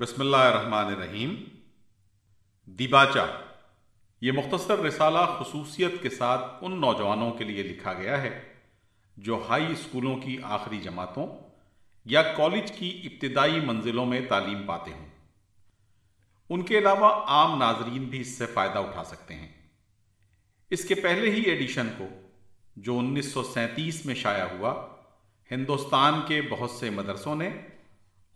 بسم اللہ الرحمن الرحیم۔ دیباچا یہ مختصر رسالہ خصوصیت کے ساتھ ان نوجوانوں کے لیے لکھا گیا ہے جو ہائی اسکولوں کی آخری جماعتوں یا کالج کی ابتدائی منزلوں میں تعلیم پاتے ہوں۔ ان کے علاوہ عام ناظرین بھی اس سے فائدہ اٹھا سکتے ہیں۔ اس کے پہلے ہی ایڈیشن کو، جو انیس سو سینتیس میں شائع ہوا، ہندوستان کے بہت سے مدرسوں نے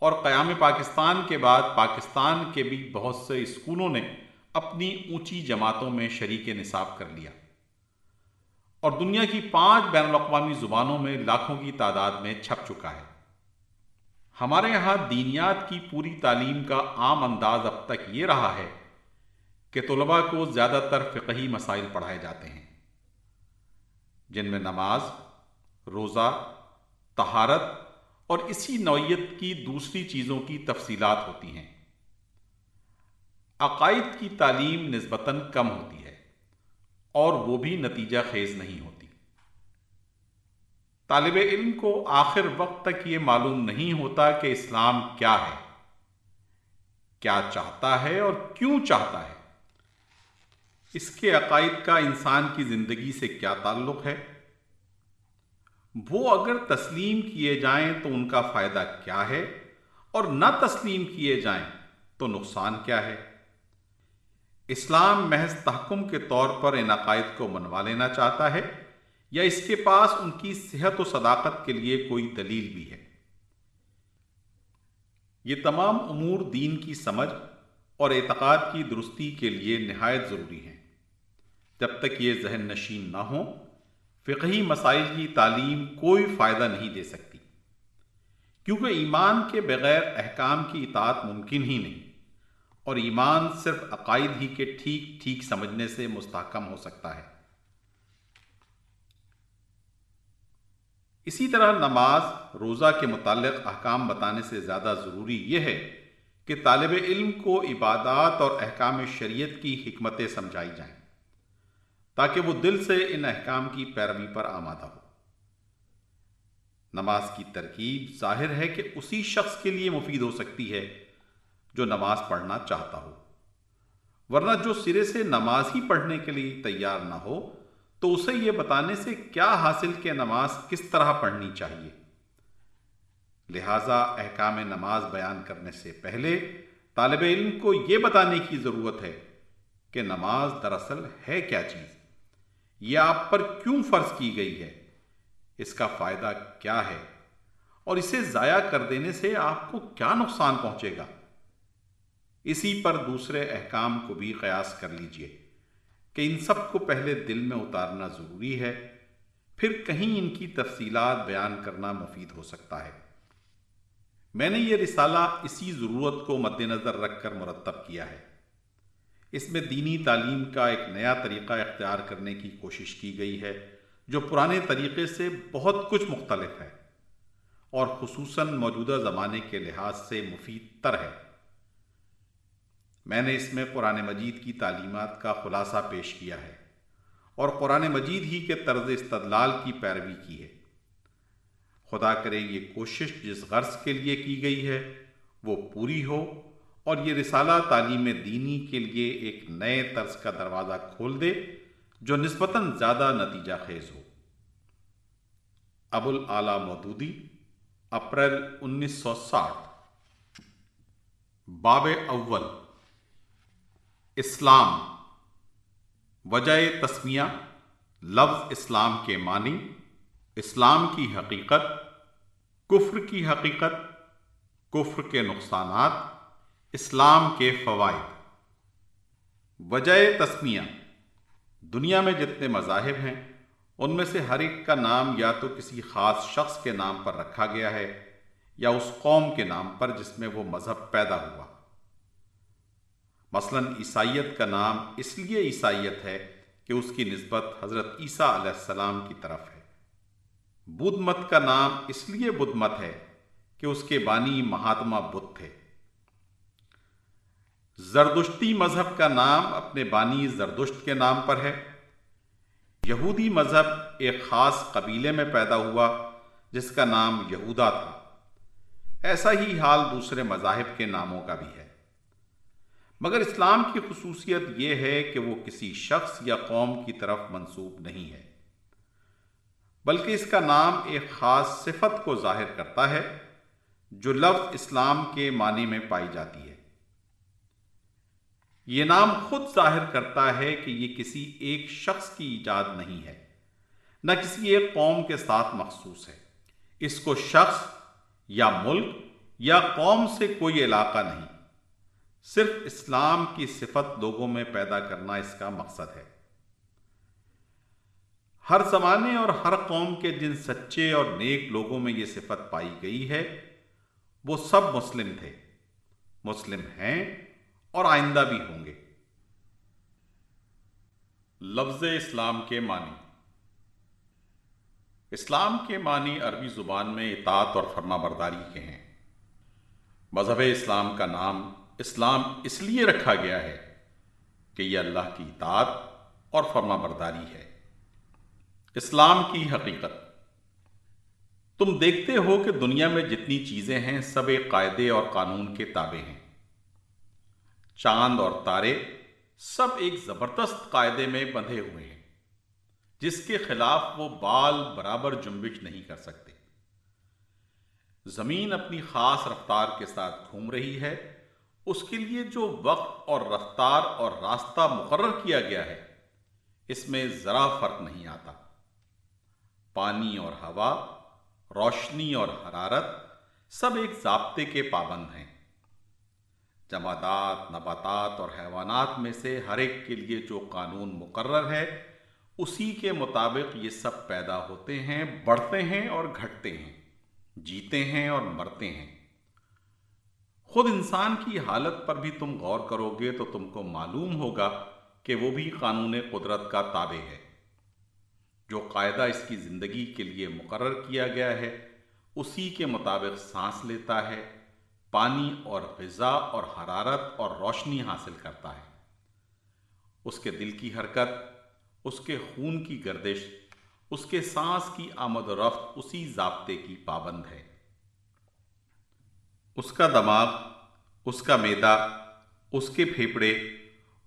اور قیام پاکستان کے بعد پاکستان کے بھی بہت سے اسکولوں نے اپنی اونچی جماعتوں میں شریک نصاب کر لیا۔ اور دنیا کی پانچ بین الاقوامی زبانوں میں لاکھوں کی تعداد میں چھپ چکا ہے۔ ہمارے یہاں دینیات کی پوری تعلیم کا عام انداز اب تک یہ رہا ہے کہ طلباء کو زیادہ تر فقہی مسائل پڑھائے جاتے ہیں، جن میں نماز، روزہ تہارت اور اسی نوعیت کی دوسری چیزوں کی تفصیلات ہوتی ہیں۔ عقائد کی تعلیم نسبتاً کم ہوتی ہے اور وہ بھی نتیجہ خیز نہیں ہوتی۔ طالب علم کو آخر وقت تک یہ معلوم نہیں ہوتا کہ اسلام کیا ہے، کیا چاہتا ہے اور کیوں چاہتا ہے۔ اس کے عقائد کا انسان کی زندگی سے کیا تعلق ہے؟ وہ اگر تسلیم کیے جائیں تو ان کا فائدہ کیا ہے اور نہ تسلیم کیے جائیں تو نقصان کیا ہے؟ اسلام محض تحکم کے طور پر ان عقائد کو منوا لینا چاہتا ہے یا اس کے پاس ان کی صحت و صداقت کے لیے کوئی دلیل بھی ہے؟ یہ تمام امور دین کی سمجھ اور اعتقاد کی درستی کے لیے نہایت ضروری ہیں۔ جب تک یہ ذہن نشین نہ ہوں فقہی مسائل کی تعلیم کوئی فائدہ نہیں دے سکتی۔ کیونکہ ایمان کے بغیر احکام کی اطاعت ممکن ہی نہیں، اور ایمان صرف عقائد ہی کے ٹھیک ٹھیک سمجھنے سے مستحکم ہو سکتا ہے۔ اسی طرح نماز روزہ کے متعلق احکام بتانے سے زیادہ ضروری یہ ہے کہ طالب علم کو عبادات اور احکام شریعت کی حکمتیں سمجھائی جائیں۔ تاکہ وہ دل سے ان احکام کی پیروی پر آمادہ ہو۔ نماز کی ترکیب ظاہر ہے کہ اسی شخص کے لیے مفید ہو سکتی ہے جو نماز پڑھنا چاہتا ہو۔ ورنہ جو سرے سے نماز ہی پڑھنے کے لیے تیار نہ ہو، تو اسے یہ بتانے سے کیا حاصل کہ نماز کس طرح پڑھنی چاہیے۔ لہذا احکام نماز بیان کرنے سے پہلے طالب علم کو یہ بتانے کی ضرورت ہے کہ نماز دراصل ہے کیا چیز۔ یہ آپ پر کیوں فرض کی گئی ہے؟ اس کا فائدہ کیا ہے؟ اور اسے ضائع کر دینے سے آپ کو کیا نقصان پہنچے گا؟ اسی پر دوسرے احکام کو بھی قیاس کر لیجیے کہ ان سب کو پہلے دل میں اتارنا ضروری ہے، پھر کہیں ان کی تفصیلات بیان کرنا مفید ہو سکتا ہے۔ میں نے یہ رسالہ اسی ضرورت کو مد نظر رکھ کر مرتب کیا ہے۔ اس میں دینی تعلیم کا ایک نیا طریقہ اختیار کرنے کی کوشش کی گئی ہے، جو پرانے طریقے سے بہت کچھ مختلف ہے اور خصوصاً موجودہ زمانے کے لحاظ سے مفید تر ہے۔ میں نے اس میں قرآن مجید کی تعلیمات کا خلاصہ پیش کیا ہے اور قرآن مجید ہی کے طرز استدلال کی پیروی کی ہے۔ خدا کرے یہ کوشش جس غرض کے لیے کی گئی ہے، وہ پوری ہو اور یہ رسالہ تعلیم دینی کے لیے ایک نئے طرز کا دروازہ کھول دے، جو نسبتاً زیادہ نتیجہ خیز ہو۔ ابو العلی مودودی، اپریل انیس سو ساٹھ۔ باب اول۔ اسلام۔ وجہ تسمیہ۔ لفظ اسلام کے معنی۔ اسلام کی حقیقت، کفر کی حقیقت، کفر کے نقصانات۔ اسلام کے فوائد۔ وجہ تسمیہ۔ دنیا میں جتنے مذاہب ہیں، ان میں سے ہر ایک کا نام یا تو کسی خاص شخص کے نام پر رکھا گیا ہے، یا اس قوم کے نام پر جس میں وہ مذہب پیدا ہوا۔ مثلا عیسائیت کا نام اس لیے عیسائیت ہے کہ اس کی نسبت حضرت عیسیٰ علیہ السلام کی طرف ہے۔ بدھ مت کا نام اس لیے بدھ مت ہے کہ اس کے بانی مہاتما بدھ تھے۔ زردشتی مذہب کا نام اپنے بانی زردشت کے نام پر ہے۔ یہودی مذہب ایک خاص قبیلے میں پیدا ہوا، جس کا نام یہودا تھا۔ ایسا ہی حال دوسرے مذاہب کے ناموں کا بھی ہے۔ مگر اسلام کی خصوصیت یہ ہے کہ وہ کسی شخص یا قوم کی طرف منسوب نہیں ہے، بلکہ اس کا نام ایک خاص صفت کو ظاہر کرتا ہے، جو لفظ اسلام کے معنی میں پائی جاتی ہے۔ یہ نام خود ظاہر کرتا ہے کہ یہ کسی ایک شخص کی ایجاد نہیں ہے، نہ کسی ایک قوم کے ساتھ مخصوص ہے۔ اس کو شخص یا ملک یا قوم سے کوئی علاقہ نہیں۔ صرف اسلام کی صفت لوگوں میں پیدا کرنا اس کا مقصد ہے۔ ہر زمانے اور ہر قوم کے جن سچے اور نیک لوگوں میں یہ صفت پائی گئی ہے، وہ سب مسلم تھے۔ مسلم ہیں اور آئندہ بھی ہوں گے۔ لفظ اسلام کے معنی۔ اسلام کے معنی عربی زبان میں اطاعت اور فرما برداری کے ہیں۔ مذہب اسلام کا نام اسلام اس لیے رکھا گیا ہے کہ یہ اللہ کی اطاعت اور فرما برداری ہے۔ اسلام کی حقیقت۔ تم دیکھتے ہو کہ دنیا میں جتنی چیزیں ہیں سب ایک قاعدے اور قانون کے تابع ہیں۔ چاند اور تارے سب ایک زبردست قاعدے میں بندھے ہوئے ہیں، جس کے خلاف وہ بال برابر جنبش نہیں کر سکتے۔ زمین اپنی خاص رفتار کے ساتھ گھوم رہی ہے۔ اس کے لیے جو وقت اور رفتار اور راستہ مقرر کیا گیا ہے، اس میں ذرا فرق نہیں آتا۔ پانی اور ہوا، روشنی اور حرارت سب ایک ضابطے کے پابند ہیں۔ جمادات، نباتات اور حیوانات میں سے ہر ایک کے لیے جو قانون مقرر ہے، اسی کے مطابق یہ سب پیدا ہوتے ہیں، بڑھتے ہیں اور گھٹتے ہیں، جیتے ہیں اور مرتے ہیں۔ خود انسان کی حالت پر بھی تم غور کرو گے تو تم کو معلوم ہوگا کہ وہ بھی قانون قدرت کا تابع ہے۔ جو قاعدہ اس کی زندگی کے لیے مقرر کیا گیا ہے، اسی کے مطابق سانس لیتا ہے پانی اور غذا اور حرارت اور روشنی حاصل کرتا ہے۔ اس کے دل کی حرکت، اس کے خون کی گردش، اس کے سانس کی آمد و رفت اسی ضابطے کی پابند ہے۔ اس کا دماغ، اس کا میدا اس کے پھیپڑے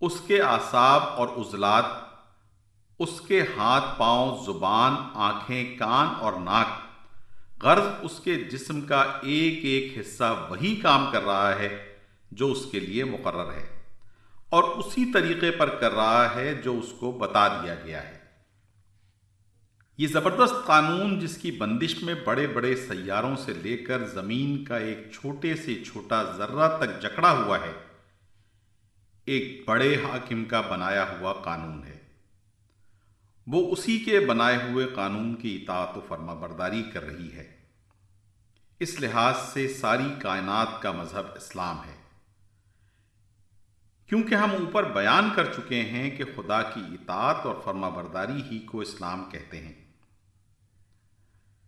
اس کے آساب اور عزلات اس کے ہاتھ، پاؤں، زبان، آنکھیں، کان اور ناک غرض اس کے جسم کا ایک ایک حصہ وہی کام کر رہا ہے جو اس کے لیے مقرر ہے اور اسی طریقے پر کر رہا ہے جو اس کو بتا دیا گیا ہے۔ یہ زبردست قانون جس کی بندش میں بڑے بڑے سیاروں سے لے کر زمین کا ایک چھوٹے سے چھوٹا ذرہ تک جکڑا ہوا ہے، ایک بڑے حاکم کا بنایا ہوا قانون ہے۔ وہ اسی کے بنائے ہوئے قانون کی اطاعت و فرما برداری کر رہی ہے۔ اس لحاظ سے ساری کائنات کا مذہب اسلام ہے۔ کیونکہ ہم اوپر بیان کر چکے ہیں کہ خدا کی اطاعت اور فرما برداری ہی کو اسلام کہتے ہیں۔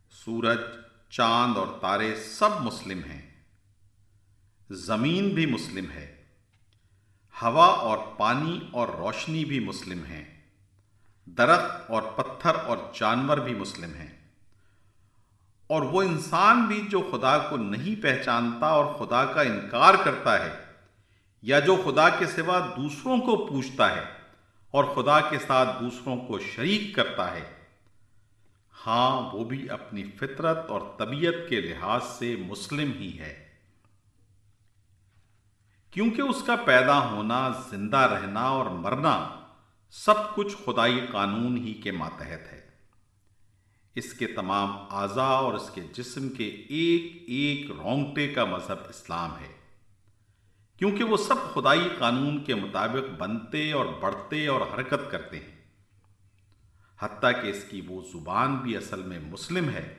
سورج، چاند اور تارے سب مسلم ہیں۔ زمین بھی مسلم ہے۔ ہوا اور پانی اور روشنی بھی مسلم ہیں۔ درخت اور پتھر اور جانور بھی مسلم ہیں۔ اور وہ انسان بھی جو خدا کو نہیں پہچانتا اور خدا کا انکار کرتا ہے، یا جو خدا کے سوا دوسروں کو پوچھتا ہے اور خدا کے ساتھ دوسروں کو شریک کرتا ہے۔ ہاں وہ بھی اپنی فطرت اور طبیعت کے لحاظ سے مسلم ہی ہے۔ کیونکہ اس کا پیدا ہونا، زندہ رہنا اور مرنا سب کچھ خدائی قانون ہی کے ماتحت ہے۔ اس کے تمام اعضاء اور اس کے جسم کے ایک ایک رونگٹے کا مذہب اسلام ہے۔ کیونکہ وہ سب خدائی قانون کے مطابق بنتے اور بڑھتے اور حرکت کرتے ہیں۔ حتیٰ کہ اس کی وہ زبان بھی اصل میں مسلم ہے،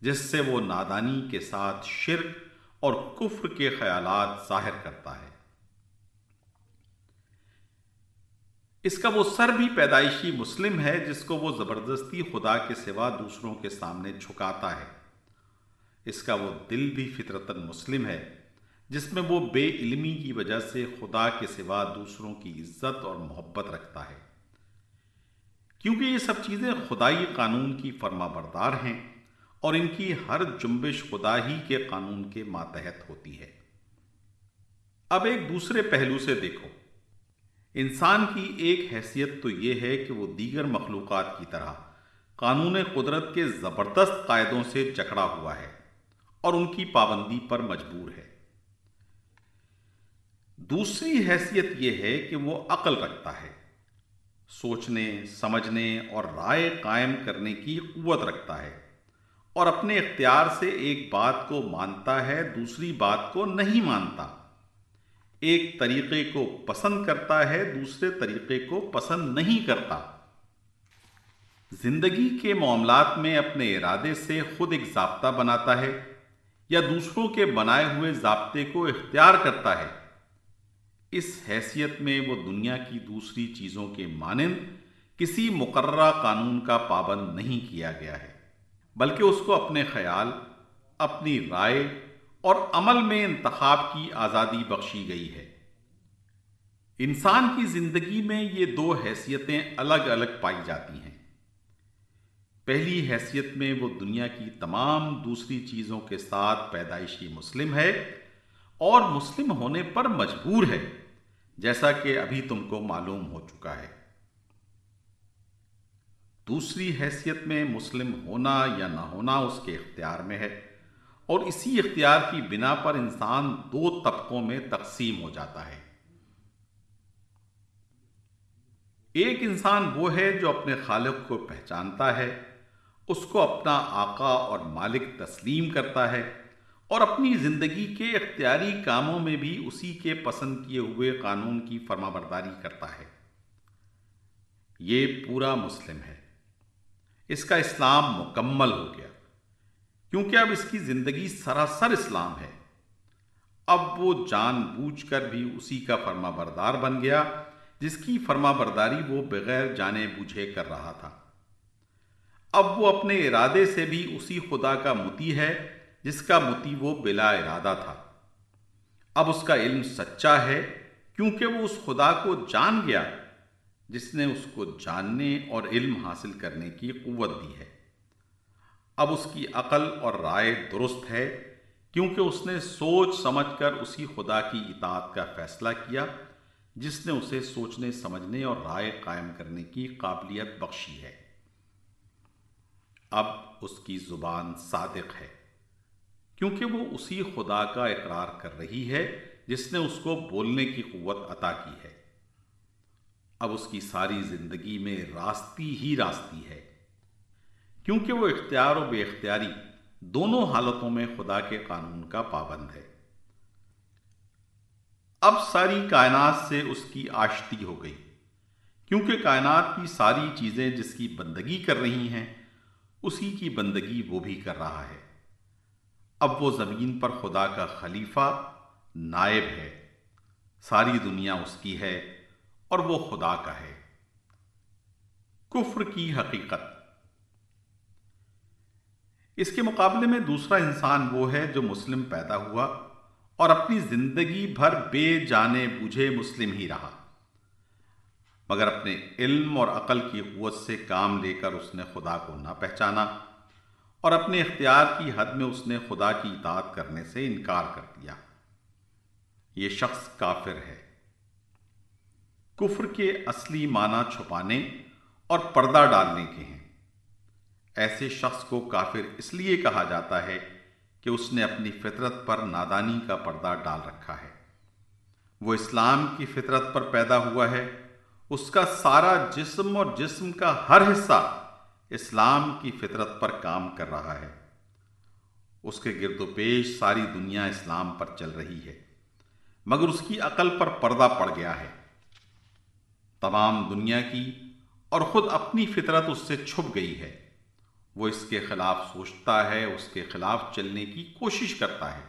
جس سے وہ نادانی کے ساتھ شرک اور کفر کے خیالات ظاہر کرتا ہے۔ اس کا وہ سر بھی پیدائشی مسلم ہے جس کو وہ زبردستی خدا کے سوا دوسروں کے سامنے جھکاتا ہے۔ اس کا وہ دل بھی فطرتن مسلم ہے، جس میں وہ بے علمی کی وجہ سے خدا کے سوا دوسروں کی عزت اور محبت رکھتا ہے۔ کیونکہ یہ سب چیزیں خدائی قانون کی فرما بردار ہیں اور ان کی ہر جنبش خدا ہی کے قانون کے ماتحت ہوتی ہے۔ اب ایک دوسرے پہلو سے دیکھو۔ انسان کی ایک حیثیت تو یہ ہے کہ وہ دیگر مخلوقات کی طرح قانون قدرت کے زبردست قاعدوں سے جکڑا ہوا ہے اور ان کی پابندی پر مجبور ہے۔ دوسری حیثیت یہ ہے کہ وہ عقل رکھتا ہے، سوچنے، سمجھنے اور رائے قائم کرنے کی قوت رکھتا ہے اور اپنے اختیار سے ایک بات کو مانتا ہے، دوسری بات کو نہیں مانتا۔ ایک طریقے کو پسند کرتا ہے، دوسرے طریقے کو پسند نہیں کرتا۔ زندگی کے معاملات میں اپنے ارادے سے خود ایک ضابطہ بناتا ہے یا دوسروں کے بنائے ہوئے ضابطے کو اختیار کرتا ہے۔ اس حیثیت میں وہ دنیا کی دوسری چیزوں کے مانند کسی مقررہ قانون کا پابند نہیں کیا گیا ہے، بلکہ اس کو اپنے خیال، اپنی رائے اور عمل میں انتخاب کی آزادی بخشی گئی ہے۔ انسان کی زندگی میں یہ دو حیثیتیں الگ الگ پائی جاتی ہیں۔ پہلی حیثیت میں وہ دنیا کی تمام دوسری چیزوں کے ساتھ پیدائشی مسلم ہے اور مسلم ہونے پر مجبور ہے، جیسا کہ ابھی تم کو معلوم ہو چکا ہے۔ دوسری حیثیت میں مسلم ہونا یا نہ ہونا اس کے اختیار میں ہے۔ اور اسی اختیار کی بنا پر انسان دو طبقوں میں تقسیم ہو جاتا ہے۔ ایک انسان وہ ہے جو اپنے خالق کو پہچانتا ہے، اس کو اپنا آقا اور مالک تسلیم کرتا ہے اور اپنی زندگی کے اختیاری کاموں میں بھی اسی کے پسند کیے ہوئے قانون کی فرما برداری کرتا ہے۔ یہ پورا مسلم ہے۔ اس کا اسلام مکمل ہو گیا۔ کیونکہ اب اس کی زندگی سراسر اسلام ہے۔ اب وہ جان بوجھ کر بھی اسی کا فرما بردار بن گیا، جس کی فرما برداری وہ بغیر جانے بوجھے کر رہا تھا۔ اب وہ اپنے ارادے سے بھی اسی خدا کا متی ہے، جس کا متی وہ بلا ارادہ تھا۔ اب اس کا علم سچا ہے، کیونکہ وہ اس خدا کو جان گیا، جس نے اس کو جاننے اور علم حاصل کرنے کی قوت دی ہے۔ اب اس کی عقل اور رائے درست ہے، کیونکہ اس نے سوچ سمجھ کر اسی خدا کی اطاعت کا فیصلہ کیا، جس نے اسے سوچنے، سمجھنے اور رائے قائم کرنے کی قابلیت بخشی ہے۔ اب اس کی زبان صادق ہے، کیونکہ وہ اسی خدا کا اقرار کر رہی ہے، جس نے اس کو بولنے کی قوت عطا کی ہے۔ اب اس کی ساری زندگی میں راستی ہی راستی ہے۔ کیونکہ وہ اختیار و بے اختیاری دونوں حالتوں میں خدا کے قانون کا پابند ہے۔ اب ساری کائنات سے اس کی آشتی ہو گئی۔ کیونکہ کائنات کی ساری چیزیں جس کی بندگی کر رہی ہیں، اسی کی بندگی وہ بھی کر رہا ہے۔ اب وہ زمین پر خدا کا خلیفہ نائب ہے۔ ساری دنیا اس کی ہے اور وہ خدا کا ہے۔ کفر کی حقیقت اس کے مقابلے میں دوسرا انسان وہ ہے جو مسلم پیدا ہوا اور اپنی زندگی بھر بے جانے بوجھے مسلم ہی رہا۔ مگر اپنے علم اور عقل کی قوت سے کام لے کر اس نے خدا کو نہ پہچانا اور اپنے اختیار کی حد میں اس نے خدا کی اطاعت کرنے سے انکار کر دیا۔ یہ شخص کافر ہے۔ کفر کے اصلی معنی چھپانے اور پردہ ڈالنے کے ہیں۔ ایسے شخص کو کافر اس لیے کہا جاتا ہے کہ اس نے اپنی فطرت پر نادانی کا پردہ ڈال رکھا ہے۔ وہ اسلام کی فطرت پر پیدا ہوا ہے۔ اس کا سارا جسم اور جسم کا ہر حصہ اسلام کی فطرت پر کام کر رہا ہے۔ اس کے گرد و پیش ساری دنیا اسلام پر چل رہی ہے۔ مگر اس کی عقل پر پردہ پڑ گیا ہے۔ تمام دنیا کی اور خود اپنی فطرت اس سے چھپ گئی ہے۔ وہ اس کے خلاف سوچتا ہے، اس کے خلاف چلنے کی کوشش کرتا ہے۔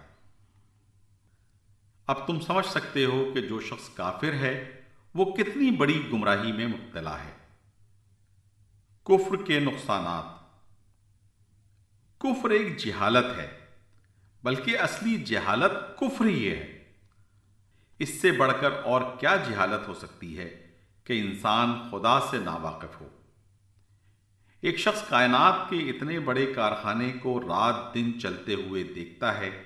اب تم سمجھ سکتے ہو کہ جو شخص کافر ہے، وہ کتنی بڑی گمراہی میں مبتلا ہے۔ کفر کے نقصانات۔ کفر ایک جہالت ہے، بلکہ اصلی جہالت کفر ہی ہے۔ اس سے بڑھ کر اور کیا جہالت ہو سکتی ہے کہ انسان خدا سے ناواقف ہو۔ ایک شخص کائنات کے اتنے بڑے کارخانے کو رات دن چلتے ہوئے دیکھتا ہے،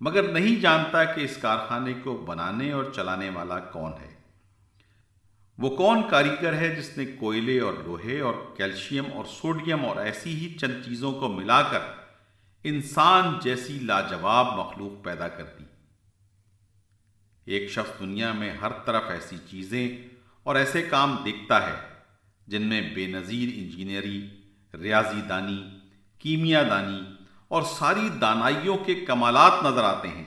مگر نہیں جانتا کہ اس کارخانے کو بنانے اور چلانے والا کون ہے۔ وہ کون کاریگر ہے جس نے کوئلے اور لوہے اور کیلشیم اور سوڈیم اور ایسی ہی چند چیزوں کو ملا کر انسان جیسی لاجواب مخلوق پیدا کر دی۔ ایک شخص دنیا میں ہر طرف ایسی چیزیں اور ایسے کام دیکھتا ہے۔ جن میں بے نظیر انجینئری، ریاضی دانی، کیمیا دانی اور ساری دانائیوں کے کمالات نظر آتے ہیں،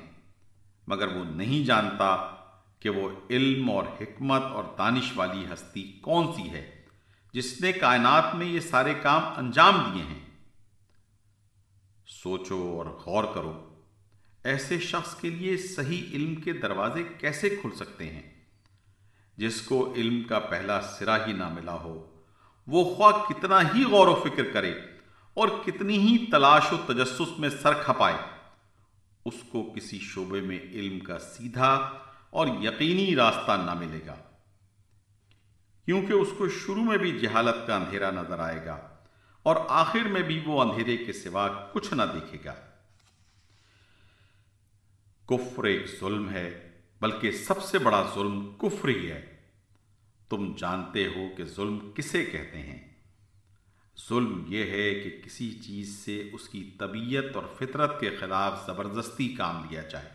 مگر وہ نہیں جانتا کہ وہ علم اور حکمت اور دانش والی ہستی کون سی ہے، جس نے کائنات میں یہ سارے کام انجام دیے ہیں۔ سوچو اور غور کرو، ایسے شخص کے لیے صحیح علم کے دروازے کیسے کھل سکتے ہیں؟ جس کو علم کا پہلا سرا ہی نہ ملا ہو۔ وہ خواہ کتنا ہی غور و فکر کرے اور کتنی ہی تلاش و تجسس میں سر کھپائے، اس کو کسی شعبے میں علم کا سیدھا اور یقینی راستہ نہ ملے گا۔ کیونکہ اس کو شروع میں بھی جہالت کا اندھیرا نظر آئے گا اور آخر میں بھی وہ اندھیرے کے سوا کچھ نہ دیکھے گا۔ کفر ایک ظلم ہے۔ بلکہ سب سے بڑا ظلم کفر ہی ہے۔ تم جانتے ہو کہ ظلم کسے کہتے ہیں۔ ظلم یہ ہے کہ کسی چیز سے اس کی طبیعت اور فطرت کے خلاف زبردستی کام لیا جائے۔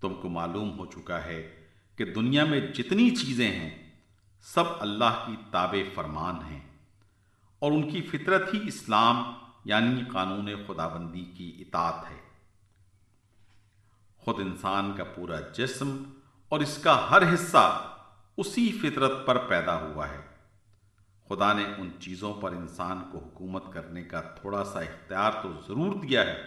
تم کو معلوم ہو چکا ہے کہ دنیا میں جتنی چیزیں ہیں، سب اللہ کی تاب فرمان ہیں اور ان کی فطرت ہی اسلام یعنی قانون خدا بندی کی اطاعت ہے۔ خود انسان کا پورا جسم اور اس کا ہر حصہ اسی فطرت پر پیدا ہوا ہے۔ خدا نے ان چیزوں پر انسان کو حکومت کرنے کا تھوڑا سا اختیار تو ضرور دیا ہے،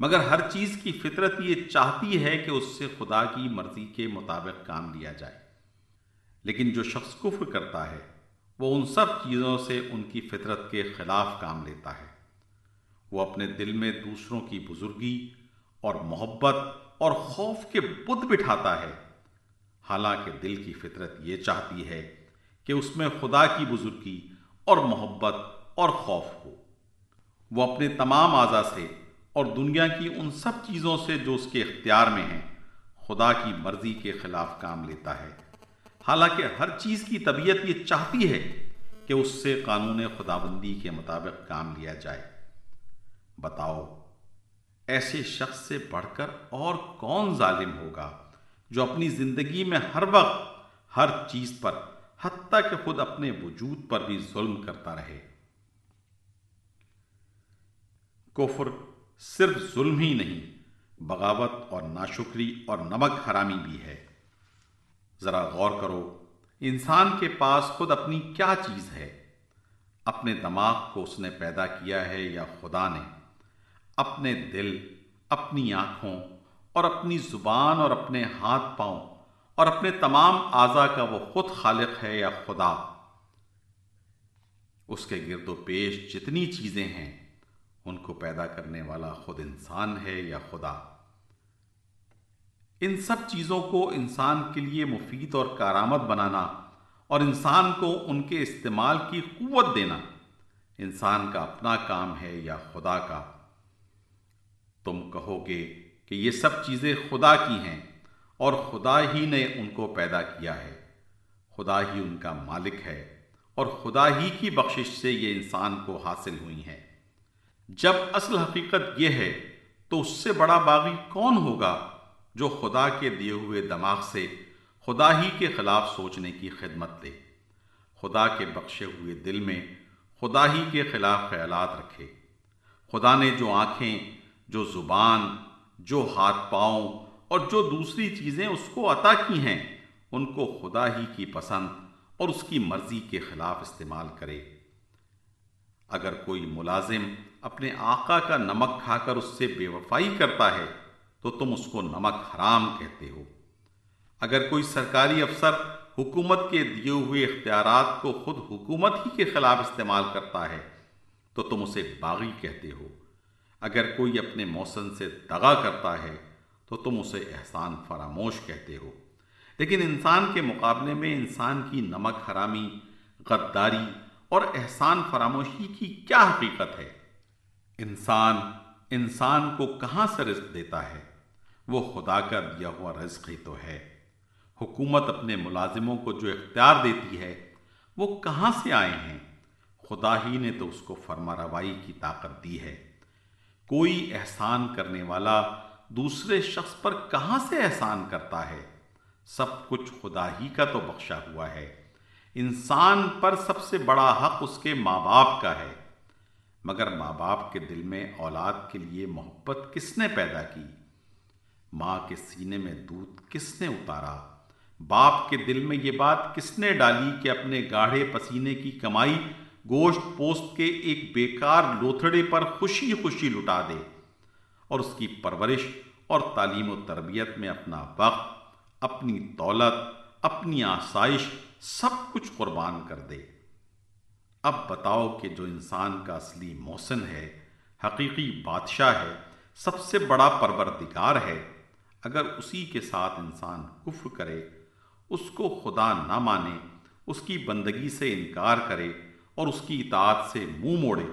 مگر ہر چیز کی فطرت یہ چاہتی ہے کہ اس سے خدا کی مرضی کے مطابق کام لیا جائے۔ لیکن جو شخص کفر کرتا ہے، وہ ان سب چیزوں سے ان کی فطرت کے خلاف کام لیتا ہے۔ وہ اپنے دل میں دوسروں کی بزرگی اور محبت اور خوف کے بدھ بٹھاتا ہے۔ حالانکہ دل کی فطرت یہ چاہتی ہے کہ اس میں خدا کی بزرگی اور محبت اور خوف ہو۔ وہ اپنے تمام اعضا سے اور دنیا کی ان سب چیزوں سے جو اس کے اختیار میں ہیں، خدا کی مرضی کے خلاف کام لیتا ہے۔ حالانکہ ہر چیز کی طبیعت یہ چاہتی ہے کہ اس سے قانون خدابندی کے مطابق کام لیا جائے۔ بتاؤ ایسے شخص سے بڑھ کر اور کون ظالم ہوگا جو اپنی زندگی میں ہر وقت ہر چیز پر، حتیٰ کہ خود اپنے وجود پر بھی ظلم کرتا رہے۔ کفر صرف ظلم ہی نہیں، بغاوت اور ناشکری اور نمک حرامی بھی ہے۔ ذرا غور کرو، انسان کے پاس خود اپنی کیا چیز ہے؟ اپنے دماغ کو اس نے پیدا کیا ہے یا خدا نے؟ اپنے دل، اپنی آنکھوں اور اپنی زبان اور اپنے ہاتھ پاؤں اور اپنے تمام اعضا کا وہ خود خالق ہے یا خدا۔ اس کے گرد و پیش جتنی چیزیں ہیں، ان کو پیدا کرنے والا خود انسان ہے یا خدا۔ ان سب چیزوں کو انسان کے لیے مفید اور کارآمد بنانا اور انسان کو ان کے استعمال کی قوت دینا انسان کا اپنا کام ہے یا خدا کا۔ تم کہو گے کہ یہ سب چیزیں خدا کی ہیں اور خدا ہی نے ان کو پیدا کیا ہے۔ خدا ہی ان کا مالک ہے اور خدا ہی کی بخشش سے یہ انسان کو حاصل ہوئی ہیں۔ جب اصل حقیقت یہ ہے تو اس سے بڑا باغی کون ہوگا جو خدا کے دیے ہوئے دماغ سے خدا ہی کے خلاف سوچنے کی خدمت دے خدا کے بخشے ہوئے دل میں خدا ہی کے خلاف خیالات رکھے۔ خدا نے جو آنکھیں جو زبان، جو ہاتھ پاؤں اور جو دوسری چیزیں اس کو عطا کی ہیں، ان کو خدا ہی کی پسند اور اس کی مرضی کے خلاف استعمال کرے۔ اگر کوئی ملازم اپنے آقا کا نمک کھا کر اس سے بے وفائی کرتا ہے، تو تم اس کو نمک حرام کہتے ہو۔ اگر کوئی سرکاری افسر حکومت کے دیے ہوئے اختیارات کو خود حکومت ہی کے خلاف استعمال کرتا ہے، تو تم اسے باغی کہتے ہو۔ اگر کوئی اپنے موسم سے دغا کرتا ہے، تو تم اسے احسان فراموش کہتے ہو۔ لیکن انسان کے مقابلے میں انسان کی نمک حرامی، غداری اور احسان فراموشی کی کیا حقیقت ہے؟ انسان انسان کو کہاں سے رزق دیتا ہے؟ وہ خدا کا دیا ہوا رزق ہی تو ہے۔ حکومت اپنے ملازموں کو جو اختیار دیتی ہے، وہ کہاں سے آئے ہیں؟ خدا ہی نے تو اس کو فرما روائی کی طاقت دی ہے۔ کوئی احسان کرنے والا دوسرے شخص پر کہاں سے احسان کرتا ہے؟ سب کچھ خدا ہی کا تو بخشا ہوا ہے۔ انسان پر سب سے بڑا حق اس کے ماں باپ کا ہے۔ مگر ماں باپ کے دل میں اولاد کے لیے محبت کس نے پیدا کی؟ ماں کے سینے میں دودھ کس نے اتارا؟ باپ کے دل میں یہ بات کس نے ڈالی کہ اپنے گاڑھے پسینے کی کمائی گوشت پوست کے ایک بیکار لوتھڑے پر خوشی خوشی لٹا دے اور اس کی پرورش اور تعلیم و تربیت میں اپنا وقت، اپنی دولت، اپنی آسائش سب کچھ قربان کر دے۔ اب بتاؤ کہ جو انسان کا اصلی موسن ہے، حقیقی بادشاہ ہے، سب سے بڑا پروردگار ہے، اگر اسی کے ساتھ انسان کفر کرے، اس کو خدا نہ مانے، اس کی بندگی سے انکار کرے اور اس کی اطاعت سے منہ موڑے،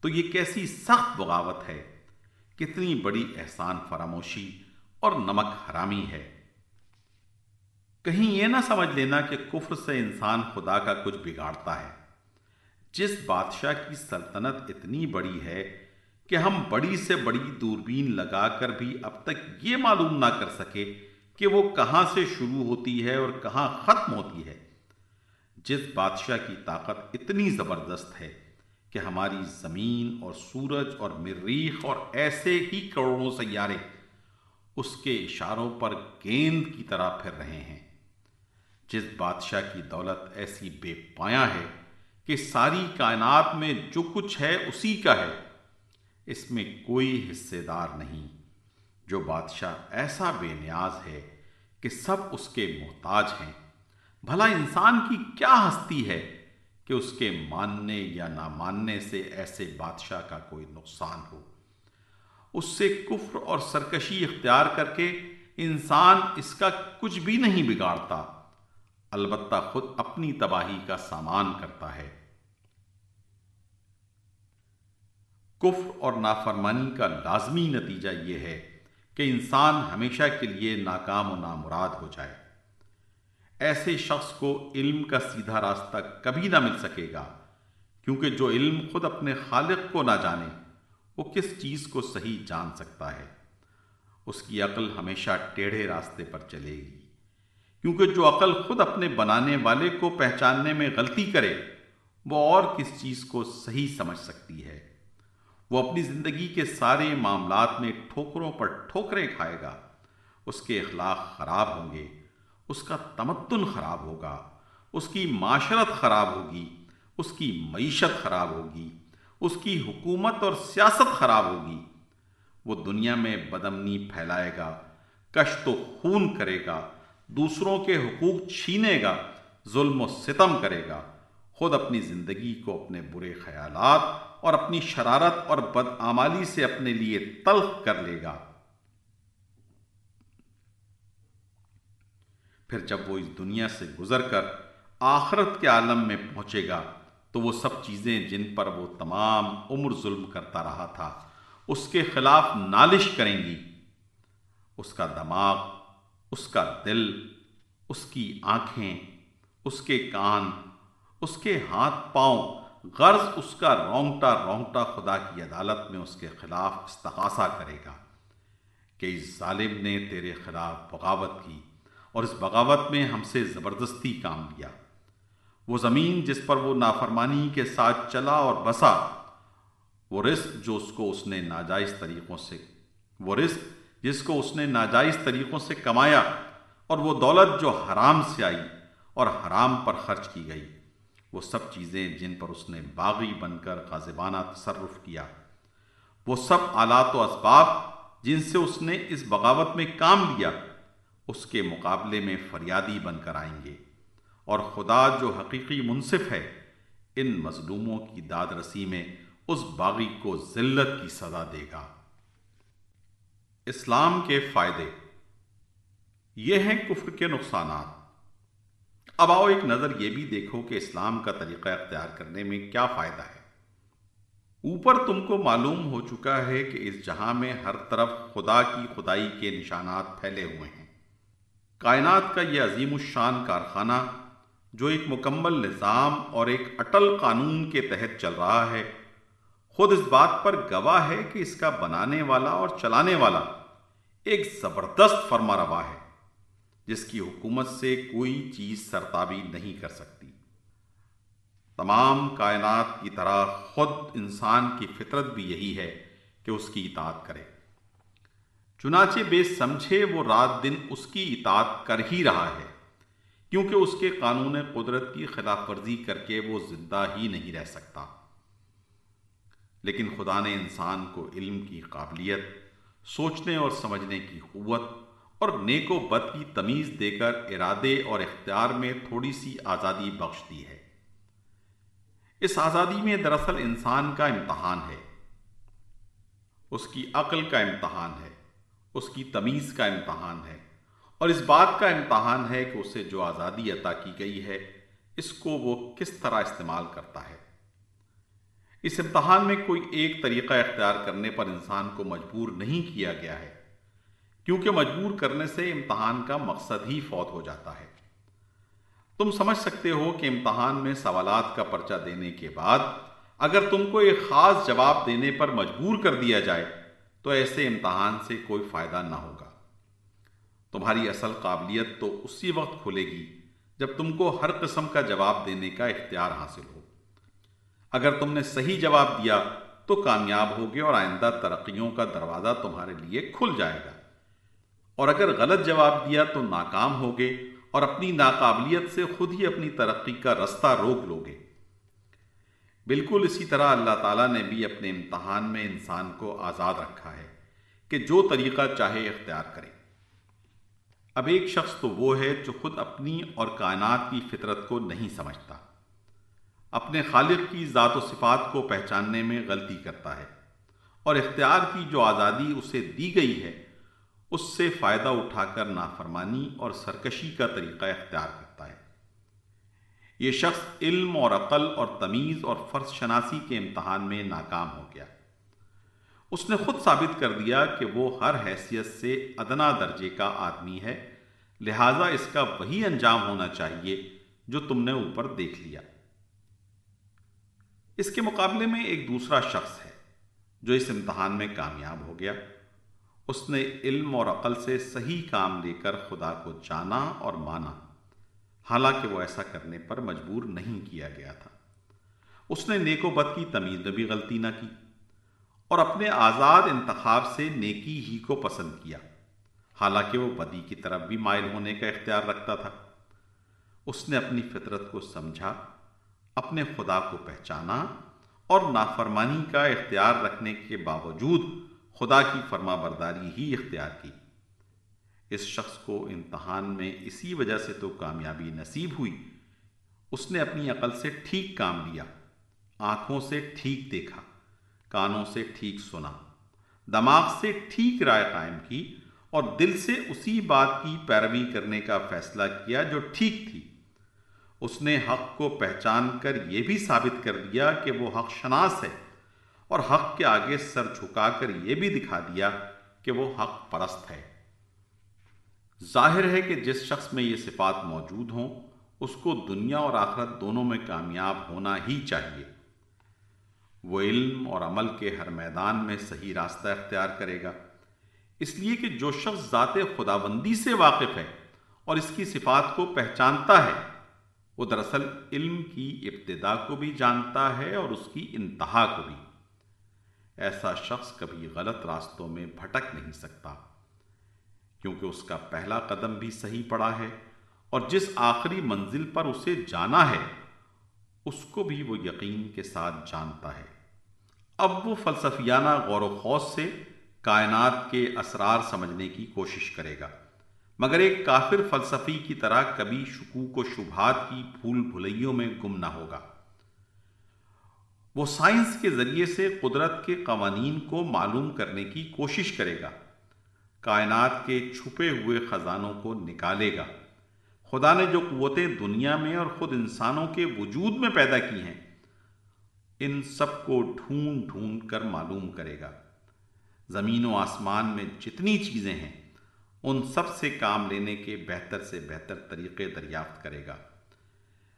تو یہ کیسی سخت بغاوت ہے؟ کتنی بڑی احسان فراموشی اور نمک حرامی ہے۔ کہیں یہ نہ سمجھ لینا کہ کفر سے انسان خدا کا کچھ بگاڑتا ہے۔ جس بادشاہ کی سلطنت اتنی بڑی ہے کہ ہم بڑی سے بڑی دوربین لگا کر بھی اب تک یہ معلوم نہ کر سکے کہ وہ کہاں سے شروع ہوتی ہے اور کہاں ختم ہوتی ہے۔ جس بادشاہ کی طاقت اتنی زبردست ہے کہ ہماری زمین اور سورج اور مریخ اور ایسے ہی کروڑوں سیارے اس کے اشاروں پر گیند کی طرح پھر رہے ہیں۔ جس بادشاہ کی دولت ایسی بے پایا ہے کہ ساری کائنات میں جو کچھ ہے اسی کا ہے۔ اس میں کوئی حصے دار نہیں۔ جو بادشاہ ایسا بے نیاز ہے کہ سب اس کے محتاج ہیں۔ بھلا انسان کی کیا ہستی ہے کہ اس کے ماننے یا نہ ماننے سے ایسے بادشاہ کا کوئی نقصان ہو؟ اس سے کفر اور سرکشی اختیار کر کے انسان اس کا کچھ بھی نہیں بگاڑتا، البتہ خود اپنی تباہی کا سامان کرتا ہے۔ کفر اور نافرمانی کا لازمی نتیجہ یہ ہے کہ انسان ہمیشہ کے لیے ناکام و نامراد ہو جائے۔ ایسے شخص کو علم کا سیدھا راستہ کبھی نہ مل سکے گا، کیونکہ جو علم خود اپنے خالق کو نہ جانے، وہ کس چیز کو صحیح جان سکتا ہے۔ اس کی عقل ہمیشہ ٹیڑھے راستے پر چلے گی۔ کیونکہ جو عقل خود اپنے بنانے والے کو پہچاننے میں غلطی کرے، وہ اور کس چیز کو صحیح سمجھ سکتی ہے۔ وہ اپنی زندگی کے سارے معاملات میں ٹھوکروں پر ٹھوکریں کھائے گا، اس کے اخلاق خراب ہوں گے اس کا تمدن خراب ہوگا، اس کی معاشرت خراب ہوگی، اس کی معیشت خراب ہوگی، اس کی حکومت اور سیاست خراب ہوگی۔ وہ دنیا میں بدمنی پھیلائے گا، کشت و خون کرے گا، دوسروں کے حقوق چھینے گا، ظلم و ستم کرے گا۔ خود اپنی زندگی کو اپنے برے خیالات اور اپنی شرارت اور بدعمالی سے اپنے لیے تلخ کر لے گا۔ پھر جب وہ اس دنیا سے گزر کر آخرت کے عالم میں پہنچے گا، تو وہ سب چیزیں جن پر وہ تمام عمر ظلم کرتا رہا تھا، اس کے خلاف نالش کریں گی۔ اس کا دماغ، اس کا دل، اس کی آنکھیں، اس کے کان، اس کے ہاتھ پاؤں، غرض اس کا رونگٹا رونگٹا خدا کی عدالت میں اس کے خلاف استغاثہ کرے گا کہ اس ظالم نے تیرے خلاف بغاوت کی۔ اور اس بغاوت میں ہم سے زبردستی کام لیا وہ زمین جس پر وہ نافرمانی کے ساتھ چلا اور بسا، وہ رزق جو اس کو اس نے ناجائز طریقوں سے، وہ رزق جس کو اس نے ناجائز طریقوں سے کمایا اور وہ دولت جو حرام سے آئی اور حرام پر خرچ کی گئی۔ وہ سب چیزیں جن پر اس نے باغی بن کر غازبانہ تصرف کیا۔ وہ سب آلات و اسباب جن سے اس نے اس بغاوت میں کام لیا۔ اس کے مقابلے میں فریادی بن کر آئیں گے۔ اور خدا جو حقیقی منصف ہے، ان مظلوموں کی داد رسی میں اس باغی کو ذلت کی سزا دے گا۔ اسلام کے فائدے۔ یہ ہیں کفر کے نقصانات۔ اب آؤ ایک نظر یہ بھی دیکھو کہ اسلام کا طریقہ اختیار کرنے میں کیا فائدہ ہے۔ اوپر تم کو معلوم ہو چکا ہے کہ اس جہاں میں ہر طرف خدا کی خدائی کے نشانات پھیلے ہوئے ہیں۔ کائنات کا یہ عظیم الشان کارخانہ، جو ایک مکمل نظام اور ایک اٹل قانون کے تحت چل رہا ہے، خود اس بات پر گواہ ہے کہ اس کا بنانے والا اور چلانے والا ایک زبردست فرما روا ہے، جس کی حکومت سے کوئی چیز سرتابی نہیں کر سکتی۔ تمام کائنات کی طرح خود انسان کی فطرت بھی یہی ہے کہ اس کی اطاعت کرے۔ چنانچہ بے سمجھے وہ رات دن اس کی اطاعت کر ہی رہا ہے، کیونکہ اس کے قانون قدرت کی خلاف ورزی کر کے وہ زندہ ہی نہیں رہ سکتا۔ لیکن خدا نے انسان کو علم کی قابلیت، سوچنے اور سمجھنے کی قوت اور نیک و بد کی تمیز دے کر ارادے اور اختیار میں تھوڑی سی آزادی بخش دی ہے۔ اس آزادی میں دراصل انسان کا امتحان ہے، اس کی عقل کا امتحان ہے۔ اس کی تمیز کا امتحان ہے اور اس بات کا امتحان ہے کہ اسے جو آزادی عطا کی گئی ہے، اس کو وہ کس طرح استعمال کرتا ہے۔ اس امتحان میں کوئی ایک طریقہ اختیار کرنے پر انسان کو مجبور نہیں کیا گیا ہے، کیونکہ مجبور کرنے سے امتحان کا مقصد ہی فوت ہو جاتا ہے۔ تم سمجھ سکتے ہو کہ امتحان میں سوالات کا پرچہ دینے کے بعد اگر تم کو ایک خاص جواب دینے پر مجبور کر دیا جائے تو ایسے امتحان سے کوئی فائدہ نہ ہوگا۔ تمہاری اصل قابلیت تو اسی وقت کھلے گی جب تم کو ہر قسم کا جواب دینے کا اختیار حاصل ہو۔ اگر تم نے صحیح جواب دیا تو کامیاب ہوگے اور آئندہ ترقیوں کا دروازہ تمہارے لیے کھل جائے گا۔ اور اگر غلط جواب دیا تو ناکام ہوگے اور اپنی ناقابلیت سے خود ہی اپنی ترقی کا رستہ روک لو گے بالکل اسی طرح اللہ تعالیٰ نے بھی اپنے امتحان میں انسان کو آزاد رکھا ہے کہ جو طریقہ چاہے اختیار کرے۔ اب ایک شخص تو وہ ہے جو خود اپنی اور کائنات کی فطرت کو نہیں سمجھتا۔ اپنے خالق کی ذات و صفات کو پہچاننے میں غلطی کرتا ہے اور اختیار کی جو آزادی اسے دی گئی ہے، اس سے فائدہ اٹھا کر نافرمانی اور سرکشی کا طریقہ اختیار کرتا یہ شخص علم اور عقل اور تمیز اور فرض شناسی کے امتحان میں ناکام ہو گیا۔ اس نے خود ثابت کر دیا کہ وہ ہر حیثیت سے ادنا درجے کا آدمی ہے، لہٰذا اس کا وہی انجام ہونا چاہیے جو تم نے اوپر دیکھ لیا۔ اس کے مقابلے میں ایک دوسرا شخص ہے جو اس امتحان میں کامیاب ہو گیا۔ اس نے علم اور عقل سے صحیح کام لے کر خدا کو جانا اور مانا۔ حالانکہ وہ ایسا کرنے پر مجبور نہیں کیا گیا تھا۔ اس نے نیک و بد کی تمیز میں بھی غلطی نہ کی اور اپنے آزاد انتخاب سے نیکی ہی کو پسند کیا۔ حالانکہ وہ بدی کی طرف بھی مائل ہونے کا اختیار رکھتا تھا۔ اس نے اپنی فطرت کو سمجھا، اپنے خدا کو پہچانا اور نافرمانی کا اختیار رکھنے کے باوجود خدا کی فرما برداری ہی اختیار کی۔ اس شخص کو امتحان میں اسی وجہ سے تو کامیابی نصیب ہوئی۔ اس نے اپنی عقل سے ٹھیک کام لیا، آنکھوں سے ٹھیک دیکھا، کانوں سے ٹھیک سنا، دماغ سے ٹھیک رائے قائم کی اور دل سے اسی بات کی پیروی کرنے کا فیصلہ کیا جو ٹھیک تھی۔ اس نے حق کو پہچان کر یہ بھی ثابت کر دیا کہ وہ حق شناس ہے اور حق کے آگے سر جھکا کر یہ بھی دکھا دیا کہ وہ حق پرست ہے۔ ظاہر ہے کہ جس شخص میں یہ صفات موجود ہوں، اس کو دنیا اور آخرت دونوں میں کامیاب ہونا ہی چاہیے۔ وہ علم اور عمل کے ہر میدان میں صحیح راستہ اختیار کرے گا۔ اس لیے کہ جو شخص ذات خداوندی سے واقف ہے اور اس کی صفات کو پہچانتا ہے، وہ دراصل علم کی ابتدا کو بھی جانتا ہے اور اس کی انتہا کو بھی۔ ایسا شخص کبھی غلط راستوں میں بھٹک نہیں سکتا۔ کیونکہ اس کا پہلا قدم بھی صحیح پڑا ہے اور جس آخری منزل پر اسے جانا ہے، اس کو بھی وہ یقین کے ساتھ جانتا ہے۔ اب وہ فلسفیانہ غور و خوص سے کائنات کے اسرار سمجھنے کی کوشش کرے گا۔ مگر ایک کافر فلسفی کی طرح کبھی شکوک و شبہات کی پھول بھلیوں میں گم نہ ہوگا۔ وہ سائنس کے ذریعے سے قدرت کے قوانین کو معلوم کرنے کی کوشش کرے گا۔ کائنات کے چھپے ہوئے خزانوں کو نکالے گا۔ خدا نے جو قوتیں دنیا میں اور خود انسانوں کے وجود میں پیدا کی ہیں، ان سب کو ڈھونڈ ڈھونڈ کر معلوم کرے گا۔ زمین و آسمان میں جتنی چیزیں ہیں، ان سب سے کام لینے کے بہتر سے بہتر طریقے دریافت کرے گا۔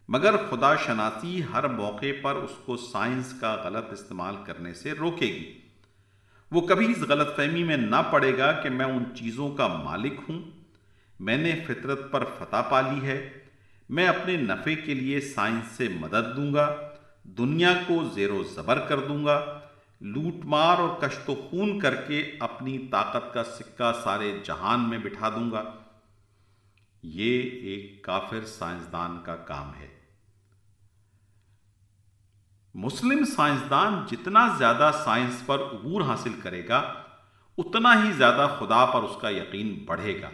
مگر خدا شناسی ہر موقع پر اس کو سائنس کا غلط استعمال کرنے سے روکے گی۔ وہ کبھی اس غلط فہمی میں نہ پڑے گا کہ میں ان چیزوں کا مالک ہوں۔ میں نے فطرت پر فتح پا لی ہے۔ میں اپنے نفع کے لیے سائنس سے مدد دوں گا۔ دنیا کو زیر و زبر کر دوں گا۔ لوٹ مار اور کشت و خون کر کے اپنی طاقت کا سکہ سارے جہان میں بٹھا دوں گا۔ یہ ایک کافر سائنسدان کا کام ہے۔ مسلم سائنسدان جتنا زیادہ سائنس پر عبور حاصل کرے گا، اتنا ہی زیادہ خدا پر اس کا یقین بڑھے گا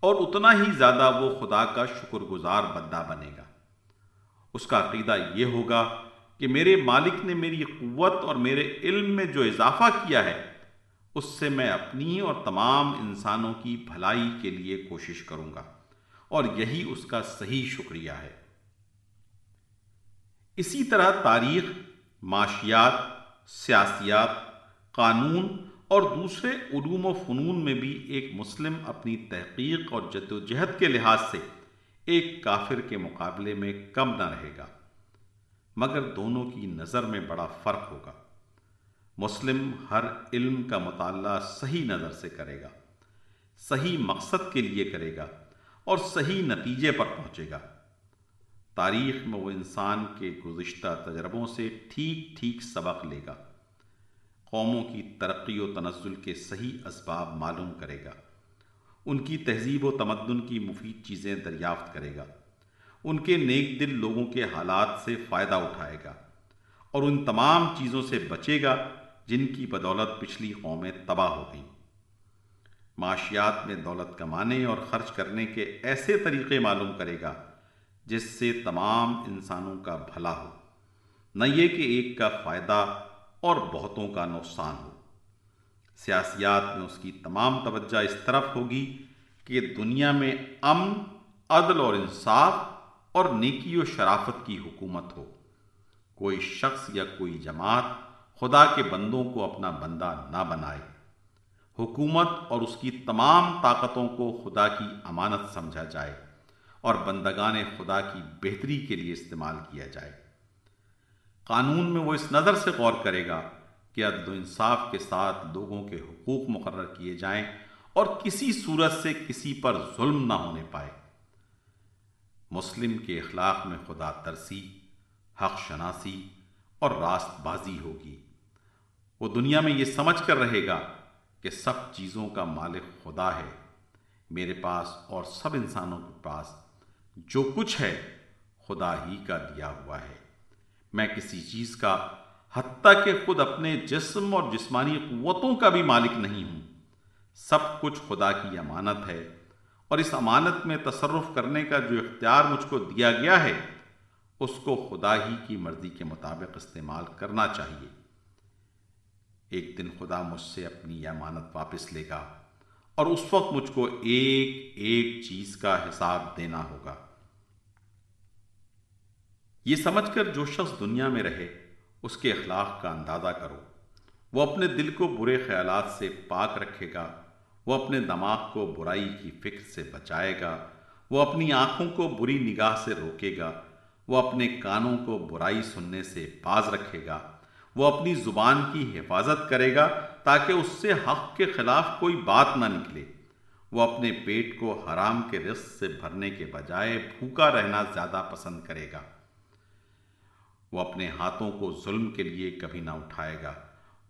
اور اتنا ہی زیادہ وہ خدا کا شکر گزار بندہ بنے گا۔ اس کا عقیدہ یہ ہوگا کہ میرے مالک نے میری قوت اور میرے علم میں جو اضافہ کیا ہے، اس سے میں اپنی اور تمام انسانوں کی بھلائی کے لیے کوشش کروں گا اور یہی اس کا صحیح شکریہ ہے۔ اسی طرح تاریخ، معاشیات، سیاسیات، قانون اور دوسرے علوم و فنون میں بھی ایک مسلم اپنی تحقیق اور جد و جہد کے لحاظ سے ایک کافر کے مقابلے میں کم نہ رہے گا۔ مگر دونوں کی نظر میں بڑا فرق ہوگا۔ مسلم ہر علم کا مطالعہ صحیح نظر سے کرے گا، صحیح مقصد کے لیے کرے گا اور صحیح نتیجے پر پہنچے گا۔ تاریخ میں وہ انسان کے گزشتہ تجربوں سے ٹھیک ٹھیک سبق لے گا۔ قوموں کی ترقی و تنزل کے صحیح اسباب معلوم کرے گا۔ ان کی تہذیب و تمدن کی مفید چیزیں دریافت کرے گا۔ ان کے نیک دل لوگوں کے حالات سے فائدہ اٹھائے گا۔ اور ان تمام چیزوں سے بچے گا جن کی بدولت پچھلی قومیں تباہ ہو گئیں۔ معاشیات میں دولت کمانے اور خرچ کرنے کے ایسے طریقے معلوم کرے گا جس سے تمام انسانوں کا بھلا ہو۔ نہ یہ کہ ایک کا فائدہ اور بہتوں کا نقصان ہو۔ سیاسیات میں اس کی تمام توجہ اس طرف ہوگی کہ دنیا میں امن، عدل اور انصاف اور نیکی و شرافت کی حکومت ہو۔ کوئی شخص یا کوئی جماعت خدا کے بندوں کو اپنا بندہ نہ بنائے۔ حکومت اور اس کی تمام طاقتوں کو خدا کی امانت سمجھا جائے۔ اور بندگان خدا کی بہتری کے لیے استعمال کیا جائے۔ قانون میں وہ اس نظر سے غور کرے گا کہ عدل و انصاف کے ساتھ لوگوں کے حقوق مقرر کیے جائیں اور کسی صورت سے کسی پر ظلم نہ ہونے پائے۔ مسلم کے اخلاق میں خدا ترسی، حق شناسی اور راست بازی ہوگی۔ وہ دنیا میں یہ سمجھ کر رہے گا کہ سب چیزوں کا مالک خدا ہے۔ میرے پاس اور سب انسانوں کے پاس جو کچھ ہے، خدا ہی کا دیا ہوا ہے۔ میں کسی چیز کا، حتیٰ کہ خود اپنے جسم اور جسمانی قوتوں کا بھی مالک نہیں ہوں۔ سب کچھ خدا کی امانت ہے اور اس امانت میں تصرف کرنے کا جو اختیار مجھ کو دیا گیا ہے، اس کو خدا ہی کی مرضی کے مطابق استعمال کرنا چاہیے۔ ایک دن خدا مجھ سے اپنی امانت واپس لے گا۔ اور اس وقت مجھ کو ایک ایک چیز کا حساب دینا ہوگا۔ یہ سمجھ کر جو شخص دنیا میں رہے، اس کے اخلاق کا اندازہ کرو۔ وہ اپنے دل کو برے خیالات سے پاک رکھے گا، وہ اپنے دماغ کو برائی کی فکر سے بچائے گا، وہ اپنی آنکھوں کو بری نگاہ سے روکے گا، وہ اپنے کانوں کو برائی سننے سے باز رکھے گا، وہ اپنی زبان کی حفاظت کرے گا تاکہ اس سے حق کے خلاف کوئی بات نہ نکلے۔ وہ اپنے پیٹ کو حرام کے رزق سے بھرنے کے بجائے بھوکا رہنا زیادہ پسند کرے گا۔ وہ اپنے ہاتھوں کو ظلم کے لیے کبھی نہ اٹھائے گا۔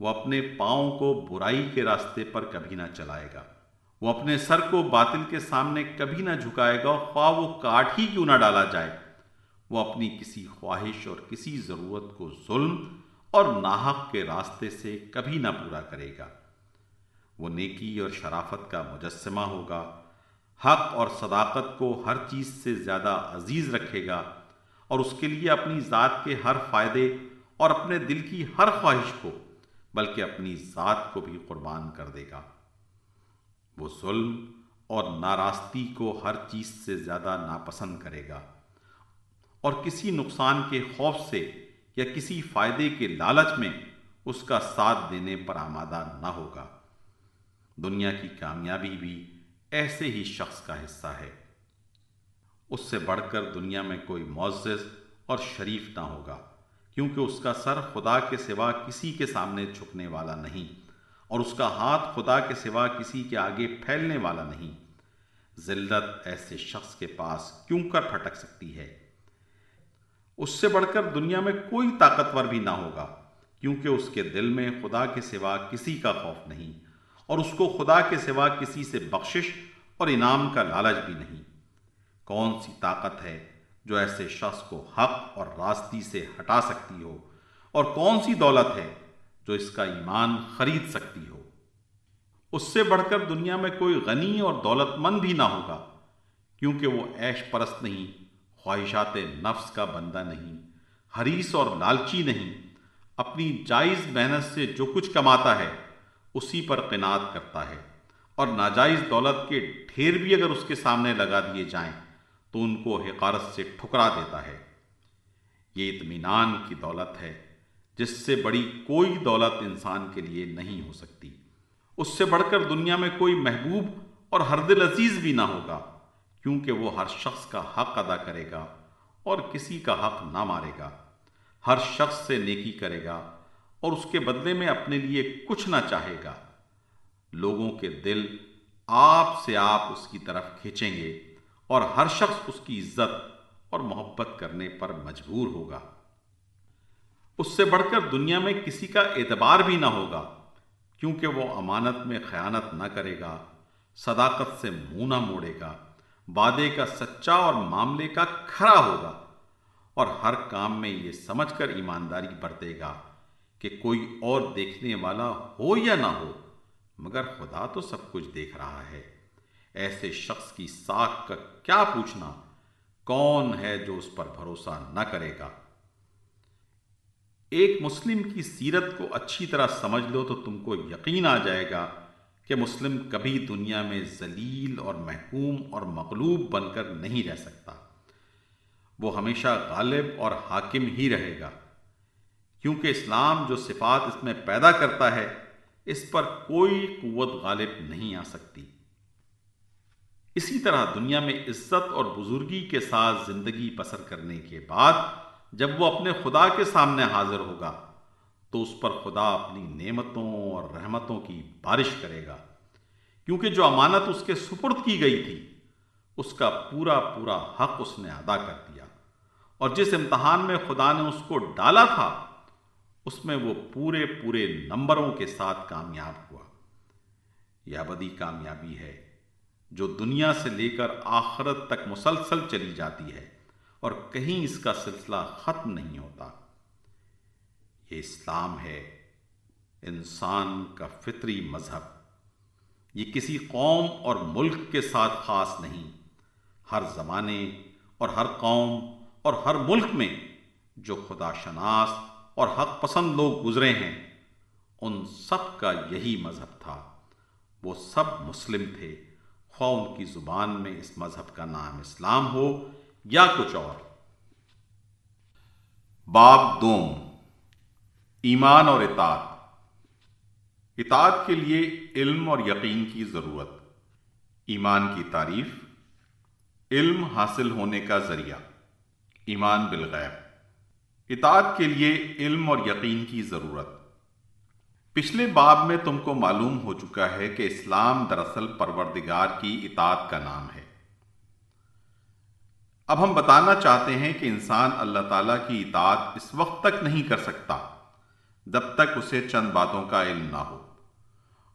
وہ اپنے پاؤں کو برائی کے راستے پر کبھی نہ چلائے گا۔ وہ اپنے سر کو باطل کے سامنے کبھی نہ جھکائے گا خواہ وہ کاٹ ہی کیوں نہ ڈالا جائے۔ وہ اپنی کسی خواہش اور کسی ضرورت کو ظلم اور ناحق کے راستے سے کبھی نہ پورا کرے گا۔ وہ نیکی اور شرافت کا مجسمہ ہوگا۔ حق اور صداقت کو ہر چیز سے زیادہ عزیز رکھے گا اور اس کے لیے اپنی ذات کے ہر فائدے اور اپنے دل کی ہر خواہش کو، بلکہ اپنی ذات کو بھی قربان کر دے گا۔ وہ ظلم اور ناراستی کو ہر چیز سے زیادہ ناپسند کرے گا اور کسی نقصان کے خوف سے یا کسی فائدے کے لالچ میں اس کا ساتھ دینے پر آمادہ نہ ہوگا۔ دنیا کی کامیابی بھی ایسے ہی شخص کا حصہ ہے۔ اس سے بڑھ کر دنیا میں کوئی معزز اور شریف نہ ہوگا، کیونکہ اس کا سر خدا کے سوا کسی کے سامنے جھکنے والا نہیں اور اس کا ہاتھ خدا کے سوا کسی کے آگے پھیلنے والا نہیں۔ ذلت ایسے شخص کے پاس کیوں کر پھٹک سکتی ہے؟ اس سے بڑھ کر دنیا میں کوئی طاقتور بھی نہ ہوگا، کیونکہ اس کے دل میں خدا کے سوا کسی کا خوف نہیں اور اس کو خدا کے سوا کسی سے بخشش اور انعام کا لالچ بھی نہیں۔ کون سی طاقت ہے جو ایسے شخص کو حق اور راستی سے ہٹا سکتی ہو؟ اور کون سی دولت ہے جو اس کا ایمان خرید سکتی ہو؟ اس سے بڑھ کر دنیا میں کوئی غنی اور دولت مند بھی نہ ہوگا، کیونکہ وہ ایش پرست نہیں خواہشات نفس کا بندہ نہیں، حریص اور لالچی نہیں، اپنی جائز محنت سے جو کچھ کماتا ہے، اسی پر قناعت کرتا ہے۔ اور ناجائز دولت کے ڈھیر بھی اگر اس کے سامنے لگا دیے جائیں، تو ان کو حقارت سے ٹھکرا دیتا ہے۔ یہ اطمینان کی دولت ہے، جس سے بڑی کوئی دولت انسان کے لیے نہیں ہو سکتی۔ اس سے بڑھ کر دنیا میں کوئی محبوب اور ہر دل عزیز بھی نہ ہوگا۔ کیونکہ وہ ہر شخص کا حق ادا کرے گا اور کسی کا حق نہ مارے گا۔ ہر شخص سے نیکی کرے گا اور اس کے بدلے میں اپنے لیے کچھ نہ چاہے گا۔ لوگوں کے دل آپ سے آپ اس کی طرف کھینچیں گے اور ہر شخص اس کی عزت اور محبت کرنے پر مجبور ہوگا۔ اس سے بڑھ کر دنیا میں کسی کا اعتبار بھی نہ ہوگا، کیونکہ وہ امانت میں خیانت نہ کرے گا، صداقت سے منہ نہ موڑے گا۔ وعدے کا سچا اور معاملے کا کھڑا ہوگا اور ہر کام میں یہ سمجھ کر ایمانداری برتے گا کہ کوئی اور دیکھنے والا ہو یا نہ ہو، مگر خدا تو سب کچھ دیکھ رہا ہے۔ ایسے شخص کی ساکھ کا کیا پوچھنا؟ کون ہے جو اس پر بھروسہ نہ کرے گا؟ ایک مسلم کی سیرت کو اچھی طرح سمجھ لو تو تم کو یقین آ جائے گا کہ مسلم کبھی دنیا میں ذلیل اور محکوم اور مغلوب بن کر نہیں رہ سکتا۔ وہ ہمیشہ غالب اور حاکم ہی رہے گا۔ کیونکہ اسلام جو صفات اس میں پیدا کرتا ہے، اس پر کوئی قوت غالب نہیں آ سکتی۔ اسی طرح دنیا میں عزت اور بزرگی کے ساتھ زندگی بسر کرنے کے بعد، جب وہ اپنے خدا کے سامنے حاضر ہوگا تو اس پر خدا اپنی نعمتوں اور رحمتوں کی بارش کرے گا۔ کیونکہ جو امانت اس کے سپرد کی گئی تھی، اس کا پورا پورا حق اس نے ادا کر دیا۔ اور جس امتحان میں خدا نے اس کو ڈالا تھا، اس میں وہ پورے پورے نمبروں کے ساتھ کامیاب ہوا۔ یہ ابدی کامیابی ہے جو دنیا سے لے کر آخرت تک مسلسل چلی جاتی ہے اور کہیں اس کا سلسلہ ختم نہیں ہوتا۔ یہ اسلام ہے، انسان کا فطری مذہب۔ یہ کسی قوم اور ملک کے ساتھ خاص نہیں، ہر زمانے اور ہر قوم اور ہر ملک میں جو خدا شناس اور حق پسند لوگ گزرے ہیں، ان سب کا یہی مذہب تھا۔ وہ سب مسلم تھے۔ خواہ ان کی زبان میں اس مذہب کا نام اسلام ہو یا کچھ اور۔ باب دوم۔ ایمان اور اطاعت۔ اطاعت کے لیے علم اور یقین کی ضرورت۔ ایمان کی تعریف، علم حاصل ہونے کا ذریعہ۔ ایمان بالغیب۔ اطاعت کے لیے علم اور یقین کی ضرورت۔ پچھلے باب میں تم کو معلوم ہو چکا ہے کہ اسلام دراصل پروردگار کی اطاعت کا نام ہے۔ اب ہم بتانا چاہتے ہیں کہ انسان اللہ تعالیٰ کی اطاعت اس وقت تک نہیں کر سکتا۔ جب تک اسے چند باتوں کا علم نہ ہو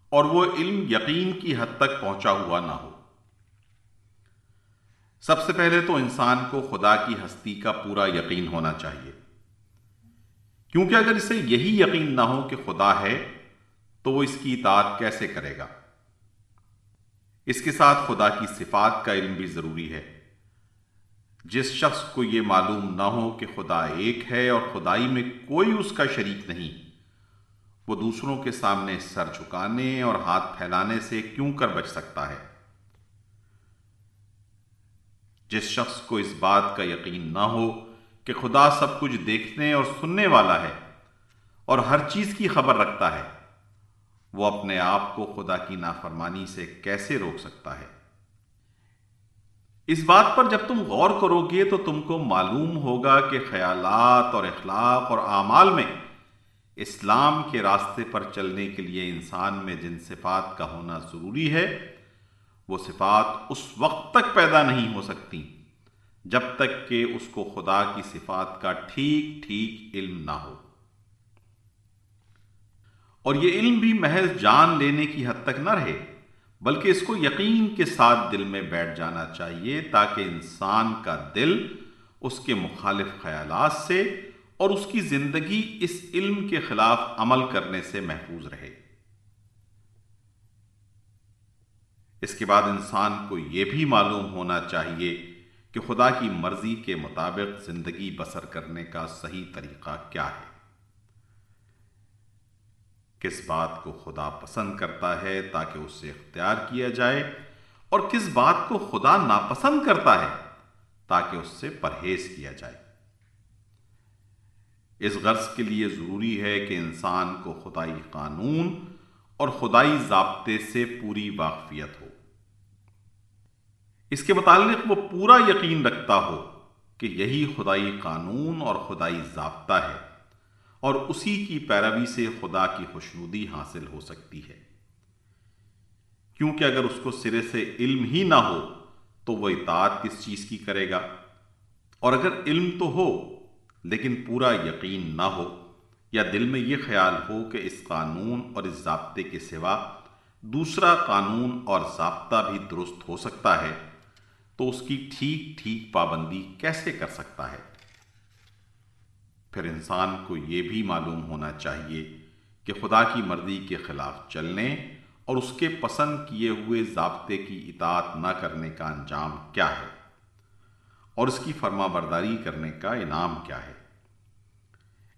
اور وہ علم یقین کی حد تک پہنچا ہوا نہ ہو۔ سب سے پہلے تو انسان کو خدا کی ہستی کا پورا یقین ہونا چاہیے۔ کیونکہ اگر اسے یہی یقین نہ ہو کہ خدا ہے، تو وہ اس کی اطاعت کیسے کرے گا؟ اس کے ساتھ خدا کی صفات کا علم بھی ضروری ہے۔ جس شخص کو یہ معلوم نہ ہو کہ خدا ایک ہے اور خدائی میں کوئی اس کا شریک نہیں، وہ دوسروں کے سامنے سر جھکانے اور ہاتھ پھیلانے سے کیوں کر بچ سکتا ہے؟ جس شخص کو اس بات کا یقین نہ ہو کہ خدا سب کچھ دیکھنے اور سننے والا ہے اور ہر چیز کی خبر رکھتا ہے، وہ اپنے آپ کو خدا کی نافرمانی سے کیسے روک سکتا ہے؟ اس بات پر جب تم غور کرو گے تو تم کو معلوم ہوگا کہ خیالات اور اخلاق اور اعمال میں اسلام کے راستے پر چلنے کے لیے انسان میں جن صفات کا ہونا ضروری ہے، وہ صفات اس وقت تک پیدا نہیں ہو سکتی جب تک کہ اس کو خدا کی صفات کا ٹھیک ٹھیک علم نہ ہو۔ اور یہ علم بھی محض جان لینے کی حد تک نہ رہے۔ بلکہ اس کو یقین کے ساتھ دل میں بیٹھ جانا چاہیے تاکہ انسان کا دل اس کے مخالف خیالات سے اور اس کی زندگی اس علم کے خلاف عمل کرنے سے محفوظ رہے۔ اس کے بعد انسان کو یہ بھی معلوم ہونا چاہیے کہ خدا کی مرضی کے مطابق زندگی بسر کرنے کا صحیح طریقہ کیا ہے۔ کس بات کو خدا پسند کرتا ہے تاکہ اس سے اختیار کیا جائے اور کس بات کو خدا ناپسند کرتا ہے تاکہ اس سے پرہیز کیا جائے۔ اس غرض کے لیے ضروری ہے کہ انسان کو خدائی قانون اور خدائی ضابطے سے پوری واقفیت ہو۔ اس کے متعلق وہ پورا یقین رکھتا ہو کہ یہی خدائی قانون اور خدائی ضابطہ ہے۔ اور اسی کی پیروی سے خدا کی خوشنودی حاصل ہو سکتی ہے۔ کیونکہ اگر اس کو سرے سے علم ہی نہ ہو، تو وہ اطاعت کس چیز کی کرے گا؟ اور اگر علم تو ہو، لیکن پورا یقین نہ ہو، یا دل میں یہ خیال ہو کہ اس قانون اور اس ضابطے کے سوا دوسرا قانون اور ضابطہ بھی درست ہو سکتا ہے، تو اس کی ٹھیک ٹھیک پابندی کیسے کر سکتا ہے؟ پھر انسان کو یہ بھی معلوم ہونا چاہیے کہ خدا کی مرضی کے خلاف چلنے اور اس کے پسند کیے ہوئے ضابطے کی اطاعت نہ کرنے کا انجام کیا ہے اور اس کی فرما برداری کرنے کا انعام کیا ہے۔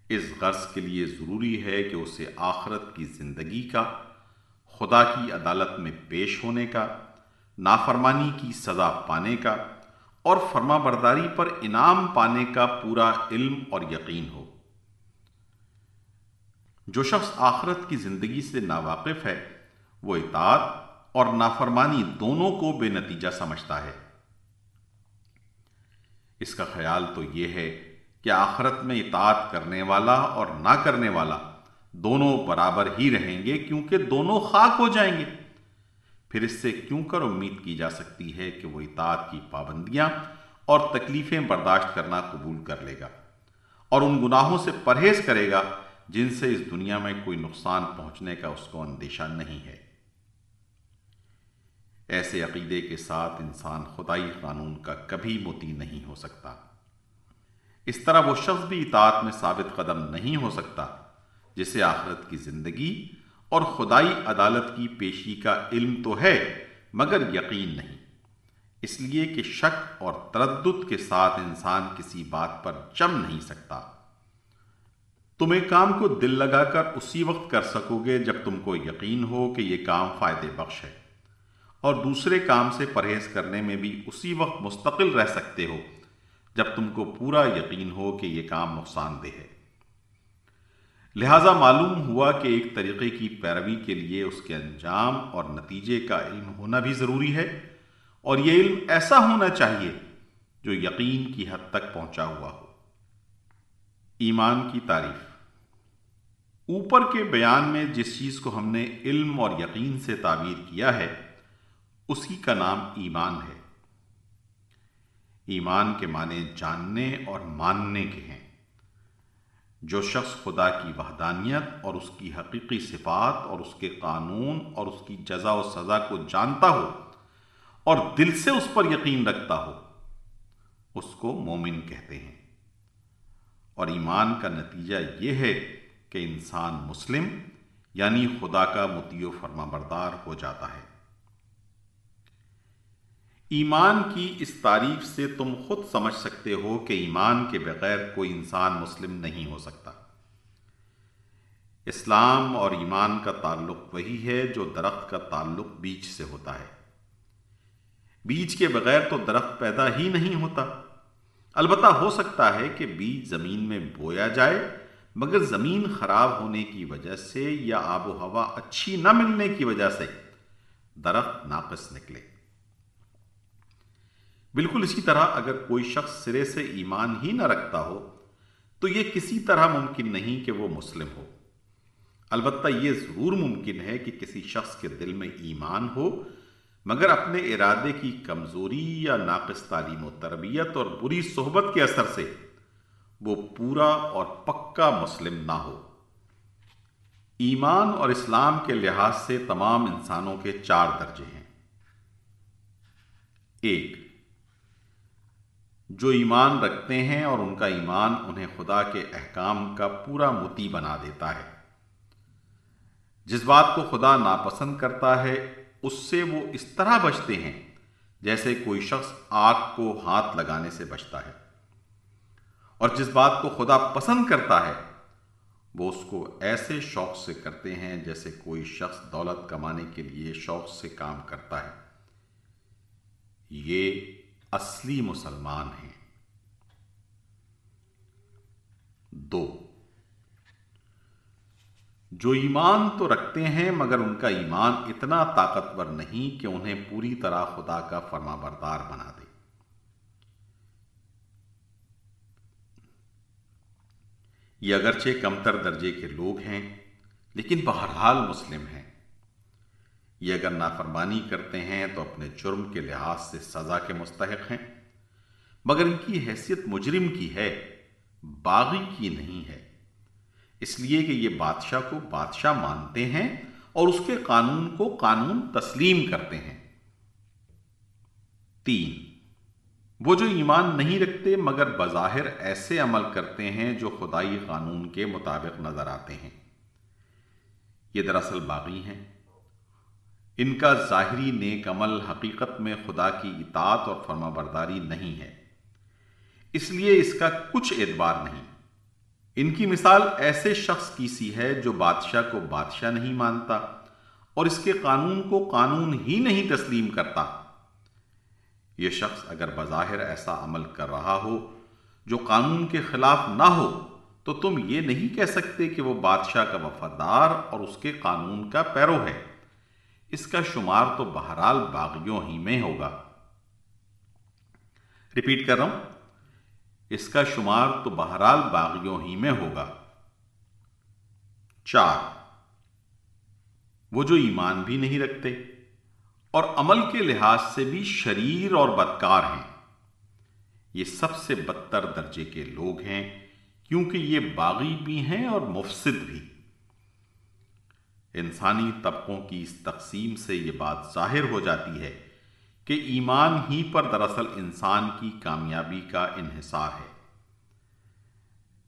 اس غرض کے لیے ضروری ہے کہ اسے آخرت کی زندگی کا، خدا کی عدالت میں پیش ہونے کا، نافرمانی کی سزا پانے کا اور فرما برداری پر انعام پانے کا پورا علم اور یقین ہو۔ جو شخص آخرت کی زندگی سے ناواقف ہے، وہ اطاعت اور نافرمانی دونوں کو بے نتیجہ سمجھتا ہے۔ اس کا خیال تو یہ ہے کہ آخرت میں اطاعت کرنے والا اور نہ کرنے والا دونوں برابر ہی رہیں گے کیونکہ دونوں خاک ہو جائیں گے۔ پھر اس سے کیوں کر امید کی جا سکتی ہے کہ وہ اطاعت کی پابندیاں اور تکلیفیں برداشت کرنا قبول کر لے گا اور ان گناہوں سے پرہیز کرے گا جن سے اس دنیا میں کوئی نقصان پہنچنے کا اس کو اندیشہ نہیں ہے۔ ایسے عقیدے کے ساتھ انسان خدائی قانون کا کبھی موتی نہیں ہو سکتا۔ اس طرح وہ شخص بھی اطاعت میں ثابت قدم نہیں ہو سکتا جسے آخرت کی زندگی اور خدائی عدالت کی پیشی کا علم تو ہے، مگر یقین نہیں۔ اس لیے کہ شک اور تردد کے ساتھ انسان کسی بات پر جم نہیں سکتا۔ تم ایک کام کو دل لگا کر اسی وقت کر سکو گے جب تم کو یقین ہو کہ یہ کام فائدے بخش ہے۔ اور دوسرے کام سے پرہیز کرنے میں بھی اسی وقت مستقل رہ سکتے ہو جب تم کو پورا یقین ہو کہ یہ کام نقصان دہ ہے۔ لہذا معلوم ہوا کہ ایک طریقے کی پیروی کے لیے اس کے انجام اور نتیجے کا علم ہونا بھی ضروری ہے اور یہ علم ایسا ہونا چاہیے جو یقین کی حد تک پہنچا ہوا ہو۔ ایمان کی تعریف۔ اوپر کے بیان میں جس چیز کو ہم نے علم اور یقین سے تعبیر کیا ہے اسی کا نام ایمان ہے۔ ایمان کے معنی جاننے اور ماننے کے ہیں۔ جو شخص خدا کی وحدانیت اور اس کی حقیقی صفات اور اس کے قانون اور اس کی جزا و سزا کو جانتا ہو اور دل سے اس پر یقین رکھتا ہو، اس کو مومن کہتے ہیں۔ اور ایمان کا نتیجہ یہ ہے کہ انسان مسلم یعنی خدا کا متیو فرما بردار ہو جاتا ہے۔ ایمان کی اس تعریف سے تم خود سمجھ سکتے ہو کہ ایمان کے بغیر کوئی انسان مسلم نہیں ہو سکتا۔ اسلام اور ایمان کا تعلق وہی ہے جو درخت کا تعلق بیچ سے ہوتا ہے۔ بیج کے بغیر تو درخت پیدا ہی نہیں ہوتا۔ البتہ ہو سکتا ہے کہ بیج زمین میں بویا جائے، مگر زمین خراب ہونے کی وجہ سے یا آب و ہوا اچھی نہ ملنے کی وجہ سے درخت ناقص نکلے۔ بالکل اسی طرح اگر کوئی شخص سرے سے ایمان ہی نہ رکھتا ہو، تو یہ کسی طرح ممکن نہیں کہ وہ مسلم ہو۔ البتہ یہ ضرور ممکن ہے کہ کسی شخص کے دل میں ایمان ہو، مگر اپنے ارادے کی کمزوری یا ناقص تعلیم و تربیت اور بری صحبت کے اثر سے وہ پورا اور پکا مسلم نہ ہو۔ ایمان اور اسلام کے لحاظ سے تمام انسانوں کے چار درجے ہیں۔ ایک جو ایمان رکھتے ہیں اور ان کا ایمان انہیں خدا کے احکام کا پورا متی بنا دیتا ہے۔ جس بات کو خدا ناپسند کرتا ہے، اس سے وہ اس طرح بچتے ہیں جیسے کوئی شخص آگ کو ہاتھ لگانے سے بچتا ہے۔ اور جس بات کو خدا پسند کرتا ہے، وہ اس کو ایسے شوق سے کرتے ہیں جیسے کوئی شخص دولت کمانے کے لیے شوق سے کام کرتا ہے۔ یہ اصلی مسلمان ہیں۔ دو، جو ایمان تو رکھتے ہیں مگر ان کا ایمان اتنا طاقتور نہیں کہ انہیں پوری طرح خدا کا فرما بردار بنا دے۔ یہ اگرچہ کمتر درجے کے لوگ ہیں، لیکن بہرحال مسلم ہیں۔ یہ اگر نافرمانی کرتے ہیں تو اپنے جرم کے لحاظ سے سزا کے مستحق ہیں۔ مگر ان کی حیثیت مجرم کی ہے، باغی کی نہیں ہے۔ اس لیے کہ یہ بادشاہ کو بادشاہ مانتے ہیں اور اس کے قانون کو قانون تسلیم کرتے ہیں۔ تین، وہ جو ایمان نہیں رکھتے مگر بظاہر ایسے عمل کرتے ہیں جو خدائی قانون کے مطابق نظر آتے ہیں۔ یہ دراصل باغی ہیں۔ ان کا ظاہری نیک عمل حقیقت میں خدا کی اطاعت اور فرما برداری نہیں ہے۔ اس لیے اس کا کچھ اعتبار نہیں۔ ان کی مثال ایسے شخص کی سی ہے جو بادشاہ کو بادشاہ نہیں مانتا اور اس کے قانون کو قانون ہی نہیں تسلیم کرتا۔ یہ شخص اگر بظاہر ایسا عمل کر رہا ہو جو قانون کے خلاف نہ ہو، تو تم یہ نہیں کہہ سکتے کہ وہ بادشاہ کا وفادار اور اس کے قانون کا پیرو ہے۔ اس کا شمار تو بہرحال باغیوں ہی میں ہوگا۔ ریپیٹ کر رہا ہوں۔ اس کا شمار تو بہرحال باغیوں ہی میں ہوگا۔ چار۔ وہ جو ایمان بھی نہیں رکھتے اور عمل کے لحاظ سے بھی شریر اور بدکار ہیں۔ یہ سب سے بدتر درجے کے لوگ ہیں کیونکہ یہ باغی بھی ہیں اور مفسد بھی۔ انسانی طبقوں کی اس تقسیم سے یہ بات ظاہر ہو جاتی ہے کہ ایمان ہی پر دراصل انسان کی کامیابی کا انحصار ہے۔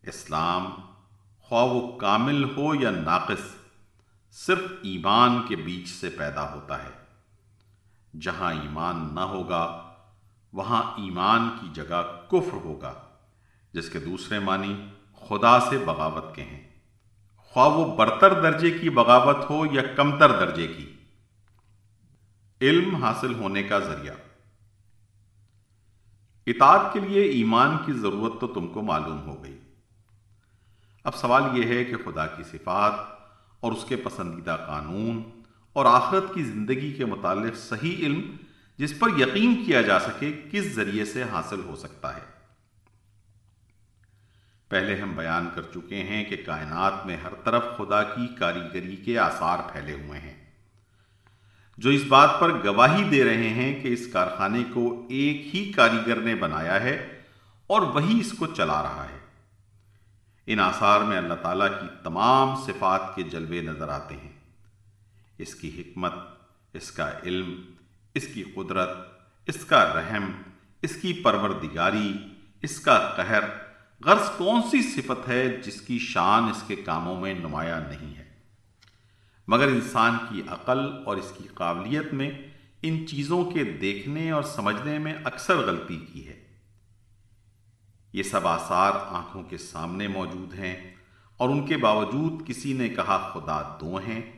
اسلام خواہ وہ کامل ہو یا ناقص، صرف ایمان کے بیچ سے پیدا ہوتا ہے۔ جہاں ایمان نہ ہوگا، وہاں ایمان کی جگہ کفر ہوگا، جس کے دوسرے معنی خدا سے بغاوت کے ہیں۔ خواہ وہ برتر درجے کی بغاوت ہو یا کمتر درجے کی۔ علم حاصل ہونے کا ذریعہ۔ اطاعت کے لیے ایمان کی ضرورت تو تم کو معلوم ہو گئی۔ اب سوال یہ ہے کہ خدا کی صفات اور اس کے پسندیدہ قانون اور آخرت کی زندگی کے متعلق صحیح علم جس پر یقین کیا جا سکے کس ذریعے سے حاصل ہو سکتا ہے۔ پہلے ہم بیان کر چکے ہیں کہ کائنات میں ہر طرف خدا کی کاریگری کے آثار پھیلے ہوئے ہیں۔ جو اس بات پر گواہی دے رہے ہیں کہ اس کارخانے کو ایک ہی کاریگر نے بنایا ہے اور وہی اس کو چلا رہا ہے۔ ان آثار میں اللہ تعالیٰ کی تمام صفات کے جلوے نظر آتے ہیں۔ اس کی حکمت، اس کا علم، اس کی قدرت، اس کا رحم، اس کی پروردگاری، اس کا قہر غرض کون سی صفت ہے جس کی شان اس کے کاموں میں نمایاں نہیں ہے؟ مگر انسان کی عقل اور اس کی قابلیت میں ان چیزوں کے دیکھنے اور سمجھنے میں اکثر غلطی کی ہے۔ یہ سب آثار آنکھوں کے سامنے موجود ہیں اور ان کے باوجود کسی نے کہا خدا دو ہیں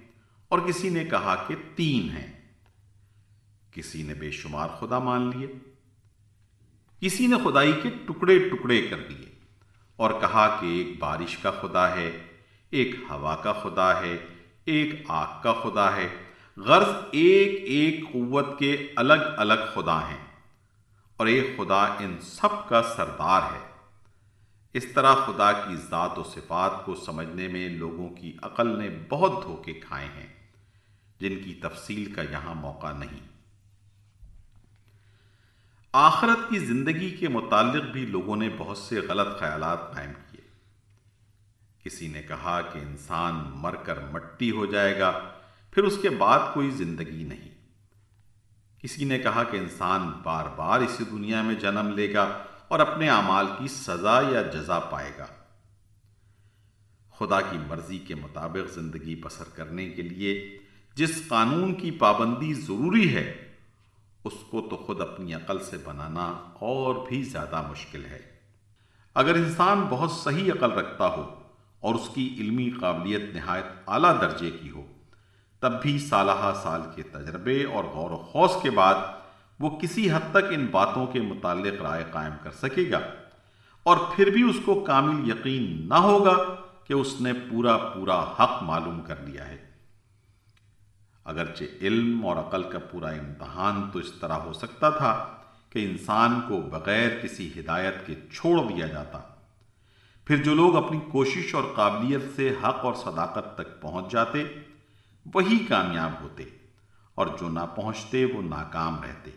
اور کسی نے کہا کہ تین ہیں۔ کسی نے بے شمار خدا مان لیے، کسی نے خدائی کے ٹکڑے ٹکڑے کر دیے۔ اور کہا کہ ایک بارش کا خدا ہے، ایک ہوا کا خدا ہے، ایک آگ کا خدا ہے۔ غرض ایک ایک قوت کے الگ الگ خدا ہیں۔ اور ایک خدا ان سب کا سردار ہے۔ اس طرح خدا کی ذات و صفات کو سمجھنے میں لوگوں کی عقل نے بہت دھوکے کھائے ہیں۔ جن کی تفصیل کا یہاں موقع نہیں۔ آخرت کی زندگی کے متعلق بھی لوگوں نے بہت سے غلط خیالات قائم کیے۔ کسی نے کہا کہ انسان مر کر مٹی ہو جائے گا، پھر اس کے بعد کوئی زندگی نہیں۔ کسی نے کہا کہ انسان بار بار اسی دنیا میں جنم لے گا اور اپنے اعمال کی سزا یا جزا پائے گا۔ خدا کی مرضی کے مطابق زندگی بسر کرنے کے لیے جس قانون کی پابندی ضروری ہے اس کو تو خود اپنی عقل سے بنانا اور بھی زیادہ مشکل ہے۔ اگر انسان بہت صحیح عقل رکھتا ہو اور اس کی علمی قابلیت نہایت اعلیٰ درجے کی ہو، تب بھی سالہ سال کے تجربے اور غور و خوص کے بعد وہ کسی حد تک ان باتوں کے متعلق رائے قائم کر سکے گا۔ اور پھر بھی اس کو کامل یقین نہ ہوگا کہ اس نے پورا پورا حق معلوم کر لیا ہے۔ اگرچہ علم اور عقل کا پورا امتحان تو اس طرح ہو سکتا تھا کہ انسان کو بغیر کسی ہدایت کے چھوڑ دیا جاتا۔ پھر جو لوگ اپنی کوشش اور قابلیت سے حق اور صداقت تک پہنچ جاتے، وہی کامیاب ہوتے اور جو نہ پہنچتے وہ ناکام رہتے۔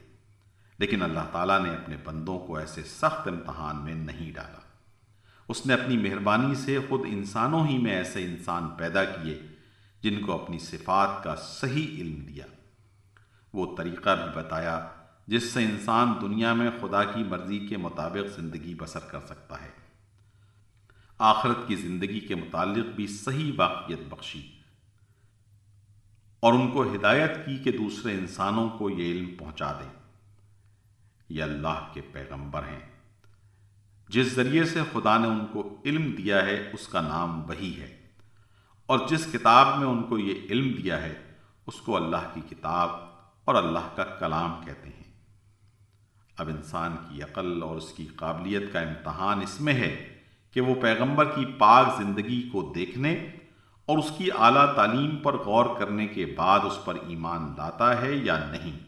لیکن اللہ تعالیٰ نے اپنے بندوں کو ایسے سخت امتحان میں نہیں ڈالا۔ اس نے اپنی مہربانی سے خود انسانوں ہی میں ایسے انسان پیدا کیے جن کو اپنی صفات کا صحیح علم دیا۔ وہ طریقہ بھی بتایا جس سے انسان دنیا میں خدا کی مرضی کے مطابق زندگی بسر کر سکتا ہے۔ آخرت کی زندگی کے متعلق بھی صحیح واقعیت بخشی۔ اور ان کو ہدایت کی کہ دوسرے انسانوں کو یہ علم پہنچا دیں یہ اللہ کے پیغمبر ہیں۔ جس ذریعے سے خدا نے ان کو علم دیا ہے، اس کا نام وہی ہے۔ اور جس کتاب میں ان کو یہ علم دیا ہے، اس کو اللہ کی کتاب اور اللہ کا کلام کہتے ہیں۔ اب انسان کی عقل اور اس کی قابلیت کا امتحان اس میں ہے کہ وہ پیغمبر کی پاک زندگی کو دیکھنے اور اس کی اعلیٰ تعلیم پر غور کرنے کے بعد اس پر ایمان لاتا ہے یا نہیں۔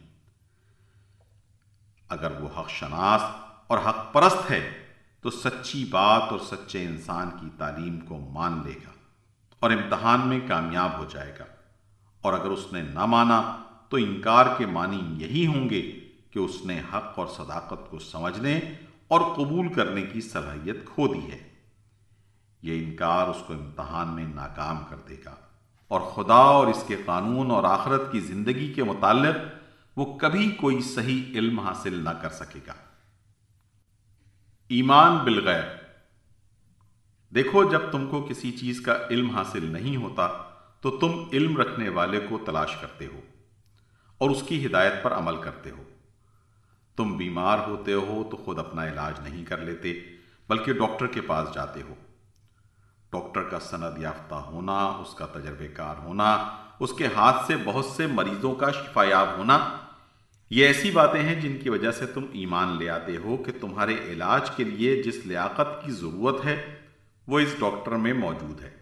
اگر وہ حق شناس اور حق پرست ہے، تو سچی بات اور سچے انسان کی تعلیم کو مان لے گا۔ اور امتحان میں کامیاب ہو جائے گا۔ اور اگر اس نے نہ مانا، تو انکار کے معنی یہی ہوں گے کہ اس نے حق اور صداقت کو سمجھنے اور قبول کرنے کی صلاحیت کھو دی ہے۔ یہ انکار اس کو امتحان میں ناکام کر دے گا۔ اور خدا اور اس کے قانون اور آخرت کی زندگی کے متعلق وہ کبھی کوئی صحیح علم حاصل نہ کر سکے گا۔ ایمان بالغیر دیکھو، جب تم کو کسی چیز کا علم حاصل نہیں ہوتا، تو تم علم رکھنے والے کو تلاش کرتے ہو اور اس کی ہدایت پر عمل کرتے ہو۔ تم بیمار ہوتے ہو تو خود اپنا علاج نہیں کر لیتے، بلکہ ڈاکٹر کے پاس جاتے ہو۔ ڈاکٹر کا سند یافتہ ہونا، اس کا تجربے کار ہونا، اس کے ہاتھ سے بہت سے مریضوں کا شفا یاب ہونا، یہ ایسی باتیں ہیں جن کی وجہ سے تم ایمان لے آتے ہو کہ تمہارے علاج کے لیے جس لیاقت کی ضرورت ہے وہ اس ڈاکٹر میں موجود ہے۔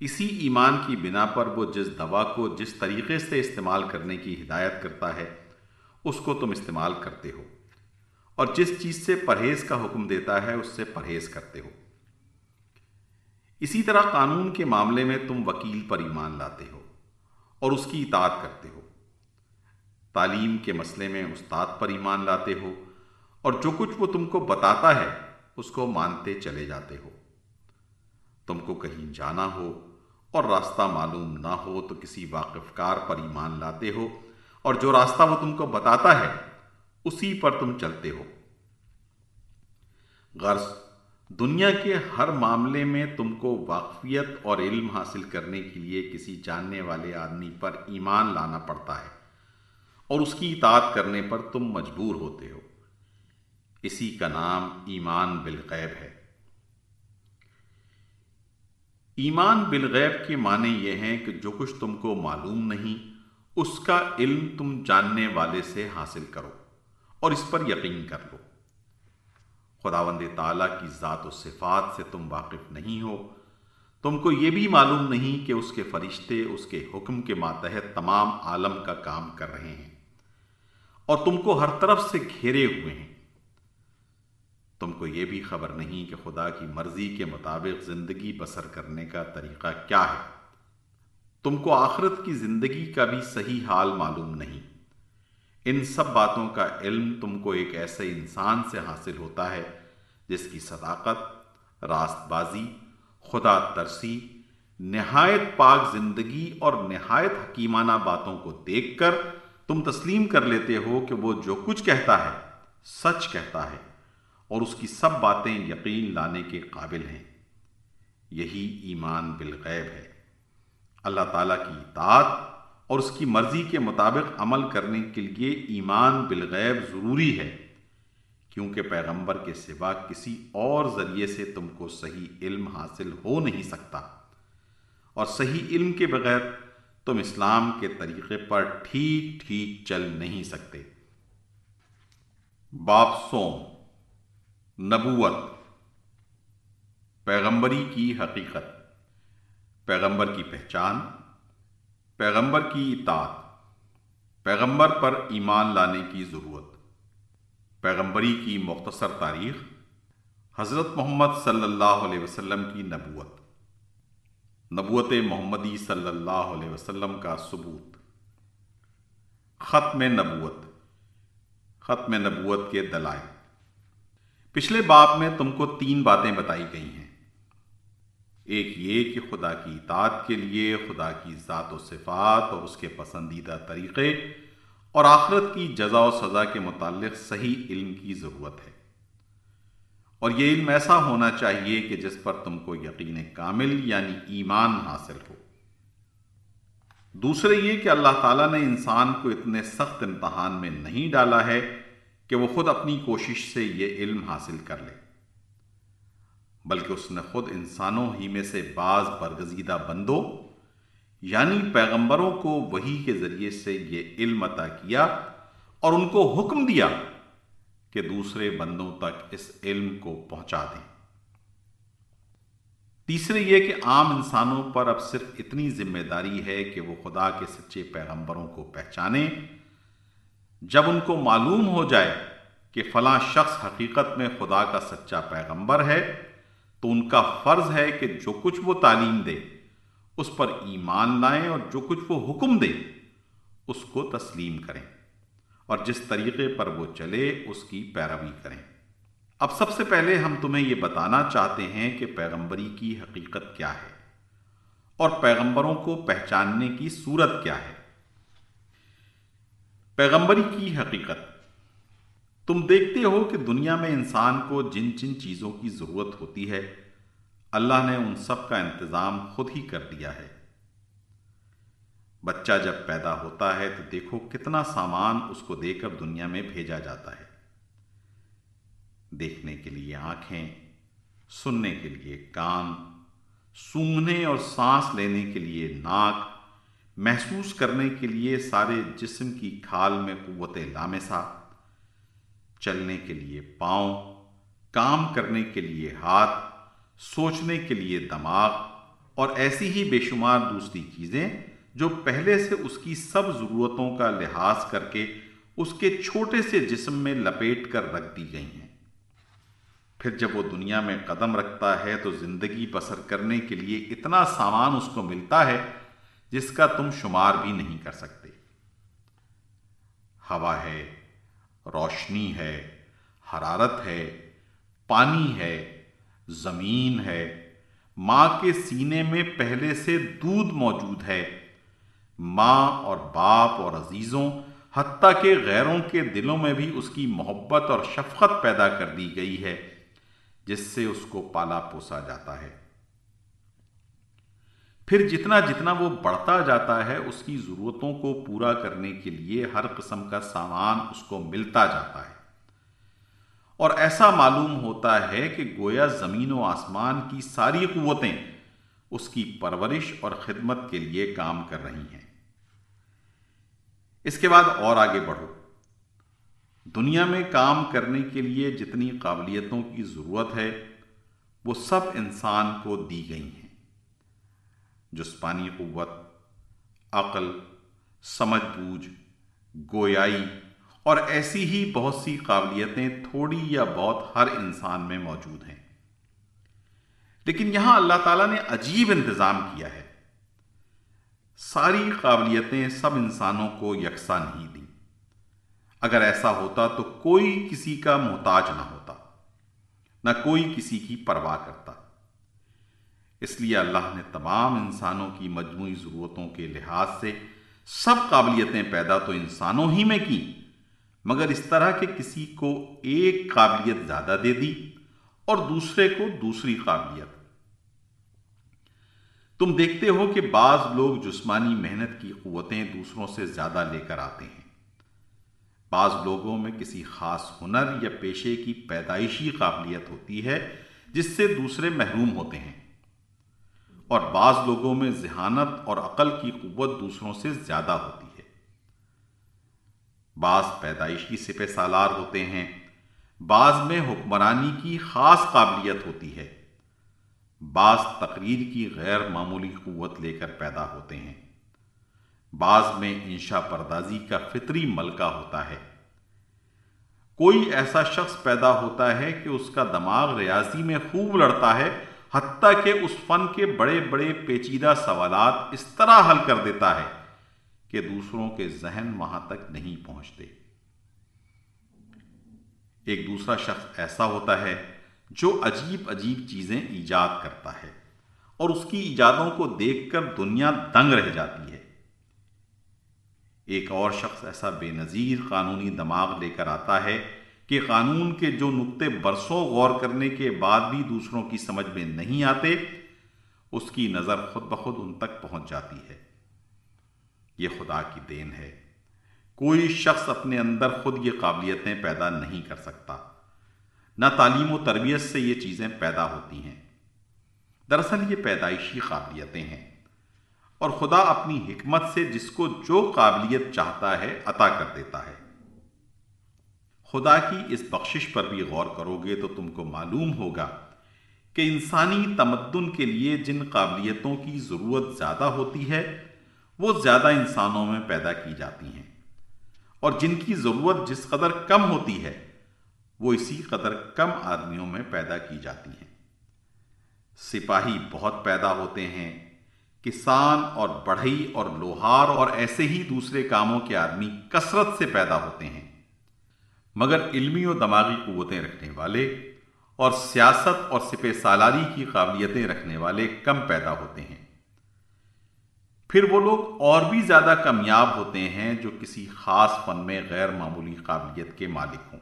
اسی ایمان کی بنا پر وہ جس دوا کو جس طریقے سے استعمال کرنے کی ہدایت کرتا ہے، اس کو تم استعمال کرتے ہو۔ اور جس چیز سے پرہیز کا حکم دیتا ہے، اس سے پرہیز کرتے ہو۔ اسی طرح قانون کے معاملے میں تم وکیل پر ایمان لاتے ہو اور اس کی اطاعت کرتے ہو۔ تعلیم کے مسئلے میں استاد پر ایمان لاتے ہو اور جو کچھ وہ تم کو بتاتا ہے، اس کو مانتے چلے جاتے ہو۔ تم کو کہیں جانا ہو اور راستہ معلوم نہ ہو تو کسی واقف کار پر ایمان لاتے ہو اور جو راستہ وہ تم کو بتاتا ہے، اسی پر تم چلتے ہو۔ غرض، دنیا کے ہر معاملے میں تم کو واقفیت اور علم حاصل کرنے کے لیے کسی جاننے والے آدمی پر ایمان لانا پڑتا ہے اور اس کی اطاعت کرنے پر تم مجبور ہوتے ہو۔ اسی کا نام ایمان بالغیب ہے۔ ایمان بالغیب کے معنی یہ ہیں کہ جو کچھ تم کو معلوم نہیں، اس کا علم تم جاننے والے سے حاصل کرو اور اس پر یقین کر لو۔ خداوند تعالیٰ کی ذات و صفات سے تم واقف نہیں ہو۔ تم کو یہ بھی معلوم نہیں کہ اس کے فرشتے، اس کے حکم کے ماتحت تمام عالم کا کام کر رہے ہیں اور تم کو ہر طرف سے گھیرے ہوئے ہیں۔ تم کو یہ بھی خبر نہیں کہ خدا کی مرضی کے مطابق زندگی بسر کرنے کا طریقہ کیا ہے۔ تم کو آخرت کی زندگی کا بھی صحیح حال معلوم نہیں۔ ان سب باتوں کا علم تم کو ایک ایسے انسان سے حاصل ہوتا ہے جس کی صداقت، راست بازی، خدا ترسی، نہایت پاک زندگی اور نہایت حکیمانہ باتوں کو دیکھ کر تم تسلیم کر لیتے ہو کہ وہ جو کچھ کہتا ہے، سچ کہتا ہے۔ اور اس کی سب باتیں یقین لانے کے قابل ہیں۔ یہی ایمان بالغیب ہے۔ اللہ تعالیٰ کی اطاعت اور اس کی مرضی کے مطابق عمل کرنے کے لیے ایمان بالغیب ضروری ہے، کیونکہ پیغمبر کے سوا کسی اور ذریعے سے تم کو صحیح علم حاصل ہو نہیں سکتا۔ اور صحیح علم کے بغیر تم اسلام کے طریقے پر ٹھیک ٹھیک چل نہیں سکتے۔ باپ سوم۔ نبوت، پیغمبری کی حقیقت، پیغمبر کی پہچان، پیغمبر کی اطاعت، پیغمبر پر ایمان لانے کی ضرورت، پیغمبری کی مختصر تاریخ، حضرت محمد صلی اللہ علیہ وسلم کی نبوت نبوت محمدی صلی اللہ علیہ وسلم کا ثبوت، ختم نبوت ختم نبوت کے دلائل۔ پچھلے باپ میں تم کو تین باتیں بتائی گئی ہیں۔ ایک یہ کہ خدا کی اطاعت کے لیے، خدا کی ذات و صفات اور اس کے پسندیدہ طریقے اور آخرت کی جزا و سزا کے متعلق صحیح علم کی ضرورت ہے۔ اور یہ علم ایسا ہونا چاہیے کہ جس پر تم کو یقین کامل یعنی ایمان حاصل ہو۔ دوسرے یہ کہ اللہ تعالیٰ نے انسان کو اتنے سخت امتحان میں نہیں ڈالا ہے کہ وہ خود اپنی کوشش سے یہ علم حاصل کر لے۔ بلکہ اس نے خود انسانوں ہی میں سے بعض برگزیدہ بندوں یعنی پیغمبروں کو وہی کے ذریعے سے یہ علم عطا کیا اور ان کو حکم دیا کہ دوسرے بندوں تک اس علم کو پہنچا دیں۔ تیسرے یہ کہ عام انسانوں پر اب صرف اتنی ذمہ داری ہے کہ وہ خدا کے سچے پیغمبروں کو پہچانے جب ان کو معلوم ہو جائے کہ فلاں شخص حقیقت میں خدا کا سچا پیغمبر ہے، تو ان کا فرض ہے کہ جو کچھ وہ تعلیم دے، اس پر ایمان لائیں اور جو کچھ وہ حکم دے، اس کو تسلیم کریں اور جس طریقے پر وہ چلے، اس کی پیروی کریں۔ اب سب سے پہلے ہم تمہیں یہ بتانا چاہتے ہیں کہ پیغمبری کی حقیقت کیا ہے اور پیغمبروں کو پہچاننے کی صورت کیا ہے۔ پیغمبری کی حقیقت۔ تم دیکھتے ہو کہ دنیا میں انسان کو جن جن چیزوں کی ضرورت ہوتی ہے، اللہ نے ان سب کا انتظام خود ہی کر دیا ہے۔ بچہ جب پیدا ہوتا ہے تو دیکھو کتنا سامان اس کو دے کر دنیا میں بھیجا جاتا ہے۔ دیکھنے کے لیے آنکھیں، سننے کے لیے کان سونگنے اور سانس لینے کے لیے ناک محسوس کرنے کے لیے سارے جسم کی کھال میں قوت لامسا، چلنے کے لیے پاؤں، کام کرنے کے لیے ہاتھ، سوچنے کے لیے دماغ، اور ایسی ہی بے شمار دوسری چیزیں جو پہلے سے اس کی سب ضرورتوں کا لحاظ کر کے اس کے چھوٹے سے جسم میں لپیٹ کر رکھ دی گئی ہیں۔ پھر جب وہ دنیا میں قدم رکھتا ہے تو زندگی بسر کرنے کے لیے اتنا سامان اس کو ملتا ہے جس کا تم شمار بھی نہیں کر سکتے۔ ہوا ہے، روشنی ہے، حرارت ہے، پانی ہے، زمین ہے۔ ماں کے سینے میں پہلے سے دودھ موجود ہے۔ ماں اور باپ اور عزیزوں، حتیٰ کہ غیروں کے دلوں میں بھی اس کی محبت اور شفقت پیدا کر دی گئی ہے، جس سے اس کو پالا پوسا جاتا ہے۔ پھر جتنا جتنا وہ بڑھتا جاتا ہے، اس کی ضرورتوں کو پورا کرنے کے لیے ہر قسم کا سامان اس کو ملتا جاتا ہے۔ اور ایسا معلوم ہوتا ہے کہ گویا زمین و آسمان کی ساری قوتیں اس کی پرورش اور خدمت کے لیے کام کر رہی ہیں۔ اس کے بعد اور آگے بڑھو۔ دنیا میں کام کرنے کے لیے جتنی قابلیتوں کی ضرورت ہے، وہ سب انسان کو دی گئی ہیں۔ جسمانی قوت، عقل، سمجھ بوجھ، گویائی اور ایسی ہی بہت سی قابلیتیں تھوڑی یا بہت ہر انسان میں موجود ہیں۔ لیکن یہاں اللہ تعالیٰ نے عجیب انتظام کیا ہے۔ ساری قابلیتیں سب انسانوں کو یکساں نہیں دیں۔ اگر ایسا ہوتا تو کوئی کسی کا محتاج نہ ہوتا، نہ کوئی کسی کی پرواہ کرتا۔ اس لیے اللہ نے تمام انسانوں کی مجموعی ضرورتوں کے لحاظ سے سب قابلیتیں پیدا تو انسانوں ہی میں کی مگر اس طرح کہ کسی کو ایک قابلیت زیادہ دے دی اور دوسرے کو دوسری قابلیت۔ تم دیکھتے ہو کہ بعض لوگ جسمانی محنت کی قوتیں دوسروں سے زیادہ لے کر آتے ہیں۔ بعض لوگوں میں کسی خاص ہنر یا پیشے کی پیدائشی قابلیت ہوتی ہے جس سے دوسرے محروم ہوتے ہیں۔ اور بعض لوگوں میں ذہانت اور عقل کی قوت دوسروں سے زیادہ ہوتی ہے۔ بعض پیدائشی سپہ سالار ہوتے ہیں۔ بعض میں حکمرانی کی خاص قابلیت ہوتی ہے۔ بعض تقریر کی غیر معمولی قوت لے کر پیدا ہوتے ہیں۔ بعض میں انشا پردازی کا فطری ملکہ ہوتا ہے۔ کوئی ایسا شخص پیدا ہوتا ہے کہ اس کا دماغ ریاضی میں خوب لڑتا ہے حتیٰ کہ اس فن کے بڑے بڑے پیچیدہ سوالات اس طرح حل کر دیتا ہے کہ دوسروں کے ذہن وہاں تک نہیں پہنچتے۔ ایک دوسرا شخص ایسا ہوتا ہے جو عجیب عجیب چیزیں ایجاد کرتا ہے اور اس کی ایجادوں کو دیکھ کر دنیا دنگ رہ جاتی ہے۔ ایک اور شخص ایسا بے نظیر قانونی دماغ لے کر آتا ہے کہ قانون کے جو نقطے برسوں غور کرنے کے بعد بھی دوسروں کی سمجھ میں نہیں آتے، اس کی نظر خود بخود ان تک پہنچ جاتی ہے۔ یہ خدا کی دین ہے۔ کوئی شخص اپنے اندر خود یہ قابلیتیں پیدا نہیں کر سکتا۔ نہ تعلیم و تربیت سے یہ چیزیں پیدا ہوتی ہیں۔ دراصل یہ پیدائشی قابلیتیں ہیں۔ اور خدا اپنی حکمت سے جس کو جو قابلیت چاہتا ہے عطا کر دیتا ہے۔ خدا کی اس بخشش پر بھی غور کرو گے تو تم کو معلوم ہوگا کہ انسانی تمدن کے لیے جن قابلیتوں کی ضرورت زیادہ ہوتی ہے، وہ زیادہ انسانوں میں پیدا کی جاتی ہیں۔ اور جن کی ضرورت جس قدر کم ہوتی ہے، وہ اسی قدر کم آدمیوں میں پیدا کی جاتی ہیں۔ سپاہی بہت پیدا ہوتے ہیں، کسان اور بڑھئی اور لوہار اور ایسے ہی دوسرے کاموں کے آدمی کثرت سے پیدا ہوتے ہیں۔ مگر علمی و دماغی قوتیں رکھنے والے اور سیاست اور سپہ سالاری کی قابلیتیں رکھنے والے کم پیدا ہوتے ہیں۔ پھر وہ لوگ اور بھی زیادہ کامیاب ہوتے ہیں جو کسی خاص فن میں غیر معمولی قابلیت کے مالک ہوں۔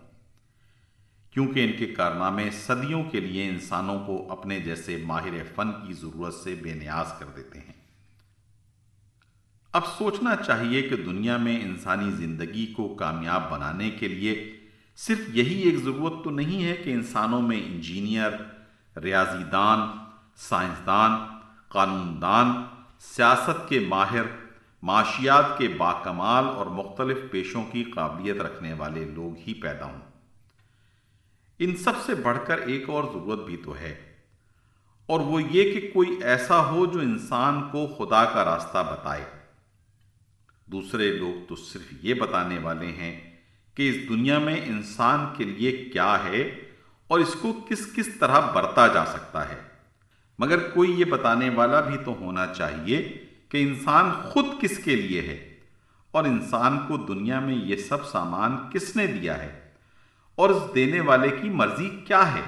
کیونکہ ان کے کارنامے صدیوں کے لیے انسانوں کو اپنے جیسے ماہر فن کی ضرورت سے بے نیاز کر دیتے ہیں۔ اب سوچنا چاہیے کہ دنیا میں انسانی زندگی کو کامیاب بنانے کے لیے صرف یہی ایک ضرورت تو نہیں ہے کہ انسانوں میں انجینئر ریاضی دان سائنسدان قانون دان سیاست کے ماہر، معاشیات کے باکمال اور مختلف پیشوں کی قابلیت رکھنے والے لوگ ہی پیدا ہوں۔ ان سب سے بڑھ کر ایک اور ضرورت بھی تو ہے۔ اور وہ یہ کہ کوئی ایسا ہو جو انسان کو خدا کا راستہ بتائے۔ دوسرے لوگ تو صرف یہ بتانے والے ہیں کہ اس دنیا میں انسان کے لیے کیا ہے اور اس کو کس کس طرح برتا جا سکتا ہے۔ مگر کوئی یہ بتانے والا بھی تو ہونا چاہیے کہ انسان خود کس کے لیے ہے اور انسان کو دنیا میں یہ سب سامان کس نے دیا ہے اور اس دینے والے کی مرضی کیا ہے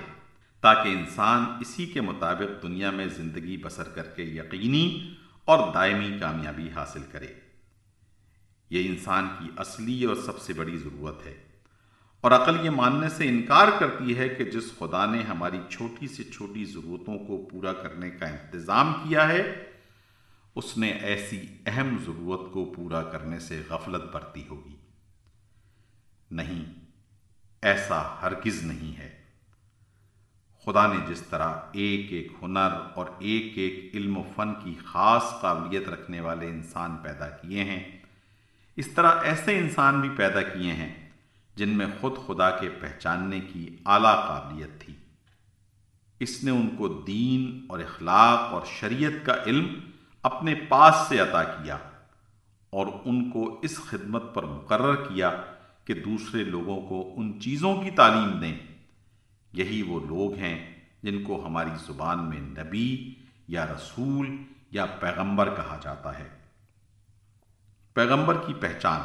تاکہ انسان اسی کے مطابق دنیا میں زندگی بسر کر کے یقینی اور دائمی کامیابی حاصل کرے۔ یہ انسان کی اصلی اور سب سے بڑی ضرورت ہے۔ اور عقل یہ ماننے سے انکار کرتی ہے کہ جس خدا نے ہماری چھوٹی سے چھوٹی ضرورتوں کو پورا کرنے کا انتظام کیا ہے، اس نے ایسی اہم ضرورت کو پورا کرنے سے غفلت برتی ہوگی۔ نہیں، ایسا ہرگز نہیں ہے۔ خدا نے جس طرح ایک ایک ہنر اور ایک ایک علم و فن کی خاص قابلیت رکھنے والے انسان پیدا کیے ہیں اس طرح ایسے انسان بھی پیدا کیے ہیں جن میں خود خدا کے پہچاننے کی اعلیٰ قابلیت تھی۔ اس نے ان کو دین اور اخلاق اور شریعت کا علم اپنے پاس سے عطا کیا اور ان کو اس خدمت پر مقرر کیا کہ دوسرے لوگوں کو ان چیزوں کی تعلیم دیں۔ یہی وہ لوگ ہیں جن کو ہماری زبان میں نبی یا رسول یا پیغمبر کہا جاتا ہے۔ پیغمبر کی پہچان۔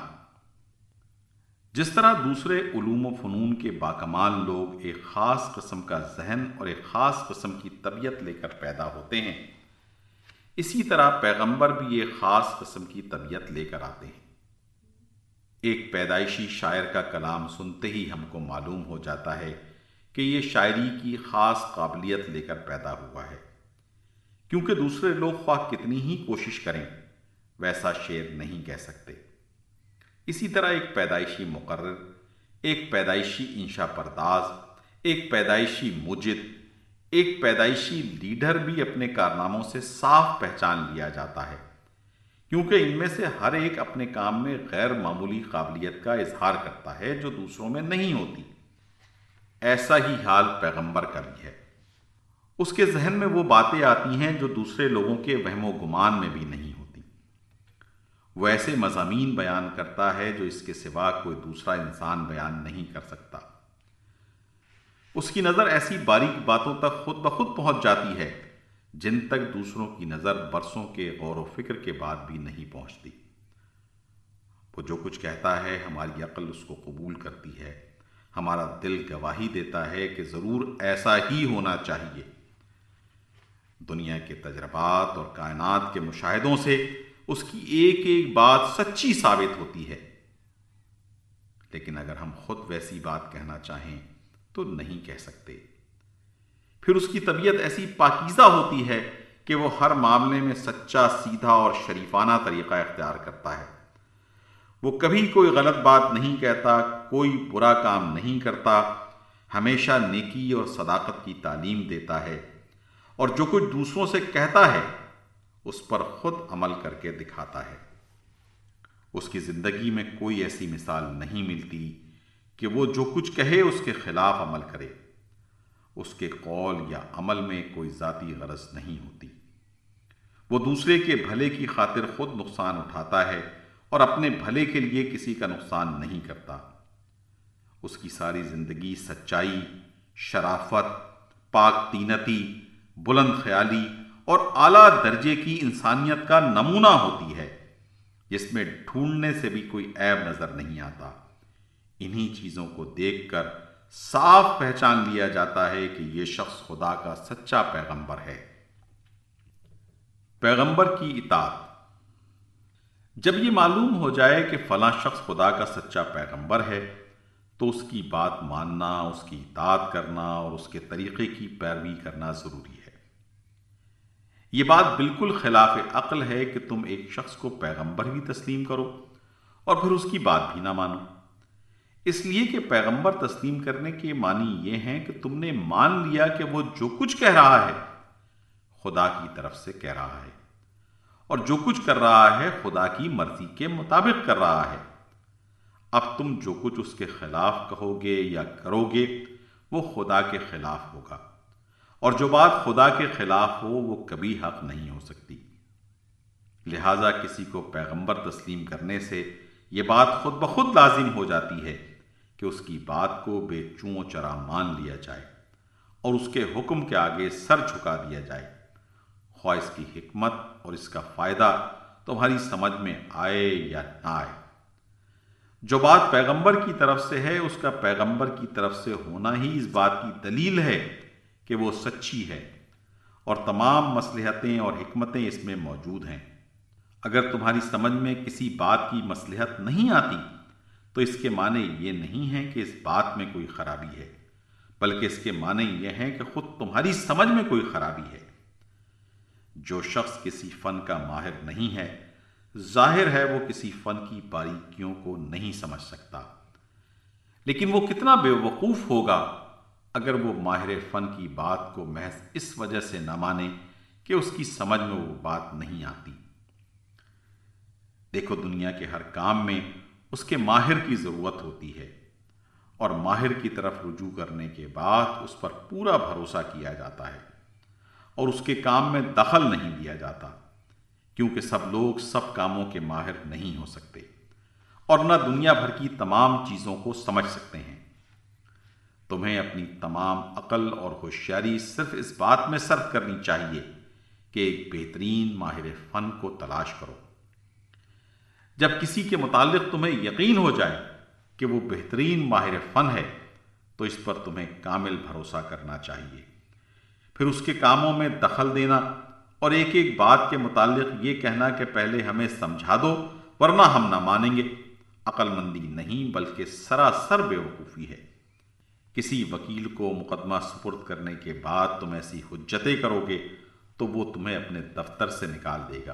جس طرح دوسرے علوم و فنون کے باکمال لوگ ایک خاص قسم کا ذہن اور ایک خاص قسم کی طبیعت لے کر پیدا ہوتے ہیں، اسی طرح پیغمبر بھی ایک خاص قسم کی طبیعت لے کر آتے ہیں۔ ایک پیدائشی شاعر کا کلام سنتے ہی ہم کو معلوم ہو جاتا ہے کہ یہ شاعری کی خاص قابلیت لے کر پیدا ہوا ہے۔ کیونکہ دوسرے لوگ خواہ کتنی ہی کوشش کریں ویسا شعر نہیں کہہ سکتے۔ اسی طرح ایک پیدائشی مقرر، ایک پیدائشی انشا پرداز، ایک پیدائشی مجد، ایک پیدائشی لیڈر بھی اپنے کارناموں سے صاف پہچان لیا جاتا ہے۔ کیونکہ ان میں سے ہر ایک اپنے کام میں غیر معمولی قابلیت کا اظہار کرتا ہے جو دوسروں میں نہیں ہوتی۔ ایسا ہی حال پیغمبر کا بھی ہے۔ اس کے ذہن میں وہ باتیں آتی ہیں جو دوسرے لوگوں کے وہم و گمان میں بھی نہیں وہ ایسے مضامین بیان کرتا ہے جو اس کے سوا کوئی دوسرا انسان بیان نہیں کر سکتا۔ اس کی نظر ایسی باریک باتوں تک خود بخود پہنچ جاتی ہے، جن تک دوسروں کی نظر برسوں کے غور و فکر کے بعد بھی نہیں پہنچتی۔ وہ جو کچھ کہتا ہے ہماری عقل اس کو قبول کرتی ہے۔ ہمارا دل گواہی دیتا ہے کہ ضرور ایسا ہی ہونا چاہیے۔ دنیا کے تجربات اور کائنات کے مشاہدوں سے اس کی ایک ایک بات سچی ثابت ہوتی ہے۔ لیکن اگر ہم خود ویسی بات کہنا چاہیں تو نہیں کہہ سکتے۔ پھر اس کی طبیعت ایسی پاکیزہ ہوتی ہے کہ وہ ہر معاملے میں سچا، سیدھا اور شریفانہ طریقہ اختیار کرتا ہے۔ وہ کبھی کوئی غلط بات نہیں کہتا، کوئی برا کام نہیں کرتا، ہمیشہ نیکی اور صداقت کی تعلیم دیتا ہے۔ اور جو کچھ دوسروں سے کہتا ہے اس پر خود عمل کر کے دکھاتا ہے۔ اس کی زندگی میں کوئی ایسی مثال نہیں ملتی کہ وہ جو کچھ کہے اس کے خلاف عمل کرے۔ اس کے قول یا عمل میں کوئی ذاتی غرض نہیں ہوتی۔ وہ دوسرے کے بھلے کی خاطر خود نقصان اٹھاتا ہے اور اپنے بھلے کے لیے کسی کا نقصان نہیں کرتا۔ اس کی ساری زندگی سچائی، شرافت، پاک تینتی، بلند خیالی اور اعلیٰ درجے کی انسانیت کا نمونہ ہوتی ہے، جس میں ڈھونڈنے سے بھی کوئی عیب نظر نہیں آتا۔ انہی چیزوں کو دیکھ کر صاف پہچان لیا جاتا ہے کہ یہ شخص خدا کا سچا پیغمبر ہے۔ پیغمبر کی اطاعت۔ جب یہ معلوم ہو جائے کہ فلاں شخص خدا کا سچا پیغمبر ہے، تو اس کی بات ماننا، اس کی اطاعت کرنا اور اس کے طریقے کی پیروی کرنا ضروری ہے۔ یہ بات بالکل خلاف عقل ہے کہ تم ایک شخص کو پیغمبر بھی تسلیم کرو اور پھر اس کی بات بھی نہ مانو۔ اس لیے کہ پیغمبر تسلیم کرنے کے معنی یہ ہیں کہ تم نے مان لیا کہ وہ جو کچھ کہہ رہا ہے، خدا کی طرف سے کہہ رہا ہے۔ اور جو کچھ کر رہا ہے، خدا کی مرضی کے مطابق کر رہا ہے۔ اب تم جو کچھ اس کے خلاف کہو گے یا کرو گے، وہ خدا کے خلاف ہوگا۔ اور جو بات خدا کے خلاف ہو، وہ کبھی حق نہیں ہو سکتی۔ لہذا کسی کو پیغمبر تسلیم کرنے سے یہ بات خود بخود لازم ہو جاتی ہے کہ اس کی بات کو بے چوں چرا مان لیا جائے اور اس کے حکم کے آگے سر جھکا دیا جائے۔ خواہ اس کی حکمت اور اس کا فائدہ تمہاری سمجھ میں آئے یا نہ آئے۔ جو بات پیغمبر کی طرف سے ہے، اس کا پیغمبر کی طرف سے ہونا ہی اس بات کی دلیل ہے۔ کہ وہ سچی ہے اور تمام مصلحتیں اور حکمتیں اس میں موجود ہیں۔ اگر تمہاری سمجھ میں کسی بات کی مصلحت نہیں آتی، تو اس کے معنی یہ نہیں ہے کہ اس بات میں کوئی خرابی ہے، بلکہ اس کے معنی یہ ہے کہ خود تمہاری سمجھ میں کوئی خرابی ہے۔ جو شخص کسی فن کا ماہر نہیں ہے، ظاہر ہے وہ کسی فن کی باریکیوں کو نہیں سمجھ سکتا۔ لیکن وہ کتنا بے وقوف ہوگا اگر وہ ماہر فن کی بات کو محض اس وجہ سے نہ مانے کہ اس کی سمجھ میں وہ بات نہیں آتی۔ دیکھو دنیا کے ہر کام میں اس کے ماہر کی ضرورت ہوتی ہے اور ماہر کی طرف رجوع کرنے کے بعد اس پر پورا بھروسہ کیا جاتا ہے اور اس کے کام میں دخل نہیں دیا جاتا کیونکہ سب لوگ سب کاموں کے ماہر نہیں ہو سکتے اور نہ دنیا بھر کی تمام چیزوں کو سمجھ سکتے ہیں۔ تمہیں اپنی تمام عقل اور ہوشیاری صرف اس بات میں صرف کرنی چاہیے کہ ایک بہترین ماہر فن کو تلاش کرو۔ جب کسی کے متعلق تمہیں یقین ہو جائے کہ وہ بہترین ماہر فن ہے، تو اس پر تمہیں کامل بھروسہ کرنا چاہیے۔ پھر اس کے کاموں میں دخل دینا اور ایک ایک بات کے متعلق یہ کہنا کہ پہلے ہمیں سمجھا دو، ورنہ ہم نہ مانیں گے۔ عقل مندی نہیں، بلکہ سراسر بے وقوفی ہے۔ کسی وکیل کو مقدمہ سپرد کرنے کے بعد تم ایسی حجتیں کرو گے تو وہ تمہیں اپنے دفتر سے نکال دے گا۔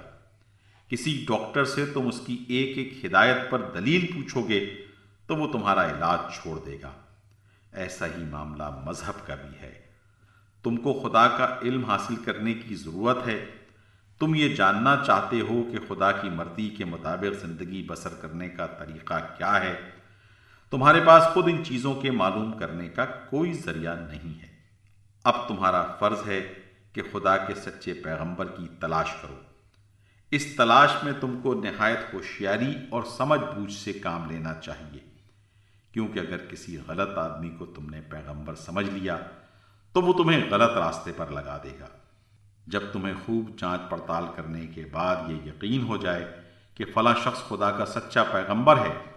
کسی ڈاکٹر سے تم اس کی ایک ایک ہدایت پر دلیل پوچھو گے تو وہ تمہارا علاج چھوڑ دے گا۔ ایسا ہی معاملہ مذہب کا بھی ہے۔ تم کو خدا کا علم حاصل کرنے کی ضرورت ہے۔ تم یہ جاننا چاہتے ہو کہ خدا کی مرضی کے مطابق زندگی بسر کرنے کا طریقہ کیا ہے۔ تمہارے پاس خود ان چیزوں کے معلوم کرنے کا کوئی ذریعہ نہیں ہے۔ اب تمہارا فرض ہے کہ خدا کے سچے پیغمبر کی تلاش کرو۔ اس تلاش میں تم کو نہایت ہوشیاری اور سمجھ بوجھ سے کام لینا چاہیے۔ کیونکہ اگر کسی غلط آدمی کو تم نے پیغمبر سمجھ لیا، تو وہ تمہیں غلط راستے پر لگا دے گا۔ جب تمہیں خوب جانچ پڑتال کرنے کے بعد یہ یقین ہو جائے کہ فلاں شخص خدا کا سچا پیغمبر ہے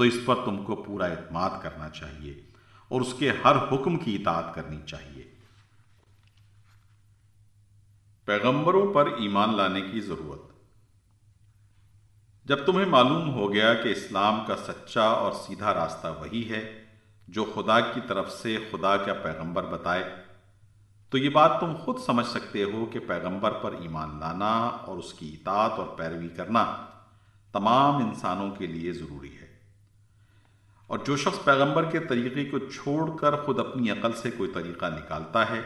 تو اس پر تم کو پورا اعتماد کرنا چاہیے اور اس کے ہر حکم کی اطاعت کرنی چاہیے۔ پیغمبروں پر ایمان لانے کی ضرورت۔ جب تمہیں معلوم ہو گیا کہ اسلام کا سچا اور سیدھا راستہ وہی ہے جو خدا کی طرف سے خدا کا پیغمبر بتائے، تو یہ بات تم خود سمجھ سکتے ہو کہ پیغمبر پر ایمان لانا اور اس کی اطاعت اور پیروی کرنا تمام انسانوں کے لیے ضروری ہے۔ اور جو شخص پیغمبر کے طریقے کو چھوڑ کر خود اپنی عقل سے کوئی طریقہ نکالتا ہے،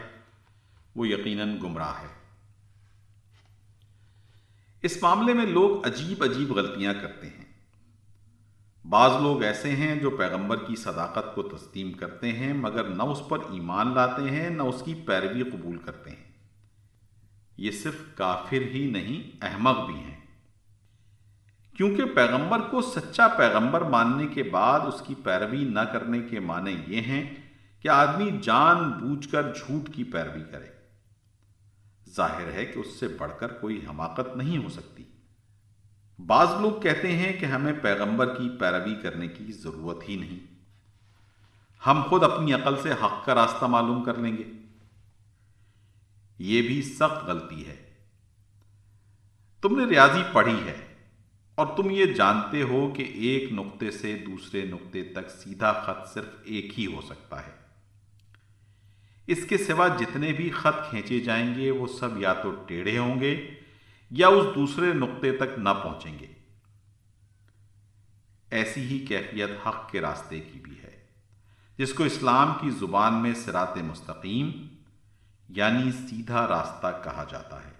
وہ یقیناً گمراہ ہے۔ اس معاملے میں لوگ عجیب عجیب غلطیاں کرتے ہیں۔ بعض لوگ ایسے ہیں جو پیغمبر کی صداقت کو تسلیم کرتے ہیں، مگر نہ اس پر ایمان لاتے ہیں، نہ اس کی پیروی قبول کرتے ہیں۔ یہ صرف کافر ہی نہیں، احمق بھی ہیں۔ کیونکہ پیغمبر کو سچا پیغمبر ماننے کے بعد اس کی پیروی نہ کرنے کے معنی یہ ہیں کہ آدمی جان بوجھ کر جھوٹ کی پیروی کرے۔ ظاہر ہے کہ اس سے بڑھ کر کوئی حماقت نہیں ہو سکتی۔ بعض لوگ کہتے ہیں کہ ہمیں پیغمبر کی پیروی کرنے کی ضرورت ہی نہیں۔ ہم خود اپنی عقل سے حق کا راستہ معلوم کر لیں گے۔ یہ بھی سخت غلطی ہے۔ تم نے ریاضی پڑھی ہے۔ اور تم یہ جانتے ہو کہ ایک نقطے سے دوسرے نقطے تک سیدھا خط صرف ایک ہی ہو سکتا ہے۔ اس کے سوا جتنے بھی خط کھینچے جائیں گے، وہ سب یا تو ٹیڑھے ہوں گے یا اس دوسرے نقطے تک نہ پہنچیں گے۔ ایسی ہی کیفیت حق کے راستے کی بھی ہے، جس کو اسلام کی زبان میں سرات مستقیم یعنی سیدھا راستہ کہا جاتا ہے۔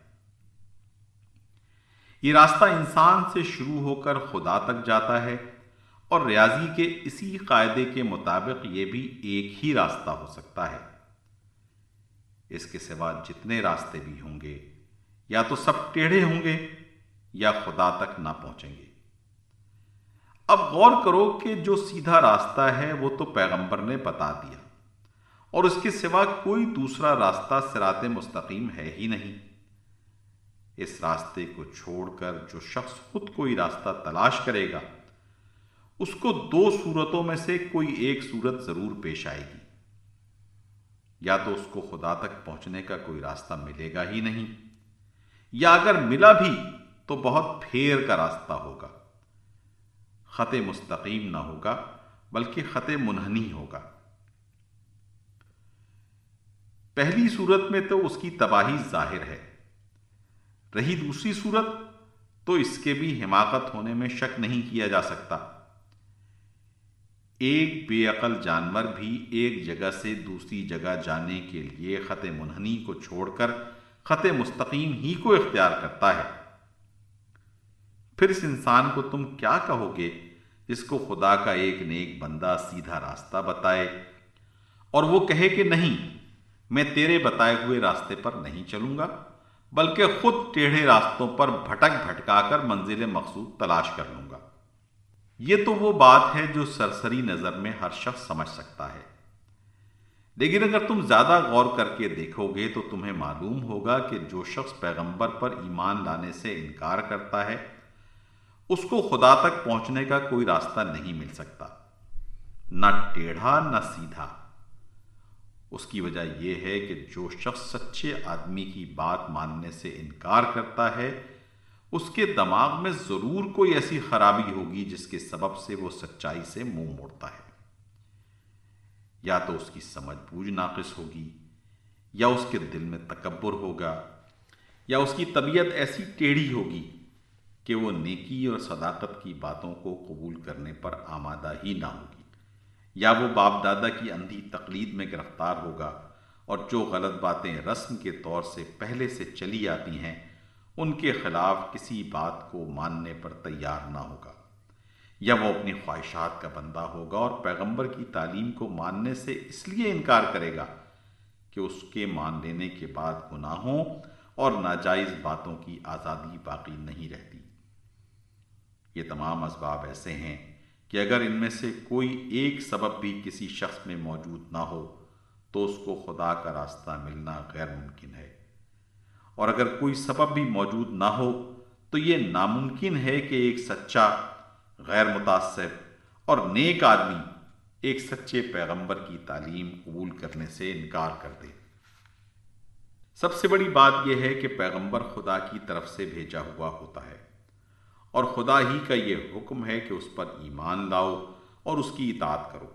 یہ راستہ انسان سے شروع ہو کر خدا تک جاتا ہے اور ریاضی کے اسی قاعدے کے مطابق یہ بھی ایک ہی راستہ ہو سکتا ہے۔ اس کے سوا جتنے راستے بھی ہوں گے، یا تو سب ٹیڑھے ہوں گے یا خدا تک نہ پہنچیں گے۔ اب غور کرو کہ جو سیدھا راستہ ہے وہ تو پیغمبر نے بتا دیا، اور اس کے سوا کوئی دوسرا راستہ سرات مستقیم ہے ہی نہیں۔ اس راستے کو چھوڑ کر جو شخص خود کوئی راستہ تلاش کرے گا، اس کو دو صورتوں میں سے کوئی ایک صورت ضرور پیش آئے گی۔ یا تو اس کو خدا تک پہنچنے کا کوئی راستہ ملے گا ہی نہیں، یا اگر ملا بھی تو بہت پھیر کا راستہ ہوگا۔ خط مستقیم نہ ہوگا، بلکہ خط منہنی ہوگا۔ پہلی صورت میں تو اس کی تباہی ظاہر ہے۔ رہی دوسری صورت، تو اس کے بھی حماقت ہونے میں شک نہیں کیا جا سکتا۔ ایک بے عقل جانور بھی ایک جگہ سے دوسری جگہ جانے کے لیے خط منہنی کو چھوڑ کر خط مستقیم ہی کو اختیار کرتا ہے۔ پھر اس انسان کو تم کیا کہو گے؟ جس کو خدا کا ایک نیک بندہ سیدھا راستہ بتائے اور وہ کہے کہ نہیں، میں تیرے بتائے ہوئے راستے پر نہیں چلوں گا۔ بلکہ خود ٹیڑھے راستوں پر بھٹک بھٹکا کر منزل مقصود تلاش کر لوں گا۔ یہ تو وہ بات ہے جو سرسری نظر میں ہر شخص سمجھ سکتا ہے۔ لیکن اگر تم زیادہ غور کر کے دیکھو گے تو تمہیں معلوم ہوگا کہ جو شخص پیغمبر پر ایمان لانے سے انکار کرتا ہے، اس کو خدا تک پہنچنے کا کوئی راستہ نہیں مل سکتا۔ نہ ٹیڑھا، نہ سیدھا۔ اس کی وجہ یہ ہے کہ جو شخص سچے آدمی کی بات ماننے سے انکار کرتا ہے، اس کے دماغ میں ضرور کوئی ایسی خرابی ہوگی جس کے سبب سے وہ سچائی سے منہ موڑتا ہے۔ یا تو اس کی سمجھ بوجھ ناقص ہوگی، یا اس کے دل میں تکبر ہوگا، یا اس کی طبیعت ایسی ٹیڑھی ہوگی کہ وہ نیکی اور صداقت کی باتوں کو قبول کرنے پر آمادہ ہی نہ ہوگی۔ یا وہ باپ دادا کی اندھی تقلید میں گرفتار ہوگا اور جو غلط باتیں رسم کے طور سے پہلے سے چلی آتی ہیں، ان کے خلاف کسی بات کو ماننے پر تیار نہ ہوگا۔ یا وہ اپنی خواہشات کا بندہ ہوگا اور پیغمبر کی تعلیم کو ماننے سے اس لیے انکار کرے گا کہ اس کے مان لینے کے بعد گناہوں اور ناجائز باتوں کی آزادی باقی نہیں رہتی۔ یہ تمام اسباب ایسے ہیں کہ اگر ان میں سے کوئی ایک سبب بھی کسی شخص میں موجود نہ ہو، تو اس کو خدا کا راستہ ملنا غیر ممکن ہے۔ اور اگر کوئی سبب بھی موجود نہ ہو، تو یہ ناممکن ہے کہ ایک سچا، غیر متاثر اور نیک آدمی ایک سچے پیغمبر کی تعلیم قبول کرنے سے انکار کر دے۔ سب سے بڑی بات یہ ہے کہ پیغمبر خدا کی طرف سے بھیجا ہوا ہوتا ہے۔ اور خدا ہی کا یہ حکم ہے کہ اس پر ایمان لاؤ اور اس کی اطاعت کرو۔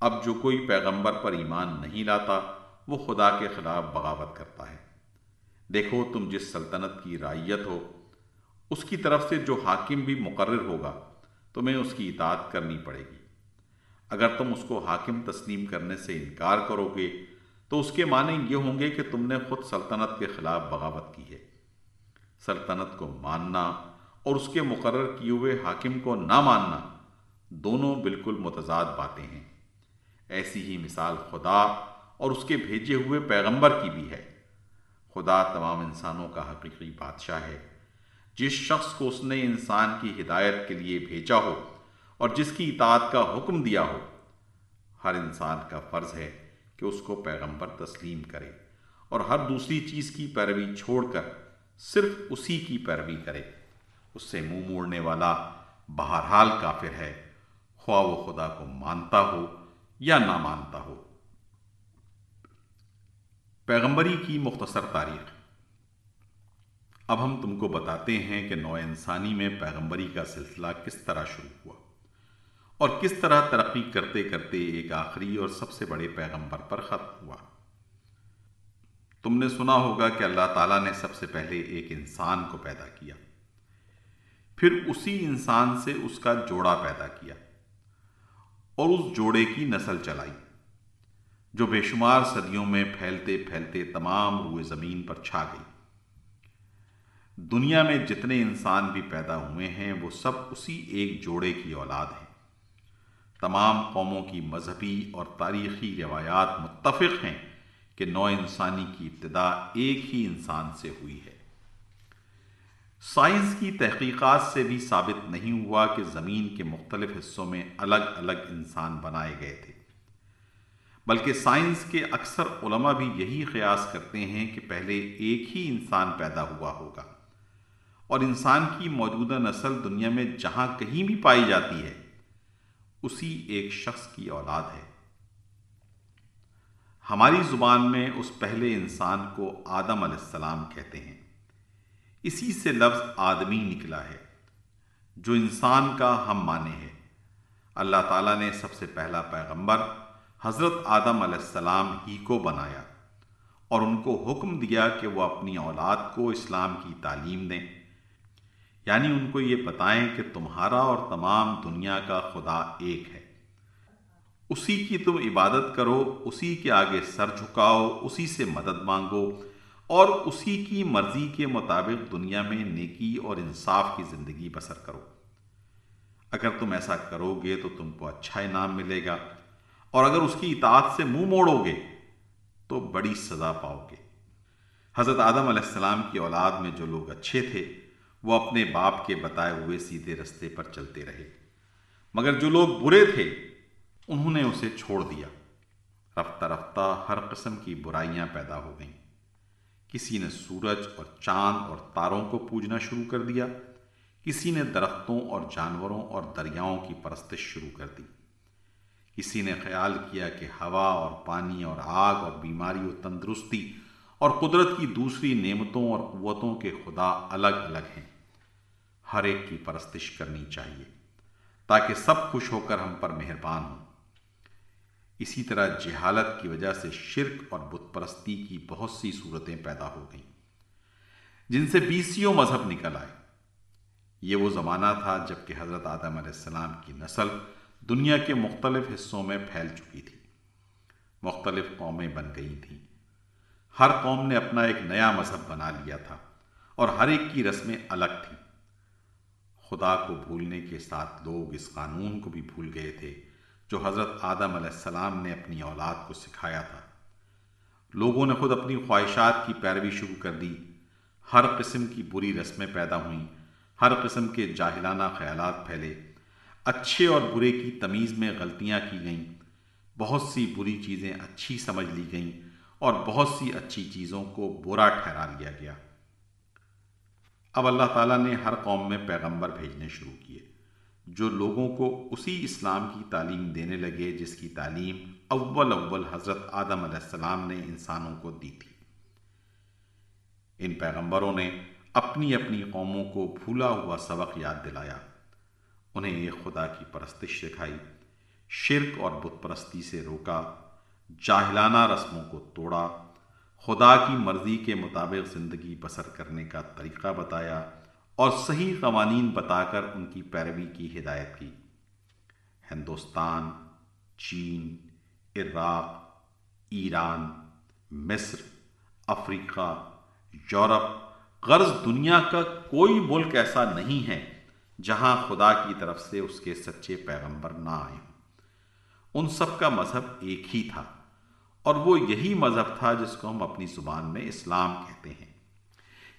اب جو کوئی پیغمبر پر ایمان نہیں لاتا، وہ خدا کے خلاف بغاوت کرتا ہے۔ دیکھو تم جس سلطنت کی رائیت ہو، اس کی طرف سے جو حاکم بھی مقرر ہوگا، تمہیں اس کی اطاعت کرنی پڑے گی۔ اگر تم اس کو حاکم تسلیم کرنے سے انکار کرو گے، تو اس کے معنی یہ ہوں گے کہ تم نے خود سلطنت کے خلاف بغاوت کی ہے۔ سلطنت کو ماننا اور اس کے مقرر کیے ہوئے حاکم کو نہ ماننا، دونوں بالکل متضاد باتیں ہیں۔ ایسی ہی مثال خدا اور اس کے بھیجے ہوئے پیغمبر کی بھی ہے۔ خدا تمام انسانوں کا حقیقی بادشاہ ہے۔ جس شخص کو اس نے انسان کی ہدایت کے لیے بھیجا ہو اور جس کی اطاعت کا حکم دیا ہو، ہر انسان کا فرض ہے کہ اس کو پیغمبر تسلیم کرے اور ہر دوسری چیز کی پیروی چھوڑ کر صرف اسی کی پیروی کرے۔ اس سے منہ موڑنے والا بہرحال کافر ہے۔ خواہ وہ خدا کو مانتا ہو یا نہ مانتا ہو۔ پیغمبری کی مختصر تاریخ۔ اب ہم تم کو بتاتے ہیں کہ نو انسانی میں پیغمبری کا سلسلہ کس طرح شروع ہوا اور کس طرح ترقی کرتے کرتے ایک آخری اور سب سے بڑے پیغمبر پر ختم ہوا۔ تم نے سنا ہوگا کہ اللہ تعالیٰ نے سب سے پہلے ایک انسان کو پیدا کیا۔ پھر اسی انسان سے اس کا جوڑا پیدا کیا اور اس جوڑے کی نسل چلائی، جو بے شمار صدیوں میں پھیلتے پھیلتے تمام روئے زمین پر چھا گئی۔ دنیا میں جتنے انسان بھی پیدا ہوئے ہیں، وہ سب اسی ایک جوڑے کی اولاد ہیں۔ تمام قوموں کی مذہبی اور تاریخی روایات متفق ہیں کہ نو انسانی کی ابتدا ایک ہی انسان سے ہوئی ہے۔ سائنس کی تحقیقات سے بھی ثابت نہیں ہوا کہ زمین کے مختلف حصوں میں الگ الگ انسان بنائے گئے تھے۔ بلکہ سائنس کے اکثر علماء بھی یہی قیاس کرتے ہیں کہ پہلے ایک ہی انسان پیدا ہوا ہوگا۔ اور انسان کی موجودہ نسل دنیا میں جہاں کہیں بھی پائی جاتی ہے، اسی ایک شخص کی اولاد ہے۔ ہماری زبان میں اس پہلے انسان کو آدم علیہ السلام کہتے ہیں۔ اسی سے لفظ آدمی نکلا ہے، جو انسان کا ہم مانے ہے اللہ تعالیٰ نے سب سے پہلا پیغمبر حضرت آدم علیہ السلام ہی کو بنایا اور ان کو حکم دیا کہ وہ اپنی اولاد کو اسلام کی تعلیم دیں۔ یعنی ان کو یہ بتائیں کہ تمہارا اور تمام دنیا کا خدا ایک ہے۔ اسی کی تم عبادت کرو، اسی کے آگے سر جھکاؤ، اسی سے مدد مانگو۔ اور اسی کی مرضی کے مطابق دنیا میں نیکی اور انصاف کی زندگی بسر کرو۔ اگر تم ایسا کرو گے تو تم کو اچھا انعام ملے گا، اور اگر اس کی اطاعت سے منہ موڑو گے تو بڑی سزا پاؤ گے۔ حضرت آدم علیہ السلام کی اولاد میں جو لوگ اچھے تھے، وہ اپنے باپ کے بتائے ہوئے سیدھے رستے پر چلتے رہے۔ مگر جو لوگ برے تھے، انہوں نے اسے چھوڑ دیا۔ رفتہ رفتہ ہر قسم کی برائیاں پیدا ہو گئیں۔ کسی نے سورج اور چاند اور تاروں کو پوجنا شروع کر دیا، کسی نے درختوں اور جانوروں اور دریاؤں کی پرستش شروع کر دی۔ کسی نے خیال کیا کہ ہوا اور پانی اور آگ اور بیماری و تندرستی اور قدرت کی دوسری نعمتوں اور قوتوں کے خدا الگ الگ ہیں۔ ہر ایک کی پرستش کرنی چاہیے، تاکہ سب خوش ہو کر ہم پر مہربان ہوں۔ اسی طرح جہالت کی وجہ سے شرک اور بت پرستی کی بہت سی صورتیں پیدا ہو گئیں۔ جن سے بیسیوں مذہب نکل آئے۔ یہ وہ زمانہ تھا جبکہ حضرت آدم علیہ السلام کی نسل دنیا کے مختلف حصوں میں پھیل چکی تھی۔ مختلف قومیں بن گئی تھیں۔ ہر قوم نے اپنا ایک نیا مذہب بنا لیا تھا اور ہر ایک کی رسمیں الگ تھیں۔ خدا کو بھولنے کے ساتھ لوگ اس قانون کو بھی بھول گئے تھے۔ جو حضرت آدم علیہ السلام نے اپنی اولاد کو سکھایا تھا۔ لوگوں نے خود اپنی خواہشات کی پیروی شروع کر دی۔ ہر قسم کی بری رسمیں پیدا ہوئیں۔ ہر قسم کے جاہلانہ خیالات پھیلے۔ اچھے اور برے کی تمیز میں غلطیاں کی گئیں۔ بہت سی بری چیزیں اچھی سمجھ لی گئیں اور بہت سی اچھی چیزوں کو برا ٹھہرا لیا گیا۔ اب اللہ تعالیٰ نے ہر قوم میں پیغمبر بھیجنے شروع کیے۔ جو لوگوں کو اسی اسلام کی تعلیم دینے لگے جس کی تعلیم اول اول حضرت آدم علیہ السلام نے انسانوں کو دی تھی۔ ان پیغمبروں نے اپنی اپنی قوموں کو بھولا ہوا سبق یاد دلایا۔ انہیں ایک خدا کی پرستش سکھائی، شرک اور بت پرستی سے روکا، جاہلانہ رسموں کو توڑا، خدا کی مرضی کے مطابق زندگی بسر کرنے کا طریقہ بتایا اور صحیح قوانین بتا کر ان کی پیروی کی ہدایت کی۔ ہندوستان، چین، عراق، ایران، مصر، افریقہ، یورپ، غرض دنیا کا کوئی ملک ایسا نہیں ہے جہاں خدا کی طرف سے اس کے سچے پیغمبر نہ آئے۔ ہوں ان سب کا مذہب ایک ہی تھا اور وہ یہی مذہب تھا جس کو ہم اپنی زبان میں اسلام کہتے ہیں۔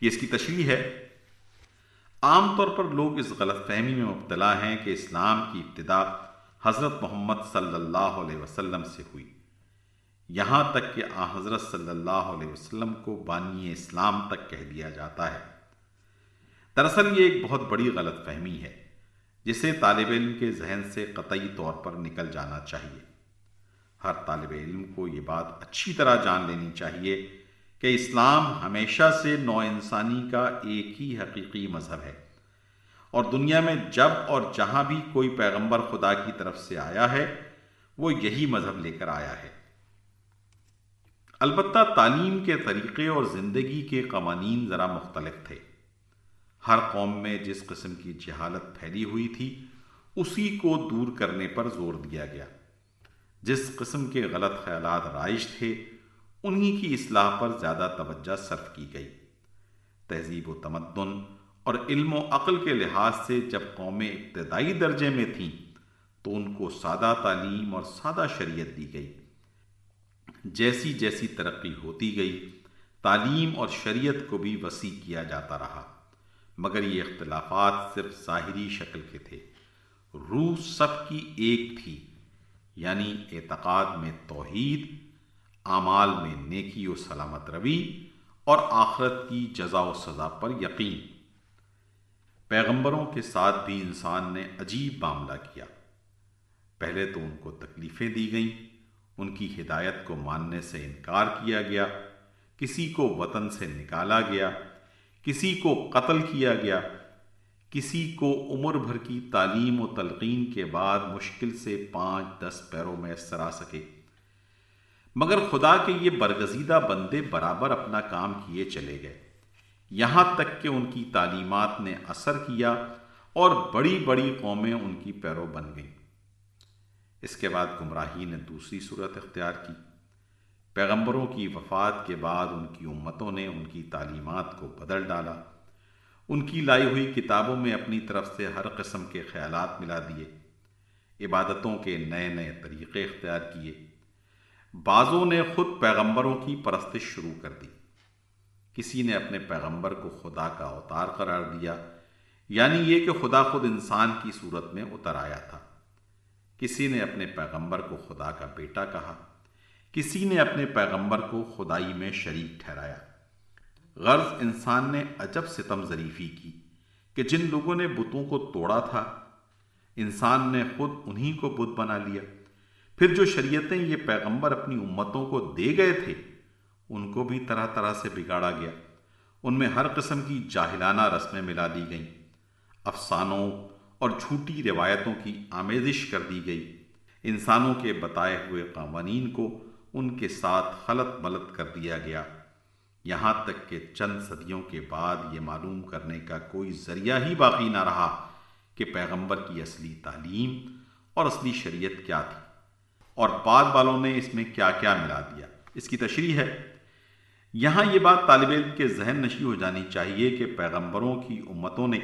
یہ اس کی تشریح ہے۔ عام طور پر لوگ اس غلط فہمی میں مبتلا ہیں کہ اسلام کی ابتدا حضرت محمد صلی اللہ علیہ وسلم سے ہوئی۔ یہاں تک کہ آ حضرت صلی اللہ علیہ وسلم کو بانی اسلام تک کہہ دیا جاتا ہے۔ دراصل یہ ایک بہت بڑی غلط فہمی ہے، جسے طالب علم کے ذہن سے قطعی طور پر نکل جانا چاہیے۔ ہر طالب علم کو یہ بات اچھی طرح جان لینی چاہیے کہ اسلام ہمیشہ سے نو انسانی کا ایک ہی حقیقی مذہب ہے۔ اور دنیا میں جب اور جہاں بھی کوئی پیغمبر خدا کی طرف سے آیا ہے، وہ یہی مذہب لے کر آیا ہے۔ البتہ تعلیم کے طریقے اور زندگی کے قوانین ذرا مختلف تھے۔ ہر قوم میں جس قسم کی جہالت پھیلی ہوئی تھی، اسی کو دور کرنے پر زور دیا گیا۔ جس قسم کے غلط خیالات رائج تھے انہی کی اصلاح پر زیادہ توجہ صرف کی گئی۔ تہذیب و تمدن اور علم و عقل کے لحاظ سے جب قومیں ابتدائی درجے میں تھیں، تو ان کو سادہ تعلیم اور سادہ شریعت دی گئی۔ جیسی جیسی ترقی ہوتی گئی، تعلیم اور شریعت کو بھی وسیع کیا جاتا رہا۔ مگر یہ اختلافات صرف ظاہری شکل کے تھے۔ روح سب کی ایک تھی یعنی اعتقاد میں توحید اعمال میں نیکی و سلامت روی اور آخرت کی جزا و سزا پر یقین۔ پیغمبروں کے ساتھ بھی انسان نے عجیب معاملہ کیا۔ پہلے تو ان کو تکلیفیں دی گئیں، ان کی ہدایت کو ماننے سے انکار کیا گیا، کسی کو وطن سے نکالا گیا، کسی کو قتل کیا گیا، کسی کو عمر بھر کی تعلیم و تلقین کے بعد مشکل سے پانچ دس پیروں میں سرا سکے۔ مگر خدا کے یہ برگزیدہ بندے برابر اپنا کام کیے چلے گئے۔ یہاں تک کہ ان کی تعلیمات نے اثر کیا اور بڑی بڑی قومیں ان کی پیرو بن گئیں۔ اس کے بعد گمراہی نے دوسری صورت اختیار کی۔ پیغمبروں کی وفات کے بعد ان کی امتوں نے ان کی تعلیمات کو بدل ڈالا۔ ان کی لائی ہوئی کتابوں میں اپنی طرف سے ہر قسم کے خیالات ملا دیے۔ عبادتوں کے نئے نئے طریقے اختیار کیے۔ بعضوں نے خود پیغمبروں کی پرستش شروع کر دی۔ کسی نے اپنے پیغمبر کو خدا کا اوتار قرار دیا یعنی یہ کہ خدا خود انسان کی صورت میں اتر آیا تھا۔ کسی نے اپنے پیغمبر کو خدا کا بیٹا کہا، کسی نے اپنے پیغمبر کو خدائی میں شریک ٹھہرایا۔ غرض انسان نے عجب ستم ظریفی کی کہ جن لوگوں نے بتوں کو توڑا تھا، انسان نے خود انہی کو بت بنا لیا۔ پھر جو شریعتیں یہ پیغمبر اپنی امتوں کو دے گئے تھے، ان کو بھی طرح طرح سے بگاڑا گیا۔ ان میں ہر قسم کی جاہلانہ رسمیں ملا دی گئیں۔ افسانوں اور جھوٹی روایتوں کی آمیزش کر دی گئی۔ انسانوں کے بتائے ہوئے قوانین کو ان کے ساتھ خلط ملط کر دیا گیا۔ یہاں تک کہ چند صدیوں کے بعد یہ معلوم کرنے کا کوئی ذریعہ ہی باقی نہ رہا کہ پیغمبر کی اصلی تعلیم اور اصلی شریعت کیا تھی۔ اور بعد والوں نے اس میں کیا کیا ملا دیا۔ اس کی تشریح ہے۔ یہاں یہ بات طالب علم کے ذہن نشی ہو جانی چاہیے کہ پیغمبروں کی امتوں نے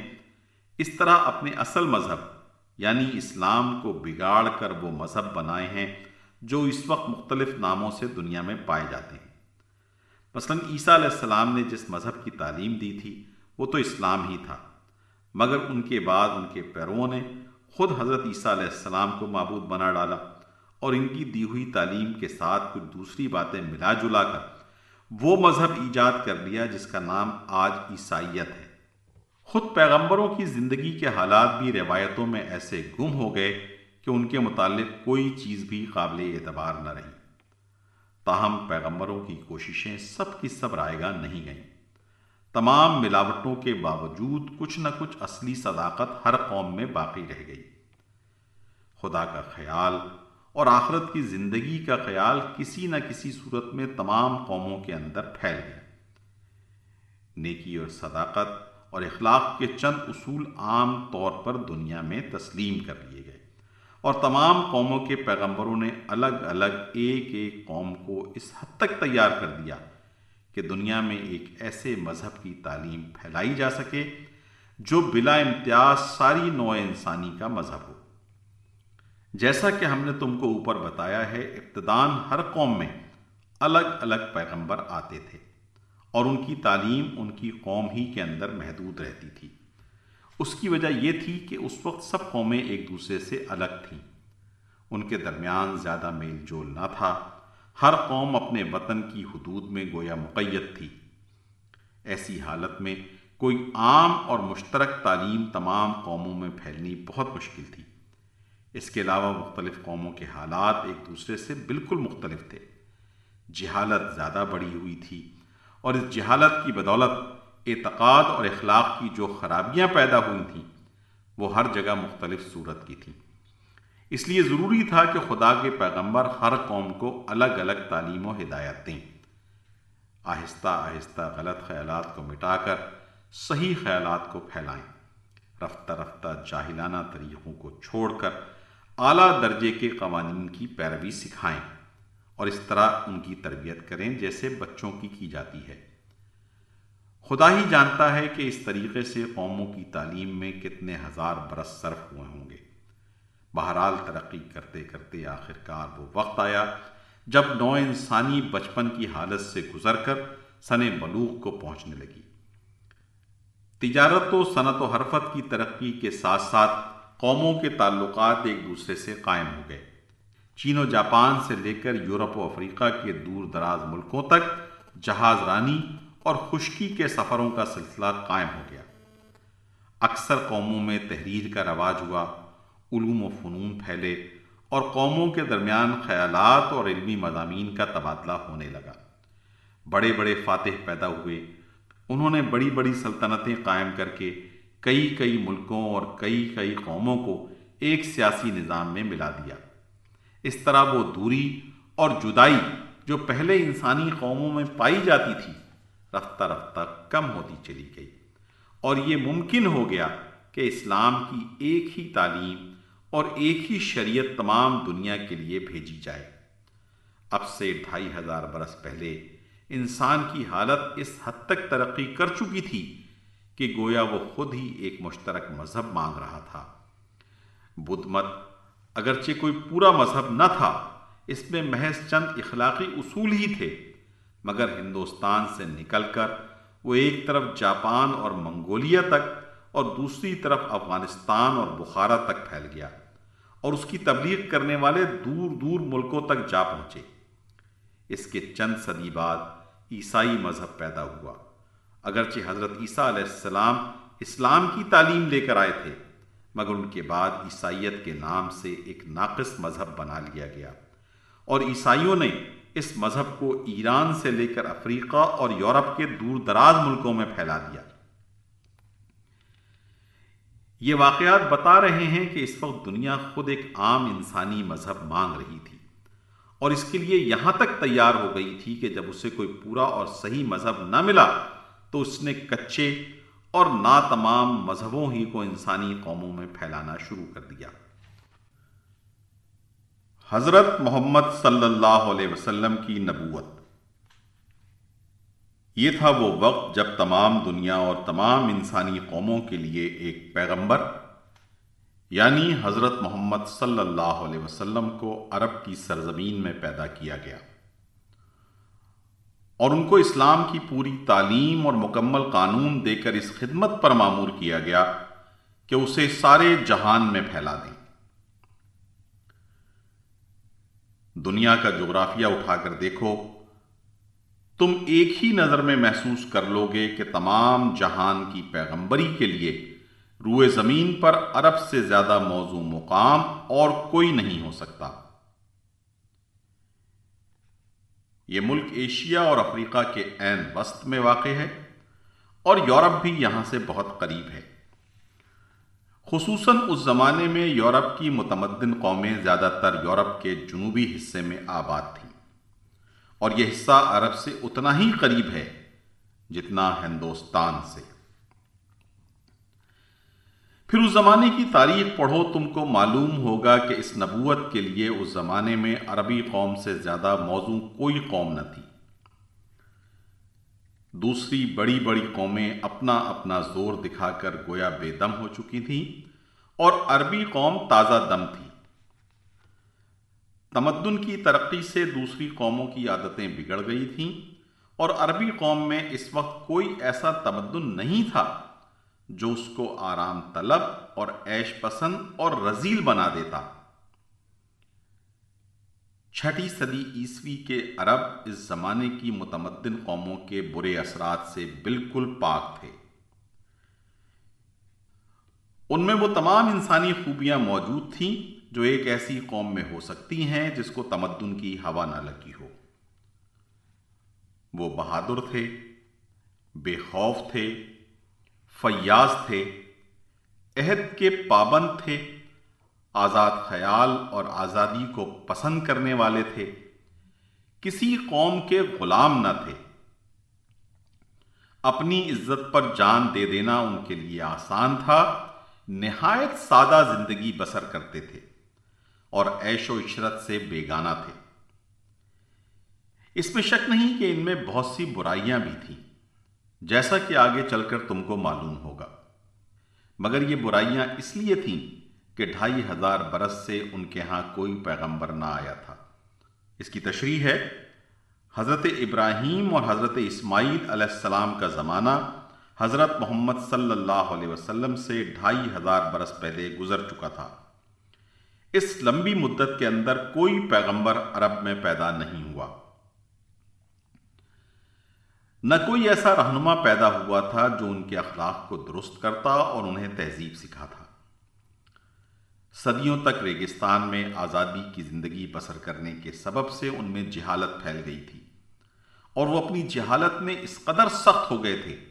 اس طرح اپنے اصل مذہب یعنی اسلام کو بگاڑ کر وہ مذہب بنائے ہیں جو اس وقت مختلف ناموں سے دنیا میں پائے جاتے ہیں۔ مثلا عیسیٰ علیہ السلام نے جس مذہب کی تعلیم دی تھی، وہ تو اسلام ہی تھا۔ مگر ان کے بعد ان کے پیرووں نے خود حضرت عیسیٰ علیہ السلام کو معبود بنا ڈالا۔ اور ان کی دی ہوئی تعلیم کے ساتھ کچھ دوسری باتیں ملا جلا کر، وہ مذہب ایجاد کر لیا جس کا نام آج عیسائیت ہے۔ خود پیغمبروں کی زندگی کے حالات بھی روایتوں میں ایسے گم ہو گئے کہ ان کے متعلق کوئی چیز بھی قابل اعتبار نہ رہی۔ تاہم، پیغمبروں کی کوششیں سب کی سب رائے گا نہیں گئیں۔ تمام ملاوٹوں کے باوجود کچھ نہ کچھ اصلی صداقت ہر قوم میں باقی رہ گئی۔ خدا کا خیال اور آخرت کی زندگی کا خیال کسی نہ کسی صورت میں تمام قوموں کے اندر پھیل گیا۔ نیکی اور صداقت اور اخلاق کے چند اصول عام طور پر دنیا میں تسلیم کر لیے گئے۔ اور تمام قوموں کے پیغمبروں نے الگ الگ ایک ایک قوم کو اس حد تک تیار کر دیا کہ دنیا میں ایک ایسے مذہب کی تعلیم پھیلائی جا سکے جو بلا امتیاز ساری نوع انسانی کا مذہب ہو۔ جیسا کہ ہم نے تم کو اوپر بتایا ہے ابتدان ہر قوم میں الگ الگ پیغمبر آتے تھے اور ان کی تعلیم ان کی قوم ہی کے اندر محدود رہتی تھی۔ اس کی وجہ یہ تھی کہ اس وقت سب قومیں ایک دوسرے سے الگ تھیں۔ ان کے درمیان زیادہ میل جول نہ تھا۔ ہر قوم اپنے وطن کی حدود میں گویا مقیت تھی۔ ایسی حالت میں کوئی عام اور مشترک تعلیم تمام قوموں میں پھیلنی بہت مشکل تھی۔ اس کے علاوہ مختلف قوموں کے حالات ایک دوسرے سے بالکل مختلف تھے۔ جہالت زیادہ بڑی ہوئی تھی اور اس جہالت کی بدولت، اعتقاد اور اخلاق کی جو خرابیاں پیدا ہوئی تھیں، وہ ہر جگہ مختلف صورت کی تھیں۔ اس لیے ضروری تھا کہ خدا کے پیغمبر ہر قوم کو الگ الگ تعلیم و ہدایت دیں۔ آہستہ آہستہ غلط خیالات کو مٹا کر صحیح خیالات کو پھیلائیں۔ رفتہ رفتہ جاہلانہ طریقوں کو چھوڑ کر اعلیٰ درجے کے قوانین کی پیروی سکھائیں اور اس طرح ان کی تربیت کریں جیسے بچوں کی کی جاتی ہے۔ خدا ہی جانتا ہے کہ اس طریقے سے قوموں کی تعلیم میں کتنے ہزار برس صرف ہوئے ہوں گے۔ بہرحال ترقی کرتے کرتے آخر کار وہ وقت آیا جب نو انسانی بچپن کی حالت سے گزر کر سن بلوغ کو پہنچنے لگی۔ تجارت و صنعت و حرفت کی ترقی کے ساتھ ساتھ قوموں کے تعلقات ایک دوسرے سے قائم ہو گئے۔ چین و جاپان سے لے کر یورپ و افریقہ کے دور دراز ملکوں تک جہاز رانی اور خشکی کے سفروں کا سلسلہ قائم ہو گیا۔ اکثر قوموں میں تحریر کا رواج ہوا، علوم و فنون پھیلے اور قوموں کے درمیان خیالات اور علمی مضامین کا تبادلہ ہونے لگا۔ بڑے بڑے فاتح پیدا ہوئے، انہوں نے بڑی بڑی سلطنتیں قائم کر کے کئی کئی ملکوں اور کئی کئی قوموں کو ایک سیاسی نظام میں ملا دیا۔ اس طرح وہ دوری اور جدائی جو پہلے انسانی قوموں میں پائی جاتی تھی، رفتہ رفتہ کم ہوتی چلی گئی۔ اور یہ ممکن ہو گیا کہ اسلام کی ایک ہی تعلیم اور ایک ہی شریعت تمام دنیا کے لیے بھیجی جائے۔ اب سے ڈھائی ہزار برس پہلے انسان کی حالت اس حد تک ترقی کر چکی تھی کہ گویا وہ خود ہی ایک مشترک مذہب مانگ رہا تھا۔ بدھ مت، اگرچہ کوئی پورا مذہب نہ تھا، اس میں محض چند اخلاقی اصول ہی تھے، مگر ہندوستان سے نکل کر وہ ایک طرف جاپان اور منگولیا تک اور دوسری طرف افغانستان اور بخارا تک پھیل گیا اور اس کی تبلیغ کرنے والے دور دور ملکوں تک جا پہنچے۔ اس کے چند صدی بعد عیسائی مذہب پیدا ہوا۔ اگرچہ حضرت عیسیٰ علیہ السلام اسلام کی تعلیم لے کر آئے تھے، مگر ان کے بعد عیسائیت کے نام سے ایک ناقص مذہب بنا لیا گیا۔ اور عیسائیوں نے اس مذہب کو ایران سے لے کر افریقہ اور یورپ کے دور دراز ملکوں میں پھیلا دیا۔ یہ واقعات بتا رہے ہیں کہ اس وقت دنیا خود ایک عام انسانی مذہب مانگ رہی تھی، اور اس کے لیے یہاں تک تیار ہو گئی تھی کہ جب اسے کوئی پورا اور صحیح مذہب نہ ملا تو اس نے کچے اور نا تمام مذہبوں ہی کو انسانی قوموں میں پھیلانا شروع کر دیا۔ حضرت محمد صلی اللہ علیہ وسلم کی نبوت۔ یہ تھا وہ وقت جب تمام دنیا اور تمام انسانی قوموں کے لیے ایک پیغمبر یعنی حضرت محمد صلی اللہ علیہ وسلم کو عرب کی سرزمین میں پیدا کیا گیا۔ اور ان کو اسلام کی پوری تعلیم اور مکمل قانون دے کر اس خدمت پر معمور کیا گیا کہ اسے سارے جہان میں پھیلا دیں۔ دنیا کا جغرافیہ اٹھا کر دیکھو، تم ایک ہی نظر میں محسوس کر لو گے کہ تمام جہان کی پیغمبری کے لیے روئے زمین پر عرب سے زیادہ موضوع مقام اور کوئی نہیں ہو سکتا۔ یہ ملک ایشیا اور افریقہ کے عین وسط میں واقع ہے اور یورپ بھی یہاں سے بہت قریب ہے۔ خصوصاً اس زمانے میں یورپ کی متمدن قومیں زیادہ تر یورپ کے جنوبی حصے میں آباد تھیں۔ اور یہ حصہ عرب سے اتنا ہی قریب ہے جتنا ہندوستان سے۔ پھر اس زمانے کی تاریخ پڑھو، تم کو معلوم ہوگا کہ اس نبوت کے لیے اس زمانے میں عربی قوم سے زیادہ موضوع کوئی قوم نہ تھی۔ دوسری بڑی بڑی قومیں اپنا اپنا زور دکھا کر گویا بے دم ہو چکی تھیں اور عربی قوم تازہ دم تھی۔ تمدن کی ترقی سے دوسری قوموں کی عادتیں بگڑ گئی تھیں اور عربی قوم میں اس وقت کوئی ایسا تمدن نہیں تھا۔ جو اس کو آرام طلب اور ایش پسند اور رزیل بنا دیتا۔ چھٹی صدی عیسوی کے عرب اس زمانے کی متمدن قوموں کے برے اثرات سے بالکل پاک تھے۔ ان میں وہ تمام انسانی خوبیاں موجود تھیں جو ایک ایسی قوم میں ہو سکتی ہیں جس کو تمدن کی ہوا نہ لگی ہو۔ وہ بہادر تھے، بے خوف تھے فیاض تھے، عہد کے پابند تھے، آزاد خیال اور آزادی کو پسند کرنے والے تھے۔ کسی قوم کے غلام نہ تھے۔ اپنی عزت پر جان دے دینا ان کے لیے آسان تھا، نہایت سادہ زندگی بسر کرتے تھے اور عیش و عشرت سے بیگانہ تھے۔ اس میں شک نہیں کہ ان میں بہت سی برائیاں بھی تھیں۔ جیسا کہ آگے چل کر تم کو معلوم ہوگا۔ مگر یہ برائیاں اس لیے تھیں کہ ڈھائی ہزار برس سے ان کے ہاں کوئی پیغمبر نہ آیا تھا۔ اس کی تشریح ہے، حضرت ابراہیم اور حضرت اسماعیل علیہ السلام کا زمانہ حضرت محمد صلی اللہ علیہ وسلم سے ڈھائی ہزار برس پہلے گزر چکا تھا۔ اس لمبی مدت کے اندر کوئی پیغمبر عرب میں پیدا نہیں ہوا۔ نہ کوئی ایسا رہنما پیدا ہوا تھا جو ان کے اخلاق کو درست کرتا اور انہیں تہذیب سکھاتا۔ صدیوں تک ریگستان میں آزادی کی زندگی بسر کرنے کے سبب سے ان میں جہالت پھیل گئی تھی اور وہ اپنی جہالت میں اس قدر سخت ہو گئے تھے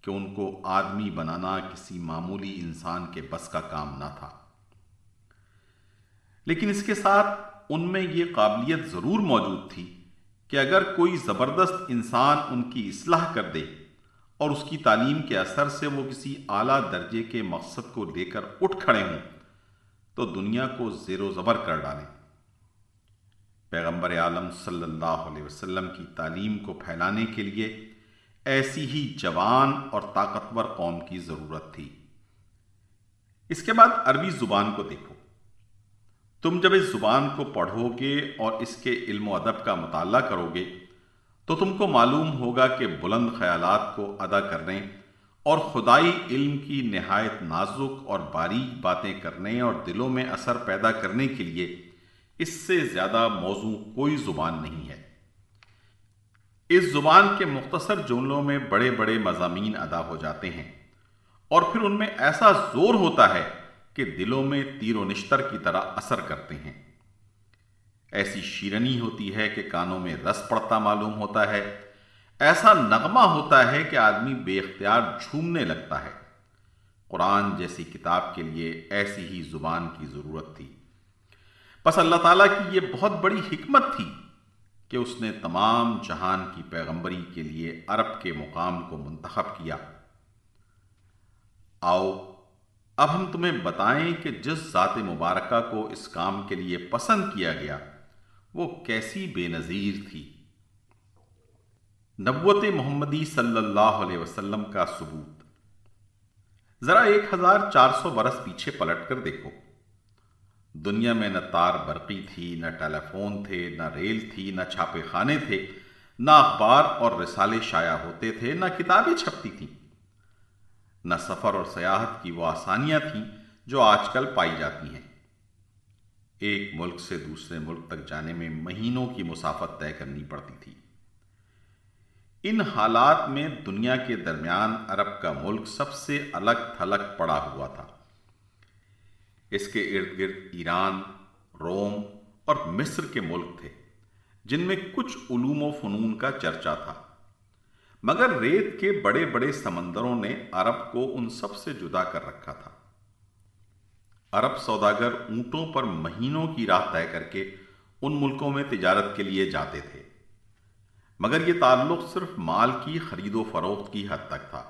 کہ ان کو آدمی بنانا کسی معمولی انسان کے بس کا کام نہ تھا۔ لیکن اس کے ساتھ ان میں یہ قابلیت ضرور موجود تھی کہ اگر کوئی زبردست انسان ان کی اصلاح کر دے اور اس کی تعلیم کے اثر سے وہ کسی اعلیٰ درجے کے مقصد کو لے کر اٹھ کھڑے ہوں، تو دنیا کو زیر و زبر کر ڈالیں۔ پیغمبر عالم صلی اللہ علیہ وسلم کی تعلیم کو پھیلانے کے لیے ایسی ہی جوان اور طاقتور قوم کی ضرورت تھی۔ اس کے بعد عربی زبان کو دیکھو۔ تم جب اس زبان کو پڑھو گے اور اس کے علم و ادب کا مطالعہ کرو گے، تو تم کو معلوم ہوگا کہ بلند خیالات کو ادا کرنے اور خدائی علم کی نہایت نازک اور باریک باتیں کرنے اور دلوں میں اثر پیدا کرنے کے لیے اس سے زیادہ موضوع کوئی زبان نہیں ہے۔ اس زبان کے مختصر جملوں میں بڑے بڑے مضامین ادا ہو جاتے ہیں اور پھر ان میں ایسا زور ہوتا ہے کہ دلوں میں تیر و نشتر کی طرح اثر کرتے ہیں۔ ایسی شیرنی ہوتی ہے کہ کانوں میں رس پڑتا معلوم ہوتا ہے۔ ایسا نغمہ ہوتا ہے کہ آدمی بے اختیار جھومنے لگتا ہے۔ قرآن جیسی کتاب کے لیے ایسی ہی زبان کی ضرورت تھی۔ بس اللہ تعالیٰ کی یہ بہت بڑی حکمت تھی کہ اس نے تمام جہان کی پیغمبری کے لیے عرب کے مقام کو منتخب کیا۔ آؤ اب ہم تمہیں بتائیں کہ جس ذات مبارکہ کو اس کام کے لیے پسند کیا گیا، وہ کیسی بے نظیر تھی۔ نبوت محمدی صلی اللہ علیہ وسلم کا ثبوت۔ ذرا ایک ہزار چار سو برس پیچھے پلٹ کر دیکھو۔ دنیا میں نہ تار برقی تھی، نہ ٹیلی فون تھے، نہ ریل تھی، نہ چھاپے خانے تھے، نہ اخبار اور رسالے شائع ہوتے تھے، نہ کتابیں چھپتی تھیں۔ نہ سفر اور سیاحت کی وہ آسانیاں تھیں جو آج کل پائی جاتی ہیں۔ ایک ملک سے دوسرے ملک تک جانے میں مہینوں کی مسافت طے کرنی پڑتی تھی۔ ان حالات میں دنیا کے درمیان عرب کا ملک سب سے الگ تھلگ پڑا ہوا تھا۔ اس کے ارد گرد ایران، روم اور مصر کے ملک تھے، جن میں کچھ علوم و فنون کا چرچا تھا۔ مگر ریت کے بڑے بڑے سمندروں نے عرب کو ان سب سے جدا کر رکھا تھا۔ عرب سوداگر اونٹوں پر مہینوں کی راہ طے کر کے ان ملکوں میں تجارت کے لیے جاتے تھے۔ مگر یہ تعلق صرف مال کی خرید و فروخت کی حد تک تھا۔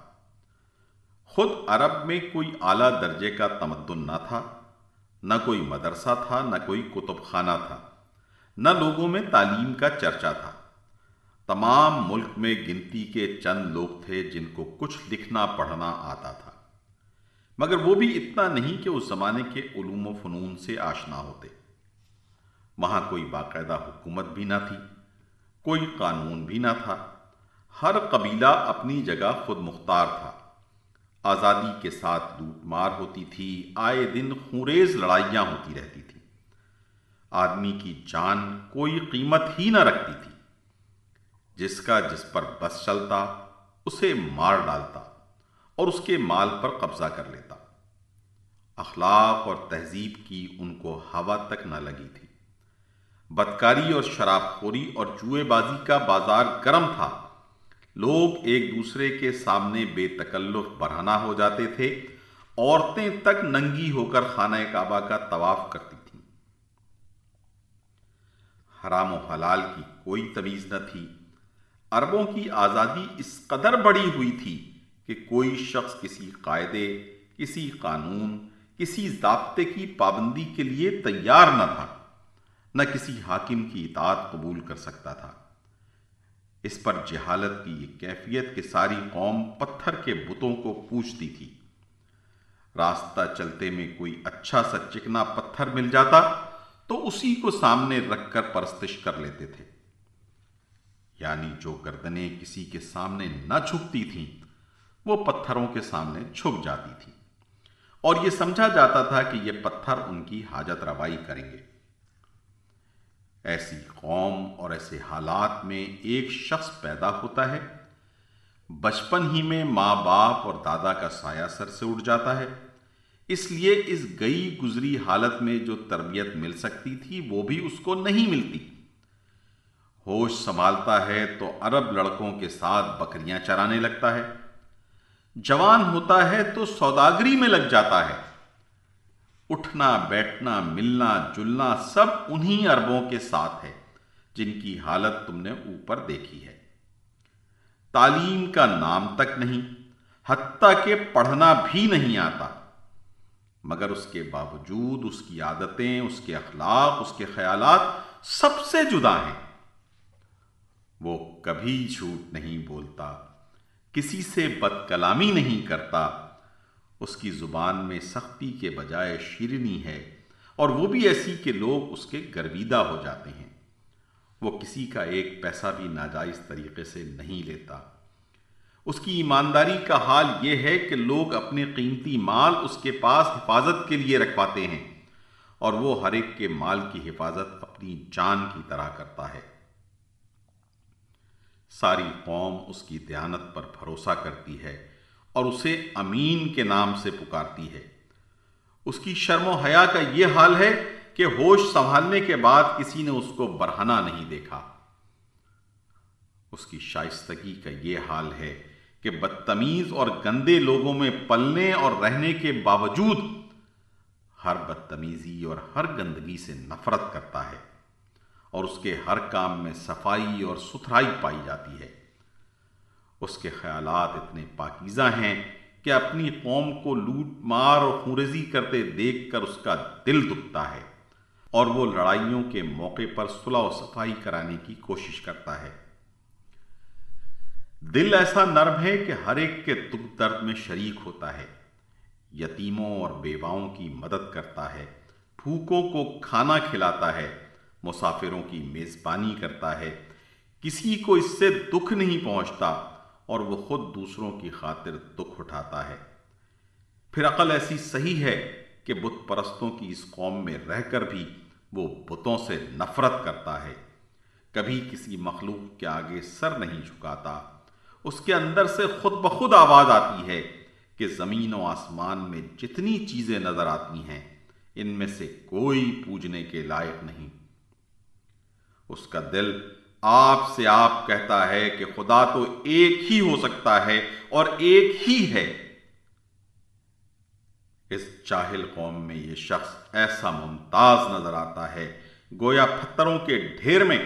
خود عرب میں کوئی اعلیٰ درجے کا تمدن نہ تھا، نہ کوئی مدرسہ تھا، نہ کوئی کتب خانہ تھا، نہ لوگوں میں تعلیم کا چرچا تھا۔ تمام ملک میں گنتی کے چند لوگ تھے جن کو کچھ لکھنا پڑھنا آتا تھا۔ مگر وہ بھی اتنا نہیں کہ اس زمانے کے علوم و فنون سے آشنا ہوتے۔ وہاں کوئی باقاعدہ حکومت بھی نہ تھی، کوئی قانون بھی نہ تھا۔ ہر قبیلہ اپنی جگہ خود مختار تھا۔ آزادی کے ساتھ لوٹ مار ہوتی تھی، آئے دن خوریز لڑائیاں ہوتی رہتی تھی آدمی کی جان کوئی قیمت ہی نہ رکھتی تھی۔ جس کا جس پر بس چلتا، اسے مار ڈالتا اور اس کے مال پر قبضہ کر لیتا۔ اخلاق اور تہذیب کی ان کو ہوا تک نہ لگی تھی۔ بدکاری اور شراب خوری اور چوئے بازی کا بازار گرم تھا۔ لوگ ایک دوسرے کے سامنے بے تکلف برہنا ہو جاتے تھے۔ عورتیں تک ننگی ہو کر خانہ کعبہ کا طواف کرتی تھیں۔ حرام و حلال کی کوئی تمیز نہ تھی۔ اربوں کی آزادی اس قدر بڑی ہوئی تھی کہ کوئی شخص کسی قاعدے، کسی قانون، کسی ضابطے کی پابندی کے لیے تیار نہ تھا، نہ کسی حاکم کی اطاعت قبول کر سکتا تھا۔ اس پر جہالت کی یہ کیفیت کہ ساری قوم پتھر کے بتوں کو پوچھتی تھی۔ راستہ چلتے میں کوئی اچھا سا چکنا پتھر مل جاتا تو اسی کو سامنے رکھ کر پرستش کر لیتے تھے۔ یعنی جو گردنیں کسی کے سامنے نہ چھپتی تھیں، وہ پتھروں کے سامنے چھپ جاتی تھی اور یہ سمجھا جاتا تھا کہ یہ پتھر ان کی حاجت روائی کریں گے۔ ایسی قوم اور ایسے حالات میں ایک شخص پیدا ہوتا ہے، بچپن ہی میں ماں باپ اور دادا کا سایہ سر سے اٹھ جاتا ہے۔ اس لیے اس گئی گزری حالت میں جو تربیت مل سکتی تھی، وہ بھی اس کو نہیں ملتی۔ ہوش سنبھالتا ہے تو عرب لڑکوں کے ساتھ بکریاں چرانے لگتا ہے۔ جوان ہوتا ہے تو سوداگری میں لگ جاتا ہے۔ اٹھنا، بیٹھنا، ملنا، جلنا سب انہی اربوں کے ساتھ ہے جن کی حالت تم نے اوپر دیکھی ہے۔ تعلیم کا نام تک نہیں، حتیٰ کہ پڑھنا بھی نہیں آتا۔ مگر اس کے باوجود اس کی عادتیں، اس کے اخلاق، اس کے خیالات سب سے جدا ہیں۔ وہ کبھی جھوٹ نہیں بولتا، کسی سے بد کلامی نہیں کرتا۔ اس کی زبان میں سختی کے بجائے شیرنی ہے اور وہ بھی ایسی کہ لوگ اس کے گرویدہ ہو جاتے ہیں۔ وہ کسی کا ایک پیسہ بھی ناجائز طریقے سے نہیں لیتا۔ اس کی ایمانداری کا حال یہ ہے کہ لوگ اپنے قیمتی مال اس کے پاس حفاظت کے لیے رکھواتے ہیں اور وہ ہر ایک کے مال کی حفاظت اپنی جان کی طرح کرتا ہے۔ ساری قوم اس کی دیانت پر بھروسہ کرتی ہے اور اسے امین کے نام سے پکارتی ہے۔ اس کی شرم و حیا کا یہ حال ہے کہ ہوش سنبھالنے کے بعد کسی نے اس کو برہنا نہیں دیکھا۔ اس کی شائستگی کا یہ حال ہے کہ بدتمیز اور گندے لوگوں میں پلنے اور رہنے کے باوجود ہر بدتمیزی اور ہر گندگی سے نفرت کرتا ہے۔ اور اس کے ہر کام میں صفائی اور ستھرائی پائی جاتی ہے۔ اس کے خیالات اتنے پاکیزہ ہیں کہ اپنی قوم کو لوٹ مار اور خورزی کرتے دیکھ کر اس کا دل دکھتا ہے اور وہ لڑائیوں کے موقع پر صلح و صفائی کرانے کی کوشش کرتا ہے۔ دل ایسا نرم ہے کہ ہر ایک کے دکھ درد میں شریک ہوتا ہے۔ یتیموں اور بیواؤں کی مدد کرتا ہے، پھوکوں کو کھانا کھلاتا ہے مسافروں کی میزبانی کرتا ہے۔ کسی کو اس سے دکھ نہیں پہنچتا اور وہ خود دوسروں کی خاطر دکھ اٹھاتا ہے۔ پھر عقل ایسی صحیح ہے کہ بت پرستوں کی اس قوم میں رہ کر بھی وہ بتوں سے نفرت کرتا ہے۔ کبھی کسی مخلوق کے آگے سر نہیں جھکاتا۔ اس کے اندر سے خود بخود آواز آتی ہے کہ زمین و آسمان میں جتنی چیزیں نظر آتی ہیں، ان میں سے کوئی پوجنے کے لائق نہیں۔ اس کا دل آپ سے آپ کہتا ہے کہ خدا تو ایک ہی ہو سکتا ہے اور ایک ہی ہے۔ اس چاہل قوم میں یہ شخص ایسا ممتاز نظر آتا ہے، گویا پتھروں کے ڈھیر میں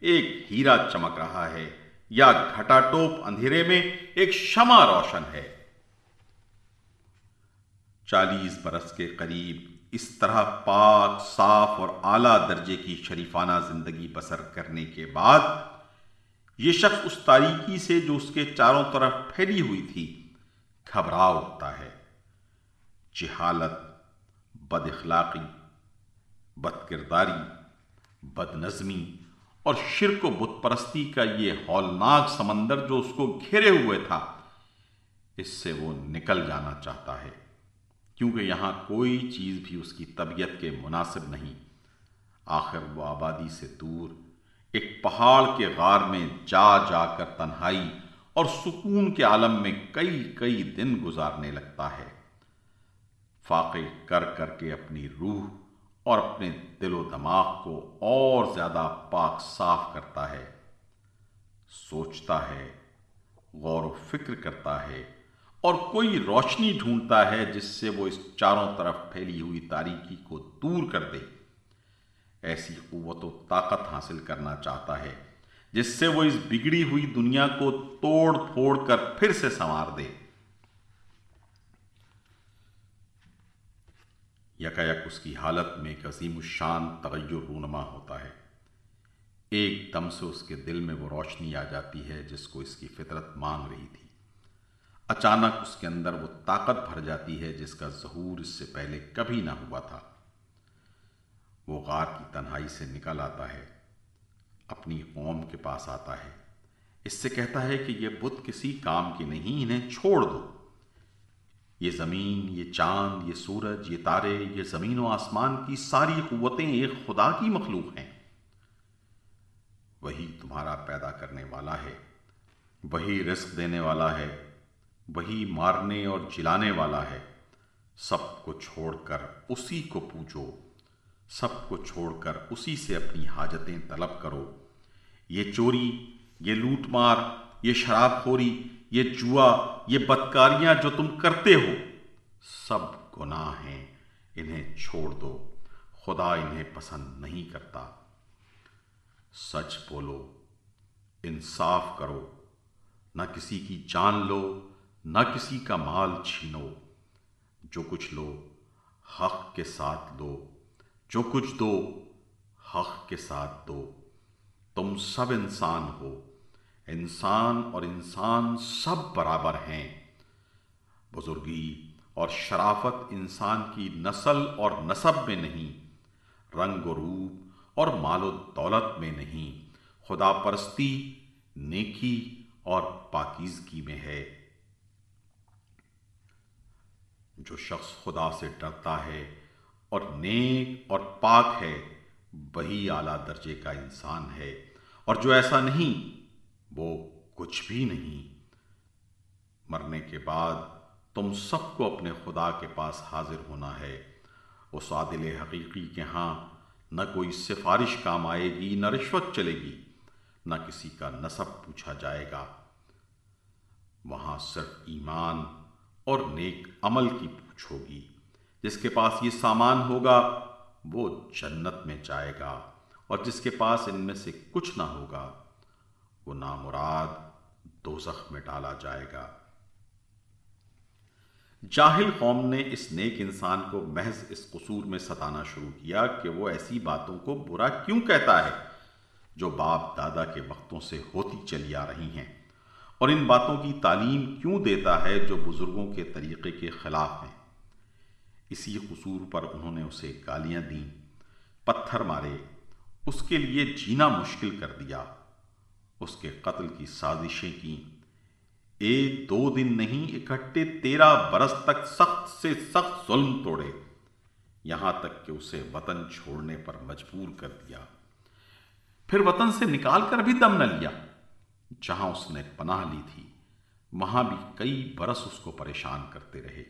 ایک ہیرا چمک رہا ہے یا گھٹا ٹوپ اندھیرے میں ایک شمع روشن ہے۔ چالیس برس کے قریب اس طرح پاک، صاف اور اعلی درجے کی شریفانہ زندگی بسر کرنے کے بعد، یہ شخص اس تاریکی سے جو اس کے چاروں طرف پھیلی ہوئی تھی، گھبرا اٹھتا ہے۔ جہالت، بد اخلاقی، بد کرداری، بد نظمی اور شرک و بت پرستی کا یہ ہولناک سمندر جو اس کو گھیرے ہوئے تھا، اس سے وہ نکل جانا چاہتا ہے۔ کیونکہ یہاں کوئی چیز بھی اس کی طبیعت کے مناسب نہیں۔ آخر وہ آبادی سے دور، ایک پہاڑ کے غار میں جا جا کر تنہائی اور سکون کے عالم میں کئی کئی دن گزارنے لگتا ہے۔ فاقے کر کر کے اپنی روح اور اپنے دل و دماغ کو اور زیادہ پاک صاف کرتا ہے۔ سوچتا ہے، غور و فکر کرتا ہے۔ اور کوئی روشنی ڈھونڈتا ہے جس سے وہ اس چاروں طرف پھیلی ہوئی تاریکی کو دور کر دے۔ ایسی قوت و طاقت حاصل کرنا چاہتا ہے، جس سے وہ اس بگڑی ہوئی دنیا کو توڑ پھوڑ کر پھر سے سنوار دے۔ یک اس کی حالت میں ایک عظیم الشان تغیر رونما ہوتا ہے۔ ایک دم سے اس کے دل میں وہ روشنی آ جاتی ہے جس کو اس کی فطرت مانگ رہی تھی۔ اچانک اس کے اندر وہ طاقت بھر جاتی ہے جس کا ظہور اس سے پہلے کبھی نہ ہوا تھا۔ وہ غار کی تنہائی سے نکل آتا ہے، اپنی قوم کے پاس آتا ہے۔ اس سے کہتا ہے کہ یہ بت کسی کام کی نہیں، انہیں چھوڑ دو۔ یہ زمین، یہ چاند، یہ سورج، یہ تارے، یہ زمین و آسمان کی ساری قوتیں ایک خدا کی مخلوق ہیں۔ وہی تمہارا پیدا کرنے والا ہے، وہی رزق دینے والا ہے۔ وہی مارنے اور جلانے والا ہے۔ سب کو چھوڑ کر اسی کو پوچھو سب کو چھوڑ کر اسی سے اپنی حاجتیں طلب کرو۔ یہ چوری، یہ لوٹ مار، یہ شراب خوری، یہ جوا، یہ بدکاریاں جو تم کرتے ہو، سب گناہ ہیں، انہیں چھوڑ دو۔ خدا انہیں پسند نہیں کرتا۔ سچ بولو، انصاف کرو۔ نہ کسی کی جان لو نہ کسی کا مال چھینو۔ جو کچھ لو، حق کے ساتھ لو جو کچھ دو، حق کے ساتھ دو۔ تم سب انسان ہو۔ انسان اور انسان سب برابر ہیں۔ بزرگی اور شرافت انسان کی نسل اور نصب میں نہیں، رنگ و روپ اور مال و دولت میں نہیں۔ خدا پرستی، نیکی اور پاکیزگی میں ہے۔ جو شخص خدا سے ڈرتا ہے اور نیک اور پاک ہے، وہی اعلیٰ درجے کا انسان ہے۔ اور جو ایسا نہیں، وہ کچھ بھی نہیں۔ مرنے کے بعد تم سب کو اپنے خدا کے پاس حاضر ہونا ہے۔ اس عادل حقیقی کے ہاں نہ کوئی سفارش کام آئے گی، نہ رشوت چلے گی، نہ کسی کا نصب پوچھا جائے گا۔ وہاں صرف ایمان اور نیک عمل کی پوچھ ہوگی۔ جس کے پاس یہ سامان ہوگا، وہ جنت میں جائے گا، اور جس کے پاس ان میں سے کچھ نہ ہوگا، وہ نامراد دوزخ میں ڈالا جائے گا۔ جاہل قوم نے اس نیک انسان کو محض اس قصور میں ستانا شروع کیا کہ وہ ایسی باتوں کو برا کیوں کہتا ہے جو باپ دادا کے وقتوں سے ہوتی چلی آ رہی ہیں۔ اور ان باتوں کی تعلیم کیوں دیتا ہے جو بزرگوں کے طریقے کے خلاف ہیں؟ اسی قصور پر انہوں نے اسے گالیاں دیں، پتھر مارے، اس کے لیے جینا مشکل کر دیا، اس کے قتل کی سازشیں کی ایک دو دن نہیں، اکٹھے تیرہ برس تک سخت سے سخت ظلم توڑے۔ یہاں تک کہ اسے وطن چھوڑنے پر مجبور کر دیا۔ پھر وطن سے نکال کر بھی دم نہ لیا۔ جہاں اس نے پناہ لی تھی، وہاں بھی کئی برس اس کو پریشان کرتے رہے۔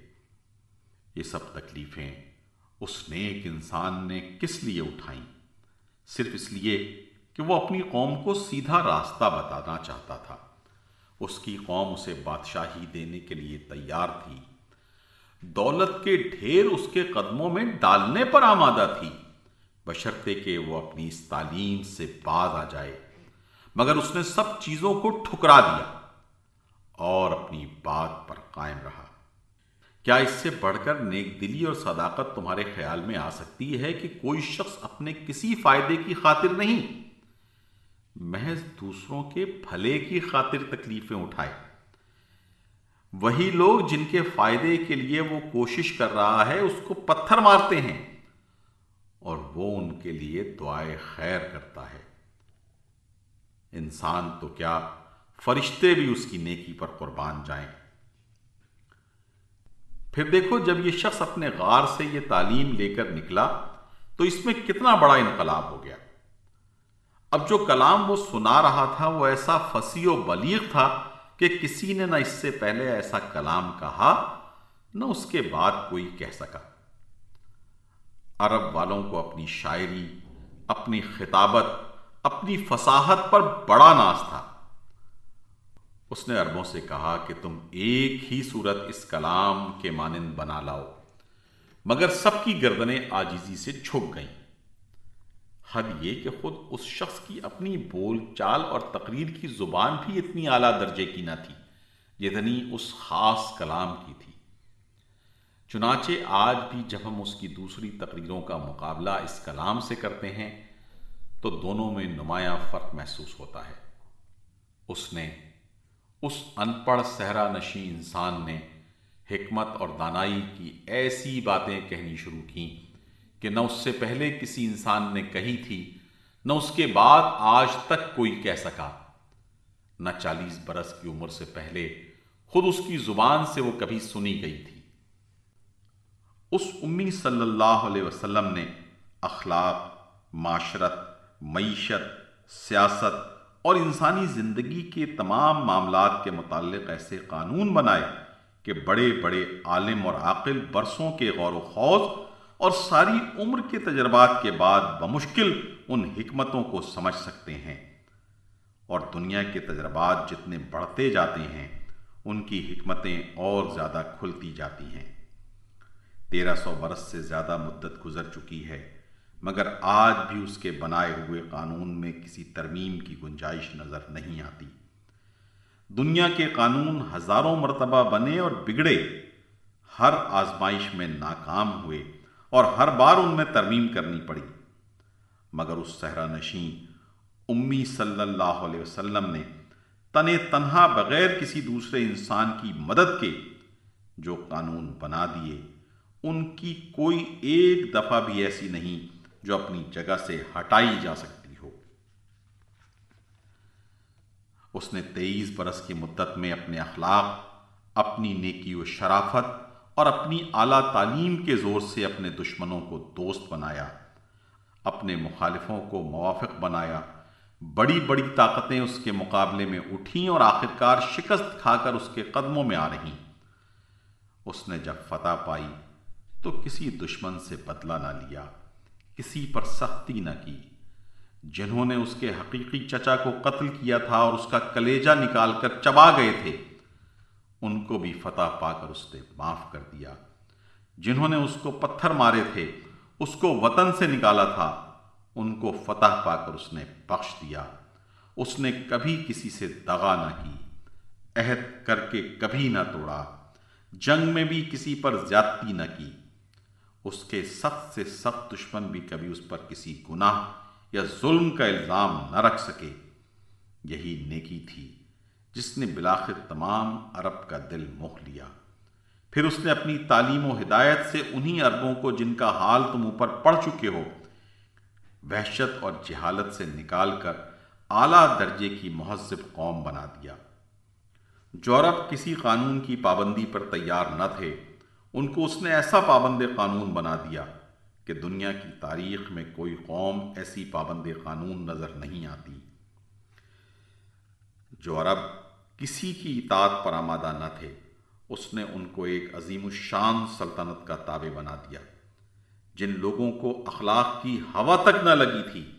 یہ سب تکلیفیں اس نیک انسان نے کس لیے اٹھائیں؟ صرف اس لیے کہ وہ اپنی قوم کو سیدھا راستہ بتانا چاہتا تھا۔ اس کی قوم اسے بادشاہی دینے کے لیے تیار تھی۔ دولت کے ڈھیر اس کے قدموں میں ڈالنے پر آمادہ تھی۔ بشرتے کہ وہ اپنی اس تعلیم سے باز آ جائے۔ مگر اس نے سب چیزوں کو ٹھکرا دیا اور اپنی بات پر قائم رہا۔ کیا اس سے بڑھ کر نیک دلی اور صداقت تمہارے خیال میں آ سکتی ہے کہ کوئی شخص اپنے کسی فائدے کی خاطر نہیں، محض دوسروں کے بھلے کی خاطر تکلیفیں اٹھائے؟ وہی لوگ جن کے فائدے کے لیے وہ کوشش کر رہا ہے، اس کو پتھر مارتے ہیں اور وہ ان کے لیے دعائیں خیر کرتا ہے۔ انسان تو کیا فرشتے بھی اس کی نیکی پر قربان جائیں۔ پھر دیکھو جب یہ شخص اپنے غار سے یہ تعلیم لے کر نکلا تو اس میں کتنا بڑا انقلاب ہو گیا۔ اب جو کلام وہ سنا رہا تھا وہ ایسا فسی و بلیغ تھا کہ کسی نے نہ اس سے پہلے ایسا کلام کہا، نہ اس کے بعد کوئی کہہ سکا۔ عرب والوں کو اپنی شاعری، اپنی خطابت اپنی فصاحت پر بڑا ناز تھا۔ اس نے اربوں سے کہا کہ تم ایک ہی صورت اس کلام کے مانند بنا لاؤ، مگر سب کی گردنیں آجیزی سے جھک گئیں۔ حد یہ کہ خود اس شخص کی اپنی بول چال اور تقریر کی زبان بھی اتنی اعلیٰ درجے کی نہ تھی جتنی اس خاص کلام کی تھی۔ چنانچہ آج بھی جب ہم اس کی دوسری تقریروں کا مقابلہ اس کلام سے کرتے ہیں تو دونوں میں نمایاں فرق محسوس ہوتا ہے۔ اس نے، اس ان پڑھ صحرا نشی انسان نے حکمت اور دانائی کی ایسی باتیں کہنی شروع کی کہ نہ اس سے پہلے کسی انسان نے کہی تھی، نہ اس کے بعد آج تک کوئی کہہ سکا۔ نہ چالیس برس کی عمر سے پہلے خود اس کی زبان سے وہ کبھی سنی گئی تھی۔ اس امی صلی اللہ علیہ وسلم نے اخلاق، معاشرت معیشت، سیاست اور انسانی زندگی کے تمام معاملات کے متعلق ایسے قانون بنائے کہ بڑے بڑے عالم اور عاقل برسوں کے غور و خوض اور ساری عمر کے تجربات کے بعد بمشکل ان حکمتوں کو سمجھ سکتے ہیں۔ اور دنیا کے تجربات جتنے بڑھتے جاتے ہیں، ان کی حکمتیں اور زیادہ کھلتی جاتی ہیں۔ تیرہ سو برس سے زیادہ مدت گزر چکی ہے۔ مگر آج بھی اس کے بنائے ہوئے قانون میں کسی ترمیم کی گنجائش نظر نہیں آتی۔ دنیا کے قانون ہزاروں مرتبہ بنے اور بگڑے، ہر آزمائش میں ناکام ہوئے اور ہر بار ان میں ترمیم کرنی پڑی۔ مگر اس صحرا نشین، امی صلی اللہ علیہ وسلم نے تن تنہا بغیر کسی دوسرے انسان کی مدد کے جو قانون بنا دیے، ان کی کوئی ایک دفعہ بھی ایسی نہیں جو اپنی جگہ سے ہٹائی جا سکتی ہو۔ اس نے تیئیس برس کی مدت میں اپنے اخلاق، اپنی نیکی و شرافت اور اپنی اعلیٰ تعلیم کے زور سے اپنے دشمنوں کو دوست بنایا، اپنے مخالفوں کو موافق بنایا۔ بڑی بڑی طاقتیں اس کے مقابلے میں اٹھیں اور آخرکار شکست کھا کر اس کے قدموں میں آ رہی اس نے جب فتح پائی تو کسی دشمن سے بدلہ نہ لیا۔ کسی پر سختی نہ کی۔ جنہوں نے اس کے حقیقی چچا کو قتل کیا تھا اور اس کا کلیجہ نکال کر چبا گئے تھے، ان کو بھی فتح پا کر اس نے معاف کر دیا۔ جنہوں نے اس کو پتھر مارے تھے، اس کو وطن سے نکالا تھا، ان کو فتح پا کر اس نے بخش دیا۔ اس نے کبھی کسی سے دغا نہ کی، عہد کر کے کبھی نہ توڑا۔ جنگ میں بھی کسی پر زیادتی نہ کی۔ اس کے سخت سے سخت دشمن بھی کبھی اس پر کسی گناہ یا ظلم کا الزام نہ رکھ سکے۔ یہی نیکی تھی جس نے بلاخر تمام عرب کا دل موہ لیا۔ پھر اس نے اپنی تعلیم و ہدایت سے انہی عربوں کو جن کا حال تم اوپر پڑ چکے ہو، وحشت اور جہالت سے نکال کر اعلیٰ درجے کی مہذب قوم بنا دیا۔ جو عرب کسی قانون کی پابندی پر تیار نہ تھے ان کو اس نے ایسا پابند قانون بنا دیا کہ دنیا کی تاریخ میں کوئی قوم ایسی پابند قانون نظر نہیں آتی۔ جو عرب کسی کی اطاعت پر آمادہ نہ تھے، اس نے ان کو ایک عظیم الشان سلطنت کا تابع بنا دیا۔ جن لوگوں کو اخلاق کی ہوا تک نہ لگی تھی،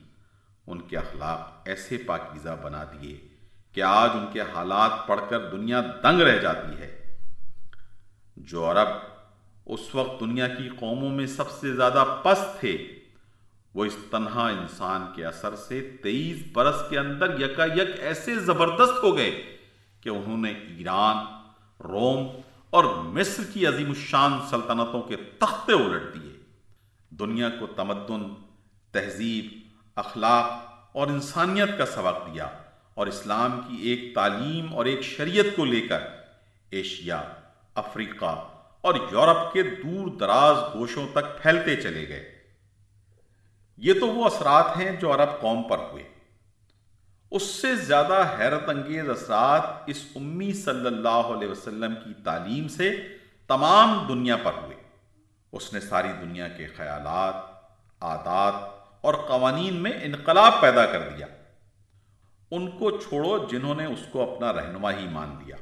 ان کے اخلاق ایسے پاکیزہ بنا دیے کہ آج ان کے حالات پڑھ کر دنیا دنگ رہ جاتی ہے۔ جو عرب اس وقت دنیا کی قوموں میں سب سے زیادہ پست تھے۔ وہ اس تنہا انسان کے اثر سے تیئیس برس کے اندر یکا یک ایسے زبردست ہو گئے کہ انہوں نے ایران، روم اور مصر کی عظیم الشان سلطنتوں کے تختے الٹ دیے۔ دنیا کو تمدن، تہذیب، اخلاق اور انسانیت کا سبق دیا اور اسلام کی ایک تعلیم اور ایک شریعت کو لے کر ایشیا، افریقہ اور یورپ کے دور دراز گوشوں تک پھیلتے چلے گئے۔ یہ تو وہ اثرات ہیں جو عرب قوم پر ہوئے۔ اس سے زیادہ حیرت انگیز اثرات اس امی صلی اللہ علیہ وسلم کی تعلیم سے تمام دنیا پر ہوئے۔ اس نے ساری دنیا کے خیالات، عادات اور قوانین میں انقلاب پیدا کر دیا۔ ان کو چھوڑو جنہوں نے اس کو اپنا رہنما ہی مان لیا۔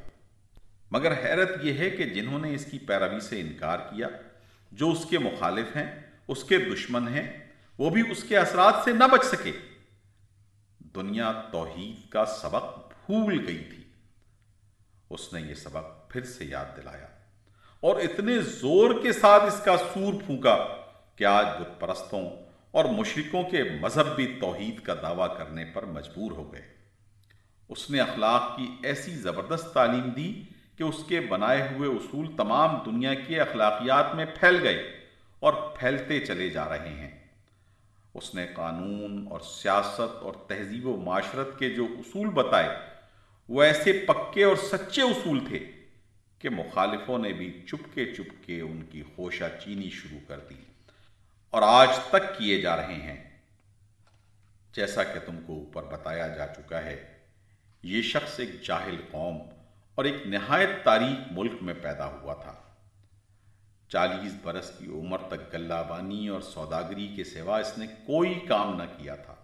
مگر حیرت یہ ہے کہ جنہوں نے اس کی پیروی سے انکار کیا، جو اس کے مخالف ہیں، اس کے دشمن ہیں، وہ بھی اس کے اثرات سے نہ بچ سکے۔ دنیا توحید کا سبق بھول گئی تھی۔ اس نے یہ سبق پھر سے یاد دلایا اور اتنے زور کے ساتھ اس کا سور پھونکا کہ آج بت پرستوں اور مشرکوں کے مذہب بھی توحید کا دعویٰ کرنے پر مجبور ہو گئے۔ اس نے اخلاق کی ایسی زبردست تعلیم دی کہ اس کے بنائے ہوئے اصول تمام دنیا کے اخلاقیات میں پھیل گئے اور پھیلتے چلے جا رہے ہیں۔ اس نے قانون اور سیاست اور تہذیب و معاشرت کے جو اصول بتائے، وہ ایسے پکے اور سچے اصول تھے کہ مخالفوں نے بھی چپ کے چپ کے ان کی خوشہ چینی شروع کر دی اور آج تک کیے جا رہے ہیں۔ جیسا کہ تم کو اوپر بتایا جا چکا ہے، یہ شخص ایک جاہل قوم اور ایک نہایت تاریخ ملک میں پیدا ہوا تھا۔ چالیس برس کی عمر تک گلہ بانی اور سوداگری کے سوا اس نے کوئی کام نہ کیا تھا۔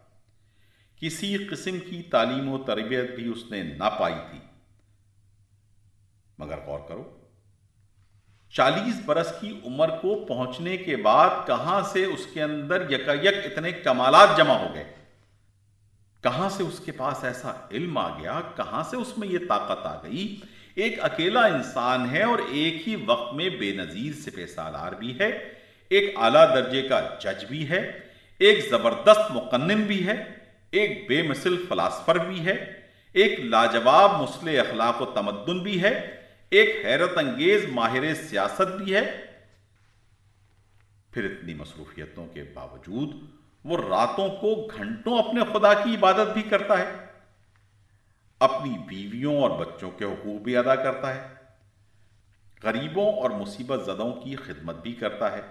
کسی قسم کی تعلیم و تربیت بھی اس نے نہ پائی تھی۔ مگر غور کرو، چالیس برس کی عمر کو پہنچنے کے بعد کہاں سے اس کے اندر یک اتنے کمالات جمع ہو گئے؟ کہاں سے اس کے پاس ایسا علم آ گیا؟ کہاں سے اس میں یہ طاقت آ گئی؟ ایک اکیلا انسان ہے اور ایک ہی وقت میں بے نظیر سپہ سالار بھی ہے۔ ایک اعلیٰ درجے کا جج بھی ہے۔ ایک زبردست مقنن بھی ہے۔ ایک بے مثل فلاسفر بھی ہے۔ ایک لاجواب مسلح اخلاق و تمدن بھی ہے۔ ایک حیرت انگیز ماہر سیاست بھی ہے۔ پھر اتنی مصروفیتوں کے باوجود وہ راتوں کو گھنٹوں اپنے خدا کی عبادت بھی کرتا ہے۔ اپنی بیویوں اور بچوں کے حقوق بھی ادا کرتا ہے۔ غریبوں اور مصیبت زدوں کی خدمت بھی کرتا ہے۔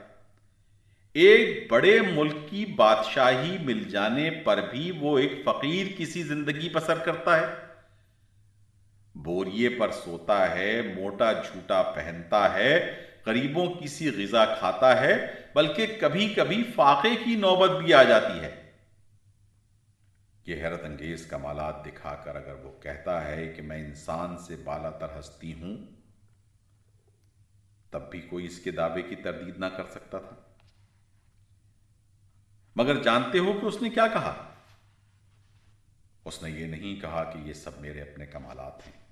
ایک بڑے ملک کی بادشاہی مل جانے پر بھی وہ ایک فقیر کسی زندگی بسر کرتا ہے۔ بوریے پر سوتا ہے، موٹا جھوٹا پہنتا ہے۔ غریبوں کی سی غذا کھاتا ہے، بلکہ کبھی کبھی فاقے کی نوبت بھی آ جاتی ہے۔ یہ حیرت انگیز کمالات دکھا کر اگر وہ کہتا ہے کہ میں انسان سے بالا تر ہستی ہوں، تب بھی کوئی اس کے دعوے کی تردید نہ کر سکتا تھا۔ مگر جانتے ہو کہ اس نے کیا کہا؟ اس نے یہ نہیں کہا کہ یہ سب میرے اپنے کمالات ہیں۔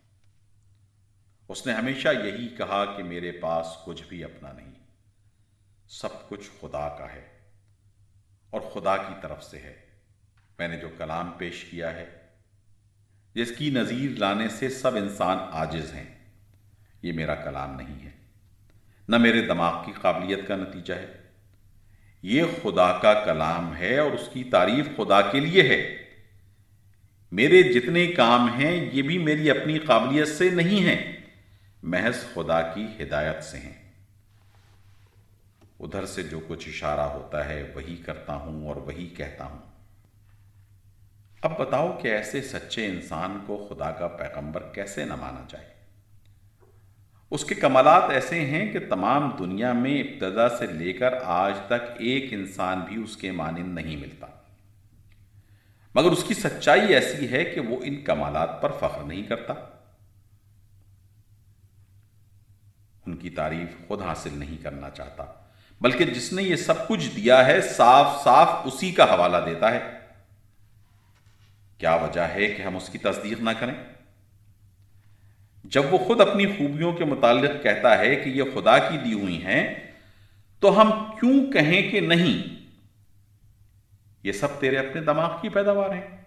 اس نے ہمیشہ یہی کہا کہ میرے پاس کچھ بھی اپنا نہیں، سب کچھ خدا کا ہے اور خدا کی طرف سے ہے۔ میں نے جو کلام پیش کیا ہے، جس کی نظیر لانے سے سب انسان آجز ہیں۔ یہ میرا کلام نہیں ہے، نہ میرے دماغ کی قابلیت کا نتیجہ ہے۔ یہ خدا کا کلام ہے اور اس کی تعریف خدا کے لیے ہے۔ میرے جتنے کام ہیں، یہ بھی میری اپنی قابلیت سے نہیں ہیں۔ محض خدا کی ہدایت سے ہیں۔ ادھر سے جو کچھ اشارہ ہوتا ہے وہی کرتا ہوں اور وہی کہتا ہوں۔ اب بتاؤ کہ ایسے سچے انسان کو خدا کا پیغمبر کیسے نہ مانا جائے۔ اس کے کمالات ایسے ہیں کہ تمام دنیا میں ابتدا سے لے کر آج تک ایک انسان بھی اس کے مانند نہیں ملتا۔ مگر اس کی سچائی ایسی ہے کہ وہ ان کمالات پر فخر نہیں کرتا۔ ان کی تعریف خود حاصل نہیں کرنا چاہتا، بلکہ جس نے یہ سب کچھ دیا ہے، صاف صاف اسی کا حوالہ دیتا ہے۔ کیا وجہ ہے کہ ہم اس کی تصدیق نہ کریں؟ جب وہ خود اپنی خوبیوں کے متعلق کہتا ہے کہ یہ خدا کی دی ہوئی ہیں، تو ہم کیوں کہیں کہ نہیں؟ یہ سب تیرے اپنے دماغ کی پیداوار ہیں۔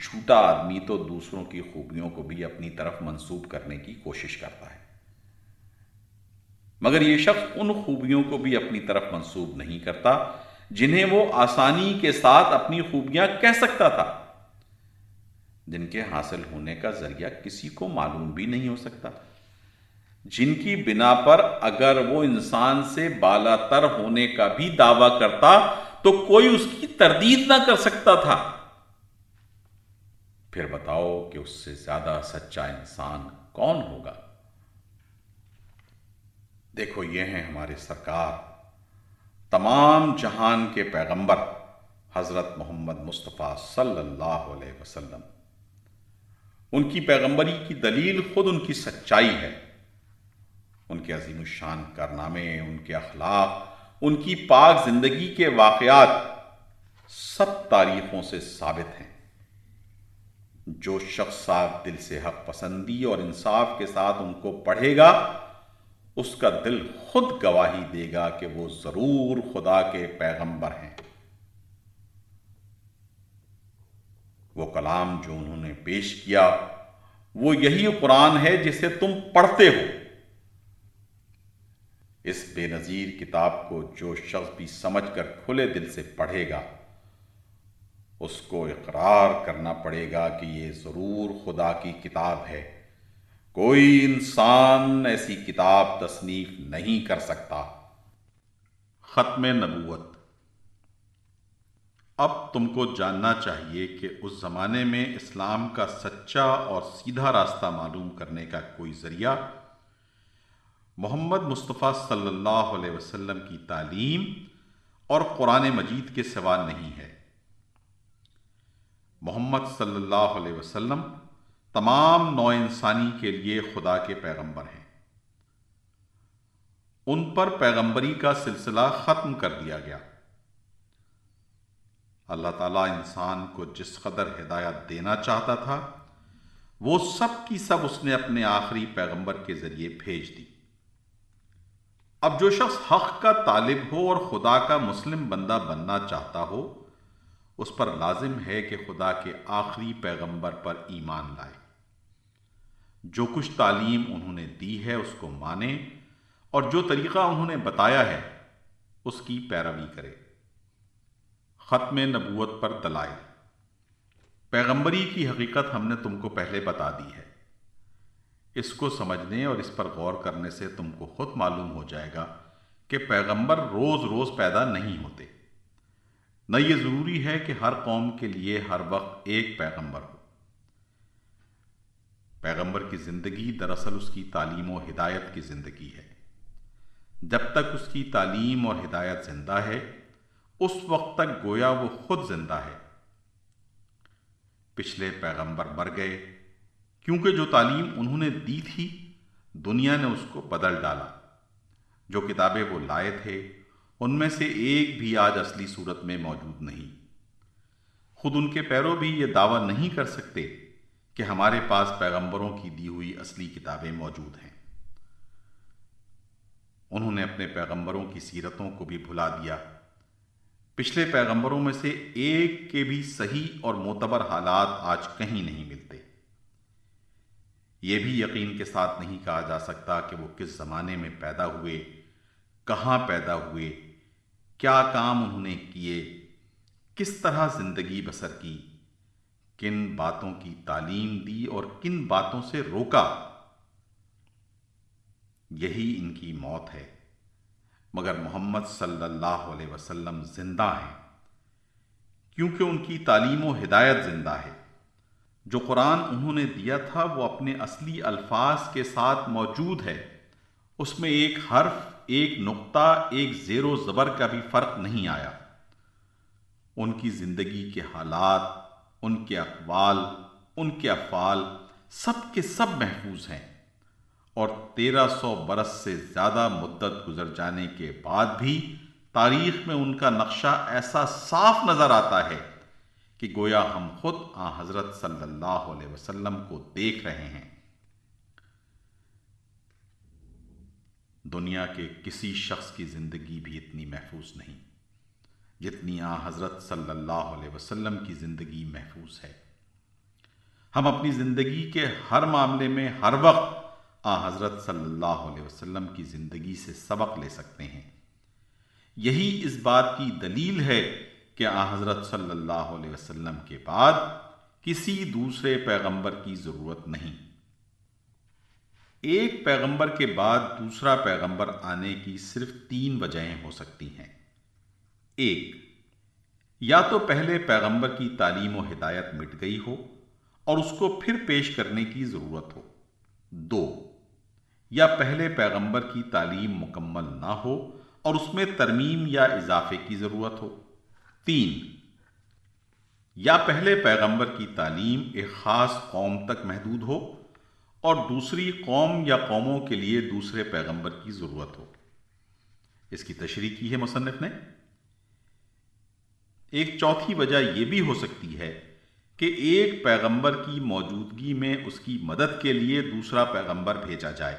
جھوٹا آدمی تو دوسروں کی خوبیوں کو بھی اپنی طرف منسوب کرنے کی کوشش کرتا ہے۔ مگر یہ شخص ان خوبیوں کو بھی اپنی طرف منسوب نہیں کرتا جنہیں وہ آسانی کے ساتھ اپنی خوبیاں کہہ سکتا تھا۔ جن کے حاصل ہونے کا ذریعہ کسی کو معلوم بھی نہیں ہو سکتا۔ جن کی بنا پر اگر وہ انسان سے بالا تر ہونے کا بھی دعویٰ کرتا تو کوئی اس کی تردید نہ کر سکتا تھا۔ پھر بتاؤ کہ اس سے زیادہ سچا انسان کون ہوگا؟ دیکھو، یہ ہیں ہمارے سرکار، تمام جہان کے پیغمبر، حضرت محمد مصطفیٰ صلی اللہ علیہ وسلم۔ ان کی پیغمبری کی دلیل خود ان کی سچائی ہے۔ ان کے عظیم الشان کارنامے، ان کے اخلاق، ان کی پاک زندگی کے واقعات سب تاریخوں سے ثابت ہیں۔ جو شخص صاف دل سے حق پسندی اور انصاف کے ساتھ ان کو پڑھے گا، اس کا دل خود گواہی دے گا کہ وہ ضرور خدا کے پیغمبر ہیں۔ وہ کلام جو انہوں نے پیش کیا، وہ یہی قرآن ہے جسے تم پڑھتے ہو۔ اس بے نظیر کتاب کو جو شخص بھی سمجھ کر کھلے دل سے پڑھے گا اس کو اقرار کرنا پڑے گا کہ یہ ضرور خدا کی کتاب ہے۔ کوئی انسان ایسی کتاب تصنیف نہیں کر سکتا۔ ختم نبوت۔ اب تم کو جاننا چاہیے کہ اس زمانے میں اسلام کا سچا اور سیدھا راستہ معلوم کرنے کا کوئی ذریعہ محمد مصطفیٰ صلی اللہ علیہ وسلم کی تعلیم اور قرآن مجید کے سوا نہیں ہے۔ محمد صلی اللہ علیہ وسلم تمام نو انسانی کے لیے خدا کے پیغمبر ہیں۔ ان پر پیغمبری کا سلسلہ ختم کر دیا گیا۔ اللہ تعالیٰ انسان کو جس قدر ہدایت دینا چاہتا تھا، وہ سب کی سب اس نے اپنے آخری پیغمبر کے ذریعے بھیج دی۔ اب جو شخص حق کا طالب ہو اور خدا کا مسلم بندہ بننا چاہتا ہو اس پر لازم ہے کہ خدا کے آخری پیغمبر پر ایمان لائے۔ جو کچھ تعلیم انہوں نے دی ہے اس کو مانے اور جو طریقہ انہوں نے بتایا ہے اس کی پیروی کرے۔ ختم نبوت پر دلائل۔ پیغمبری کی حقیقت ہم نے تم کو پہلے بتا دی ہے۔ اس کو سمجھنے اور اس پر غور کرنے سے تم کو خود معلوم ہو جائے گا کہ پیغمبر روز روز پیدا نہیں ہوتے۔ نہ یہ ضروری ہے کہ ہر قوم کے لیے ہر وقت ایک پیغمبر ہو۔ پیغمبر کی زندگی دراصل اس کی تعلیم و ہدایت کی زندگی ہے۔ جب تک اس کی تعلیم اور ہدایت زندہ ہے، اس وقت تک گویا وہ خود زندہ ہے۔ پچھلے پیغمبر مر گئے، کیونکہ جو تعلیم انہوں نے دی تھی، دنیا نے اس کو بدل ڈالا۔ جو کتابیں وہ لائے تھے ان میں سے ایک بھی آج اصلی صورت میں موجود نہیں۔ خود ان کے پیرو بھی یہ دعویٰ نہیں کر سکتے کہ ہمارے پاس پیغمبروں کی دی ہوئی اصلی کتابیں موجود ہیں۔ انہوں نے اپنے پیغمبروں کی سیرتوں کو بھی بھلا دیا۔ پچھلے پیغمبروں میں سے ایک کے بھی صحیح اور معتبر حالات آج کہیں نہیں ملتے۔ یہ بھی یقین کے ساتھ نہیں کہا جا سکتا کہ وہ کس زمانے میں پیدا ہوئے، کہاں پیدا ہوئے کیا کام انہوں نے کیے؟ کس طرح زندگی بسر کی؟ کن باتوں کی تعلیم دی اور کن باتوں سے روکا؟ یہی ان کی موت ہے۔ مگر محمد صلی اللہ علیہ وسلم زندہ ہیں۔ کیونکہ ان کی تعلیم و ہدایت زندہ ہے۔ جو قرآن انہوں نے دیا تھا وہ اپنے اصلی الفاظ کے ساتھ موجود ہے۔ اس میں ایک حرف ایک نقطہ، ایک زیر و زبر کا بھی فرق نہیں آیا۔ ان کی زندگی کے حالات، ان کے اقوال، ان کے افعال سب کے سب محفوظ ہیں اور تیرہ سو برس سے زیادہ مدت گزر جانے کے بعد بھی تاریخ میں ان کا نقشہ ایسا صاف نظر آتا ہے کہ گویا ہم خود آ حضرت صلی اللہ علیہ وسلم کو دیکھ رہے ہیں۔ دنیا کے کسی شخص کی زندگی بھی اتنی محفوظ نہیں جتنی آ حضرت صلی اللہ علیہ وسلم کی زندگی محفوظ ہے۔ ہم اپنی زندگی کے ہر معاملے میں ہر وقت آ حضرت صلی اللہ علیہ وسلم کی زندگی سے سبق لے سکتے ہیں۔ یہی اس بات کی دلیل ہے کہ آ حضرت صلی اللہ علیہ وسلم کے بعد کسی دوسرے پیغمبر کی ضرورت نہیں۔ ایک پیغمبر کے بعد دوسرا پیغمبر آنے کی صرف تین وجہیں ہو سکتی ہیں۔ ایک، یا تو پہلے پیغمبر کی تعلیم و ہدایت مٹ گئی ہو اور اس کو پھر پیش کرنے کی ضرورت ہو۔ دو، یا پہلے پیغمبر کی تعلیم مکمل نہ ہو اور اس میں ترمیم یا اضافے کی ضرورت ہو۔ تین، یا پہلے پیغمبر کی تعلیم ایک خاص قوم تک محدود ہو اور دوسری قوم یا قوموں کے لیے دوسرے پیغمبر کی ضرورت ہو۔ اس کی تشریح کی ہے مصنف نے۔ ایک چوتھی وجہ یہ بھی ہو سکتی ہے کہ ایک پیغمبر کی موجودگی میں اس کی مدد کے لیے دوسرا پیغمبر بھیجا جائے۔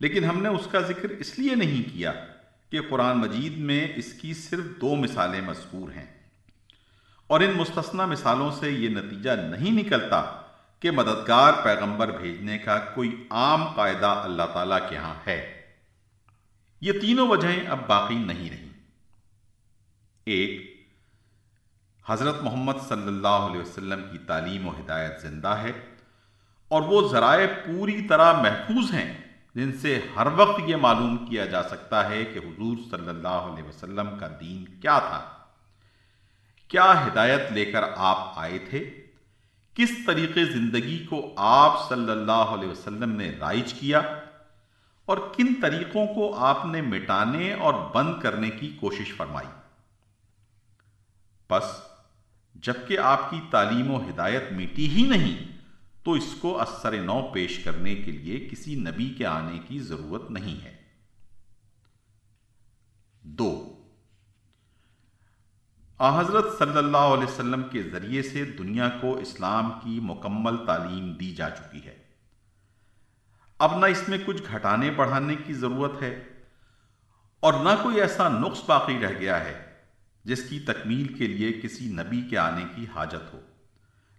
لیکن ہم نے اس کا ذکر اس لیے نہیں کیا کہ قرآن مجید میں اس کی صرف دو مثالیں مذکور ہیں۔ اور ان مستثنا مثالوں سے یہ نتیجہ نہیں نکلتا کہ مددگار پیغمبر بھیجنے کا کوئی عام قاعدہ اللہ تعالیٰ کے ہاں ہے۔ یہ تینوں وجہیں اب باقی نہیں رہیں ایک، حضرت محمد صلی اللہ علیہ وسلم کی تعلیم و ہدایت زندہ ہے اور وہ ذرائع پوری طرح محفوظ ہیں، جن سے ہر وقت یہ معلوم کیا جا سکتا ہے کہ حضور صلی اللہ علیہ وسلم کا دین کیا تھا۔ کیا ہدایت لے کر آپ آئے تھے؟ کس طریقے زندگی کو آپ صلی اللہ علیہ وسلم نے رائج کیا اور کن طریقوں کو آپ نے مٹانے اور بند کرنے کی کوشش فرمائی؟ بس، جبکہ آپ کی تعلیم و ہدایت میٹی ہی نہیں، تو اس کو اثر نو پیش کرنے کے لیے کسی نبی کے آنے کی ضرورت نہیں ہے۔ دو حضرت صلی اللہ علیہ وسلم کے ذریعے سے دنیا کو اسلام کی مکمل تعلیم دی جا چکی ہے۔ اب نہ اس میں کچھ گھٹانے بڑھانے کی ضرورت ہے اور نہ کوئی ایسا نقص باقی رہ گیا ہے جس کی تکمیل کے لیے کسی نبی کے آنے کی حاجت ہو۔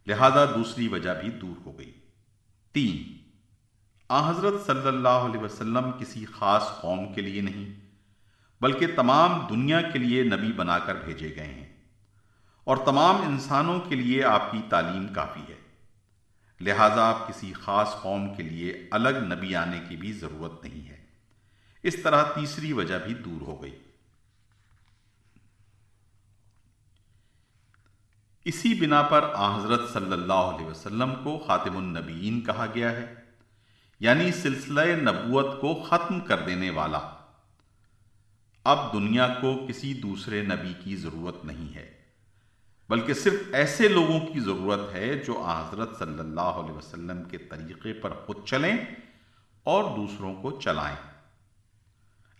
لہذا دوسری وجہ بھی دور ہو گئی۔ تین، آ، حضرت صلی اللہ علیہ وسلم کسی خاص قوم کے لیے نہیں، بلکہ تمام دنیا کے لیے نبی بنا کر بھیجے گئے ہیں۔ اور تمام انسانوں کے لیے آپ کی تعلیم کافی ہے۔ لہذا آپ کسی خاص قوم کے لیے الگ نبی آنے کی بھی ضرورت نہیں ہے۔ اس طرح تیسری وجہ بھی دور ہو گئی۔ اسی بنا پر آ حضرت صلی اللہ علیہ وسلم کو خاتم النبیین کہا گیا ہے۔ یعنی سلسلہ نبوت کو ختم کر دینے والا۔ اب دنیا کو کسی دوسرے نبی کی ضرورت نہیں ہے۔ بلکہ صرف ایسے لوگوں کی ضرورت ہے جو حضرت صلی اللہ علیہ وسلم کے طریقے پر خود چلیں اور دوسروں کو چلائیں۔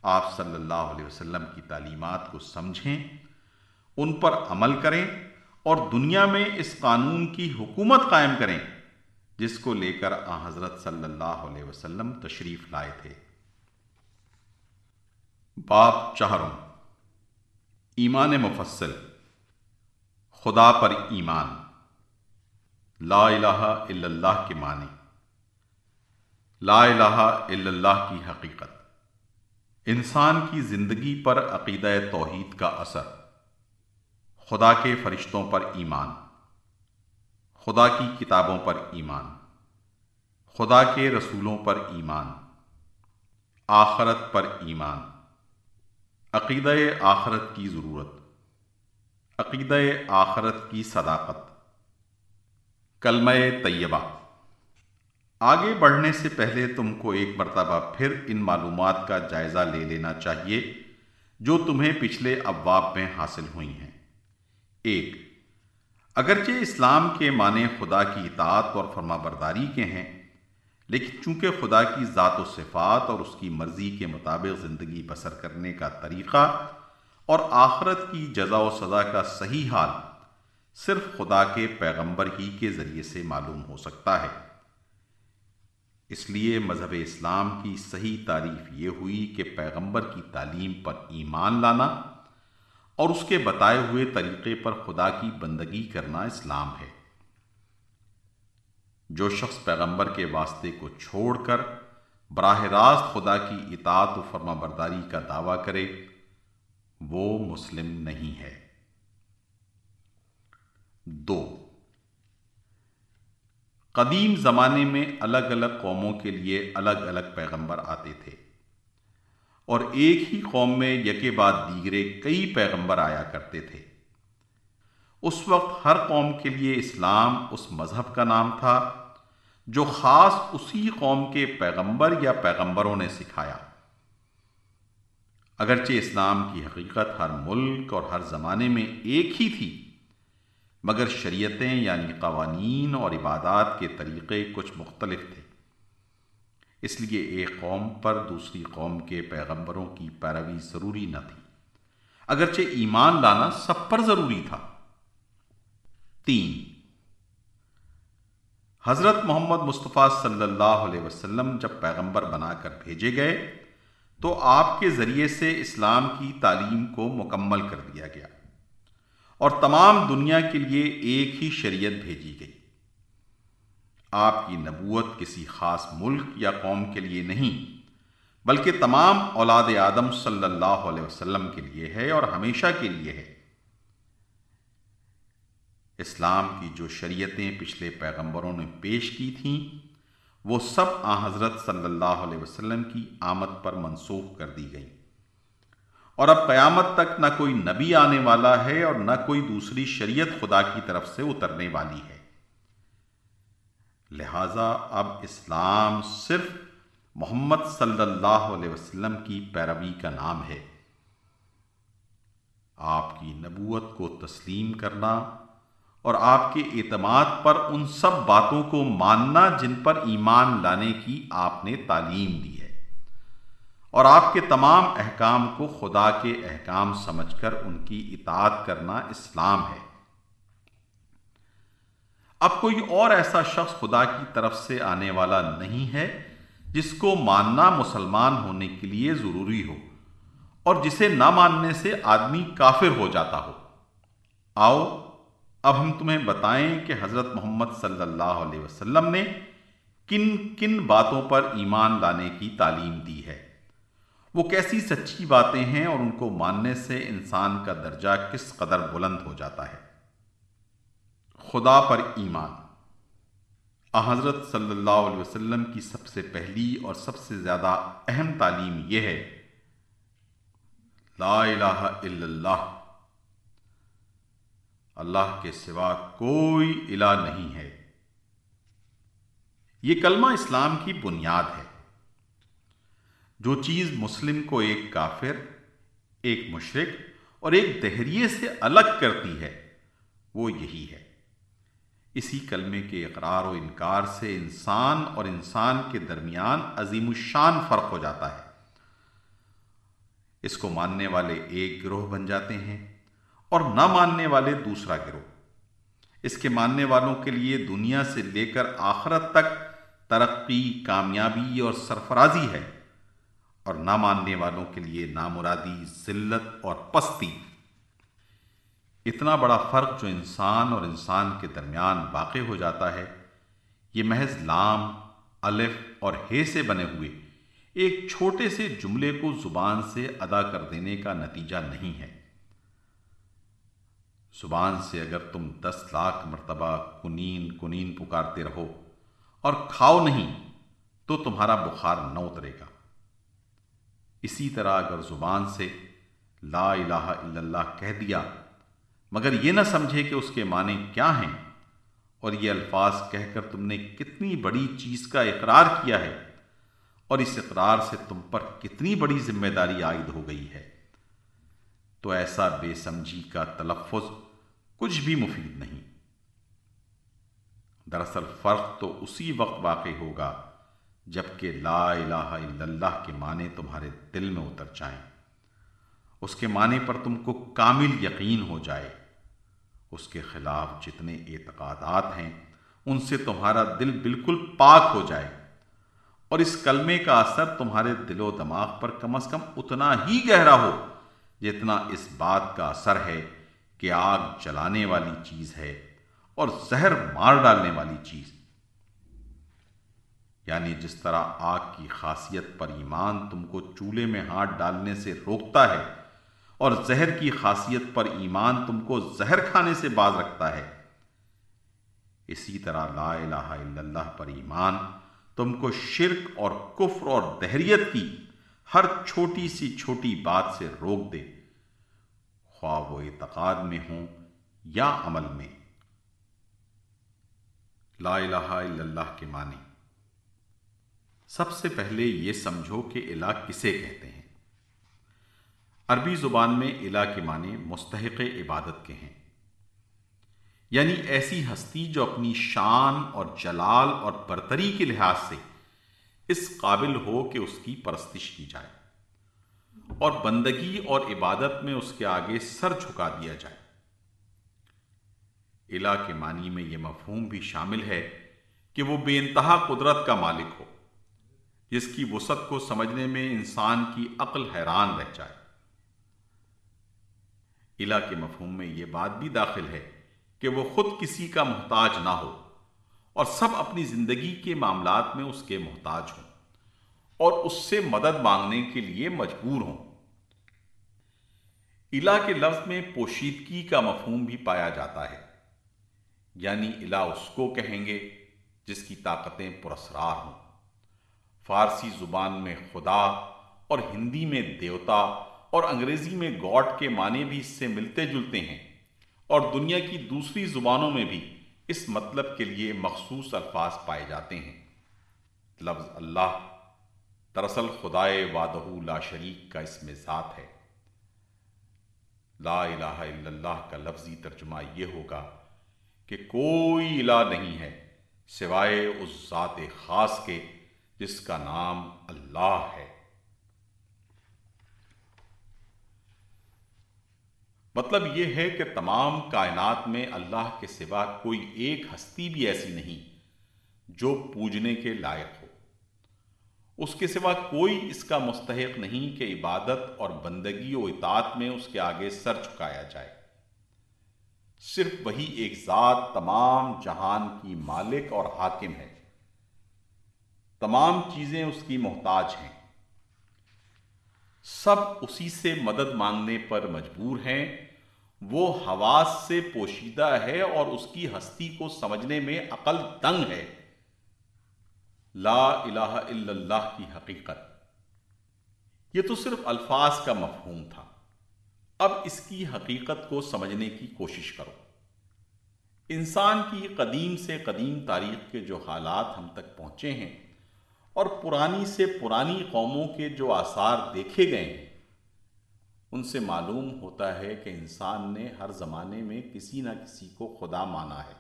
آپ صلی اللہ علیہ وسلم کی تعلیمات کو سمجھیں، ان پر عمل کریں اور دنیا میں اس قانون کی حکومت قائم کریں، جس کو لے کر آ حضرت صلی اللہ علیہ وسلم تشریف لائے تھے۔ باپ چہروں۔ ایمان مفصل۔ خدا پر ایمان۔ لا الہ الا اللہ کے معنی۔ لا الہ الا اللہ کی حقیقت۔ انسان کی زندگی پر عقیدہ توحید کا اثر۔ خدا کے فرشتوں پر ایمان۔ خدا کی کتابوں پر ایمان۔ خدا کے رسولوں پر ایمان۔ آخرت پر ایمان۔ عقیدہ آخرت کی ضرورت۔ عقیدہ آخرت کی صداقت۔ کلمہ طیبہ۔ آگے بڑھنے سے پہلے تم کو ایک مرتبہ پھر ان معلومات کا جائزہ لے لینا چاہیے جو تمہیں پچھلے ابواب میں حاصل ہوئی ہیں۔ ایک، اگرچہ اسلام کے معنی خدا کی اطاعت اور فرما برداری کے ہیں، لیکن چونکہ خدا کی ذات و صفات اور اس کی مرضی کے مطابق زندگی بسر کرنے کا طریقہ اور آخرت کی جزا و سزا کا صحیح حال صرف خدا کے پیغمبر ہی کے ذریعے سے معلوم ہو سکتا ہے۔ اس لیے مذہب اسلام کی صحیح تعریف یہ ہوئی کہ پیغمبر کی تعلیم پر ایمان لانا اور اس کے بتائے ہوئے طریقے پر خدا کی بندگی کرنا اسلام ہے۔ جو شخص پیغمبر کے واسطے کو چھوڑ کر براہ راست خدا کی اطاعت و فرما برداری کا دعویٰ کرے وہ مسلم نہیں ہے۔ دو۔ قدیم زمانے میں الگ الگ قوموں کے لیے الگ الگ پیغمبر آتے تھے۔ اور ایک ہی قوم میں یکے بعد دیگرے کئی پیغمبر آیا کرتے تھے۔ اس وقت ہر قوم کے لیے اسلام اس مذہب کا نام تھا جو خاص اسی قوم کے پیغمبر یا پیغمبروں نے سکھایا۔ اگرچہ اسلام کی حقیقت ہر ملک اور ہر زمانے میں ایک ہی تھی، مگر شریعتیں یعنی قوانین اور عبادات کے طریقے کچھ مختلف تھے۔ اس لیے ایک قوم پر دوسری قوم کے پیغمبروں کی پیروی ضروری نہ تھی۔ اگرچہ ایمان لانا سب پر ضروری تھا۔ تین، حضرت محمد مصطفیٰ صلی اللہ علیہ وسلم جب پیغمبر بنا کر بھیجے گئے تو آپ کے ذریعے سے اسلام کی تعلیم کو مکمل کر دیا گیا اور تمام دنیا کے لیے ایک ہی شریعت بھیجی گئی۔ آپ کی نبوت کسی خاص ملک یا قوم کے لیے نہیں، بلکہ تمام اولاد آدم صلی اللہ علیہ وسلم کے لیے ہے اور ہمیشہ کے لیے ہے۔ اسلام کی جو شریعتیں پچھلے پیغمبروں نے پیش کی تھیں وہ سب آ حضرت صلی اللہ علیہ وسلم کی آمد پر منسوخ کر دی گئیں اور اب قیامت تک نہ کوئی نبی آنے والا ہے اور نہ کوئی دوسری شریعت خدا کی طرف سے اترنے والی ہے۔ لہذا اب اسلام صرف محمد صلی اللہ علیہ وسلم کی پیروی کا نام ہے۔ آپ کی نبوت کو تسلیم کرنا اور آپ کے اعتماد پر ان سب باتوں کو ماننا جن پر ایمان لانے کی آپ نے تعلیم دی ہے۔ اور آپ کے تمام احکام کو خدا کے احکام سمجھ کر ان کی اطاعت کرنا اسلام ہے۔ اب کوئی اور ایسا شخص خدا کی طرف سے آنے والا نہیں ہے جس کو ماننا مسلمان ہونے کے لیے ضروری ہو اور جسے نہ ماننے سے آدمی کافر ہو جاتا ہو۔ آؤ اب ہم تمہیں بتائیں کہ حضرت محمد صلی اللہ علیہ وسلم نے کن کن باتوں پر ایمان لانے کی تعلیم دی ہے۔ وہ کیسی سچی باتیں ہیں اور ان کو ماننے سے انسان کا درجہ کس قدر بلند ہو جاتا ہے۔ خدا پر ایمان۔ حضرت صلی اللہ علیہ وسلم کی سب سے پہلی اور سب سے زیادہ اہم تعلیم یہ ہے۔ لا الہ الا اللہ۔ اللہ کے سوا کوئی الہ نہیں ہے۔ یہ کلمہ اسلام کی بنیاد ہے۔ جو چیز مسلم کو ایک کافر، ایک مشرق اور ایک دہریے سے الگ کرتی ہے، وہ یہی ہے۔ اسی کلمے کے اقرار و انکار سے انسان اور انسان کے درمیان عظیم الشان فرق ہو جاتا ہے۔ اس کو ماننے والے ایک گروہ بن جاتے ہیں۔ اور نہ ماننے والے دوسرا گروہ۔ اس کے ماننے والوں کے لیے دنیا سے لے کر آخرت تک ترقی کامیابی اور سرفرازی ہے۔ اور نہ ماننے والوں کے لیے نامرادی، ذلت اور پستی۔ اتنا بڑا فرق جو انسان اور انسان کے درمیان واقع ہو جاتا ہے، یہ محض لام، الف اور ہے سے بنے ہوئے، ایک چھوٹے سے جملے کو زبان سے ادا کر دینے کا نتیجہ نہیں ہے۔ زبان سے اگر تم دس لاکھ مرتبہ کنین کنین پکارتے رہو اور کھاؤ نہیں، تو تمہارا بخار نہ اترے گا۔ اسی طرح اگر زبان سے لا الہ الا اللہ کہہ دیا، مگر یہ نہ سمجھے کہ اس کے معنی کیا ہیں، اور یہ الفاظ کہہ کر تم نے کتنی بڑی چیز کا اقرار کیا ہے، اور اس اقرار سے تم پر کتنی بڑی ذمہ داری عائد ہو گئی ہے، تو ایسا بے سمجھی کا تلفظ کچھ بھی مفید نہیں۔ دراصل فرق تو اسی وقت واقع ہوگا جبکہ لا الہ الا اللہ کے معنی تمہارے دل میں اتر جائیں۔ اس کے معنی پر تم کو کامل یقین ہو جائے۔ اس کے خلاف جتنے اعتقادات ہیں، ان سے تمہارا دل بالکل پاک ہو جائے۔ اور اس کلمے کا اثر تمہارے دل و دماغ پر کم از کم اتنا ہی گہرا ہو جتنا اس بات کا اثر ہے۔ کہ آگ جلانے والی چیز ہے اور زہر مار ڈالنے والی چیز۔ یعنی جس طرح آگ کی خاصیت پر ایمان تم کو چولہے میں ہاتھ ڈالنے سے روکتا ہے اور زہر کی خاصیت پر ایمان تم کو زہر کھانے سے باز رکھتا ہے۔ اسی طرح لا الہ الا اللہ پر ایمان تم کو شرک اور کفر اور دہریت کی ہر چھوٹی سی چھوٹی بات سے روک دے۔ خواہ وہ اعتقاد میں ہوں یا عمل میں۔ لا الہ الا اللہ کے معنی۔ سب سے پہلے یہ سمجھو کہ الہ کسے کہتے ہیں۔ عربی زبان میں الہ کے معنی مستحق عبادت کے ہیں۔ یعنی ایسی ہستی جو اپنی شان اور جلال اور برتری کے لحاظ سے اس قابل ہو کہ اس کی پرستش کی جائے۔ اور بندگی اور عبادت میں اس کے آگے سر جھکا دیا جائے۔ الہ کے معنی میں یہ مفہوم بھی شامل ہے کہ وہ بے انتہا قدرت کا مالک ہو، جس کی وسعت کو سمجھنے میں انسان کی عقل حیران رہ جائے۔ الہ کے مفہوم میں یہ بات بھی داخل ہے کہ وہ خود کسی کا محتاج نہ ہو اور سب اپنی زندگی کے معاملات میں اس کے محتاج ہوں۔ اور اس سے مدد مانگنے کے لیے مجبور ہوں۔ الہ کے لفظ میں پوشیدگی کا مفہوم بھی پایا جاتا ہے۔ یعنی الہ اس کو کہیں گے جس کی طاقتیں پرسرار ہوں۔ فارسی زبان میں خدا اور ہندی میں دیوتا اور انگریزی میں گاڈ کے معنی بھی اس سے ملتے جلتے ہیں۔ اور دنیا کی دوسری زبانوں میں بھی اس مطلب کے لیے مخصوص الفاظ پائے جاتے ہیں۔ لفظ اللہ دراصل خدائے وادہ لا شریک کا اس میں ذات ہے۔ لا الہ الا اللہ کا لفظی ترجمہ یہ ہوگا کہ کوئی الہ نہیں ہے سوائے اس ذات خاص کے جس کا نام اللہ ہے۔ مطلب یہ ہے کہ تمام کائنات میں اللہ کے سوا کوئی ایک ہستی بھی ایسی نہیں جو پوجنے کے لائق ہو۔ اس کے سوا کوئی اس کا مستحق نہیں کہ عبادت اور بندگی و اطاعت میں اس کے آگے سر چکایا جائے۔ صرف وہی ایک ذات تمام جہان کی مالک اور حاکم ہے۔ تمام چیزیں اس کی محتاج ہیں۔ سب اسی سے مدد مانگنے پر مجبور ہیں۔ وہ حواس سے پوشیدہ ہے اور اس کی ہستی کو سمجھنے میں عقل دنگ ہے۔ لا الہ الا اللہ کی حقیقت۔ یہ تو صرف الفاظ کا مفہوم تھا۔ اب اس کی حقیقت کو سمجھنے کی کوشش کرو۔ انسان کی قدیم سے قدیم تاریخ کے جو حالات ہم تک پہنچے ہیں اور پرانی سے پرانی قوموں کے جو آثار دیکھے گئے ہیں، ان سے معلوم ہوتا ہے کہ انسان نے ہر زمانے میں کسی نہ کسی کو خدا مانا ہے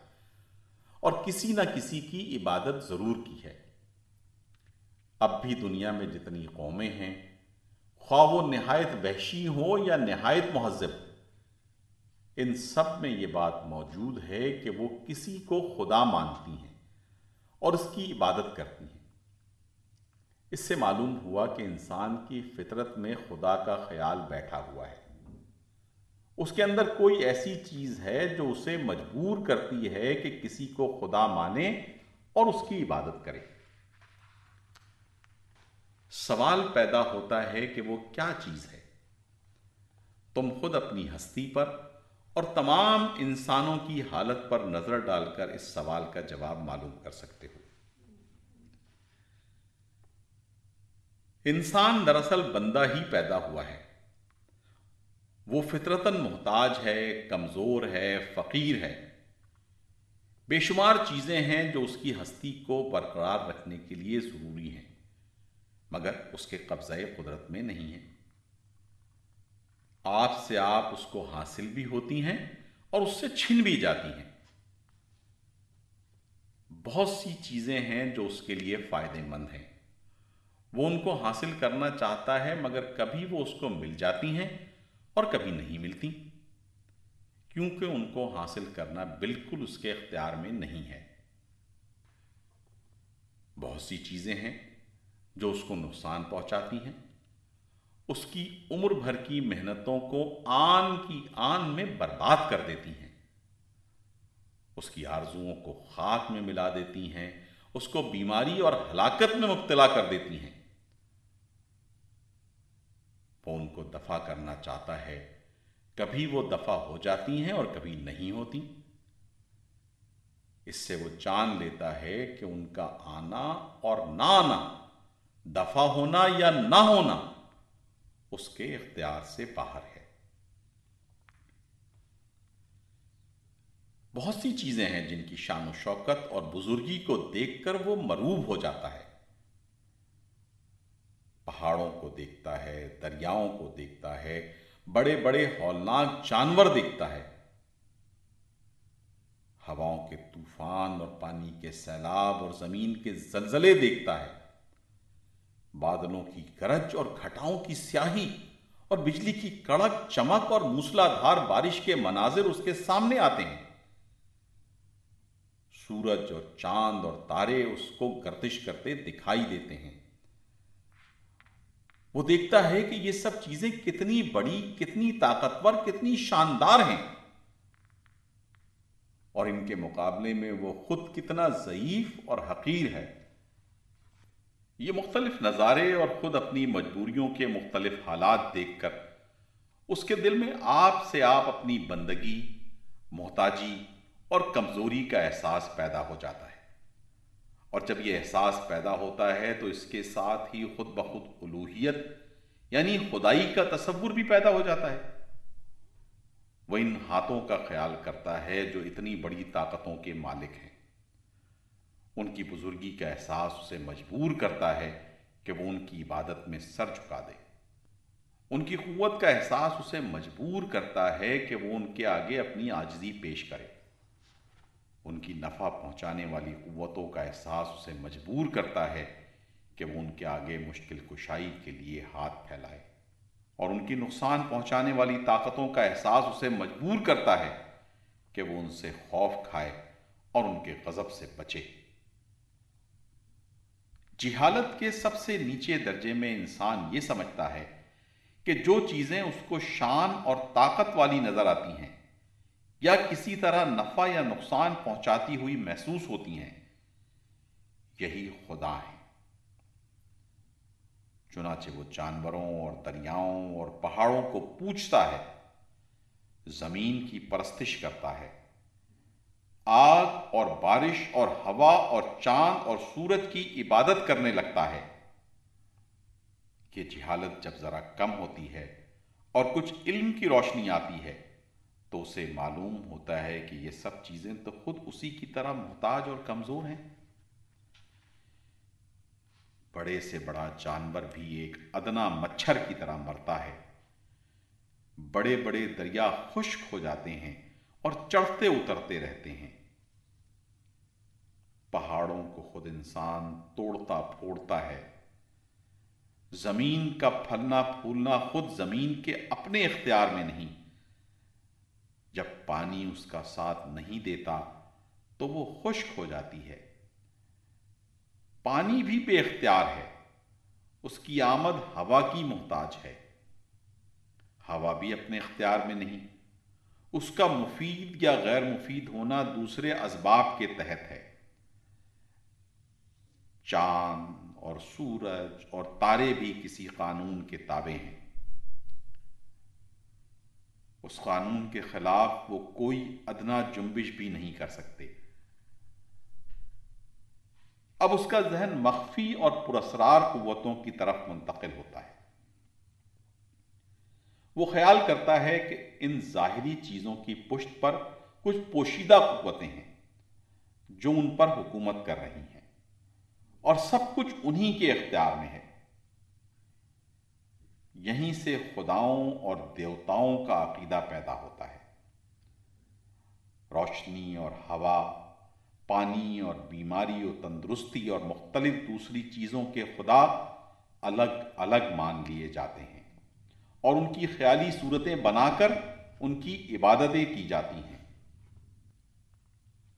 اور کسی نہ کسی کی عبادت ضرور کی ہے۔ اب بھی دنیا میں جتنی قومیں ہیں، خواہ وہ نہایت وحشی ہو یا نہایت مہذب، ان سب میں یہ بات موجود ہے کہ وہ کسی کو خدا مانتی ہیں اور اس کی عبادت کرتی ہیں۔ اس سے معلوم ہوا کہ انسان کی فطرت میں خدا کا خیال بیٹھا ہوا ہے۔ اس کے اندر کوئی ایسی چیز ہے جو اسے مجبور کرتی ہے کہ کسی کو خدا مانے اور اس کی عبادت کرے۔ سوال پیدا ہوتا ہے کہ وہ کیا چیز ہے۔ تم خود اپنی ہستی پر اور تمام انسانوں کی حالت پر نظر ڈال کر اس سوال کا جواب معلوم کر سکتے ہو۔ انسان دراصل بندہ ہی پیدا ہوا ہے۔ وہ فطرتن محتاج ہے، کمزور ہے، فقیر ہے۔ بے شمار چیزیں ہیں جو اس کی ہستی کو برقرار رکھنے کے لیے ضروری ہیں۔ مگر اس کے قبضہ قدرت میں نہیں ہیں آپ سے آپ اس کو حاصل بھی ہوتی ہیں اور اس سے چھن بھی جاتی ہیں۔ بہت سی چیزیں ہیں جو اس کے لیے فائدے مند ہیں۔ وہ ان کو حاصل کرنا چاہتا ہے مگر کبھی وہ اس کو مل جاتی ہیں اور کبھی نہیں ملتی۔ کیونکہ ان کو حاصل کرنا بالکل اس کے اختیار میں نہیں ہے۔ بہت سی چیزیں ہیں جو اس کو نقصان پہنچاتی ہیں، اس کی عمر بھر کی محنتوں کو آن کی آن میں برباد کر دیتی ہیں۔ اس کی آرزوؤں کو خاک میں ملا دیتی ہیں، اس کو بیماری اور ہلاکت میں مبتلا کر دیتی ہیں۔ وہ ان کو دفع کرنا چاہتا ہے۔ کبھی وہ دفع ہو جاتی ہیں اور کبھی نہیں ہوتی۔ اس سے وہ جان لیتا ہے کہ ان کا آنا اور نہ آنا دفع ہونا یا نہ ہونا اس کے اختیار سے باہر ہے۔ بہت سی چیزیں ہیں جن کی شان و شوکت اور بزرگی کو دیکھ کر وہ مروب ہو جاتا ہے۔ پہاڑوں کو دیکھتا ہے، دریاؤں کو دیکھتا ہے، بڑے بڑے ہولناک جانور دیکھتا ہے۔ ہواؤں کے طوفان اور پانی کے سیلاب اور زمین کے زلزلے دیکھتا ہے۔ بادلوں کی گرج اور گھٹاؤں کی سیاہی اور بجلی کی کڑک، چمک اور موسلا دھار بارش کے مناظر اس کے سامنے آتے ہیں۔ سورج اور چاند اور تارے اس کو گردش کرتے دکھائی دیتے ہیں۔ وہ دیکھتا ہے کہ یہ سب چیزیں کتنی بڑی، کتنی طاقتور، کتنی شاندار ہیں۔ اور ان کے مقابلے میں وہ خود کتنا ضعیف اور حقیر ہے۔ یہ مختلف نظارے اور خود اپنی مجبوریوں کے مختلف حالات دیکھ کر اس کے دل میں آپ سے آپ اپنی بندگی، محتاجی اور کمزوری کا احساس پیدا ہو جاتا ہے۔ اور جب یہ احساس پیدا ہوتا ہے تو اس کے ساتھ ہی خود بخود الوحیت یعنی خدائی کا تصور بھی پیدا ہو جاتا ہے۔ وہ ان ہاتھوں کا خیال کرتا ہے جو اتنی بڑی طاقتوں کے مالک ہیں۔ ان کی بزرگی کا احساس اسے مجبور کرتا ہے کہ وہ ان کی عبادت میں سر جھکا دے۔ ان کی قوت کا احساس اسے مجبور کرتا ہے کہ وہ ان کے آگے اپنی آجزی پیش کرے۔ ان کی نفع پہنچانے والی قوتوں کا احساس اسے مجبور کرتا ہے کہ وہ ان کے آگے مشکل کشائی کے لیے ہاتھ پھیلائے۔ اور ان کی نقصان پہنچانے والی طاقتوں کا احساس اسے مجبور کرتا ہے کہ وہ ان سے خوف کھائے اور ان کے غضب سے بچے۔ جہالت کے سب سے نیچے درجے میں انسان یہ سمجھتا ہے کہ جو چیزیں اس کو شان اور طاقت والی نظر آتی ہیں، یا کسی طرح نفع یا نقصان پہنچاتی ہوئی محسوس ہوتی ہیں، یہی خدا ہے۔ چنانچہ وہ جانوروں اور دریاؤں اور پہاڑوں کو پوچھتا ہے، زمین کی پرستش کرتا ہے۔ آگ اور بارش اور ہوا اور چاند اور سورج کی عبادت کرنے لگتا ہے۔ کہ جہالت جب ذرا کم ہوتی ہے اور کچھ علم کی روشنی آتی ہے، تو اسے معلوم ہوتا ہے کہ یہ سب چیزیں تو خود اسی کی طرح محتاج اور کمزور ہیں۔ بڑے سے بڑا جانور بھی ایک ادنا مچھر کی طرح مرتا ہے۔ بڑے بڑے دریا خشک ہو جاتے ہیں اور چڑھتے اترتے رہتے ہیں۔ پہاڑوں کو خود انسان توڑتا پھوڑتا ہے۔ زمین کا پھلنا پھولنا خود زمین کے اپنے اختیار میں نہیں۔ جب پانی اس کا ساتھ نہیں دیتا تو وہ خشک ہو جاتی ہے۔ پانی بھی بے اختیار ہے۔ اس کی آمد ہوا کی محتاج ہے۔ ہوا بھی اپنے اختیار میں نہیں۔ اس کا مفید یا غیر مفید ہونا دوسرے اسباب کے تحت ہے۔ چاند اور سورج اور تارے بھی کسی قانون کے تابع ہیں۔ اس قانون کے خلاف وہ کوئی ادنا جنبش بھی نہیں کر سکتے۔ اب اس کا ذہن مخفی اور پرسرار قوتوں کی طرف منتقل ہوتا ہے۔ وہ خیال کرتا ہے کہ ان ظاہری چیزوں کی پشت پر کچھ پوشیدہ قوتیں ہیں جو ان پر حکومت کر رہی ہیں۔ اور سب کچھ انہی کے اختیار میں ہے۔ یہیں سے خداؤں اور دیوتاؤں کا عقیدہ پیدا ہوتا ہے۔ روشنی اور ہوا، پانی اور بیماری اور تندرستی اور مختلف دوسری چیزوں کے خدا الگ الگ مان لیے جاتے ہیں۔ اور ان کی خیالی صورتیں بنا کر ان کی عبادتیں کی جاتی ہیں۔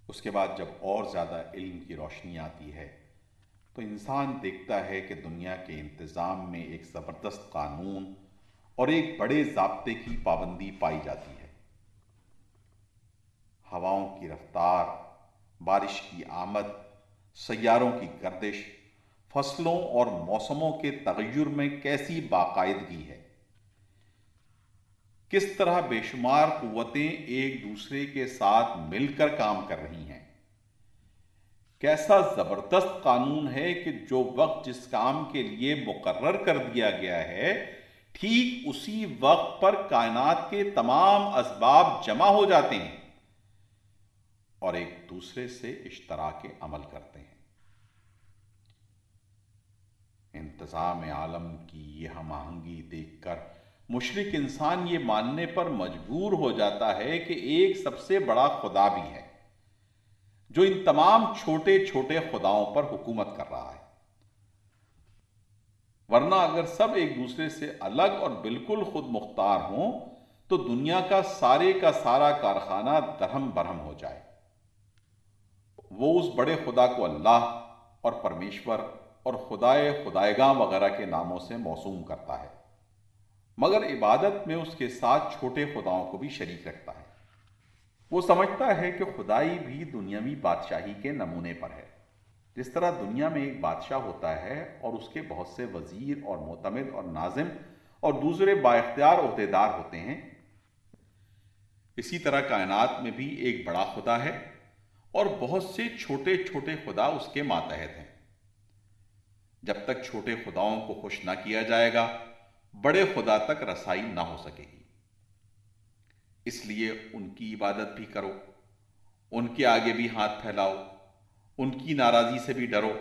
اس کے بعد جب اور زیادہ علم کی روشنی آتی ہے تو انسان دیکھتا ہے کہ دنیا کے انتظام میں ایک زبردست قانون اور ایک بڑے ضابطے کی پابندی پائی جاتی ہے۔ ہواؤں کی رفتار، بارش کی آمد، سیاروں کی گردش، فصلوں اور موسموں کے تغیر میں کیسی باقاعدگی ہے؟ کس طرح بے شمار قوتیں ایک دوسرے کے ساتھ مل کر کام کر رہی ہیں؟ کیسا زبردست قانون ہے کہ جو وقت جس کام کے لیے مقرر کر دیا گیا ہے، ٹھیک اسی وقت پر کائنات کے تمام اسباب جمع ہو جاتے ہیں اور ایک دوسرے سے اشتراک عمل کرتے ہیں۔ انتظام عالم کی یہ ہم آہنگی دیکھ کر مشرق انسان یہ ماننے پر مجبور ہو جاتا ہے کہ ایک سب سے بڑا خدا بھی ہے۔ جو ان تمام چھوٹے چھوٹے خداؤں پر حکومت کر رہا ہے۔ ورنہ اگر سب ایک دوسرے سے الگ اور بالکل خود مختار ہوں، تو دنیا کا سارے کا سارا کارخانہ درہم برہم ہو جائے۔ وہ اس بڑے خدا کو اللہ اور پرمیشور اور خدائے خدائےگاں وغیرہ کے ناموں سے موسوم کرتا ہے، مگر عبادت میں اس کے ساتھ چھوٹے خداؤں کو بھی شریک رکھتا ہے۔ وہ سمجھتا ہے کہ خدائی بھی دنیاوی بادشاہی کے نمونے پر ہے۔ جس طرح دنیا میں ایک بادشاہ ہوتا ہے اور اس کے بہت سے وزیر اور معتمد اور ناظم اور دوسرے با اختیار عہدیدار ہوتے ہیں، اسی طرح کائنات میں بھی ایک بڑا خدا ہے اور بہت سے چھوٹے چھوٹے خدا اس کے ماتحت ہیں۔ جب تک چھوٹے خداؤں کو خوش نہ کیا جائے گا، بڑے خدا تک رسائی نہ ہو سکے گی۔ اس لیے ان کی عبادت بھی کرو۔ ان کے آگے بھی ہاتھ پھیلاؤ۔ ان کی ناراضی سے بھی ڈرو۔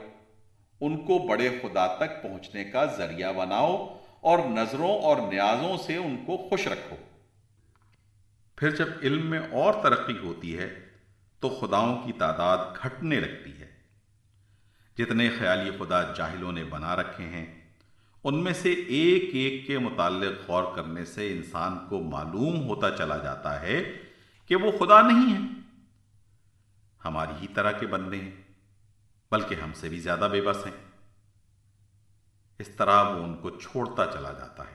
ان کو بڑے خدا تک پہنچنے کا ذریعہ بناؤ اور نظروں اور نیازوں سے ان کو خوش رکھو۔ پھر جب علم میں اور ترقی ہوتی ہے، تو خداؤں کی تعداد گھٹنے لگتی ہے۔ جتنے خیالی خدا جاہلوں نے بنا رکھے ہیں ان میں سے ایک ایک کے متعلق غور کرنے سے انسان کو معلوم ہوتا چلا جاتا ہے کہ وہ خدا نہیں ہے۔ ہماری ہی طرح کے بندے ہیں، بلکہ ہم سے بھی زیادہ بے بس ہیں۔ اس طرح وہ ان کو چھوڑتا چلا جاتا ہے۔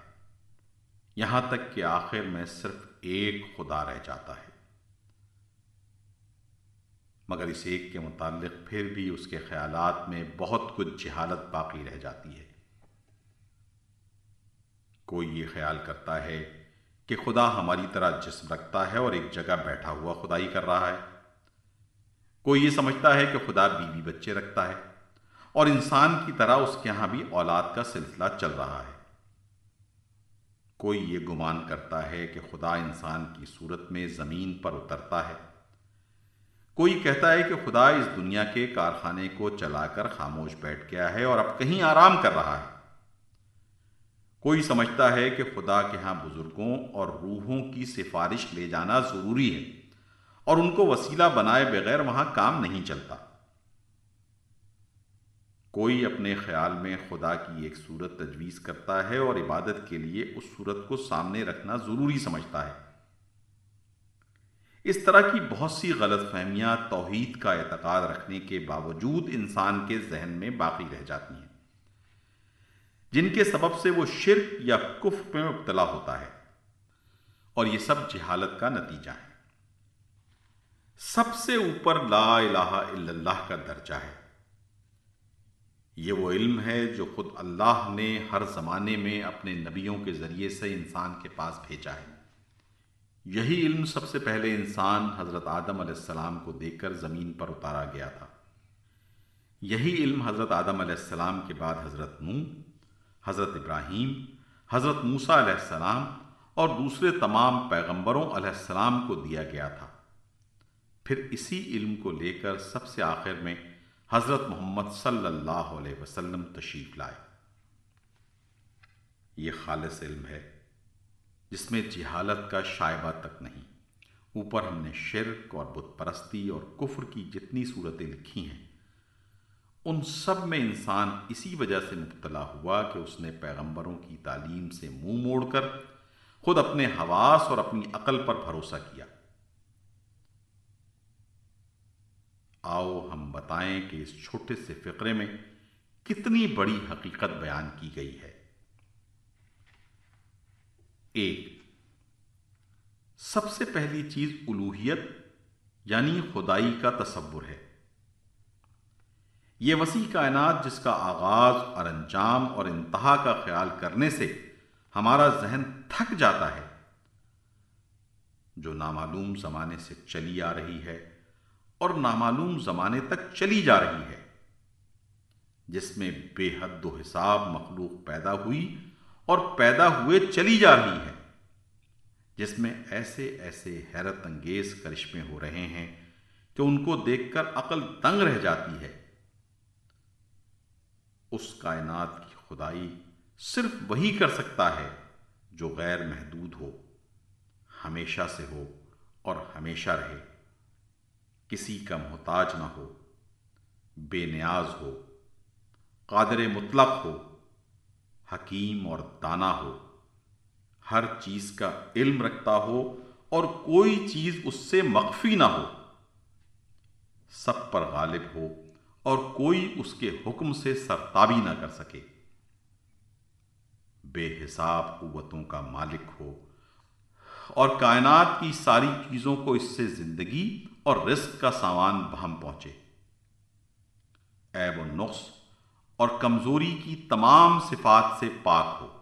یہاں تک کہ آخر میں صرف ایک خدا رہ جاتا ہے۔ مگر اس ایک کے متعلق پھر بھی اس کے خیالات میں بہت کچھ جہالت باقی رہ جاتی ہے۔ کوئی یہ خیال کرتا ہے کہ خدا ہماری طرح جسم رکھتا ہے اور ایک جگہ بیٹھا ہوا خدائی کر رہا ہے۔ کوئی یہ سمجھتا ہے کہ خدا بیوی بچے رکھتا ہے اور انسان کی طرح اس کے یہاں بھی اولاد کا سلسلہ چل رہا ہے۔ کوئی یہ گمان کرتا ہے کہ خدا انسان کی صورت میں زمین پر اترتا ہے۔ کوئی کہتا ہے کہ خدا اس دنیا کے کارخانے کو چلا کر خاموش بیٹھ گیا ہے اور اب کہیں آرام کر رہا ہے۔ کوئی سمجھتا ہے کہ خدا کے ہاں بزرگوں اور روحوں کی سفارش لے جانا ضروری ہے اور ان کو وسیلہ بنائے بغیر وہاں کام نہیں چلتا۔ کوئی اپنے خیال میں خدا کی ایک صورت تجویز کرتا ہے اور عبادت کے لیے اس صورت کو سامنے رکھنا ضروری سمجھتا ہے۔ اس طرح کی بہت سی غلط فہمیاں توحید کا اعتقاد رکھنے کے باوجود انسان کے ذہن میں باقی رہ جاتی ہیں۔ جن کے سبب سے وہ شرک یا کف میں مبتلا ہوتا ہے۔ اور یہ سب جہالت کا نتیجہ ہے۔ سب سے اوپر لا الہ الا اللہ کا درجہ ہے۔ یہ وہ علم ہے جو خود اللہ نے ہر زمانے میں اپنے نبیوں کے ذریعے سے انسان کے پاس بھیجا ہے۔ یہی علم سب سے پہلے انسان حضرت آدم علیہ السلام کو دیکھ کر زمین پر اتارا گیا تھا۔ یہی علم حضرت آدم علیہ السلام کے بعد حضرت نو حضرت ابراہیم، حضرت موسیٰ علیہ السلام اور دوسرے تمام پیغمبروں علیہ السلام کو دیا گیا تھا۔ پھر اسی علم کو لے کر سب سے آخر میں حضرت محمد صلی اللہ علیہ وسلم تشریف لائے۔ یہ خالص علم ہے جس میں جہالت کا شائبہ تک نہیں، اوپر ہم نے شرک اور بت پرستی اور کفر کی جتنی صورتیں لکھی ہیں ان سب میں انسان اسی وجہ سے مبتلا ہوا کہ اس نے پیغمبروں کی تعلیم سے منہ موڑ کر خود اپنے حواس اور اپنی عقل پر بھروسہ کیا۔ آؤ ہم بتائیں کہ اس چھوٹے سے فقرے میں کتنی بڑی حقیقت بیان کی گئی ہے۔ ایک، سب سے پہلی چیز الوحیت یعنی خدائی کا تصور ہے۔ یہ وسیع کائنات جس کا آغاز اور انجام اور انتہا کا خیال کرنے سے ہمارا ذہن تھک جاتا ہے، جو نامعلوم زمانے سے چلی آ رہی ہے اور نامعلوم زمانے تک چلی جا رہی ہے، جس میں بے حد و حساب مخلوق پیدا ہوئی اور پیدا ہوئے چلی جا رہی ہے، جس میں ایسے ایسے حیرت انگیز کرشمے ہو رہے ہیں کہ ان کو دیکھ کر عقل تنگ رہ جاتی ہے۔ اس کائنات کی خدائی صرف وہی کر سکتا ہے جو غیر محدود ہو۔ ہمیشہ سے ہو اور ہمیشہ رہے۔ کسی کا محتاج نہ ہو۔ بے نیاز ہو۔ قادر مطلق ہو۔ حکیم اور دانا ہو۔ ہر چیز کا علم رکھتا ہو اور کوئی چیز اس سے مخفی نہ ہو۔ سب پر غالب ہو۔ اور کوئی اس کے حکم سے سرتابی نہ کر سکے۔ بے حساب قوتوں کا مالک ہو اور کائنات کی ساری چیزوں کو اس سے زندگی اور رزق کا سامان بہم پہنچے۔ عیب و نقص اور کمزوری کی تمام صفات سے پاک ہو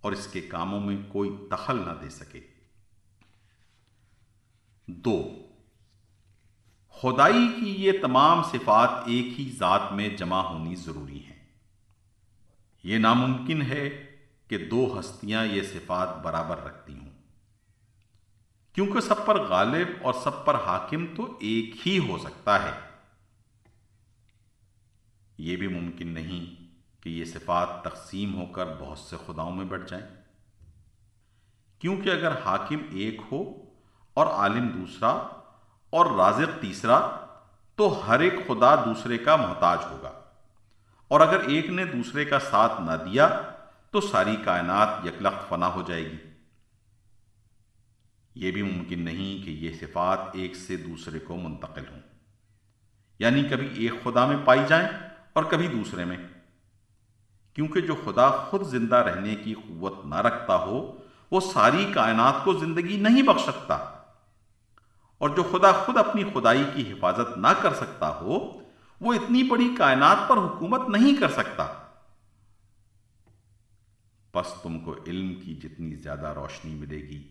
اور اس کے کاموں میں کوئی دخل نہ دے سکے۔ دو خدائی کی یہ تمام صفات ایک ہی ذات میں جمع ہونی ضروری ہیں۔ یہ ناممکن ہے کہ دو ہستیاں یہ صفات برابر رکھتی ہوں۔ کیونکہ سب پر غالب اور سب پر حاکم تو ایک ہی ہو سکتا ہے۔ یہ بھی ممکن نہیں کہ یہ صفات تقسیم ہو کر بہت سے خداؤں میں بڑھ جائیں۔ کیونکہ اگر حاکم ایک ہو اور عالم دوسرا اور رازق تیسرا، تو ہر ایک خدا دوسرے کا محتاج ہوگا۔ اور اگر ایک نے دوسرے کا ساتھ نہ دیا، تو ساری کائنات یکلخت فنا ہو جائے گی۔ یہ بھی ممکن نہیں کہ یہ صفات ایک سے دوسرے کو منتقل ہوں۔ یعنی کبھی ایک خدا میں پائی جائیں اور کبھی دوسرے میں۔ کیونکہ جو خدا خود زندہ رہنے کی قوت نہ رکھتا ہو، وہ ساری کائنات کو زندگی نہیں بخش سکتا۔ اور جو خدا خود اپنی خدائی کی حفاظت نہ کر سکتا ہو، وہ اتنی بڑی کائنات پر حکومت نہیں کر سکتا۔ پس تم کو علم کی جتنی زیادہ روشنی ملے گی،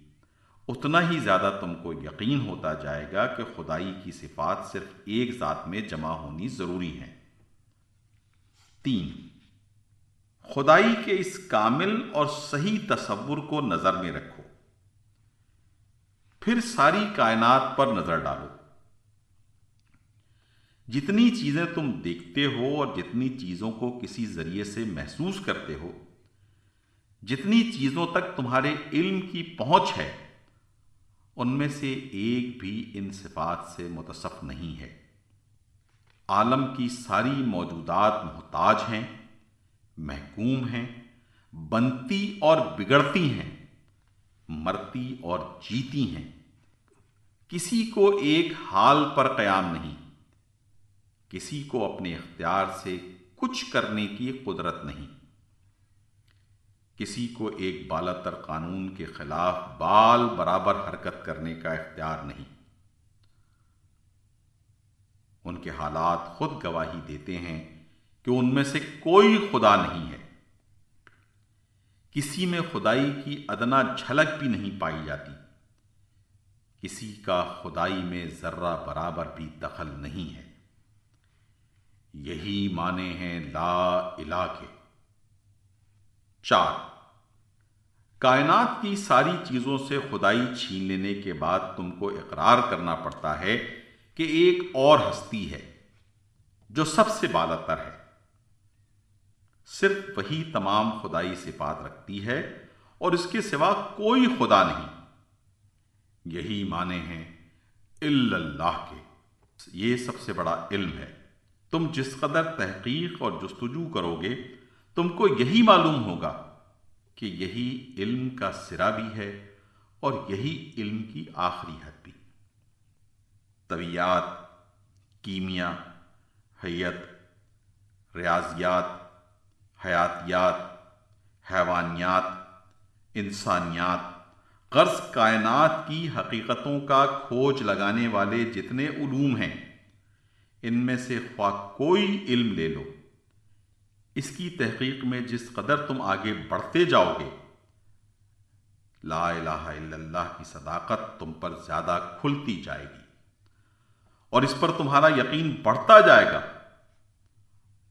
اتنا ہی زیادہ تم کو یقین ہوتا جائے گا کہ خدائی کی صفات صرف ایک ذات میں جمع ہونی ضروری ہیں۔ تین، خدائی کے اس کامل اور صحیح تصور کو نظر میں رکھو۔ پھر ساری کائنات پر نظر ڈالو۔ جتنی چیزیں تم دیکھتے ہو اور جتنی چیزوں کو کسی ذریعے سے محسوس کرتے ہو، جتنی چیزوں تک تمہارے علم کی پہنچ ہے، ان میں سے ایک بھی ان صفات سے متصف نہیں ہے۔ عالم کی ساری موجودات محتاج ہیں، محکوم ہیں، بنتی اور بگڑتی ہیں، مرتی اور جیتی ہیں۔ کسی کو ایک حال پر قیام نہیں۔ کسی کو اپنے اختیار سے کچھ کرنے کی قدرت نہیں۔ کسی کو ایک بالا تر قانون کے خلاف بال برابر حرکت کرنے کا اختیار نہیں۔ ان کے حالات خود گواہی دیتے ہیں کہ ان میں سے کوئی خدا نہیں ہے۔ کسی میں خدائی کی ادنا جھلک بھی نہیں پائی جاتی۔ کسی کا خدائی میں ذرہ برابر بھی دخل نہیں ہے۔ یہی مانے ہیں لا الہ۔ کے چار، کائنات کی ساری چیزوں سے خدائی چھین لینے کے بعد تم کو اقرار کرنا پڑتا ہے کہ ایک اور ہستی ہے جو سب سے بالا تر ہے۔ صرف وہی تمام خدائی صفات رکھتی ہے اور اس کے سوا کوئی خدا نہیں۔ یہی مانے ہیں اللہ کے۔ یہ سب سے بڑا علم ہے۔ تم جس قدر تحقیق اور جستجو کرو گے، تم کو یہی معلوم ہوگا کہ یہی علم کا سرا بھی ہے اور یہی علم کی آخری حد بھی۔ طبیعت، کیمیا، حیت، ریاضیات، حیاتیات، حیوانیات، انسانیات قرض کائنات کی حقیقتوں کا کھوج لگانے والے جتنے علوم ہیں، ان میں سے خواہ کوئی علم لے لو۔ اس کی تحقیق میں جس قدر تم آگے بڑھتے جاؤ گے، لا الہ الا اللہ کی صداقت تم پر زیادہ کھلتی جائے گی۔ اور اس پر تمہارا یقین بڑھتا جائے گا۔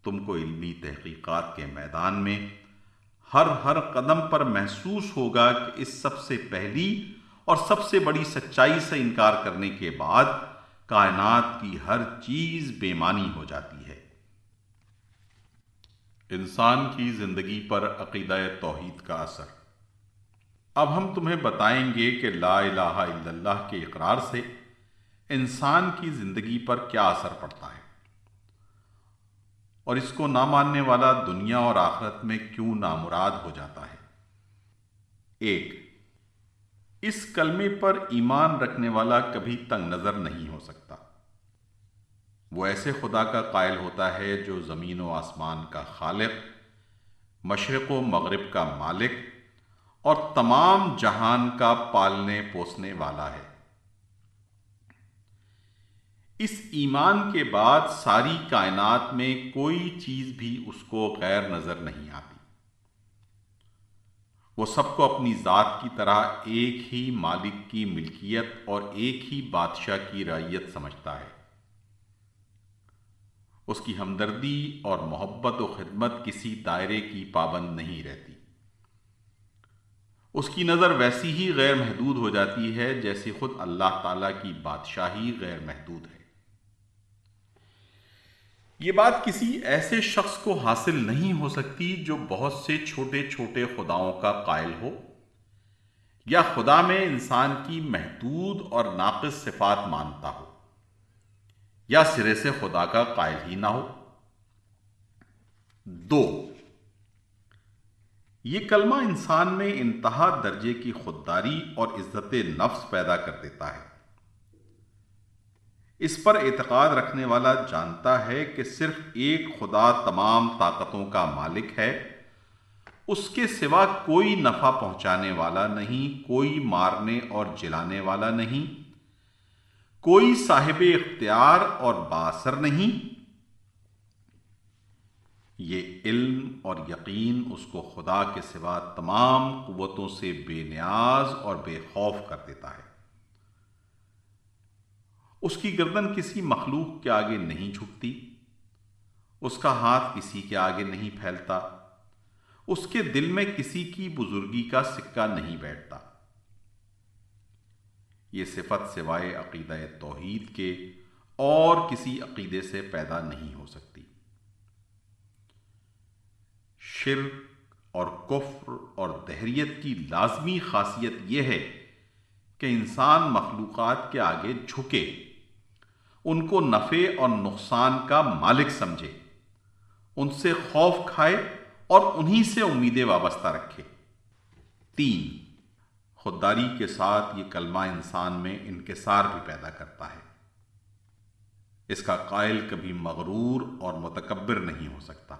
تم کو علمی تحقیقات کے میدان میں ہر ہر قدم پر محسوس ہوگا کہ اس سب سے پہلی اور سب سے بڑی سچائی سے انکار کرنے کے بعد کائنات کی ہر چیز بےمانی ہو جاتی ہے۔ انسان کی زندگی پر عقیدہ توحید کا اثر۔ اب ہم تمہیں بتائیں گے کہ لا الہ الا اللہ کے اقرار سے انسان کی زندگی پر کیا اثر پڑتا ہے۔ اور اس کو نہ ماننے والا دنیا اور آخرت میں کیوں نامراد ہو جاتا ہے؟ ایک، اس کلمے پر ایمان رکھنے والا کبھی تنگ نظر نہیں ہو سکتا۔ وہ ایسے خدا کا قائل ہوتا ہے جو زمین و آسمان کا خالق، مشرق و مغرب کا مالک اور تمام جہان کا پالنے پوسنے والا ہے۔ اس ایمان کے بعد ساری کائنات میں کوئی چیز بھی اس کو غیر نظر نہیں آتی۔ وہ سب کو اپنی ذات کی طرح ایک ہی مالک کی ملکیت اور ایک ہی بادشاہ کی رعیت سمجھتا ہے۔ اس کی ہمدردی اور محبت و خدمت کسی دائرے کی پابند نہیں رہتی۔ اس کی نظر ویسی ہی غیر محدود ہو جاتی ہے جیسے خود اللہ تعالی کی بادشاہی غیر محدود ہے۔ یہ بات کسی ایسے شخص کو حاصل نہیں ہو سکتی جو بہت سے چھوٹے چھوٹے خداؤں کا قائل ہو، یا خدا میں انسان کی محدود اور ناقص صفات مانتا ہو، یا سرے سے خدا کا قائل ہی نہ ہو۔ دو، یہ کلمہ انسان میں انتہا درجے کی خودداری اور عزت نفس پیدا کر دیتا ہے۔ اس پر اعتقاد رکھنے والا جانتا ہے کہ صرف ایک خدا تمام طاقتوں کا مالک ہے۔ اس کے سوا کوئی نفع پہنچانے والا نہیں، کوئی مارنے اور جلانے والا نہیں۔ کوئی صاحب اختیار اور باثر نہیں۔ یہ علم اور یقین اس کو خدا کے سوا تمام قوتوں سے بے نیاز اور بے خوف کر دیتا ہے۔ اس کی گردن کسی مخلوق کے آگے نہیں جھکتی، اس کا ہاتھ کسی کے آگے نہیں پھیلتا، اس کے دل میں کسی کی بزرگی کا سکہ نہیں بیٹھتا۔ یہ صفت سوائے عقیدہ توحید کے اور کسی عقیدے سے پیدا نہیں ہو سکتی۔ شرک اور کفر اور دہریت کی لازمی خاصیت یہ ہے کہ انسان مخلوقات کے آگے جھکے۔ ان کو نفع اور نقصان کا مالک سمجھے۔ ان سے خوف کھائے اور انہی سے امیدیں وابستہ رکھے۔ تین، خودداری کے ساتھ یہ کلمہ انسان میں انکسار بھی پیدا کرتا ہے۔ اس کا قائل کبھی مغرور اور متکبر نہیں ہو سکتا۔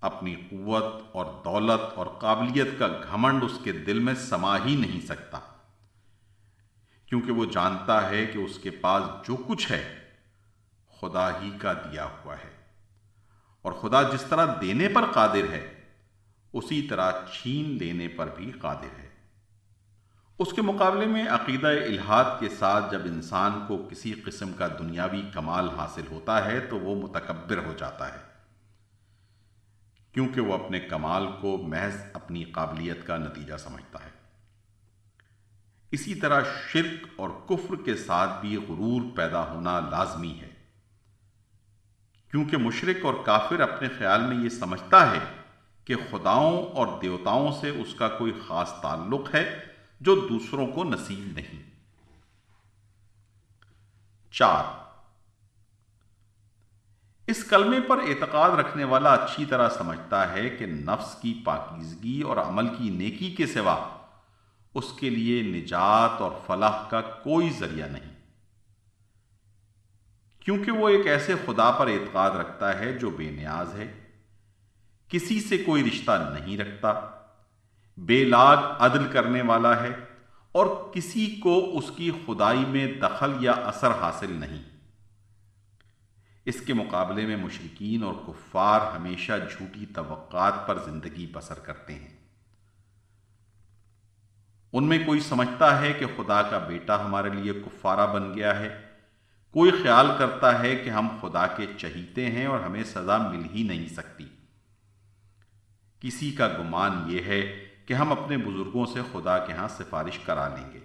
اپنی قوت اور دولت اور قابلیت کا گھمنڈ اس کے دل میں سما ہی نہیں سکتا۔ کیونکہ وہ جانتا ہے کہ اس کے پاس جو کچھ ہے، خدا ہی کا دیا ہوا ہے۔ اور خدا جس طرح دینے پر قادر ہے، اسی طرح چھین لینے پر بھی قادر ہے۔ اس کے مقابلے میں عقیدہ الہاد کے ساتھ جب انسان کو کسی قسم کا دنیاوی کمال حاصل ہوتا ہے، تو وہ متکبر ہو جاتا ہے۔ کیونکہ وہ اپنے کمال کو محض اپنی قابلیت کا نتیجہ سمجھتا ہے۔ اسی طرح شرک اور کفر کے ساتھ بھی غرور پیدا ہونا لازمی ہے۔ کیونکہ مشرق اور کافر اپنے خیال میں یہ سمجھتا ہے کہ خداؤں اور دیوتاؤں سے اس کا کوئی خاص تعلق ہے جو دوسروں کو نصیب نہیں۔ چار۔ اس کلمے پر اعتقاد رکھنے والا اچھی طرح سمجھتا ہے کہ نفس کی پاکیزگی اور عمل کی نیکی کے سوا اس کے لیے نجات اور فلاح کا کوئی ذریعہ نہیں۔ کیونکہ وہ ایک ایسے خدا پر اعتقاد رکھتا ہے جو بے نیاز ہے۔ کسی سے کوئی رشتہ نہیں رکھتا۔ بے لاگ عدل کرنے والا ہے اور کسی کو اس کی خدائی میں دخل یا اثر حاصل نہیں۔ اس کے مقابلے میں مشرقین اور کفار ہمیشہ جھوٹی توقعات پر زندگی بسر کرتے ہیں۔ ان میں کوئی سمجھتا ہے کہ خدا کا بیٹا ہمارے لیے کفارہ بن گیا ہے؟ کوئی خیال کرتا ہے کہ ہم خدا کے چہیتے ہیں اور ہمیں سزا مل ہی نہیں سکتی؟ کسی کا گمان یہ ہے کہ ہم اپنے بزرگوں سے خدا کے ہاں سفارش کرا لیں گے۔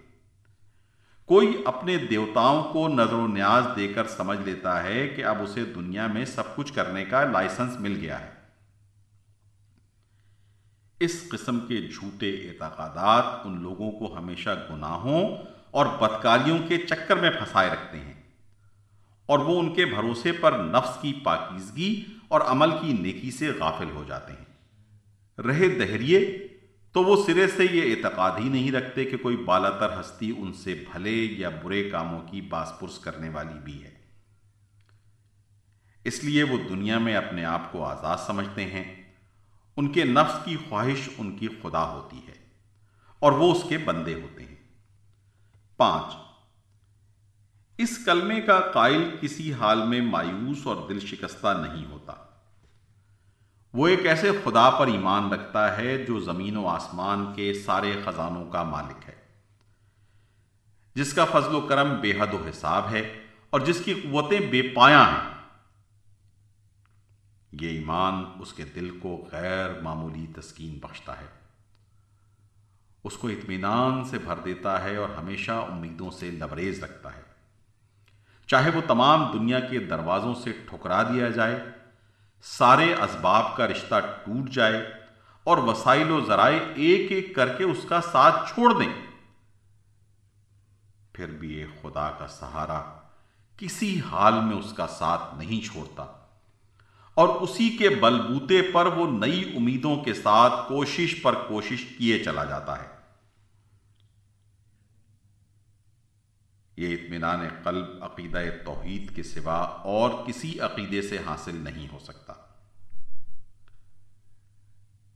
کوئی اپنے دیوتاؤں کو نظر و نیاز دے کر سمجھ لیتا ہے کہ اب اسے دنیا میں سب کچھ کرنے کا لائسنس مل گیا ہے۔ اس قسم کے جھوٹے اعتقادات ان لوگوں کو ہمیشہ گناہوں اور بدکاریوں کے چکر میں پھنسائے رکھتے ہیں اور وہ ان کے بھروسے پر نفس کی پاکیزگی اور عمل کی نیکی سے غافل ہو جاتے ہیں۔ رہے دہریے تو وہ سرے سے یہ اعتقاد ہی نہیں رکھتے کہ کوئی بالا تر ہستی ان سے بھلے یا برے کاموں کی باس پرس کرنے والی بھی ہے۔ اس لیے وہ دنیا میں اپنے آپ کو آزاد سمجھتے ہیں۔ ان کے نفس کی خواہش ان کی خدا ہوتی ہے اور وہ اس کے بندے ہوتے ہیں۔ پانچ، اس کلمے کا قائل کسی حال میں مایوس اور دل شکستہ نہیں ہوتا۔ وہ ایک ایسے خدا پر ایمان رکھتا ہے جو زمین و آسمان کے سارے خزانوں کا مالک ہے۔ جس کا فضل و کرم بے حد و حساب ہے اور جس کی قوتیں بے پایا ہیں۔ یہ ایمان اس کے دل کو غیر معمولی تسکین بخشتا ہے۔ اس کو اطمینان سے بھر دیتا ہے اور ہمیشہ امیدوں سے لبریز رکھتا ہے۔ چاہے وہ تمام دنیا کے دروازوں سے ٹھکرا دیا جائے، سارے اسباب کا رشتہ ٹوٹ جائے اور وسائل و ذرائع ایک ایک کر کے اس کا ساتھ چھوڑ دیں، پھر بھی ایک خدا کا سہارا کسی حال میں اس کا ساتھ نہیں چھوڑتا۔ اور اسی کے بلبوتے پر وہ نئی امیدوں کے ساتھ کوشش پر کوشش کیے چلا جاتا ہے۔ یہ اطمینان قلب عقیدہ توحید کے سوا اور کسی عقیدے سے حاصل نہیں ہو سکتا۔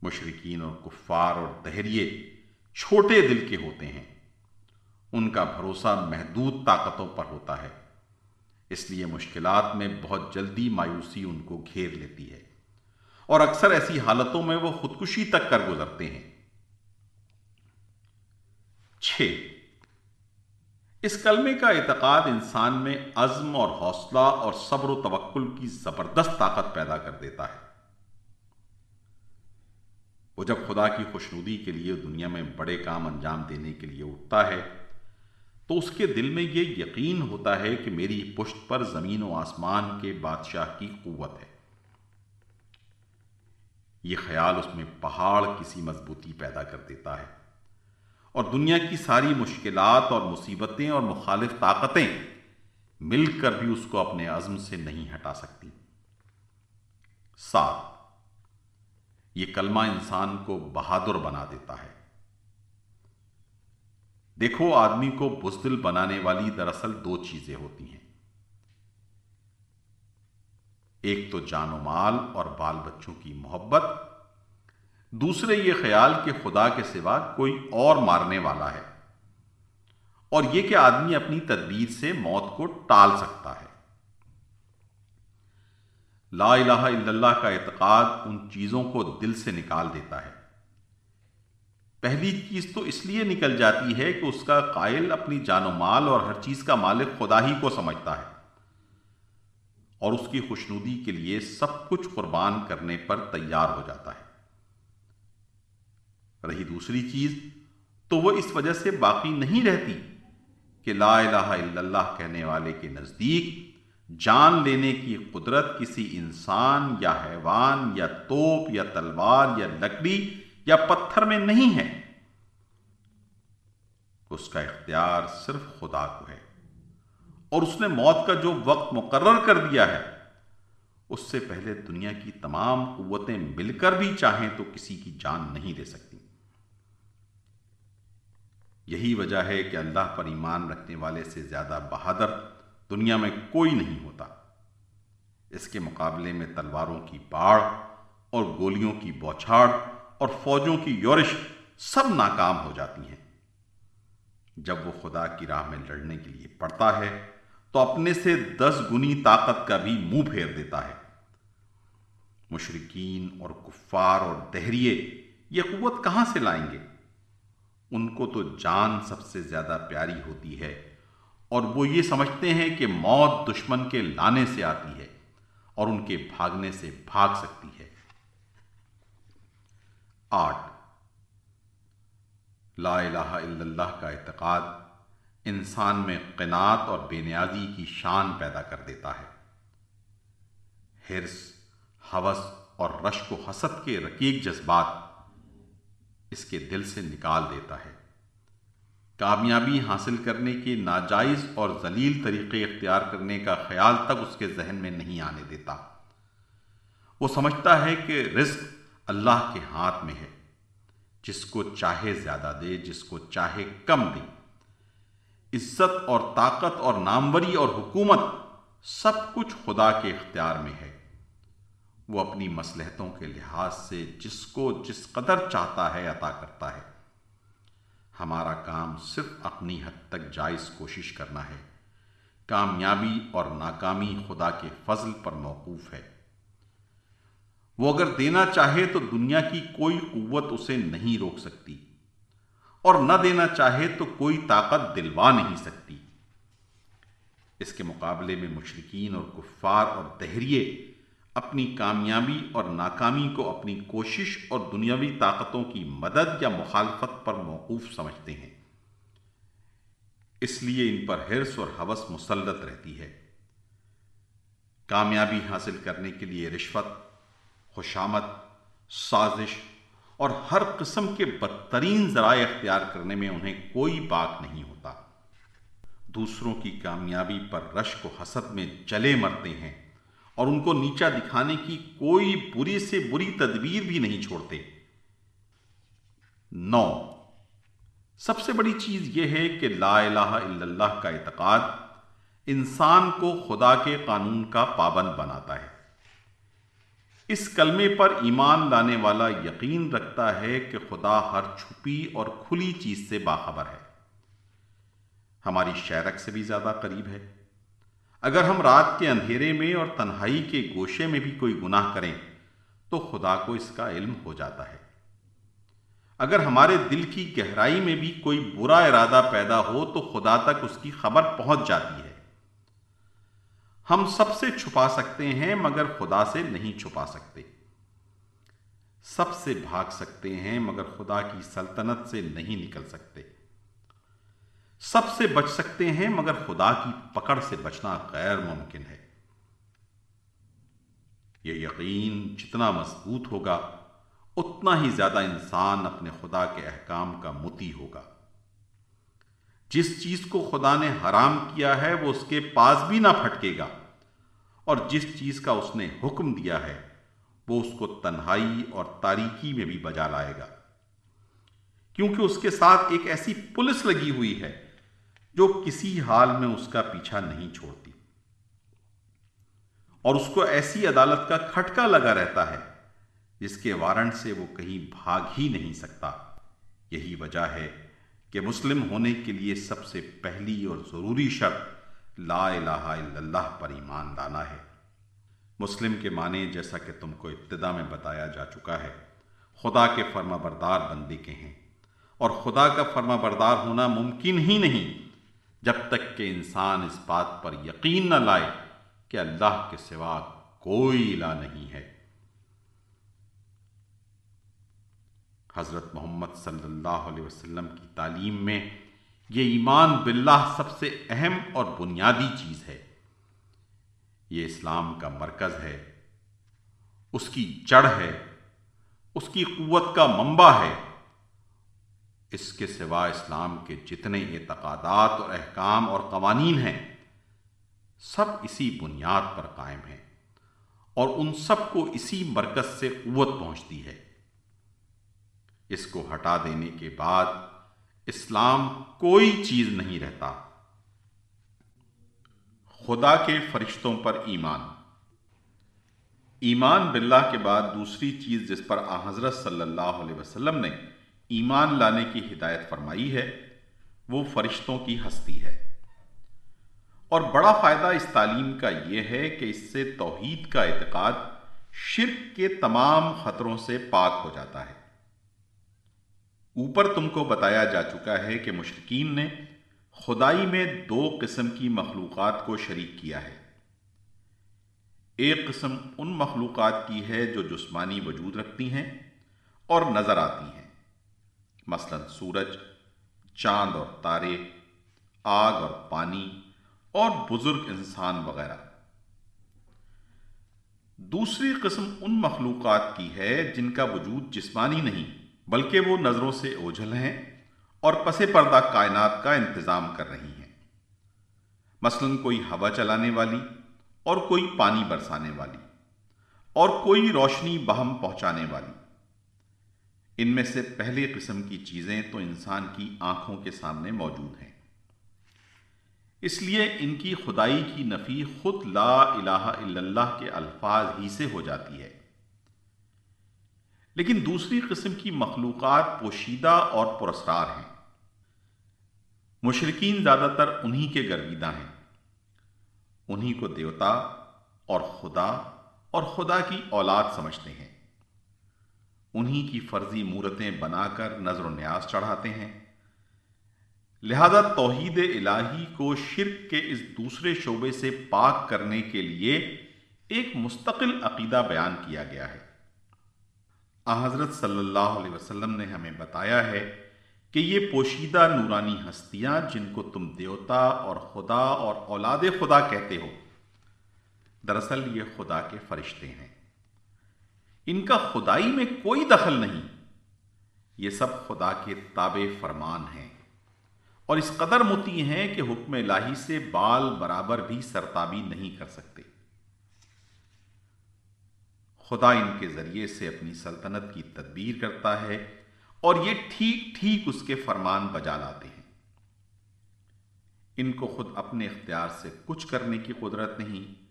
مشرقین اور کفار اور دہریے چھوٹے دل کے ہوتے ہیں۔ ان کا بھروسہ محدود طاقتوں پر ہوتا ہے۔ اس لیے مشکلات میں بہت جلدی مایوسی ان کو گھیر لیتی ہے۔ اور اکثر ایسی حالتوں میں وہ خودکشی تک کر گزرتے ہیں۔ چھ، اس کلمے کا اعتقاد انسان میں عزم اور حوصلہ اور صبر و توکل کی زبردست طاقت پیدا کر دیتا ہے۔ وہ جب خدا کی خوشنودی کے لیے دنیا میں بڑے کام انجام دینے کے لیے اٹھتا ہے تو اس کے دل میں یہ یقین ہوتا ہے کہ میری پشت پر زمین و آسمان کے بادشاہ کی قوت ہے۔ یہ خیال اس میں پہاڑ کسی مضبوطی پیدا کر دیتا ہے اور دنیا کی ساری مشکلات اور مصیبتیں اور مخالف طاقتیں مل کر بھی اس کو اپنے عزم سے نہیں ہٹا سکتی۔ سات یہ کلمہ انسان کو بہادر بنا دیتا ہے۔ دیکھو آدمی کو بزدل بنانے والی دراصل دو چیزیں ہوتی ہیں۔ ایک تو جان و مال اور بال بچوں کی محبت۔ دوسرے، یہ خیال کہ خدا کے سوا کوئی اور مارنے والا ہے۔ اور یہ کہ آدمی اپنی تدبیر سے موت کو ٹال سکتا ہے۔ لا الہ الا اللہ کا اعتقاد ان چیزوں کو دل سے نکال دیتا ہے۔ پہلی چیز تو اس لیے نکل جاتی ہے کہ اس کا قائل اپنی جان و مال اور ہر چیز کا مالک خدا ہی کو سمجھتا ہے۔ اور اس کی خوشنودی کے لیے سب کچھ قربان کرنے پر تیار ہو جاتا ہے۔ رہی دوسری چیز تو وہ اس وجہ سے باقی نہیں رہتی کہ لا الہ الا اللہ کہنے والے کے نزدیک جان لینے کی قدرت کسی انسان یا حیوان یا توپ یا تلوار یا لکڑی یا پتھر میں نہیں ہے۔ اس کا اختیار صرف خدا کو ہے۔ اور اس نے موت کا جو وقت مقرر کر دیا ہے، اس سے پہلے دنیا کی تمام قوتیں مل کر بھی چاہیں تو کسی کی جان نہیں دے سکتی۔ یہی وجہ ہے کہ اللہ پر ایمان رکھنے والے سے زیادہ بہادر دنیا میں کوئی نہیں ہوتا۔ اس کے مقابلے میں تلواروں کی باڑ اور گولیوں کی بوچھاڑ اور فوجوں کی یورش سب ناکام ہو جاتی ہیں۔ جب وہ خدا کی راہ میں لڑنے کے لیے پڑتا ہے، تو اپنے سے دس گنی طاقت کا بھی منہ پھیر دیتا ہے۔ مشرقین اور کفار اور دہریے، یہ قوت کہاں سے لائیں گے؟ ان کو تو جان سب سے زیادہ پیاری ہوتی ہے، اور وہ یہ سمجھتے ہیں کہ موت دشمن کے لانے سے آتی ہے اور ان کے بھاگنے سے بھاگ سکتی ہے۔ آٹھ۔ لا الہ الا اللہ کا اعتقاد انسان میں قنات اور بے نیازی کی شان پیدا کر دیتا ہے۔ ہرس حوث اور رشک و حسد کے رقیق جذبات اس کے دل سے نکال دیتا ہے۔ کامیابی حاصل کرنے کے ناجائز اور ذلیل طریقے اختیار کرنے کا خیال تک اس کے ذہن میں نہیں آنے دیتا۔ وہ سمجھتا ہے کہ رزق اللہ کے ہاتھ میں ہے۔ جس کو چاہے زیادہ دے، جس کو چاہے کم دے۔ عزت اور طاقت اور ناموری اور حکومت سب کچھ خدا کے اختیار میں ہے۔ وہ اپنی مسلحتوں کے لحاظ سے جس کو جس قدر چاہتا ہے عطا کرتا ہے۔ ہمارا کام صرف اپنی حد تک جائز کوشش کرنا ہے۔ کامیابی اور ناکامی خدا کے فضل پر موقوف ہے۔ وہ اگر دینا چاہے تو دنیا کی کوئی قوت اسے نہیں روک سکتی۔ اور نہ دینا چاہے تو کوئی طاقت دلوا نہیں سکتی۔ اس کے مقابلے میں مشرقین اور کفار اور دہریے اپنی کامیابی اور ناکامی کو اپنی کوشش اور دنیاوی طاقتوں کی مدد یا مخالفت پر موقوف سمجھتے ہیں۔ اس لیے ان پر حرص اور حوث مسلط رہتی ہے۔ کامیابی حاصل کرنے کے لیے رشوت خوشامد، سازش اور ہر قسم کے بدترین ذرائع اختیار کرنے میں انہیں کوئی باک نہیں ہوتا۔ دوسروں کی کامیابی پر رشک و حسد میں جلے مرتے ہیں اور ان کو نیچا دکھانے کی کوئی بری سے بری تدبیر بھی نہیں چھوڑتے۔ نو، سب سے بڑی چیز یہ ہے کہ لا الہ الا اللہ کا اعتقاد انسان کو خدا کے قانون کا پابند بناتا ہے۔ اس کلمے پر ایمان لانے والا یقین رکھتا ہے کہ خدا ہر چھپی اور کھلی چیز سے باخبر ہے۔ ہماری شیرک سے بھی زیادہ قریب ہے۔ اگر ہم رات کے اندھیرے میں اور تنہائی کے گوشے میں بھی کوئی گناہ کریں، تو خدا کو اس کا علم ہو جاتا ہے۔ اگر ہمارے دل کی گہرائی میں بھی کوئی برا ارادہ پیدا ہو، تو خدا تک اس کی خبر پہنچ جاتی ہے۔ ہم سب سے چھپا سکتے ہیں مگر خدا سے نہیں چھپا سکتے۔ سب سے بھاگ سکتے ہیں مگر خدا کی سلطنت سے نہیں نکل سکتے۔ سب سے بچ سکتے ہیں مگر خدا کی پکڑ سے بچنا غیر ممکن ہے۔ یہ یقین جتنا مضبوط ہوگا، اتنا ہی زیادہ انسان اپنے خدا کے احکام کا متی ہوگا۔ جس چیز کو خدا نے حرام کیا ہے وہ اس کے پاس بھی نہ پھٹکے گا۔ اور جس چیز کا اس نے حکم دیا ہے، وہ اس کو تنہائی اور تاریکی میں بھی بجا لائے گا۔ کیونکہ اس کے ساتھ ایک ایسی پولیس لگی ہوئی ہے جو کسی حال میں اس کا پیچھا نہیں چھوڑتی۔ اور اس کو ایسی عدالت کا کھٹکا لگا رہتا ہے جس کے وارنٹ سے وہ کہیں بھاگ ہی نہیں سکتا۔ یہی وجہ ہے کہ مسلم ہونے کے لیے سب سے پہلی اور ضروری شرط لا الہ الا اللہ پر ایمان لانا ہے۔ مسلم کے معنی جیسا کہ تم کو ابتدا میں بتایا جا چکا ہے، خدا کے فرما بردار بندے کے ہیں۔ اور خدا کا فرما بردار ہونا ممکن ہی نہیں جب تک کہ انسان اس بات پر یقین نہ لائے کہ اللہ کے سوا کوئی الہ نہیں ہے۔ حضرت محمد صلی اللہ علیہ وسلم کی تعلیم میں یہ ایمان باللہ سب سے اہم اور بنیادی چیز ہے۔ یہ اسلام کا مرکز ہے، اس کی جڑ ہے، اس کی قوت کا منبع ہے۔ اس کے سوا اسلام کے جتنے اعتقادات اور احکام اور قوانین ہیں، سب اسی بنیاد پر قائم ہیں اور ان سب کو اسی مرکز سے قوت پہنچتی ہے۔ اس کو ہٹا دینے کے بعد اسلام کوئی چیز نہیں رہتا۔ خدا کے فرشتوں پر ایمان۔ ایمان باللہ کے بعد دوسری چیز جس پر آ حضرت صلی اللہ علیہ وسلم نے ایمان لانے کی ہدایت فرمائی ہے، وہ فرشتوں کی ہستی ہے۔ اور بڑا فائدہ اس تعلیم کا یہ ہے کہ اس سے توحید کا اعتقاد شرک کے تمام خطروں سے پاک ہو جاتا ہے۔ اوپر تم کو بتایا جا چکا ہے کہ مشرقین نے خدائی میں دو قسم کی مخلوقات کو شریک کیا ہے۔ ایک قسم ان مخلوقات کی ہے جو جسمانی وجود رکھتی ہیں اور نظر آتی ہیں۔ مثلا سورج، چاند اور تارے، آگ اور پانی اور بزرگ انسان وغیرہ۔ دوسری قسم ان مخلوقات کی ہے جن کا وجود جسمانی نہیں۔ بلکہ وہ نظروں سے اوجھل ہیں اور پس پردہ کائنات کا انتظام کر رہی ہیں۔ مثلا کوئی ہوا چلانے والی اور کوئی پانی برسانے والی اور کوئی روشنی بہم پہنچانے والی۔ ان میں سے پہلے قسم کی چیزیں تو انسان کی آنکھوں کے سامنے موجود ہیں۔ اس لیے ان کی خدائی کی نفی خود لا الہ الا اللہ کے الفاظ ہی سے ہو جاتی ہے۔ لیکن دوسری قسم کی مخلوقات پوشیدہ اور پرسرار ہیں۔ مشرقین زیادہ تر انہی کے گرویدہ ہیں۔ انہی کو دیوتا اور خدا اور خدا کی اولاد سمجھتے ہیں۔ انہی کی فرضی مورتیں بنا کر نظر و نیاز چڑھاتے ہیں۔ لہذا توحید الہی کو شرک کے اس دوسرے شعبے سے پاک کرنے کے لیے ایک مستقل عقیدہ بیان کیا گیا ہے۔ حضرت صلی اللہ علیہ وسلم نے ہمیں بتایا ہے کہ یہ پوشیدہ نورانی ہستیاں جن کو تم دیوتا اور خدا اور اولاد خدا کہتے ہو۔ دراصل یہ خدا کے فرشتے ہیں۔ ان کا خدائی میں کوئی دخل نہیں۔ یہ سب خدا کے تابع فرمان ہیں۔ اور اس قدر متی ہیں کہ حکم الہی سے بال برابر بھی سرتابی نہیں کر سکتے۔ خدا ان کے ذریعے سے اپنی سلطنت کی تدبیر کرتا ہے اور یہ ٹھیک ٹھیک اس کے فرمان بجا لاتے ہیں۔ ان کو خود اپنے اختیار سے کچھ کرنے کی قدرت نہیں،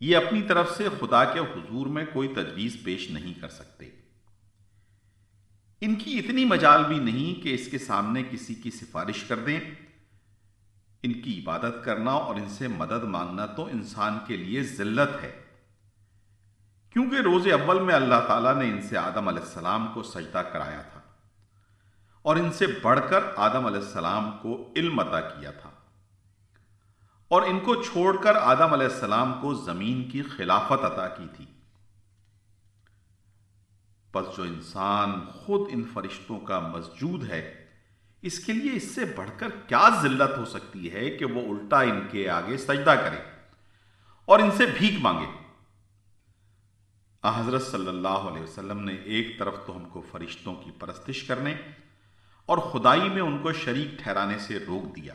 یہ اپنی طرف سے خدا کے حضور میں کوئی تجویز پیش نہیں کر سکتے۔ ان کی اتنی مجال بھی نہیں کہ اس کے سامنے کسی کی سفارش کر دیں۔ ان کی عبادت کرنا اور ان سے مدد مانگنا تو انسان کے لیے ذلت ہے۔ کیونکہ روز اول میں اللہ تعالیٰ نے ان سے آدم علیہ السلام کو سجدہ کرایا تھا اور ان سے بڑھ کر آدم علیہ السلام کو علم عطا کیا تھا اور ان کو چھوڑ کر آدم علیہ السلام کو زمین کی خلافت عطا کی تھی۔ پس جو انسان خود ان فرشتوں کا مسجود ہے، اس کے لیے اس سے بڑھ کر کیا ذلت ہو سکتی ہے کہ وہ الٹا ان کے آگے سجدہ کرے اور ان سے بھیک مانگے؟ حضرت صلی اللہ علیہ وسلم نے ایک طرف تو ہم کو فرشتوں کی پرستش کرنے اور خدائی میں ان کو شریک ٹھہرانے سے روک دیا۔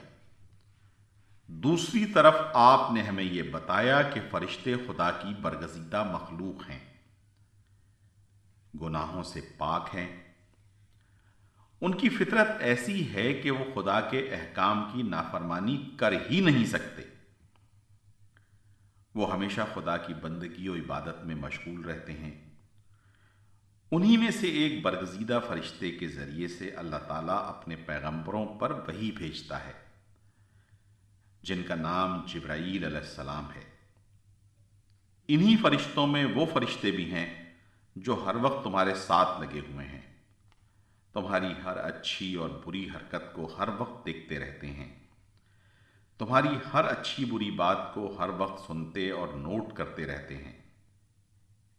دوسری طرف آپ نے ہمیں یہ بتایا کہ فرشتے خدا کی برگزیدہ مخلوق ہیں۔ گناہوں سے پاک ہیں۔ ان کی فطرت ایسی ہے کہ وہ خدا کے احکام کی نافرمانی کر ہی نہیں سکتے۔ وہ ہمیشہ خدا کی بندگی و عبادت میں مشغول رہتے ہیں۔ انہی میں سے ایک برگزیدہ فرشتے کے ذریعے سے اللہ تعالیٰ اپنے پیغمبروں پر وہی بھیجتا ہے، جن کا نام جبرائیل علیہ السلام ہے۔ انہی فرشتوں میں وہ فرشتے بھی ہیں جو ہر وقت تمہارے ساتھ لگے ہوئے ہیں۔ تمہاری ہر اچھی اور بری حرکت کو ہر وقت دیکھتے رہتے ہیں۔ تمہاری ہر اچھی بری بات کو ہر وقت سنتے اور نوٹ کرتے رہتے ہیں۔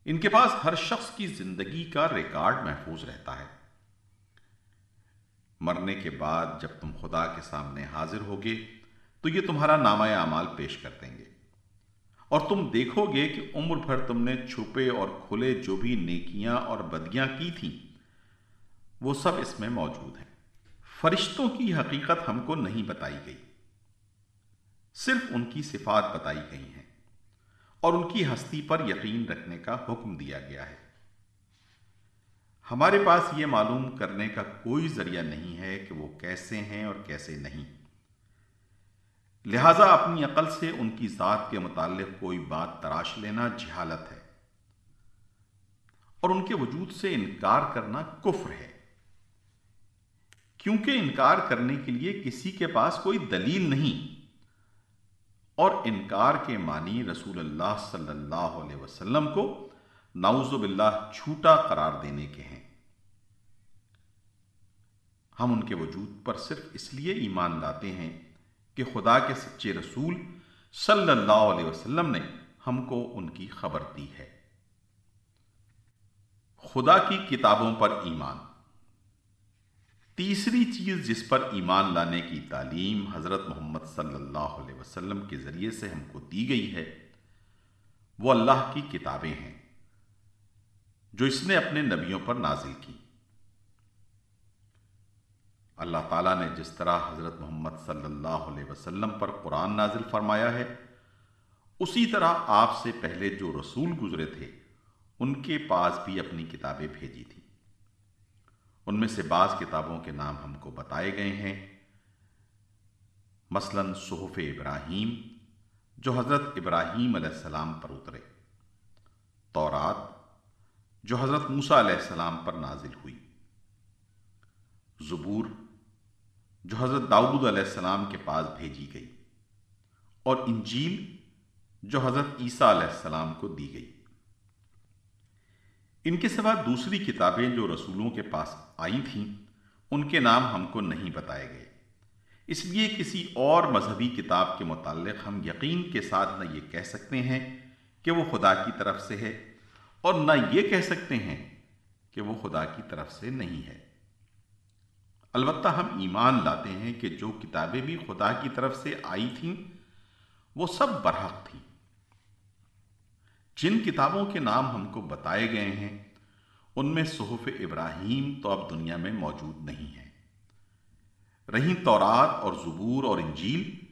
ان کے پاس ہر شخص کی زندگی کا ریکارڈ محفوظ رہتا ہے۔ مرنے کے بعد جب تم خدا کے سامنے حاضر ہوگے، تو یہ تمہارا نامہ اعمال پیش کر دیں گے۔ اور تم دیکھو گے کہ عمر بھر تم نے چھپے اور کھلے جو بھی نیکیاں اور بدیاں کی تھیں، وہ سب اس میں موجود ہیں۔ فرشتوں کی حقیقت ہم کو نہیں بتائی گئی۔ صرف ان کی صفات بتائی گئی ہیں اور ان کی ہستی پر یقین رکھنے کا حکم دیا گیا ہے۔ ہمارے پاس یہ معلوم کرنے کا کوئی ذریعہ نہیں ہے کہ وہ کیسے ہیں اور کیسے نہیں۔ لہذا اپنی عقل سے ان کی ذات کے متعلق کوئی بات تراش لینا جہالت ہے۔ اور ان کے وجود سے انکار کرنا کفر ہے۔ کیونکہ انکار کرنے کے لیے کسی کے پاس کوئی دلیل نہیں۔ اور انکار کے معنی رسول اللہ صلی اللہ علیہ وسلم کو نعوذ باللہ چھوٹا قرار دینے کے ہیں۔ ہم ان کے وجود پر صرف اس لیے ایمان لاتے ہیں کہ خدا کے سچے رسول صلی اللہ علیہ وسلم نے ہم کو ان کی خبر دی ہے۔ خدا کی کتابوں پر ایمان۔ تیسری چیز جس پر ایمان لانے کی تعلیم حضرت محمد صلی اللہ علیہ وسلم کے ذریعے سے ہم کو دی گئی ہے، وہ اللہ کی کتابیں ہیں جو اس نے اپنے نبیوں پر نازل کی۔ اللہ تعالیٰ نے جس طرح حضرت محمد صلی اللہ علیہ وسلم پر قرآن نازل فرمایا ہے، اسی طرح آپ سے پہلے جو رسول گزرے تھے، ان کے پاس بھی اپنی کتابیں بھیجی تھی ان میں سے بعض کتابوں کے نام ہم کو بتائے گئے ہیں۔ مثلا صحف ابراہیم، جو حضرت ابراہیم علیہ السلام پر اترے۔ تورات، جو حضرت موسا علیہ السلام پر نازل ہوئی۔ زبور، جو حضرت داؤد علیہ السلام کے پاس بھیجی گئی۔ اور انجیل، جو حضرت عیسیٰ علیہ السلام کو دی گئی۔ ان کے سوا دوسری کتابیں جو رسولوں کے پاس آئی تھیں، ان کے نام ہم کو نہیں بتائے گئے۔ اس لیے کسی اور مذہبی کتاب کے متعلق ہم یقین کے ساتھ نہ یہ کہہ سکتے ہیں کہ وہ خدا کی طرف سے ہے اور نہ یہ کہہ سکتے ہیں کہ وہ خدا کی طرف سے نہیں ہے۔ البتہ ہم ایمان لاتے ہیں کہ جو کتابیں بھی خدا کی طرف سے آئی تھیں، وہ سب برحق تھیں۔ جن کتابوں کے نام ہم کو بتائے گئے ہیں، ان میں صحف ابراہیم تو اب دنیا میں موجود نہیں ہے رہی تورات اور زبور اور انجیل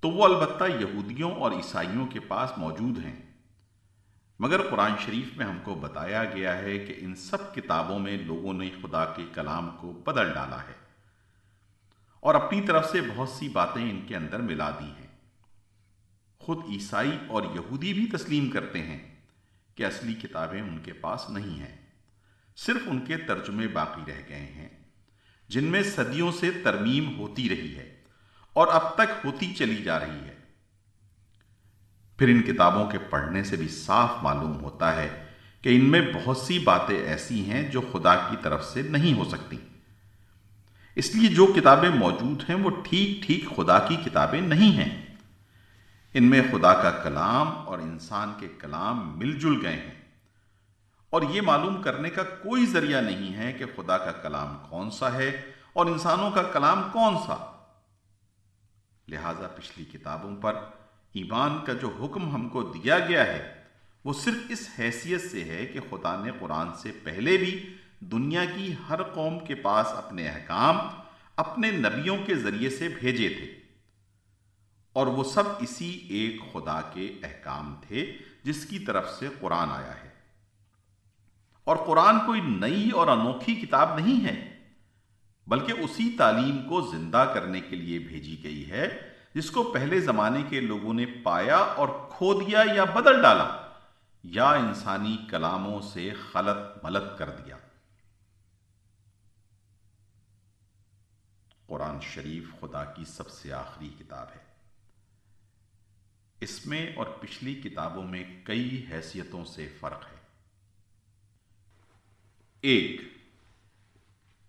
تو وہ البتہ یہودیوں اور عیسائیوں کے پاس موجود ہیں۔ مگر قرآن شریف میں ہم کو بتایا گیا ہے کہ ان سب کتابوں میں لوگوں نے خدا کے کلام کو بدل ڈالا ہے۔ اور اپنی طرف سے بہت سی باتیں ان کے اندر ملا دی ہیں۔ خود عیسائی اور یہودی بھی تسلیم کرتے ہیں کہ اصلی کتابیں ان کے پاس نہیں ہیں، صرف ان کے ترجمے باقی رہ گئے ہیں، جن میں صدیوں سے ترمیم ہوتی رہی ہے اور اب تک ہوتی چلی جا رہی ہے۔ پھر ان کتابوں کے پڑھنے سے بھی صاف معلوم ہوتا ہے کہ ان میں بہت سی باتیں ایسی ہیں جو خدا کی طرف سے نہیں ہو سکتی۔ اس لیے جو کتابیں موجود ہیں وہ ٹھیک ٹھیک خدا کی کتابیں نہیں ہیں۔ ان میں خدا کا کلام اور انسان کے کلام مل جل گئے ہیں۔ اور یہ معلوم کرنے کا کوئی ذریعہ نہیں ہے کہ خدا کا کلام کون سا ہے اور انسانوں کا کلام کون سا۔ لہذا پچھلی کتابوں پر ایمان کا جو حکم ہم کو دیا گیا ہے، وہ صرف اس حیثیت سے ہے کہ خدا نے قرآن سے پہلے بھی دنیا کی ہر قوم کے پاس اپنے احکام، اپنے نبیوں کے ذریعے سے بھیجے تھے۔ اور وہ سب اسی ایک خدا کے احکام تھے جس کی طرف سے قرآن آیا ہے۔ اور قرآن کوئی نئی اور انوکھی کتاب نہیں ہے، بلکہ اسی تعلیم کو زندہ کرنے کے لیے بھیجی گئی ہے، جس کو پہلے زمانے کے لوگوں نے پایا اور کھو دیا یا بدل ڈالا، یا انسانی کلاموں سے خلط ملت کر دیا۔ قرآن شریف خدا کی سب سے آخری کتاب ہے۔ اس میں اور پچھلی کتابوں میں کئی حیثیتوں سے فرق ہے۔ ایک،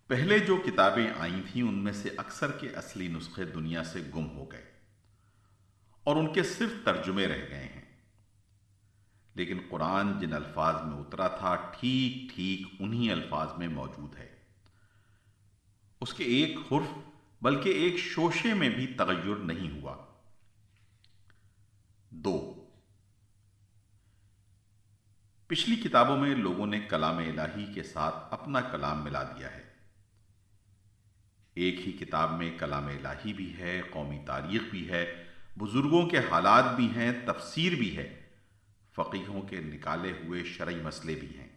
پہلے جو کتابیں آئی تھیں، ان میں سے اکثر کے اصلی نسخے دنیا سے گم ہو گئے اور ان کے صرف ترجمے رہ گئے ہیں۔ لیکن قرآن جن الفاظ میں اترا تھا، ٹھیک ٹھیک انہی الفاظ میں موجود ہے۔ اس کے ایک حرف، بلکہ ایک شوشے میں بھی تغیر نہیں ہوا۔ دو۔ پچھلی کتابوں میں لوگوں نے کلام الہی کے ساتھ اپنا کلام ملا دیا ہے۔ ایک ہی کتاب میں کلام الہی بھی ہے، قومی تاریخ بھی ہے، بزرگوں کے حالات بھی ہیں، تفسیر بھی ہے فقیحوں کے نکالے ہوئے شرعی مسئلے بھی ہیں۔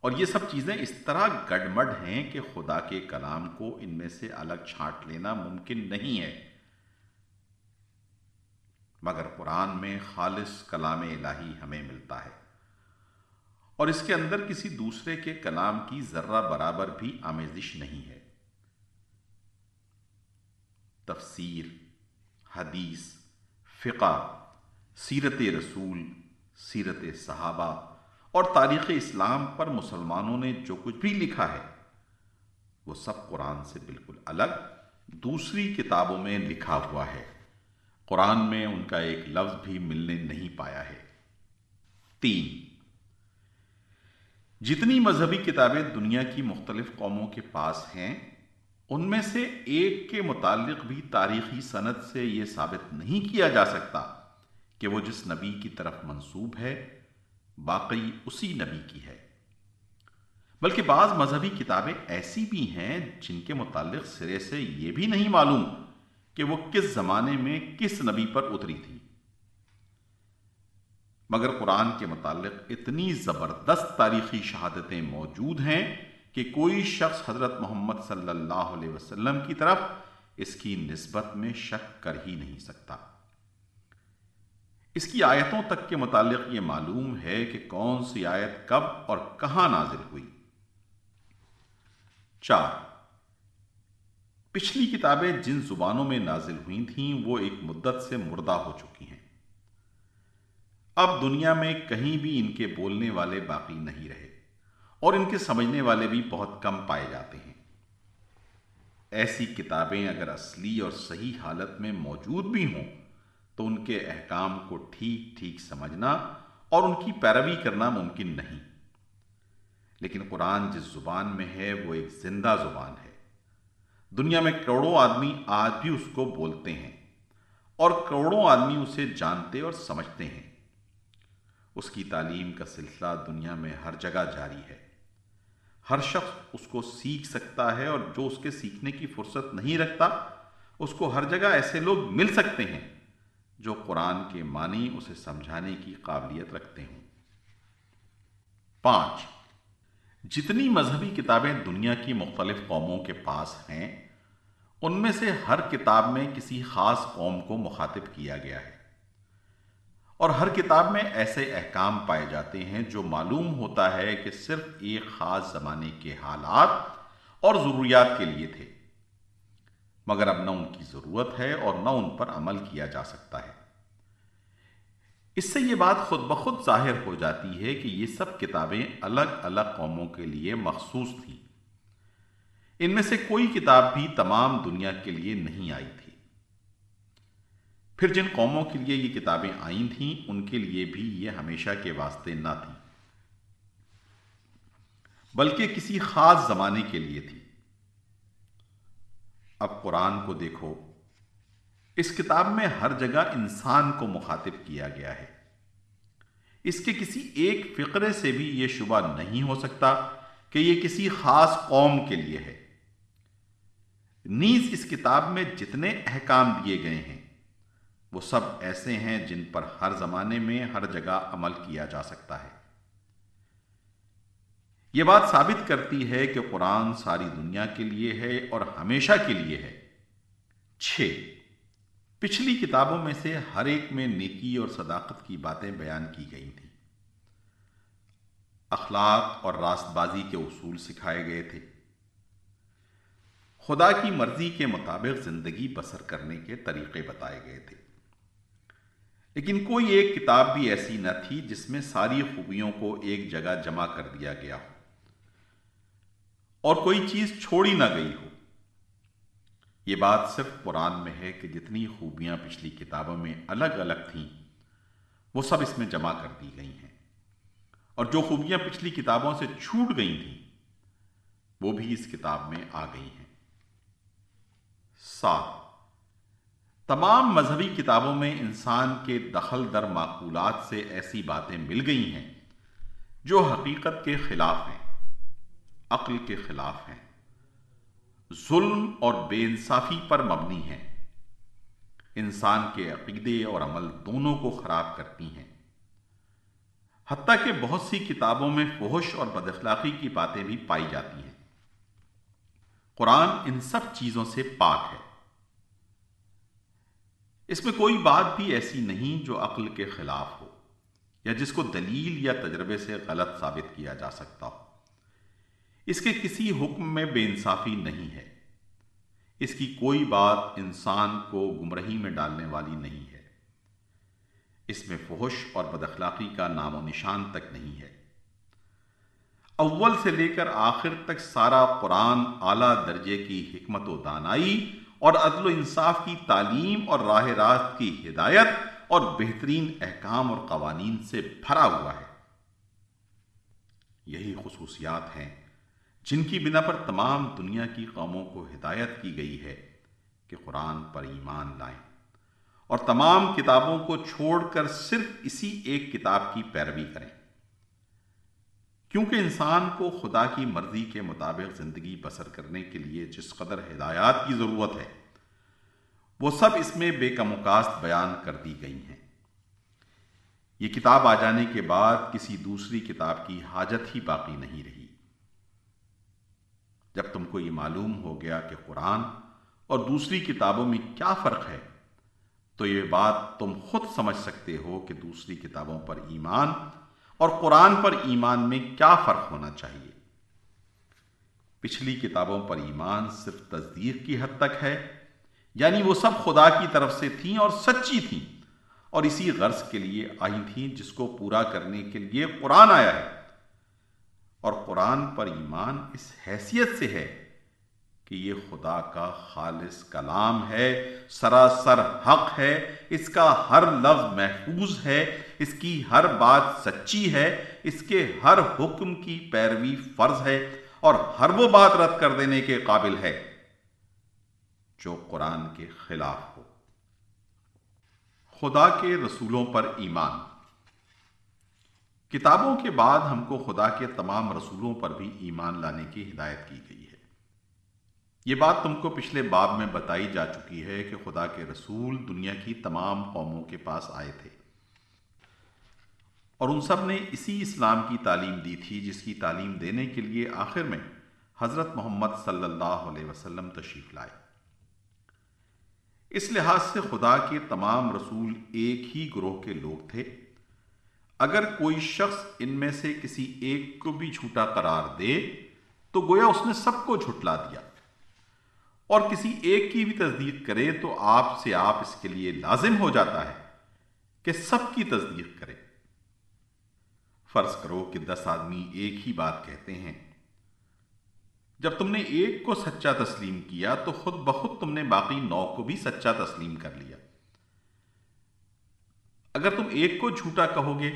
اور یہ سب چیزیں اس طرح گڈمڈ ہیں کہ خدا کے کلام کو ان میں سے الگ چھانٹ لینا ممکن نہیں ہے۔ مگر قرآن میں خالص کلام الہی ہمیں ملتا ہے۔ اور اس کے اندر کسی دوسرے کے کلام کی ذرہ برابر بھی آمیزش نہیں ہے۔ تفسیر، حدیث، فقہ، سیرت رسول، سیرت صحابہ اور تاریخ اسلام پر مسلمانوں نے جو کچھ بھی لکھا ہے، وہ سب قرآن سے بالکل الگ، دوسری کتابوں میں لکھا ہوا ہے۔ قرآن میں ان کا ایک لفظ بھی ملنے نہیں پایا ہے۔ تین۔ جتنی مذہبی کتابیں دنیا کی مختلف قوموں کے پاس ہیں، ان میں سے ایک کے متعلق بھی تاریخی صنعت سے یہ ثابت نہیں کیا جا سکتا کہ وہ جس نبی کی طرف منسوب ہے باقی اسی نبی کی ہے۔ بلکہ بعض مذہبی کتابیں ایسی بھی ہیں جن کے متعلق سرے سے یہ بھی نہیں معلوم کہ وہ کس زمانے میں کس نبی پر اتری تھی۔ مگر قرآن کے متعلق اتنی زبردست تاریخی شہادتیں موجود ہیں کہ کوئی شخص حضرت محمد صلی اللہ علیہ وسلم کی طرف اس کی نسبت میں شک کر ہی نہیں سکتا۔ اس کی آیتوں تک کے متعلق یہ معلوم ہے کہ کون سی آیت کب اور کہاں نازل ہوئی۔ چار پچھلی کتابیں جن زبانوں میں نازل ہوئی تھیں، وہ ایک مدت سے مردہ ہو چکی ہیں۔ اب دنیا میں کہیں بھی ان کے بولنے والے باقی نہیں رہے اور ان کے سمجھنے والے بھی بہت کم پائے جاتے ہیں۔ ایسی کتابیں اگر اصلی اور صحیح حالت میں موجود بھی ہوں، تو ان کے احکام کو ٹھیک ٹھیک سمجھنا اور ان کی پیروی کرنا ممکن نہیں۔ لیکن قرآن جس زبان میں ہے، وہ ایک زندہ زبان ہے۔ دنیا میں کروڑوں آدمی آج بھی اس کو بولتے ہیں اور کروڑوں آدمی اسے جانتے اور سمجھتے ہیں۔ اس کی تعلیم کا سلسلہ دنیا میں ہر جگہ جاری ہے۔ ہر شخص اس کو سیکھ سکتا ہے اور جو اس کے سیکھنے کی فرصت نہیں رکھتا، اس کو ہر جگہ ایسے لوگ مل سکتے ہیں جو قرآن کے معنی اسے سمجھانے کی قابلیت رکھتے ہوں۔ پانچ، جتنی مذہبی کتابیں دنیا کی مختلف قوموں کے پاس ہیں ان میں سے ہر کتاب میں کسی خاص قوم کو مخاطب کیا گیا ہے۔ اور ہر کتاب میں ایسے احکام پائے جاتے ہیں جو معلوم ہوتا ہے کہ صرف ایک خاص زمانے کے حالات اور ضروریات کے لیے تھے۔ مگر اب نہ ان کی ضرورت ہے اور نہ ان پر عمل کیا جا سکتا ہے۔ اس سے یہ بات خود بخود ظاہر ہو جاتی ہے کہ یہ سب کتابیں الگ الگ قوموں کے لیے مخصوص تھیں۔ ان میں سے کوئی کتاب بھی تمام دنیا کے لیے نہیں آئی تھی۔ پھر جن قوموں کے لیے یہ کتابیں آئی تھیں، ان کے لیے بھی یہ ہمیشہ کے واسطے نہ تھیں بلکہ کسی خاص زمانے کے لیے تھی۔ اب قرآن کو دیکھو، اس کتاب میں ہر جگہ انسان کو مخاطب کیا گیا ہے۔ اس کے کسی ایک فقرے سے بھی یہ شبہ نہیں ہو سکتا کہ یہ کسی خاص قوم کے لیے ہے۔ نیز اس کتاب میں جتنے احکام دیے گئے ہیں، وہ سب ایسے ہیں جن پر ہر زمانے میں ہر جگہ عمل کیا جا سکتا ہے۔ یہ بات ثابت کرتی ہے کہ قرآن ساری دنیا کے لیے ہے اور ہمیشہ کے لیے ہے۔ چھ، پچھلی کتابوں میں سے ہر ایک میں نیکی اور صداقت کی باتیں بیان کی گئی تھیں۔ اخلاق اور راست بازی کے اصول سکھائے گئے تھے۔ خدا کی مرضی کے مطابق زندگی بسر کرنے کے طریقے بتائے گئے تھے۔ لیکن کوئی ایک کتاب بھی ایسی نہ تھی جس میں ساری خوبیوں کو ایک جگہ جمع کر دیا گیا ہو۔ اور کوئی چیز چھوڑی نہ گئی ہو۔ یہ بات صرف قرآن میں ہے کہ جتنی خوبیاں پچھلی کتابوں میں الگ الگ تھیں، وہ سب اس میں جمع کر دی گئی ہیں۔ اور جو خوبیاں پچھلی کتابوں سے چھوٹ گئی تھیں، وہ بھی اس کتاب میں آ گئی ہیں۔ سات تمام مذہبی کتابوں میں انسان کے دخل در معقولات سے ایسی باتیں مل گئی ہیں جو حقیقت کے خلاف ہیں، عقل کے خلاف ہیں۔ ظلم اور بے انصافی پر مبنی ہیں۔ انسان کے عقیدے اور عمل دونوں کو خراب کرتی ہیں۔ حتیٰ کہ بہت سی کتابوں میں فحش اور بد اخلاقی کی باتیں بھی پائی جاتی ہیں۔ قرآن ان سب چیزوں سے پاک ہے۔ اس میں کوئی بات بھی ایسی نہیں جو عقل کے خلاف ہو، یا جس کو دلیل یا تجربے سے غلط ثابت کیا جا سکتا ہو۔ اس کے کسی حکم میں بے انصافی نہیں ہے۔ اس کی کوئی بات انسان کو گمرہی میں ڈالنے والی نہیں ہے۔ اس میں فحش اور بد اخلاقی کا نام و نشان تک نہیں ہے۔ اول سے لے کر آخر تک سارا قرآن اعلیٰ درجے کی حکمت و دانائی اور عدل و انصاف کی تعلیم اور راہ راست کی ہدایت اور بہترین احکام اور قوانین سے بھرا ہوا ہے۔ یہی خصوصیات ہیں جن کی بنا پر تمام دنیا کی قوموں کو ہدایت کی گئی ہے کہ قرآن پر ایمان لائیں۔ اور تمام کتابوں کو چھوڑ کر صرف اسی ایک کتاب کی پیروی کریں۔ کیونکہ انسان کو خدا کی مرضی کے مطابق زندگی بسر کرنے کے لیے جس قدر ہدایات کی ضرورت ہے، وہ سب اس میں بے کموکاست بیان کر دی گئی ہیں۔ یہ کتاب آ جانے کے بعد کسی دوسری کتاب کی حاجت ہی باقی نہیں رہی۔ جب تم کو یہ معلوم ہو گیا کہ قرآن اور دوسری کتابوں میں کیا فرق ہے، تو یہ بات تم خود سمجھ سکتے ہو کہ دوسری کتابوں پر ایمان اور قرآن پر ایمان میں کیا فرق ہونا چاہیے؟ پچھلی کتابوں پر ایمان صرف تصدیق کی حد تک ہے یعنی وہ سب خدا کی طرف سے تھیں اور سچی تھیں، اور اسی غرض کے لیے آئی تھیں جس کو پورا کرنے کے لیے قرآن آیا ہے۔ اور قرآن پر ایمان اس حیثیت سے ہے کہ یہ خدا کا خالص کلام ہے، سراسر حق ہے، اس کا ہر لفظ محفوظ ہے اس کی ہر بات سچی ہے، اس کے ہر حکم کی پیروی فرض ہے اور ہر وہ بات رد کر دینے کے قابل ہے جو قرآن کے خلاف ہو۔ خدا کے رسولوں پر ایمان۔ کتابوں کے بعد ہم کو خدا کے تمام رسولوں پر بھی ایمان لانے کی ہدایت کی گئی ہے۔ یہ بات تم کو پچھلے باب میں بتائی جا چکی ہے کہ خدا کے رسول دنیا کی تمام قوموں کے پاس آئے تھے۔ اور ان سب نے اسی اسلام کی تعلیم دی تھی جس کی تعلیم دینے کے لیے آخر میں حضرت محمد صلی اللہ علیہ وسلم تشریف لائے۔ اس لحاظ سے خدا کے تمام رسول ایک ہی گروہ کے لوگ تھے۔ اگر کوئی شخص ان میں سے کسی ایک کو بھی جھوٹا قرار دے، تو گویا اس نے سب کو جھٹلا دیا۔ اور کسی ایک کی بھی تصدیق کرے تو آپ سے آپ اس کے لیے لازم ہو جاتا ہے کہ سب کی تصدیق کرے۔ فرض کرو کہ دس آدمی ایک ہی بات کہتے ہیں۔ جب تم نے ایک کو سچا تسلیم کیا تو خود بخود تم نے باقی نو کو بھی سچا تسلیم کر لیا۔ اگر تم ایک کو جھوٹا کہو گے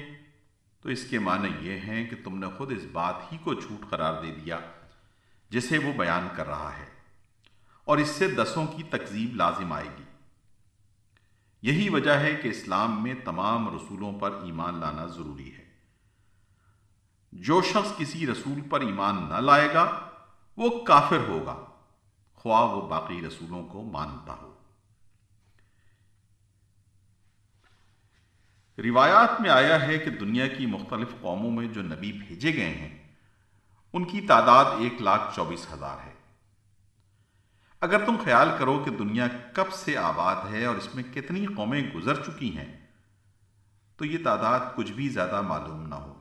تو اس کے معنی یہ ہیں کہ تم نے خود اس بات ہی کو جھوٹ قرار دے دیا جسے وہ بیان کر رہا ہے۔ اور اس سے دسوں کی تکزیب لازم آئے گی۔ یہی وجہ ہے کہ اسلام میں تمام رسولوں پر ایمان لانا ضروری ہے۔ جو شخص کسی رسول پر ایمان نہ لائے گا، وہ کافر ہوگا، خواہ وہ باقی رسولوں کو مانتا ہو۔ روایات میں آیا ہے کہ دنیا کی مختلف قوموں میں جو نبی بھیجے گئے ہیں، ان کی تعداد ایک لاکھ چوبیس ہزار ہے۔ اگر تم خیال کرو کہ دنیا کب سے آباد ہے اور اس میں کتنی قومیں گزر چکی ہیں، تو یہ تعداد کچھ بھی زیادہ معلوم نہ ہوگی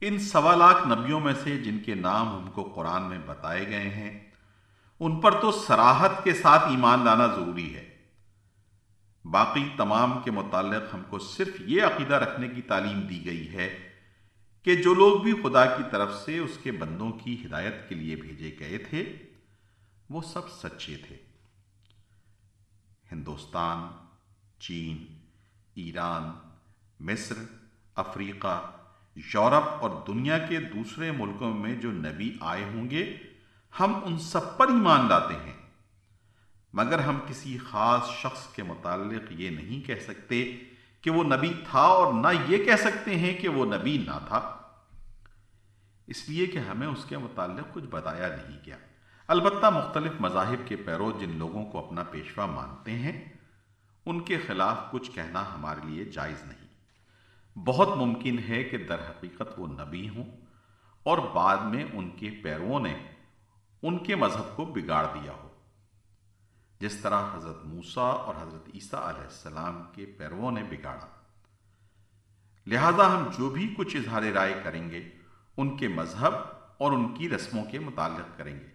ان سوا لاکھ نبیوں میں سے جن کے نام ہم کو قرآن میں بتائے گئے ہیں، ان پر تو سراحت کے ساتھ ایمان لانا ضروری ہے۔ باقی تمام کے متعلق ہم کو صرف یہ عقیدہ رکھنے کی تعلیم دی گئی ہے کہ جو لوگ بھی خدا کی طرف سے اس کے بندوں کی ہدایت کے لیے بھیجے گئے تھے، وہ سب سچے تھے۔ ہندوستان، چین، ایران، مصر، افریقہ یورپ اور دنیا کے دوسرے ملکوں میں جو نبی آئے ہوں گے، ہم ان سب پر ایمان لاتے ہیں۔ مگر ہم کسی خاص شخص کے متعلق یہ نہیں کہہ سکتے کہ وہ نبی تھا اور نہ یہ کہہ سکتے ہیں کہ وہ نبی نہ تھا۔ اس لیے کہ ہمیں اس کے متعلق کچھ بتایا نہیں گیا۔ البتہ مختلف مذاہب کے پیرو جن لوگوں کو اپنا پیشوا مانتے ہیں، ان کے خلاف کچھ کہنا ہمارے لیے جائز نہیں۔ بہت ممکن ہے کہ در حقیقت وہ نبی ہوں اور بعد میں ان کے پیرووں نے ان کے مذہب کو بگاڑ دیا ہو۔ جس طرح حضرت موسا اور حضرت عیسیٰ علیہ السلام کے پیرووں نے بگاڑا۔ لہذا ہم جو بھی کچھ اظہار رائے کریں گے، ان کے مذہب اور ان کی رسموں کے متعلق کریں گے۔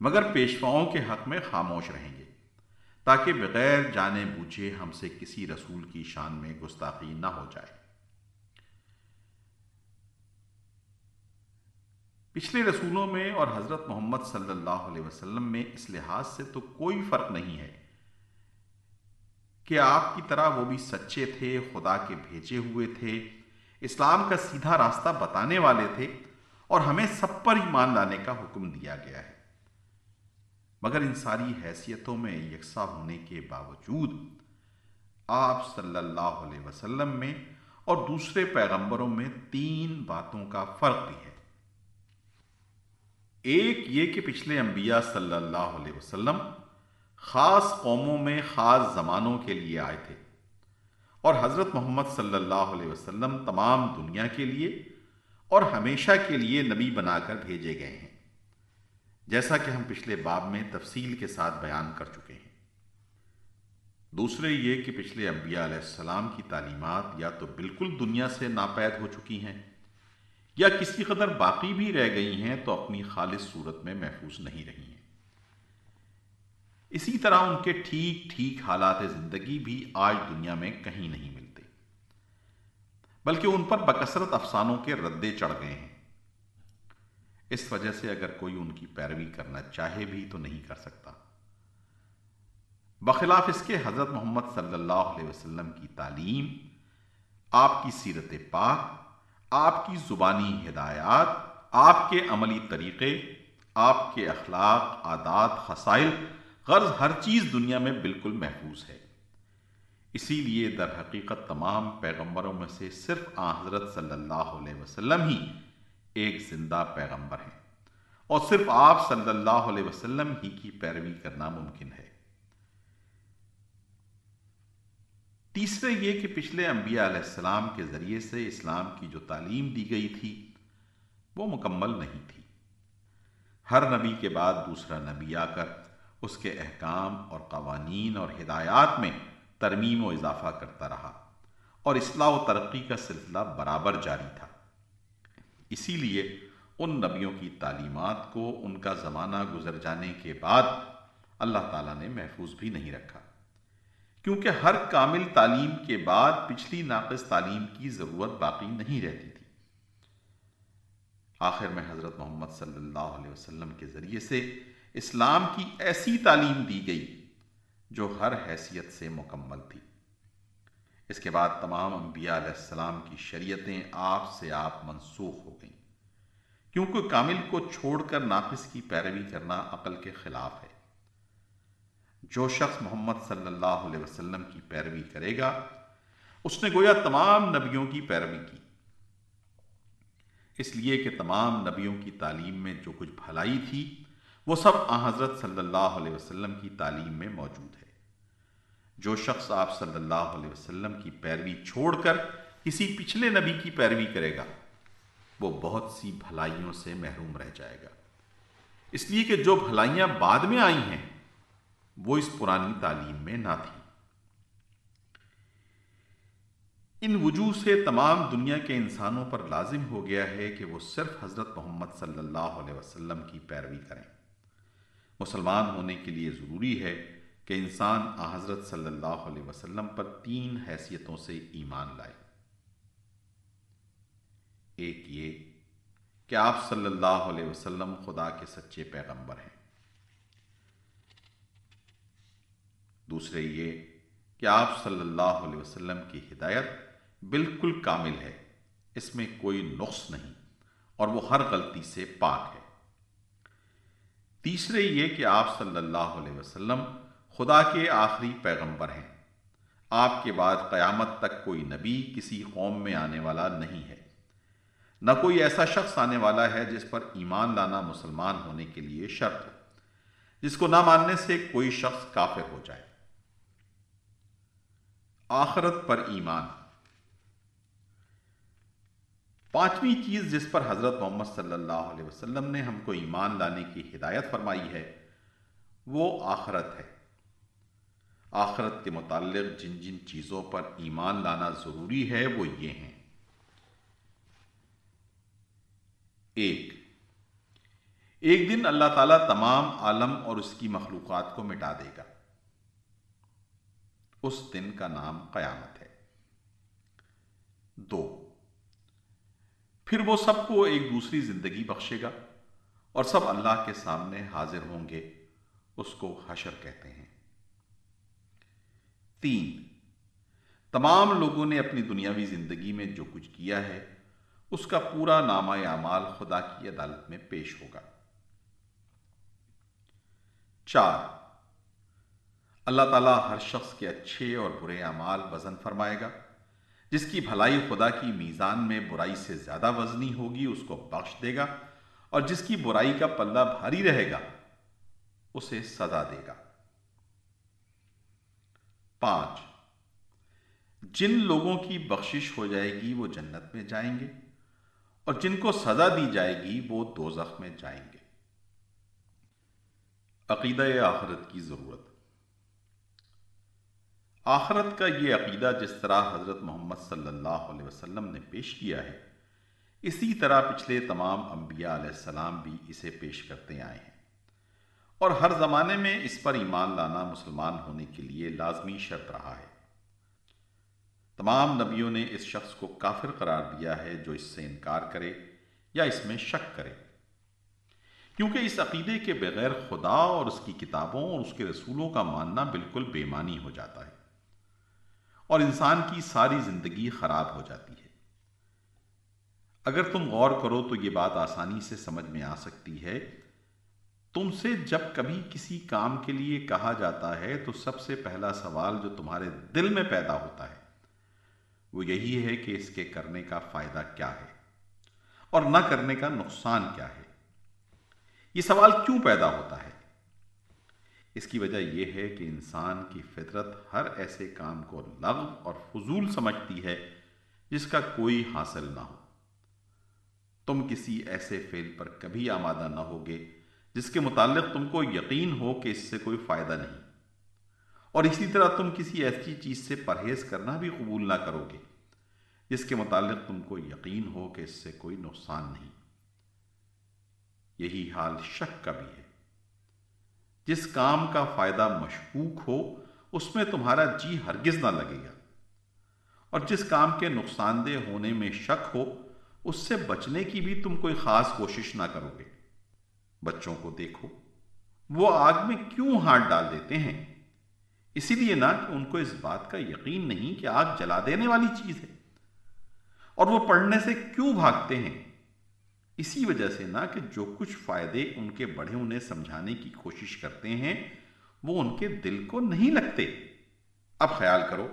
مگر پیشواؤں کے حق میں خاموش رہیں گے، تاکہ بغیر جانے بوجھے ہم سے کسی رسول کی شان میں گستاخی نہ ہو جائے۔ پچھلے رسولوں میں اور حضرت محمد صلی اللہ علیہ وسلم میں اس لحاظ سے تو کوئی فرق نہیں ہے کہ آپ کی طرح وہ بھی سچے تھے، خدا کے بھیجے ہوئے تھے، اسلام کا سیدھا راستہ بتانے والے تھے اور ہمیں سب پر ایمان لانے کا حکم دیا گیا ہے۔ مگر ان ساری حیثیتوں میں یکساں ہونے کے باوجود آپ صلی اللہ علیہ وسلم میں اور دوسرے پیغمبروں میں تین باتوں کا فرق بھی ہے۔ ایک یہ کہ پچھلے انبیاء صلی اللہ علیہ وسلم خاص قوموں میں خاص زمانوں کے لیے آئے تھے اور حضرت محمد صلی اللہ علیہ وسلم تمام دنیا کے لیے اور ہمیشہ کے لیے نبی بنا کر بھیجے گئے ہیں۔ جیسا کہ ہم پچھلے باب میں تفصیل کے ساتھ بیان کر چکے ہیں۔ دوسرے یہ کہ پچھلے انبیاء علیہ السلام کی تعلیمات یا تو بالکل دنیا سے ناپید ہو چکی ہیں یا کسی قدر باقی بھی رہ گئی ہیں تو اپنی خالص صورت میں محفوظ نہیں رہی ہیں۔ اسی طرح ان کے ٹھیک ٹھیک حالات زندگی بھی آج دنیا میں کہیں نہیں ملتے۔ بلکہ ان پر بکثرت افسانوں کے ردے چڑھ گئے ہیں۔ اس وجہ سے اگر کوئی ان کی پیروی کرنا چاہے بھی تو نہیں کر سکتا۔ بخلاف اس کے حضرت محمد صلی اللہ علیہ وسلم کی تعلیم، آپ کی سیرت پاک آپ کی زبانی ہدایات، آپ کے عملی طریقے، آپ کے اخلاق، عادات خسائل غرض ہر چیز دنیا میں بالکل محفوظ ہے۔ اسی لیے در حقیقت تمام پیغمبروں میں سے صرف آ حضرت صلی اللہ علیہ وسلم ہی ایک زندہ پیغمبر ہیں اور صرف آپ صلی اللہ علیہ وسلم ہی کی پیروی کرنا ممکن ہے۔ تیسرے یہ کہ پچھلے انبیاء علیہ السلام کے ذریعے سے اسلام کی جو تعلیم دی گئی تھی، وہ مکمل نہیں تھی۔ ہر نبی کے بعد دوسرا نبی آ کر اس کے احکام اور قوانین اور ہدایات میں ترمیم و اضافہ کرتا رہا اور اصلاح و ترقی کا سلسلہ برابر جاری تھا۔ اسی لیے ان نبیوں کی تعلیمات کو ان کا زمانہ گزر جانے کے بعد اللہ تعالیٰ نے محفوظ بھی نہیں رکھا۔ کیونکہ ہر کامل تعلیم کے بعد پچھلی ناقص تعلیم کی ضرورت باقی نہیں رہتی تھی۔ آخر میں حضرت محمد صلی اللہ علیہ وسلم کے ذریعے سے اسلام کی ایسی تعلیم دی گئی جو ہر حیثیت سے مکمل تھی۔ اس کے بعد تمام انبیاء علیہ السلام کی شریعتیں آپ سے آپ منسوخ ہو گئیں۔ کیونکہ کامل کو چھوڑ کر ناقص کی پیروی کرنا عقل کے خلاف ہے۔ جو شخص محمد صلی اللہ علیہ وسلم کی پیروی کرے گا، اس نے گویا تمام نبیوں کی پیروی کی۔ اس لیے کہ تمام نبیوں کی تعلیم میں جو کچھ بھلائی تھی، وہ سب آ حضرت صلی اللہ علیہ وسلم کی تعلیم میں موجود ہے۔ جو شخص آپ صلی اللہ علیہ وسلم کی پیروی چھوڑ کر کسی پچھلے نبی کی پیروی کرے گا، وہ بہت سی بھلائیوں سے محروم رہ جائے گا۔ اس لیے کہ جو بھلائیاں بعد میں آئی ہیں وہ اس پرانی تعلیم میں نہ تھی۔ ان وجوہ سے تمام دنیا کے انسانوں پر لازم ہو گیا ہے کہ وہ صرف حضرت محمد صلی اللہ علیہ وسلم کی پیروی کریں۔ مسلمان ہونے کے لیے ضروری ہے کہ انسان آ حضرت صلی اللہ علیہ وسلم پر تین حیثیتوں سے ایمان لائے۔ ایک یہ کہ آپ صلی اللہ علیہ وسلم خدا کے سچے پیغمبر ہیں۔ دوسرے یہ کہ آپ صلی اللہ علیہ وسلم کی ہدایت بالکل کامل ہے، اس میں کوئی نقص نہیں اور وہ ہر غلطی سے پاک ہے۔ تیسرے یہ کہ آپ صلی اللہ علیہ وسلم خدا کے آخری پیغمبر ہیں۔ آپ کے بعد قیامت تک کوئی نبی کسی قوم میں آنے والا نہیں ہے۔ نہ کوئی ایسا شخص آنے والا ہے جس پر ایمان لانا مسلمان ہونے کے لیے شرط ہو، جس کو نہ ماننے سے کوئی شخص کافر ہو جائے۔ آخرت پر ایمان۔ پانچویں چیز جس پر حضرت محمد صلی اللہ علیہ وسلم نے ہم کو ایمان لانے کی ہدایت فرمائی ہے، وہ آخرت ہے۔ آخرت کے متعلق جن جن چیزوں پر ایمان لانا ضروری ہے، وہ یہ ہیں۔ ایک ایک دن اللہ تعالیٰ تمام عالم اور اس کی مخلوقات کو مٹا دے گا۔ اس دن کا نام قیامت ہے۔ دو، پھر وہ سب کو ایک دوسری زندگی بخشے گا اور سب اللہ کے سامنے حاضر ہوں گے، اس کو حشر کہتے ہیں۔ تین، تمام لوگوں نے اپنی دنیاوی زندگی میں جو کچھ کیا ہے، اس کا پورا نامہ اعمال خدا کی عدالت میں پیش ہوگا۔ چار اللہ تعالیٰ ہر شخص کے اچھے اور برے اعمال وزن فرمائے گا۔ جس کی بھلائی خدا کی میزان میں برائی سے زیادہ وزنی ہوگی، اس کو بخش دے گا، اور جس کی برائی کا پلہ بھاری رہے گا، اسے سزا دے گا۔ پانچ، جن لوگوں کی بخشش ہو جائے گی، وہ جنت میں جائیں گے، اور جن کو سزا دی جائے گی، وہ دوزخ میں جائیں گے۔ عقیدہ آخرت کی ضرورت۔ آخرت کا یہ عقیدہ جس طرح حضرت محمد صلی اللہ علیہ وسلم نے پیش کیا ہے، اسی طرح پچھلے تمام انبیاء علیہ السلام بھی اسے پیش کرتے آئے ہیں۔ اور ہر زمانے میں اس پر ایمان لانا مسلمان ہونے کے لیے لازمی شرط رہا ہے۔ تمام نبیوں نے اس شخص کو کافر قرار دیا ہے جو اس سے انکار کرے یا اس میں شک کرے۔ کیونکہ اس عقیدے کے بغیر خدا اور اس کی کتابوں اور اس کے رسولوں کا ماننا بالکل بےمانی ہو جاتا ہے۔ اور انسان کی ساری زندگی خراب ہو جاتی ہے۔ اگر تم غور کرو تو یہ بات آسانی سے سمجھ میں آ سکتی ہے۔ تم سے جب کبھی کسی کام کے لیے کہا جاتا ہے تو سب سے پہلا سوال جو تمہارے دل میں پیدا ہوتا ہے، وہ یہی ہے کہ اس کے کرنے کا فائدہ کیا ہے اور نہ کرنے کا نقصان کیا ہے۔ یہ سوال کیوں پیدا ہوتا ہے؟ اس کی وجہ یہ ہے کہ انسان کی فطرت ہر ایسے کام کو لغو اور فضول سمجھتی ہے جس کا کوئی حاصل نہ ہو۔ تم کسی ایسے فعل پر کبھی آمادہ نہ ہوگے جس کے متعلق تم کو یقین ہو کہ اس سے کوئی فائدہ نہیں۔ اور اسی طرح تم کسی ایسی چیز سے پرہیز کرنا بھی قبول نہ کرو گے جس کے متعلق تم کو یقین ہو کہ اس سے کوئی نقصان نہیں۔ یہی حال شک کا بھی ہے۔ جس کام کا فائدہ مشکوک ہو، اس میں تمہارا جی ہرگز نہ لگے گا۔ اور جس کام کے نقصان دہ ہونے میں شک ہو، اس سے بچنے کی بھی تم کوئی خاص کوشش نہ کرو گے۔ بچوں کو دیکھو، وہ آگ میں کیوں ہاتھ ڈال دیتے ہیں؟ اسی لیے نہ کہ ان کو اس بات کا یقین نہیں کہ آگ جلا دینے والی چیز ہے۔ اور وہ پڑھنے سے کیوں بھاگتے ہیں؟ اسی وجہ سے نہ کہ جو کچھ فائدے ان کے بڑھے انہیں سمجھانے کی کوشش کرتے ہیں، وہ ان کے دل کو نہیں لگتے۔ اب خیال کرو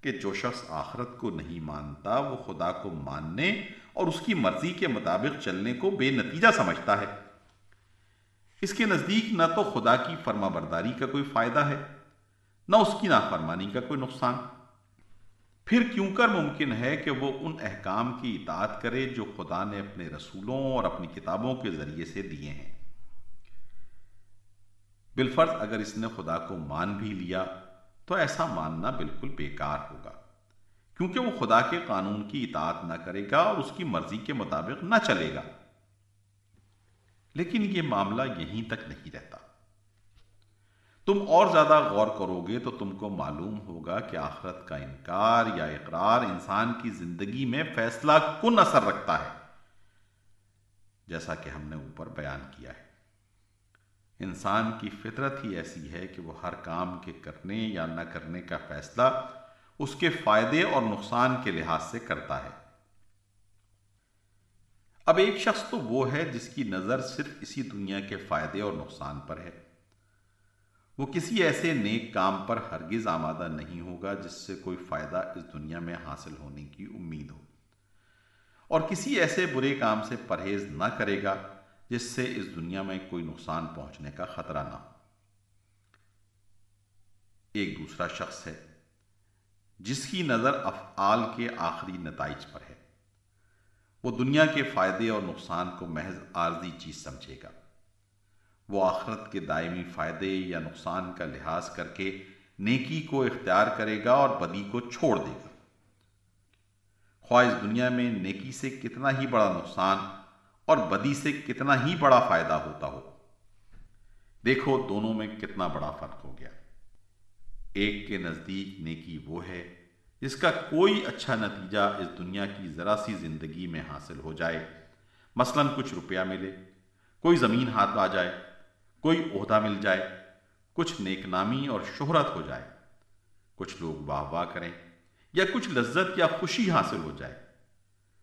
کہ جو شخص آخرت کو نہیں مانتا، وہ خدا کو ماننے اور اس کی مرضی کے مطابق چلنے کو بے نتیجہ سمجھتا ہے۔ اس کے نزدیک نہ تو خدا کی فرما برداری کا کوئی فائدہ ہے، نہ اس کی نافرمانی کا کوئی نقصان۔ پھر کیوں کر ممکن ہے کہ وہ ان احکام کی اطاعت کرے جو خدا نے اپنے رسولوں اور اپنی کتابوں کے ذریعے سے دیے ہیں؟ بالفرض اگر اس نے خدا کو مان بھی لیا تو ایسا ماننا بالکل بیکار ہوگا، کیونکہ وہ خدا کے قانون کی اطاعت نہ کرے گا اور اس کی مرضی کے مطابق نہ چلے گا۔ لیکن یہ معاملہ یہیں تک نہیں رہتا۔ تم اور زیادہ غور کرو گے تو تم کو معلوم ہوگا کہ آخرت کا انکار یا اقرار انسان کی زندگی میں فیصلہ کن اثر رکھتا ہے۔ جیسا کہ ہم نے اوپر بیان کیا ہے۔ انسان کی فطرت ہی ایسی ہے کہ وہ ہر کام کے کرنے یا نہ کرنے کا فیصلہ اس کے فائدے اور نقصان کے لحاظ سے کرتا ہے۔ اب ایک شخص تو وہ ہے جس کی نظر صرف اسی دنیا کے فائدے اور نقصان پر ہے۔ وہ کسی ایسے نیک کام پر ہرگز آمادہ نہیں ہوگا جس سے کوئی فائدہ اس دنیا میں حاصل ہونے کی امید ہو۔ اور کسی ایسے برے کام سے پرہیز نہ کرے گا جس سے اس دنیا میں کوئی نقصان پہنچنے کا خطرہ نہ ہو۔ ایک دوسرا شخص ہے جس کی نظر افعال کے آخری نتائج پر ہے۔ وہ دنیا کے فائدے اور نقصان کو محض عارضی چیز سمجھے گا۔ وہ آخرت کے دائمی فائدے یا نقصان کا لحاظ کر کے نیکی کو اختیار کرے گا اور بدی کو چھوڑ دے گا۔ خواہ اس دنیا میں نیکی سے کتنا ہی بڑا نقصان اور بدی سے کتنا ہی بڑا فائدہ ہوتا ہو۔ دیکھو دونوں میں کتنا بڑا فرق ہو گیا۔ ایک کے نزدیک نیکی وہ ہے جس کا کوئی اچھا نتیجہ اس دنیا کی ذرا سی زندگی میں حاصل ہو جائے۔ مثلا کچھ روپیہ ملے، کوئی زمین ہاتھ آ جائے کوئی عہدہ مل جائے، کچھ نیک نامی اور شہرت ہو جائے۔ کچھ لوگ واہ واہ کریں یا کچھ لذت یا خوشی حاصل ہو جائے۔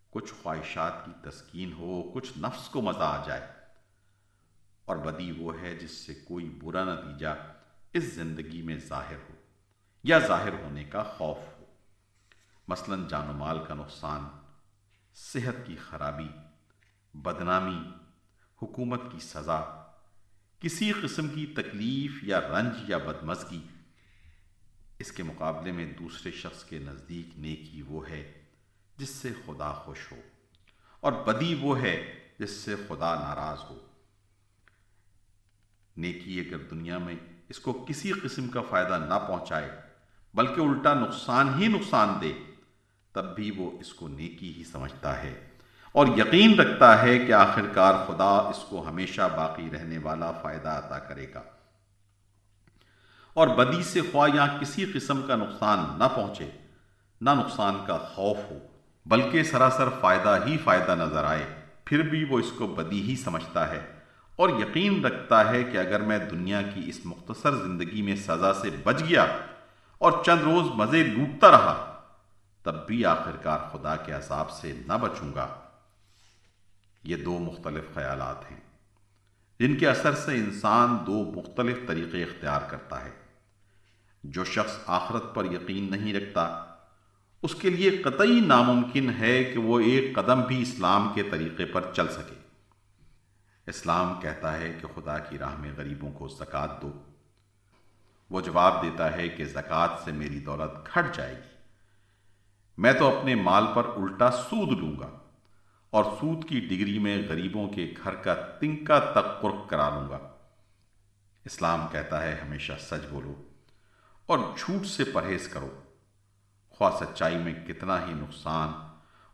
کچھ خواہشات کی تسکین ہو، کچھ نفس کو مزہ آ جائے۔ اور بدی وہ ہے جس سے کوئی برا نتیجہ اس زندگی میں ظاہر ہو یا ظاہر ہونے کا خوف ہو۔ مثلا جان و مال کا نقصان، صحت کی خرابی، بدنامی، حکومت کی سزا کسی قسم کی تکلیف یا رنج یا بدمزگی۔ اس کے مقابلے میں دوسرے شخص کے نزدیک نیکی وہ ہے جس سے خدا خوش ہو، اور بدی وہ ہے جس سے خدا ناراض ہو۔ نیکی اگر دنیا میں اس کو کسی قسم کا فائدہ نہ پہنچائے، بلکہ الٹا نقصان ہی نقصان دے، تب بھی وہ اس کو نیکی ہی سمجھتا ہے۔ اور یقین رکھتا ہے کہ آخر کار خدا اس کو ہمیشہ باقی رہنے والا فائدہ عطا کرے گا۔ اور بدی سے خواہ یہاں کسی قسم کا نقصان نہ پہنچے، نہ نقصان کا خوف ہو، بلکہ سراسر فائدہ ہی فائدہ نظر آئے، پھر بھی وہ اس کو بدی ہی سمجھتا ہے۔ اور یقین رکھتا ہے کہ اگر میں دنیا کی اس مختصر زندگی میں سزا سے بچ گیا اور چند روز مزے لوٹتا رہا، تب بھی آخرکار خدا کے عذاب سے نہ بچوں گا۔ یہ دو مختلف خیالات ہیں۔ جن کے اثر سے انسان دو مختلف طریقے اختیار کرتا ہے۔ جو شخص آخرت پر یقین نہیں رکھتا، اس کے لیے قطعی ناممکن ہے کہ وہ ایک قدم بھی اسلام کے طریقے پر چل سکے۔ اسلام کہتا ہے کہ خدا کی راہ میں غریبوں کو زکوٰۃ دو۔ وہ جواب دیتا ہے کہ زکوٰۃ سے میری دولت گھٹ جائے گی۔ میں تو اپنے مال پر الٹا سود لوں گا۔ اور سود کی ڈگری میں غریبوں کے گھر کا تنکا تک قرق کرا لوں گا۔ اسلام کہتا ہے، ہمیشہ سچ بولو اور جھوٹ سے پرہیز کرو۔ خواہ سچائی میں کتنا ہی نقصان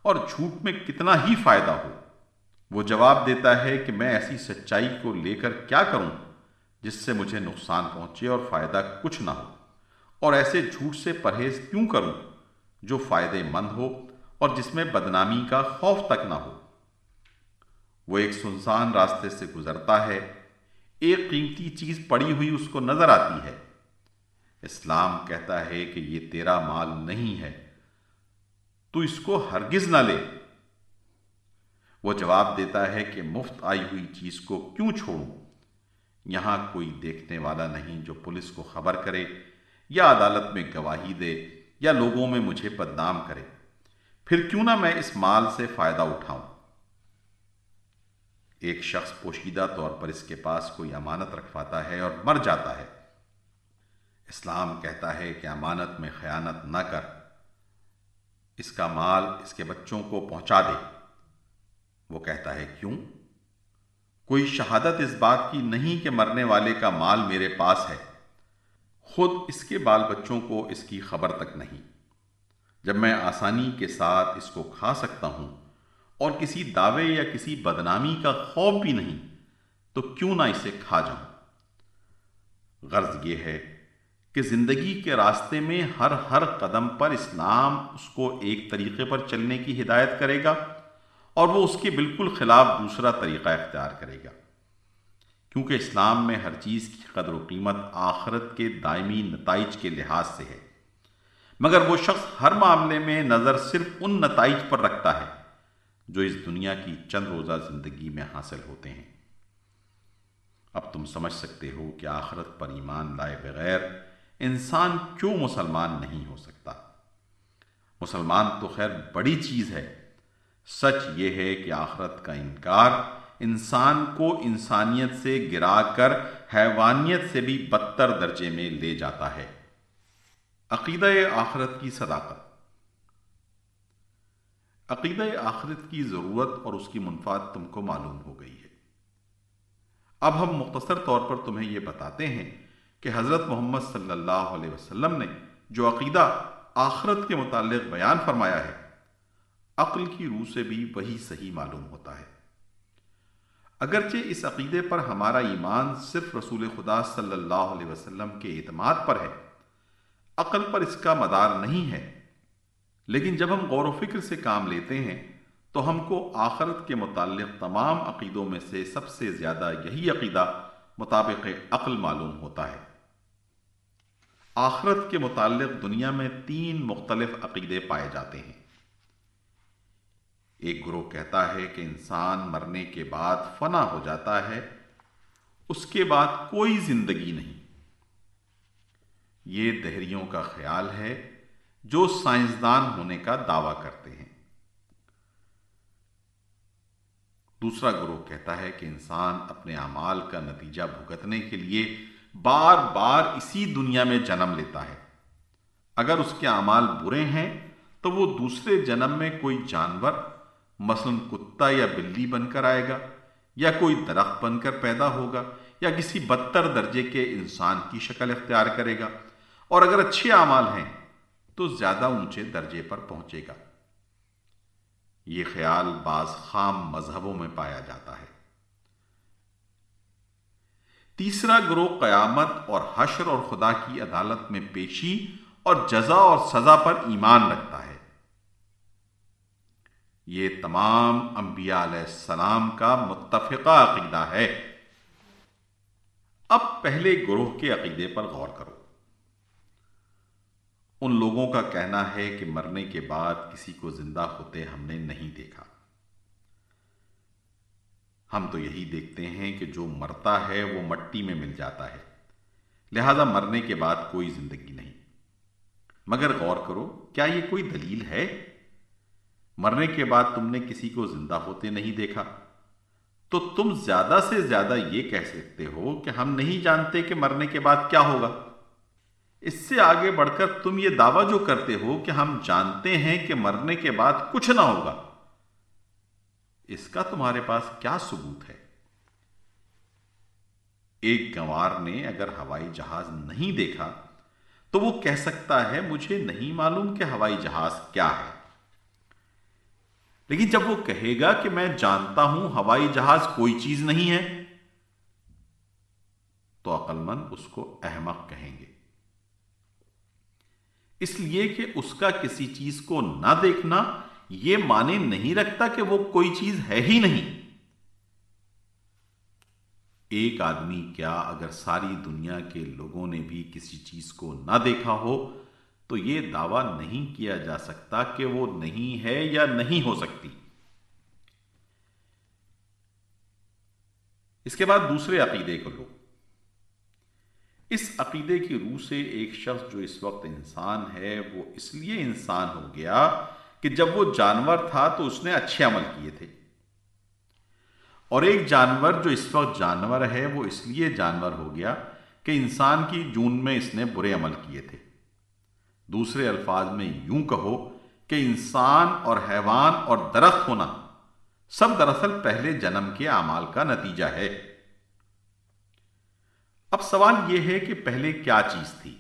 اور جھوٹ میں کتنا ہی فائدہ ہو، وہ جواب دیتا ہے کہ میں ایسی سچائی کو لے کر کیا کروں جس سے مجھے نقصان پہنچے اور فائدہ کچھ نہ ہو۔ اور ایسے جھوٹ سے پرہیز کیوں کروں جو فائدے مند ہو اور جس میں بدنامی کا خوف تک نہ ہو۔ وہ ایک سنسان راستے سے گزرتا ہے، ایک قیمتی چیز پڑی ہوئی اس کو نظر آتی ہے۔ اسلام کہتا ہے کہ یہ تیرا مال نہیں ہے، تو اس کو ہرگز نہ لے۔ وہ جواب دیتا ہے کہ مفت آئی ہوئی چیز کو کیوں چھوڑوں؟ یہاں کوئی دیکھنے والا نہیں جو پولیس کو خبر کرے یا عدالت میں گواہی دے یا لوگوں میں مجھے بدنام کرے۔ پھر کیوں نہ میں اس مال سے فائدہ اٹھاؤں؟ ایک شخص پوشیدہ طور پر اس کے پاس کوئی امانت رکھواتا ہے اور مر جاتا ہے۔ اسلام کہتا ہے کہ امانت میں خیانت نہ کر۔ اس کا مال اس کے بچوں کو پہنچا دے۔ وہ کہتا ہے، کیوں؟ کوئی شہادت اس بات کی نہیں کہ مرنے والے کا مال میرے پاس ہے۔ خود اس کے بال بچوں کو اس کی خبر تک نہیں۔ جب میں آسانی کے ساتھ اس کو کھا سکتا ہوں اور کسی دعوے یا کسی بدنامی کا خوف بھی نہیں، تو کیوں نہ اسے کھا جاؤں؟ غرض یہ ہے کہ زندگی کے راستے میں ہر ہر قدم پر اسلام اس کو ایک طریقے پر چلنے کی ہدایت کرے گا اور وہ اس کے بالکل خلاف دوسرا طریقہ اختیار کرے گا۔ کیونکہ اسلام میں ہر چیز کی قدر و قیمت آخرت کے دائمی نتائج کے لحاظ سے ہے۔ مگر وہ شخص ہر معاملے میں نظر صرف ان نتائج پر رکھتا ہے جو اس دنیا کی چند روزہ زندگی میں حاصل ہوتے ہیں۔ اب تم سمجھ سکتے ہو کہ آخرت پر ایمان لائے بغیر انسان کیوں مسلمان نہیں ہو سکتا۔ مسلمان تو خیر بڑی چیز ہے۔ سچ یہ ہے کہ آخرت کا انکار انسان کو انسانیت سے گرا کر حیوانیت سے بھی بدتر درجے میں لے جاتا ہے۔ عقیدہ آخرت کی صداقت۔ عقیدہ آخرت کی ضرورت اور اس کی منفاد تم کو معلوم ہو گئی ہے۔ اب ہم مختصر طور پر تمہیں یہ بتاتے ہیں کہ حضرت محمد صلی اللہ علیہ وسلم نے جو عقیدہ آخرت کے متعلق بیان فرمایا ہے، عقل کی روح سے بھی وہی صحیح معلوم ہوتا ہے۔ اگرچہ اس عقیدے پر ہمارا ایمان صرف رسول خدا صلی اللہ علیہ وسلم کے اعتماد پر ہے عقل پر اس کا مدار نہیں ہے۔ لیکن جب ہم غور و فکر سے کام لیتے ہیں، تو ہم کو آخرت کے متعلق تمام عقیدوں میں سے سب سے زیادہ یہی عقیدہ مطابق عقل معلوم ہوتا ہے۔ آخرت کے متعلق دنیا میں تین مختلف عقیدے پائے جاتے ہیں۔ ایک گروہ کہتا ہے کہ انسان مرنے کے بعد فنا ہو جاتا ہے، اس کے بعد کوئی زندگی نہیں۔ یہ دہریوں کا خیال ہے جو سائنسدان ہونے کا دعویٰ کرتے ہیں۔ دوسرا گروہ کہتا ہے کہ انسان اپنے اعمال کا نتیجہ بھگتنے کے لیے بار بار اسی دنیا میں جنم لیتا ہے۔ اگر اس کے اعمال برے ہیں تو وہ دوسرے جنم میں کوئی جانور، مثلا کتا یا بلی بن کر آئے گا، یا کوئی درخت بن کر پیدا ہوگا، یا کسی بدتر درجے کے انسان کی شکل اختیار کرے گا۔ اور اگر اچھے اعمال ہیں تو زیادہ اونچے درجے پر پہنچے گا۔ یہ خیال بعض خام مذہبوں میں پایا جاتا ہے۔ تیسرا گروہ قیامت اور حشر اور خدا کی عدالت میں پیشی اور جزا اور سزا پر ایمان رکھتا ہے۔ یہ تمام انبیاء علیہ السلام کا متفقہ عقیدہ ہے۔ اب پہلے گروہ کے عقیدے پر غور کرو۔ ان لوگوں کا کہنا ہے کہ مرنے کے بعد کسی کو زندہ ہوتے ہم نے نہیں دیکھا۔ ہم تو یہی دیکھتے ہیں کہ جو مرتا ہے وہ مٹی میں مل جاتا ہے۔ لہذا مرنے کے بعد کوئی زندگی نہیں۔ مگر غور کرو، کیا یہ کوئی دلیل ہے؟ مرنے کے بعد تم نے کسی کو زندہ ہوتے نہیں دیکھا۔ تو تم زیادہ سے زیادہ یہ کہہ سکتے ہو کہ ہم نہیں جانتے کہ مرنے کے بعد کیا ہوگا۔ اس سے آگے بڑھ کر تم یہ دعویٰ جو کرتے ہو کہ ہم جانتے ہیں کہ مرنے کے بعد کچھ نہ ہوگا۔ اس کا تمہارے پاس کیا ثبوت ہے؟ ایک گنوار نے اگر ہوائی جہاز نہیں دیکھا تو وہ کہہ سکتا ہے، مجھے نہیں معلوم کہ ہوائی جہاز کیا ہے۔ لیکن جب وہ کہے گا کہ میں جانتا ہوں ہوائی جہاز کوئی چیز نہیں ہے، تو عقل مند اس کو احمق کہیں گے۔ اس لیے کہ اس کا کسی چیز کو نہ دیکھنا یہ مانے نہیں رکھتا کہ وہ کوئی چیز ہے ہی نہیں۔ ایک آدمی کیا اگر ساری دنیا کے لوگوں نے بھی کسی چیز کو نہ دیکھا ہو، تو یہ دعویٰ نہیں کیا جا سکتا کہ وہ نہیں ہے یا نہیں ہو سکتی۔ اس کے بعد دوسرے عقیدے کو لو۔ اس عقیدے کی روح سے ایک شخص جو اس وقت انسان ہے، وہ اس لیے انسان ہو گیا کہ جب وہ جانور تھا تو اس نے اچھے عمل کیے تھے۔ اور ایک جانور جو اس وقت جانور ہے، وہ اس لیے جانور ہو گیا کہ انسان کی جون میں اس نے برے عمل کیے تھے۔ دوسرے الفاظ میں یوں کہو کہ انسان اور حیوان اور درخت ہونا سب دراصل پہلے جنم کے اعمال کا نتیجہ ہے۔ اب سوال یہ ہے کہ پہلے کیا چیز تھی؟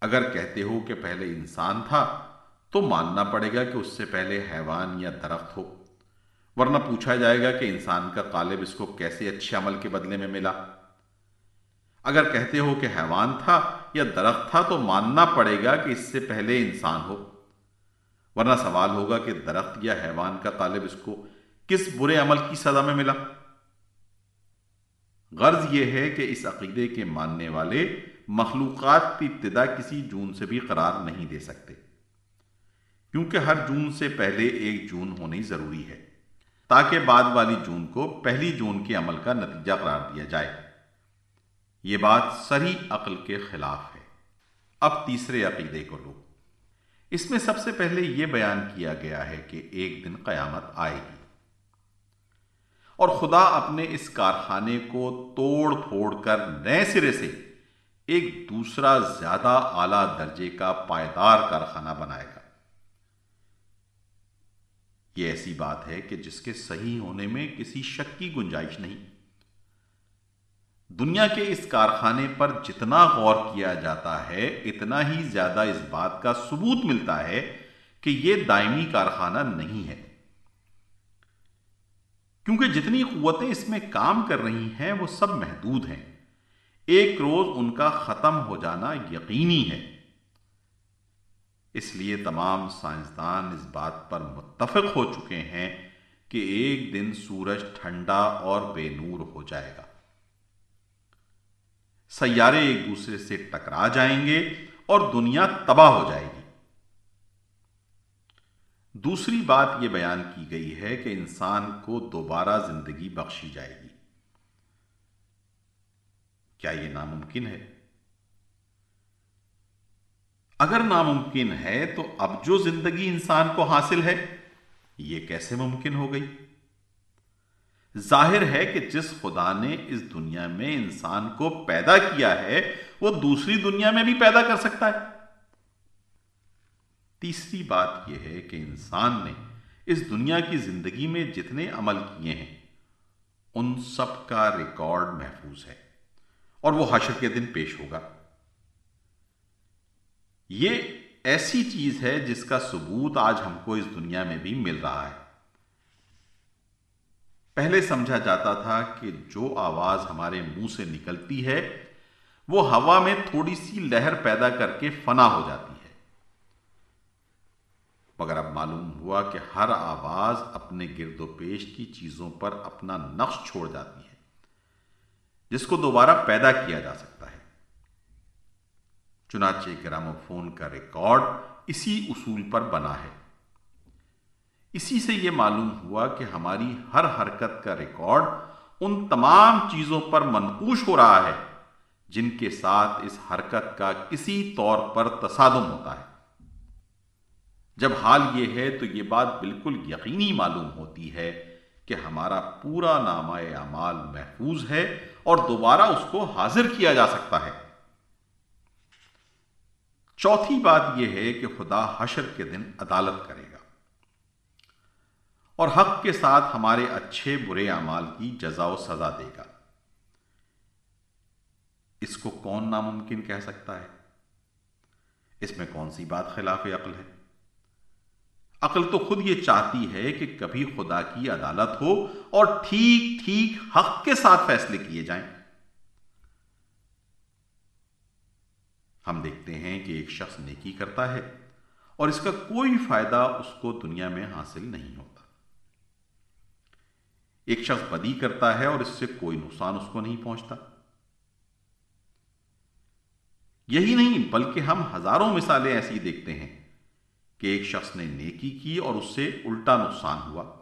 اگر کہتے ہو کہ پہلے انسان تھا، تو ماننا پڑے گا کہ اس سے پہلے حیوان یا درخت ہو۔ ورنہ پوچھا جائے گا کہ انسان کا قالب اس کو کیسے اچھے عمل کے بدلے میں ملا۔ اگر کہتے ہو کہ حیوان تھا یا درخت تھا، تو ماننا پڑے گا کہ اس سے پہلے انسان ہو۔ ورنہ سوال ہوگا کہ درخت یا حیوان کا قالب اس کو کس برے عمل کی سزا میں ملا؟ غرض یہ ہے کہ اس عقیدے کے ماننے والے مخلوقات کی ابتدا کسی جون سے بھی قرار نہیں دے سکتے۔ کیونکہ ہر جون سے پہلے ایک جون ہونی ضروری ہے، تاکہ بعد والی جون کو پہلی جون کے عمل کا نتیجہ قرار دیا جائے۔ یہ بات سری عقل کے خلاف ہے۔ اب تیسرے عقیدے کو لو۔ اس میں سب سے پہلے یہ بیان کیا گیا ہے کہ ایک دن قیامت آئے گی۔ اور خدا اپنے اس کارخانے کو توڑ پھوڑ کر نئے سرے سے ایک دوسرا زیادہ اعلی درجے کا پائیدار کارخانہ بنائے گا۔ یہ ایسی بات ہے کہ جس کے صحیح ہونے میں کسی شک کی گنجائش نہیں۔ دنیا کے اس کارخانے پر جتنا غور کیا جاتا ہے، اتنا ہی زیادہ اس بات کا ثبوت ملتا ہے کہ یہ دائمی کارخانہ نہیں ہے۔ کیونکہ جتنی قوتیں اس میں کام کر رہی ہیں، وہ سب محدود ہیں۔ ایک روز ان کا ختم ہو جانا یقینی ہے۔ اس لیے تمام سائنسدان اس بات پر متفق ہو چکے ہیں کہ ایک دن سورج ٹھنڈا اور بے نور ہو جائے گا۔ سیارے ایک دوسرے سے ٹکرا جائیں گے اور دنیا تباہ ہو جائے گی۔ دوسری بات یہ بیان کی گئی ہے کہ انسان کو دوبارہ زندگی بخشی جائے گی۔ کیا یہ ناممکن ہے؟ اگر ناممکن ہے تو اب جو زندگی انسان کو حاصل ہے، یہ کیسے ممکن ہو گئی؟ ظاہر ہے کہ جس خدا نے اس دنیا میں انسان کو پیدا کیا ہے، وہ دوسری دنیا میں بھی پیدا کر سکتا ہے۔ تیسری بات یہ ہے کہ انسان نے اس دنیا کی زندگی میں جتنے عمل کیے ہیں، ان سب کا ریکارڈ محفوظ ہے اور وہ حشر کے دن پیش ہوگا۔ یہ ایسی چیز ہے جس کا ثبوت آج ہم کو اس دنیا میں بھی مل رہا ہے۔ پہلے سمجھا جاتا تھا کہ جو آواز ہمارے منہ سے نکلتی ہے، وہ ہوا میں تھوڑی سی لہر پیدا کر کے فنا ہو جاتی ہے۔ مگر اب معلوم ہوا کہ ہر آواز اپنے گرد و پیش کی چیزوں پر اپنا نقش چھوڑ جاتی ہے، جس کو دوبارہ پیدا کیا جا سکتا ہے۔ چنانچہ گرام فون کا ریکارڈ اسی اصول پر بنا ہے۔ اسی سے یہ معلوم ہوا کہ ہماری ہر حرکت کا ریکارڈ ان تمام چیزوں پر منقوش ہو رہا ہے، جن کے ساتھ اس حرکت کا کسی طور پر تصادم ہوتا ہے۔ جب حال یہ ہے تو یہ بات بالکل یقینی معلوم ہوتی ہے کہ ہمارا پورا نامہ اعمال محفوظ ہے اور دوبارہ اس کو حاضر کیا جا سکتا ہے۔ چوتھی بات یہ ہے کہ خدا حشر کے دن عدالت کرے گا۔ اور حق کے ساتھ ہمارے اچھے برے اعمال کی جزا و سزا دے گا۔ اس کو کون ناممکن کہہ سکتا ہے؟ اس میں کون سی بات خلاف عقل ہے؟ عقل تو خود یہ چاہتی ہے کہ کبھی خدا کی عدالت ہو اور ٹھیک ٹھیک حق کے ساتھ فیصلے کیے جائیں۔ ہم دیکھتے ہیں کہ ایک شخص نیکی کرتا ہے اور اس کا کوئی فائدہ اس کو دنیا میں حاصل نہیں ہوتا۔ ایک شخص بدی کرتا ہے اور اس سے کوئی نقصان اس کو نہیں پہنچتا۔ یہی نہیں بلکہ ہم ہزاروں مثالیں ایسی دیکھتے ہیں۔ کہ ایک شخص نے نیکی کی اور اس سے الٹا نقصان ہوا۔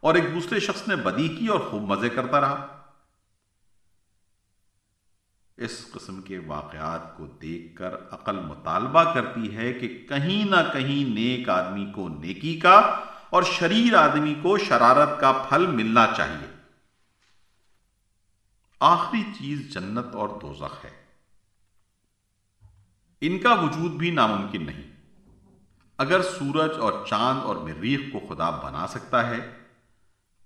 اور ایک دوسرے شخص نے بدی کی اور خوب مزے کرتا رہا۔ اس قسم کے واقعات کو دیکھ کر عقل مطالبہ کرتی ہے کہ کہیں نہ کہیں نیک آدمی کو نیکی کا اور شریر آدمی کو شرارت کا پھل ملنا چاہیے۔ آخری چیز جنت اور دوزخ ہے۔ ان کا وجود بھی ناممکن نہیں۔ اگر سورج اور چاند اور مریخ کو خدا بنا سکتا ہے،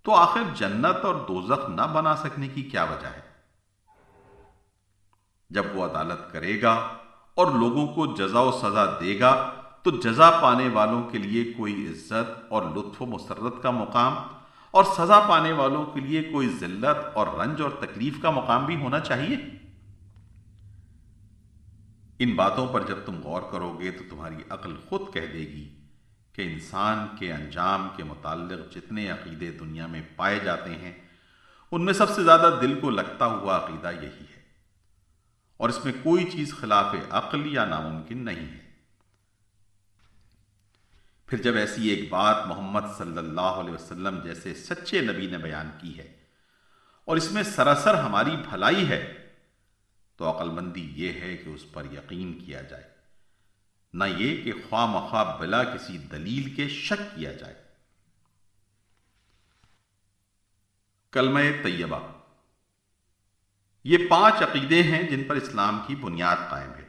تو آخر جنت اور دوزخ نہ بنا سکنے کی کیا وجہ ہے؟ جب وہ عدالت کرے گا اور لوگوں کو جزا و سزا دے گا، تو جزا پانے والوں کے لیے کوئی عزت اور لطف و مسرت کا مقام، اور سزا پانے والوں کے لیے کوئی ذلت اور رنج اور تکلیف کا مقام بھی ہونا چاہیے؟ ان باتوں پر جب تم غور کرو گے تو تمہاری عقل خود کہہ دے گی کہ انسان کے انجام کے متعلق جتنے عقیدے دنیا میں پائے جاتے ہیں، ان میں سب سے زیادہ دل کو لگتا ہوا عقیدہ یہی ہے۔ اور اس میں کوئی چیز خلاف عقل یا ناممکن نہیں ہے۔ پھر جب ایسی ایک بات محمد صلی اللہ علیہ وسلم جیسے سچے نبی نے بیان کی ہے اور اس میں سراسر ہماری بھلائی ہے تو عقل مندی یہ ہے کہ اس پر یقین کیا جائے۔ نہ یہ کہ خواہ مخواہ بلا کسی دلیل کے شک کیا جائے۔ کلمہ طیبہ۔ یہ پانچ عقیدے ہیں جن پر اسلام کی بنیاد قائم ہے۔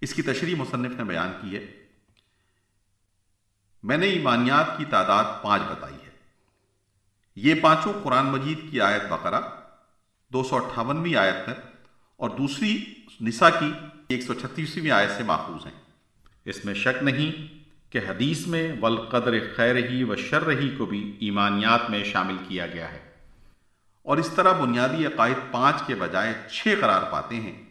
اس کی تشریح مصنف نے بیان کی ہے۔ میں نے ایمانیات کی تعداد پانچ بتائی ہے۔ یہ پانچوں قرآن مجید کی آیت بقرہ، دو سو اٹھاونویں آیت ہے۔ اور دوسری نسا کی ایک سو چھتیسویں آیت سے ماخوذ ہیں۔ اس میں شک نہیں کہ حدیث میں ولقدر خیر ہی و شر ہی کو بھی ایمانیات میں شامل کیا گیا ہے۔ اور اس طرح بنیادی عقائد پانچ کے بجائے چھ قرار پاتے ہیں۔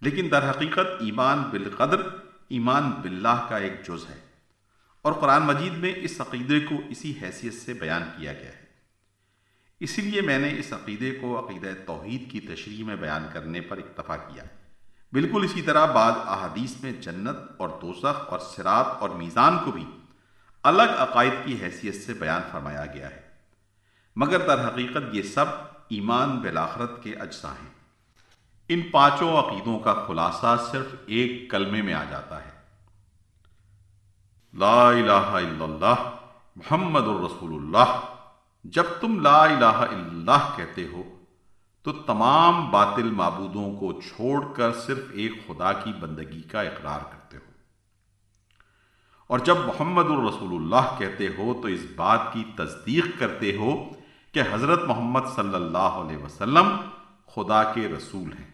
لیکن در حقیقت ایمان بالقدر، ایمان باللہ کا ایک جز ہے۔ اور قرآن مجید میں اس عقیدے کو اسی حیثیت سے بیان کیا گیا ہے۔ اسی لیے میں نے اس عقیدے کو عقیدہ توحید کی تشریح میں بیان کرنے پر اکتفا کیا۔ بالکل اسی طرح بعض احادیث میں جنت اور دوزخ اور سرات اور میزان کو بھی الگ عقائد کی حیثیت سے بیان فرمایا گیا ہے۔ مگر در حقیقت یہ سب ایمان بالآخرت کے اجزاء ہیں۔ ان پانچوں عقیدوں کا خلاصہ صرف ایک کلمے میں آ جاتا ہے۔ لا الہ الا اللہ محمد الرسول اللہ۔ جب تم لا الہ الا اللہ کہتے ہو، تو تمام باطل معبودوں کو چھوڑ کر صرف ایک خدا کی بندگی کا اقرار کرتے ہو۔ اور جب محمد الرسول اللہ کہتے ہو، تو اس بات کی تصدیق کرتے ہو کہ حضرت محمد صلی اللہ علیہ وسلم خدا کے رسول ہیں۔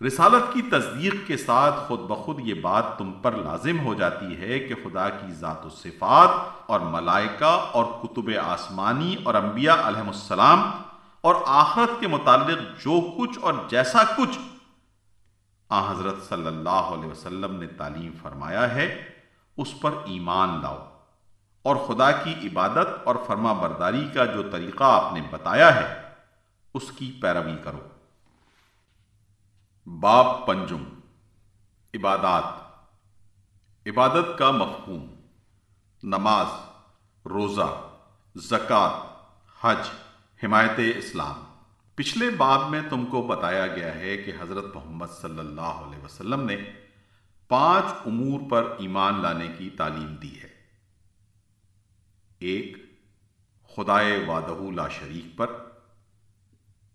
رسالت کی تصدیق کے ساتھ خود بخود یہ بات تم پر لازم ہو جاتی ہے کہ خدا کی ذات و صفات اور ملائکہ اور کتب آسمانی اور انبیاء علیہ السلام اور آخرت کے متعلق جو کچھ اور جیسا کچھ آ حضرت صلی اللہ علیہ وسلم نے تعلیم فرمایا ہے، اس پر ایمان لاؤ اور خدا کی عبادت اور فرما برداری کا جو طریقہ آپ نے بتایا ہے، اس کی پیروی کرو۔ باب پنجم، عبادات۔ عبادت کا مفہوم، نماز، روزہ، زکوٰۃ، حج، حمایت اسلام۔ پچھلے باب میں تم کو بتایا گیا ہے کہ حضرت محمد صلی اللہ علیہ وسلم نے پانچ امور پر ایمان لانے کی تعلیم دی ہے۔ ایک، خدائے وادہ لا شریک پر۔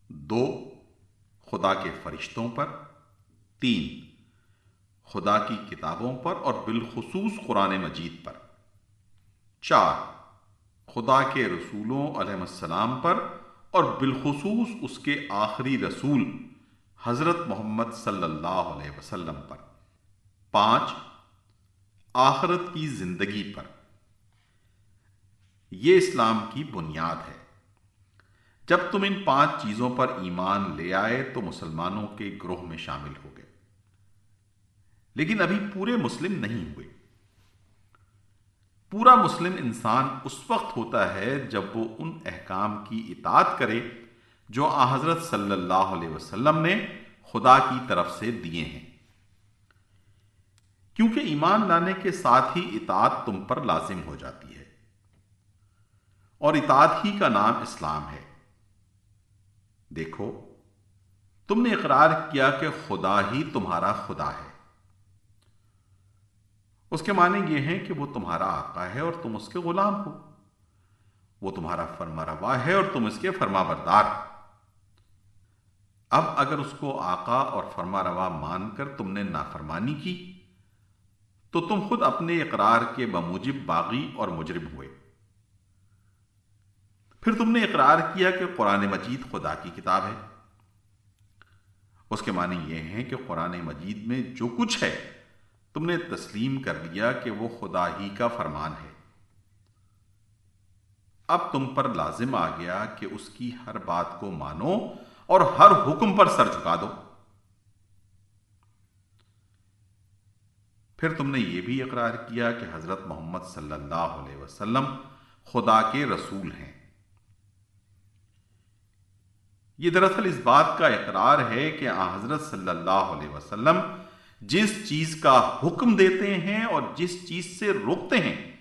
دو خدا کے فرشتوں پر، تین، خدا کی کتابوں پر اور بالخصوص قرآن مجید پر۔ چار، خدا کے رسولوں علیہ السلام پر اور بالخصوص اس کے آخری رسول حضرت محمد صلی اللہ علیہ وسلم پر۔ پانچ، آخرت کی زندگی پر۔ یہ اسلام کی بنیاد ہے۔ جب تم ان پانچ چیزوں پر ایمان لے آئے تو مسلمانوں کے گروہ میں شامل ہو گئے۔ لیکن ابھی پورے مسلم نہیں ہوئے۔ پورا مسلم انسان اس وقت ہوتا ہے جب وہ ان احکام کی اطاعت کرے جو آ حضرت صلی اللہ علیہ وسلم نے خدا کی طرف سے دیے ہیں۔ کیونکہ ایمان لانے کے ساتھ ہی اطاعت تم پر لازم ہو جاتی ہے۔ اور اطاعت ہی کا نام اسلام ہے۔ دیکھو، تم نے اقرار کیا کہ خدا ہی تمہارا خدا ہے۔ اس کے معنی یہ ہیں کہ وہ تمہارا آقا ہے اور تم اس کے غلام ہو۔ وہ تمہارا فرما روا ہے اور تم اس کے فرما بردار اب اگر اس کو آقا اور فرما روا مان کر تم نے نافرمانی کی، تو تم خود اپنے اقرار کے بموجب باغی اور مجرم ہوئے۔ پھر تم نے اقرار کیا کہ قرآن مجید خدا کی کتاب ہے۔ اس کے معنی یہ ہیں کہ قرآن مجید میں جو کچھ ہے، تم نے تسلیم کر لیا کہ وہ خدا ہی کا فرمان ہے۔ اب تم پر لازم آ گیا کہ اس کی ہر بات کو مانو اور ہر حکم پر سر چکا دو۔ پھر تم نے یہ بھی اقرار کیا کہ حضرت محمد صلی اللہ علیہ وسلم خدا کے رسول ہیں۔ یہ دراصل اس بات کا اقرار ہے کہ حضرت صلی اللہ علیہ وسلم جس چیز کا حکم دیتے ہیں اور جس چیز سے روکتے ہیں،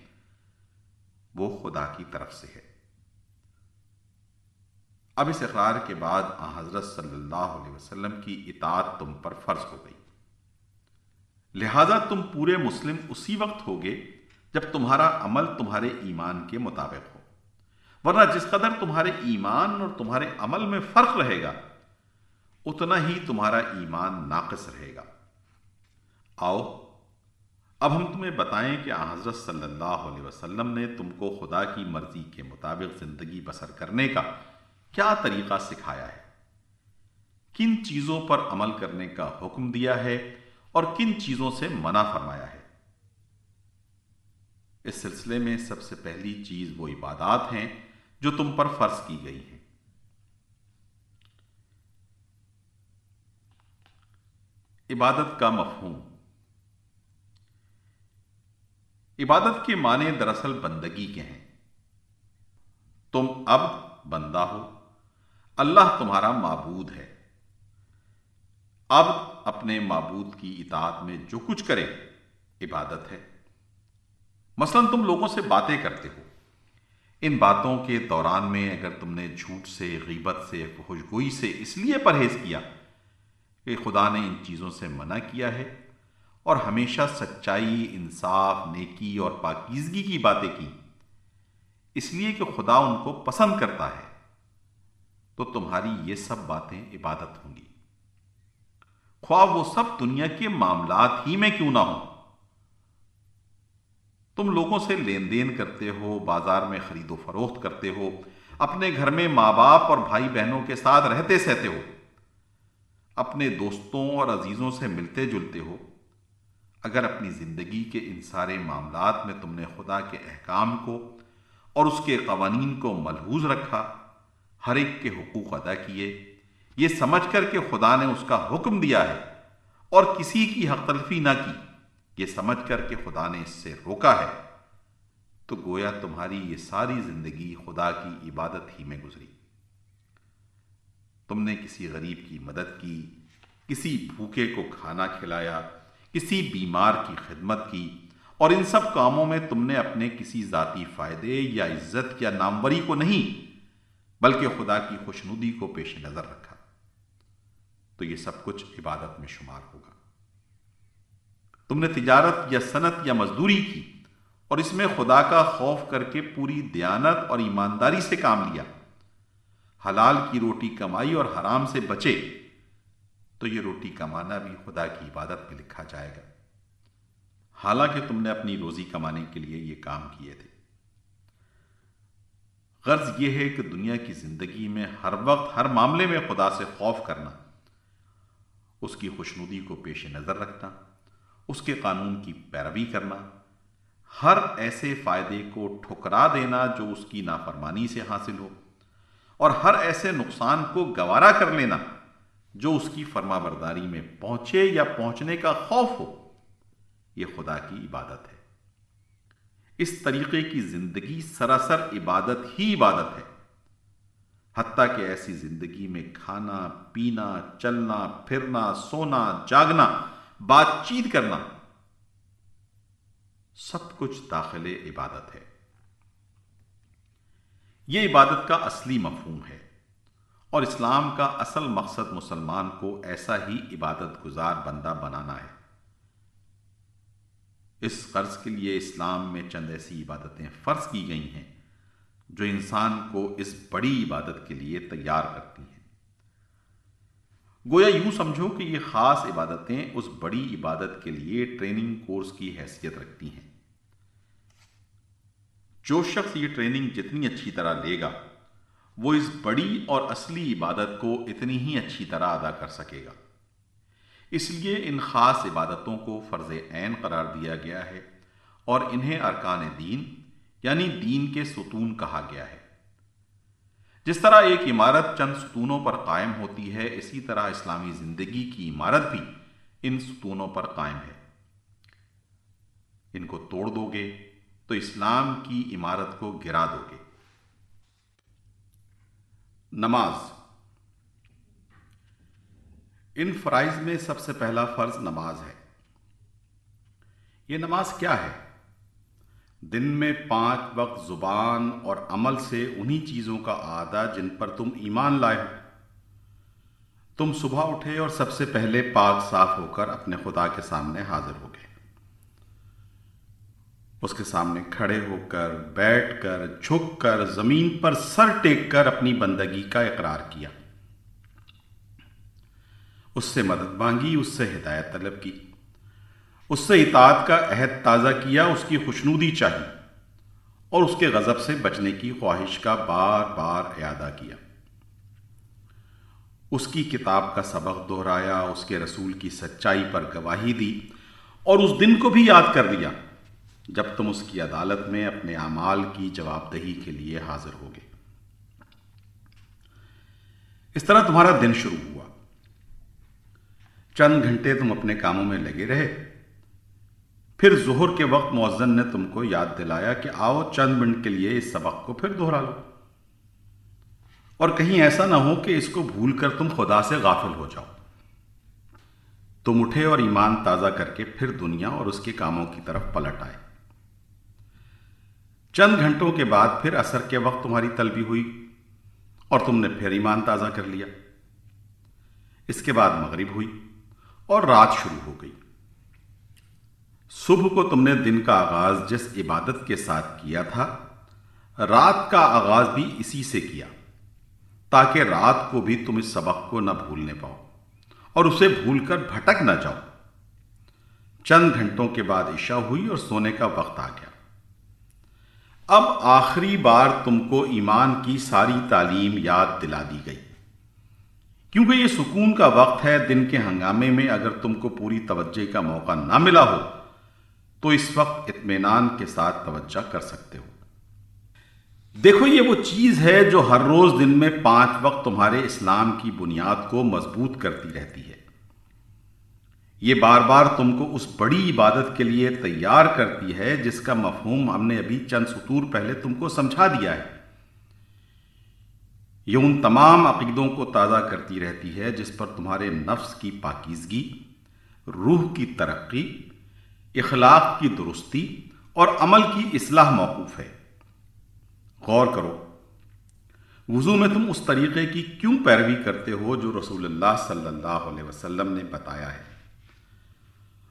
وہ خدا کی طرف سے ہے۔ اب اس اقرار کے بعد حضرت صلی اللہ علیہ وسلم کی اطاعت تم پر فرض ہو گئی۔ لہذا تم پورے مسلم اسی وقت ہوگے جب تمہارا عمل تمہارے ایمان کے مطابق ہو۔ ورنہ جس قدر تمہارے ایمان اور تمہارے عمل میں فرق رہے گا، اتنا ہی تمہارا ایمان ناقص رہے گا۔ آؤ، اب ہم تمہیں بتائیں کہ حضرت صلی اللہ علیہ وسلم نے تم کو خدا کی مرضی کے مطابق زندگی بسر کرنے کا کیا طریقہ سکھایا ہے؟ کن چیزوں پر عمل کرنے کا حکم دیا ہے اور کن چیزوں سے منع فرمایا ہے؟ اس سلسلے میں سب سے پہلی چیز وہ عبادات ہیں جو تم پر فرض کی گئی ہیں۔ عبادت کا مفہوم۔ عبادت کے معنی دراصل بندگی کے ہیں۔ تم اب بندہ ہو۔ اللہ تمہارا معبود ہے۔ اب اپنے معبود کی اطاعت میں جو کچھ کرے عبادت ہے۔ مثلا تم لوگوں سے باتیں کرتے ہو۔ ان باتوں کے دوران میں اگر تم نے جھوٹ سے، غیبت سے، خوشگوئی سے اس لیے پرہیز کیا کہ خدا نے ان چیزوں سے منع کیا ہے اور ہمیشہ سچائی، انصاف، نیکی اور پاکیزگی کی باتیں کی، اس لیے کہ خدا ان کو پسند کرتا ہے، تو تمہاری یہ سب باتیں عبادت ہوں گی۔ خواہ وہ سب دنیا کے معاملات ہی میں کیوں نہ ہوں۔ تم لوگوں سے لین دین کرتے ہو، بازار میں خرید و فروخت کرتے ہو، اپنے گھر میں ماں باپ اور بھائی بہنوں کے ساتھ رہتے سہتے ہو، اپنے دوستوں اور عزیزوں سے ملتے جلتے ہو۔ اگر اپنی زندگی کے ان سارے معاملات میں تم نے خدا کے احکام کو اور اس کے قوانین کو ملحوظ رکھا، ہر ایک کے حقوق ادا کیے، یہ سمجھ کر کہ خدا نے اس کا حکم دیا ہے اور کسی کی حق تلفی نہ کی۔ یہ سمجھ کر کہ خدا نے اس سے روکا ہے۔ تو گویا تمہاری یہ ساری زندگی خدا کی عبادت ہی میں گزری۔ تم نے کسی غریب کی مدد کی، کسی بھوکے کو کھانا کھلایا، کسی بیمار کی خدمت کی، اور ان سب کاموں میں تم نے اپنے کسی ذاتی فائدے یا عزت یا ناموری کو نہیں، بلکہ خدا کی خوشنودی کو پیش نظر رکھا۔ تو یہ سب کچھ عبادت میں شمار ہوگا۔ تم نے تجارت یا صنعت یا مزدوری کی اور اس میں خدا کا خوف کر کے پوری دیانت اور ایمانداری سے کام لیا۔ حلال کی روٹی کمائی اور حرام سے بچے، تو یہ روٹی کمانا بھی خدا کی عبادت میں لکھا جائے گا۔ حالانکہ تم نے اپنی روزی کمانے کے لیے یہ کام کیے تھے۔ غرض یہ ہے کہ دنیا کی زندگی میں ہر وقت ہر معاملے میں خدا سے خوف کرنا، اس کی خوشنودی کو پیش نظر رکھنا۔ اس کے قانون کی پیروی کرنا، ہر ایسے فائدے کو ٹھکرا دینا جو اس کی نافرمانی سے حاصل ہو، اور ہر ایسے نقصان کو گوارا کر لینا جو اس کی فرما برداری میں پہنچے یا پہنچنے کا خوف ہو۔ یہ خدا کی عبادت ہے۔ اس طریقے کی زندگی سراسر عبادت ہی عبادت ہے۔ حتیٰ کہ ایسی زندگی میں کھانا، پینا، چلنا، پھرنا، سونا، جاگنا بات چیت کرنا۔ سب کچھ داخل عبادت ہے۔ یہ عبادت کا اصلی مفہوم ہے اور اسلام کا اصل مقصد مسلمان کو ایسا ہی عبادت گزار بندہ بنانا ہے۔ اس قرض کے لیے اسلام میں چند ایسی عبادتیں فرض کی گئی ہیں جو انسان کو اس بڑی عبادت کے لیے تیار کرتی ہیں۔ گویا یوں سمجھو کہ یہ خاص عبادتیں اس بڑی عبادت کے لیے ٹریننگ کورس کی حیثیت رکھتی ہیں۔ جو شخص یہ ٹریننگ جتنی اچھی طرح لے گا، وہ اس بڑی اور اصلی عبادت کو اتنی ہی اچھی طرح ادا کر سکے گا۔ اس لیے ان خاص عبادتوں کو فرض عین قرار دیا گیا ہے اور انہیں ارکان دین یعنی دین کے ستون کہا گیا ہے۔ جس طرح ایک عمارت چند ستونوں پر قائم ہوتی ہے، اسی طرح اسلامی زندگی کی عمارت بھی ان ستونوں پر قائم ہے۔ ان کو توڑ دو گے تو اسلام کی عمارت کو گرا دو گے۔ نماز۔ ان فرائض میں سب سے پہلا فرض نماز ہے۔ یہ نماز کیا ہے؟ دن میں پانچ وقت زبان اور عمل سے انہی چیزوں کا آدھا جن پر تم ایمان لائے ہو۔ تم صبح اٹھے اور سب سے پہلے پاک صاف ہو کر اپنے خدا کے سامنے حاضر ہو گئے۔ اس کے سامنے کھڑے ہو کر، بیٹھ کر، جھک کر، زمین پر سر ٹیک کر اپنی بندگی کا اقرار کیا۔ اس سے مدد مانگی، اس سے ہدایت طلب کی۔ اس سے اطاعت کا عہد تازہ کیا، اس کی خوشنودی چاہی اور اس کے غضب سے بچنے کی خواہش کا بار بار اعادہ کیا۔ اس کی کتاب کا سبق دہرایا، اس کے رسول کی سچائی پر گواہی دی اور اس دن کو بھی یاد کر دیا جب تم اس کی عدالت میں اپنے اعمال کی جواب دہی کے لیے حاضر ہوگے۔ اس طرح تمہارا دن شروع ہوا۔ چند گھنٹے تم اپنے کاموں میں لگے رہے۔ پھر ظہر کے وقت مؤذن نے تم کو یاد دلایا کہ آؤ چند منٹ کے لیے اس سبق کو پھر دوہرا لو۔ اور کہیں ایسا نہ ہو کہ اس کو بھول کر تم خدا سے غافل ہو جاؤ۔ تم اٹھے اور ایمان تازہ کر کے پھر دنیا اور اس کے کاموں کی طرف پلٹ آئے۔ چند گھنٹوں کے بعد پھر اثر کے وقت تمہاری طلبی ہوئی اور تم نے پھر ایمان تازہ کر لیا۔ اس کے بعد مغرب ہوئی اور رات شروع ہو گئی۔ صبح کو تم نے دن کا آغاز جس عبادت کے ساتھ کیا تھا، رات کا آغاز بھی اسی سے کیا، تاکہ رات کو بھی تم اس سبق کو نہ بھولنے پاؤ اور اسے بھول کر بھٹک نہ جاؤ۔ چند گھنٹوں کے بعد عشاء ہوئی اور سونے کا وقت آ گیا۔ اب آخری بار تم کو ایمان کی ساری تعلیم یاد دلا دی گئی۔ کیونکہ یہ سکون کا وقت ہے، دن کے ہنگامے میں اگر تم کو پوری توجہ کا موقع نہ ملا ہو تو اس وقت اطمینان کے ساتھ توجہ کر سکتے ہو۔ دیکھو، یہ وہ چیز ہے جو ہر روز دن میں پانچ وقت تمہارے اسلام کی بنیاد کو مضبوط کرتی رہتی ہے۔ یہ بار بار تم کو اس بڑی عبادت کے لیے تیار کرتی ہے جس کا مفہوم ہم نے ابھی چند سطور پہلے تم کو سمجھا دیا ہے۔ یہ ان تمام عقیدوں کو تازہ کرتی رہتی ہے جس پر تمہارے نفس کی پاکیزگی، روح کی ترقی اخلاق کی درستی اور عمل کی اصلاح موقوف ہے۔ غور کرو، وضو میں تم اس طریقے کی کیوں پیروی کرتے ہو جو رسول اللہ صلی اللہ علیہ وسلم نے بتایا ہے؟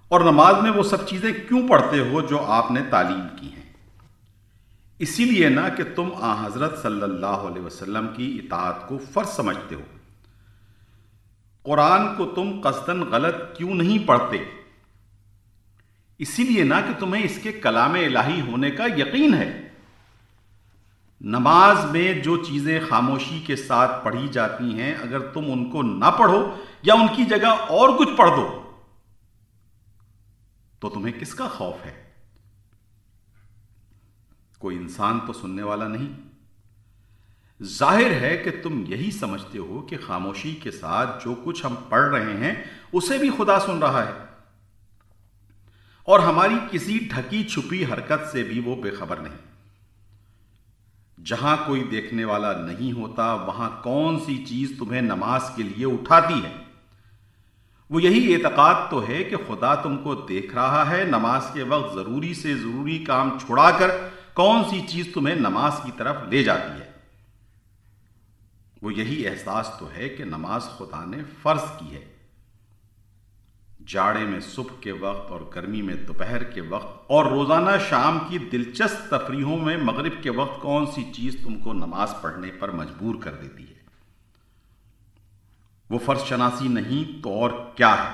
اور نماز میں وہ سب چیزیں کیوں پڑھتے ہو جو آپ نے تعلیم کی ہیں؟ اسی لیے نہ کہ تم آ حضرت صلی اللہ علیہ وسلم کی اطاعت کو فرض سمجھتے ہو۔ قرآن کو تم قصدن غلط کیوں نہیں پڑھتے؟ اسی لیے نہ کہ تمہیں اس کے کلام الہی ہونے کا یقین ہے۔ نماز میں جو چیزیں خاموشی کے ساتھ پڑھی جاتی ہیں، اگر تم ان کو نہ پڑھو یا ان کی جگہ اور کچھ پڑھ دو، تو تمہیں کس کا خوف ہے؟ کوئی انسان تو سننے والا نہیں۔ ظاہر ہے کہ تم یہی سمجھتے ہو کہ خاموشی کے ساتھ جو کچھ ہم پڑھ رہے ہیں، اسے بھی خدا سن رہا ہے۔ اور ہماری کسی ڈھکی چھپی حرکت سے بھی وہ بے خبر نہیں۔ جہاں کوئی دیکھنے والا نہیں ہوتا، وہاں کون سی چیز تمہیں نماز کے لیے اٹھاتی ہے؟ وہ یہی اعتقاد تو ہے کہ خدا تم کو دیکھ رہا ہے، نماز کے وقت ضروری سے ضروری کام چھڑا کر کون سی چیز تمہیں نماز کی طرف لے جاتی ہے۔ وہ یہی احساس تو ہے کہ نماز خدا نے فرض کی ہے۔ جاڑے میں صبح کے وقت اور گرمی میں دوپہر کے وقت اور روزانہ شام کی دلچسپ تفریحوں میں مغرب کے وقت کون سی چیز تم کو نماز پڑھنے پر مجبور کر دیتی ہے؟ وہ فرض شناسی نہیں تو اور کیا ہے؟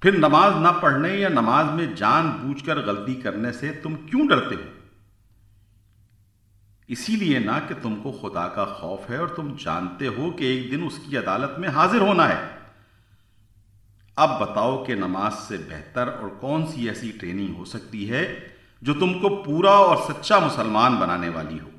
پھر نماز نہ پڑھنے یا نماز میں جان بوجھ کر غلطی کرنے سے تم کیوں ڈرتے ہو؟ اسی لیے نہ کہ تم کو خدا کا خوف ہے اور تم جانتے ہو کہ ایک دن اس کی عدالت میں حاضر ہونا ہے۔ اب بتاؤ کہ نماز سے بہتر اور کون سی ایسی ٹریننگ ہو سکتی ہے جو تم کو پورا اور سچا مسلمان بنانے والی ہو؟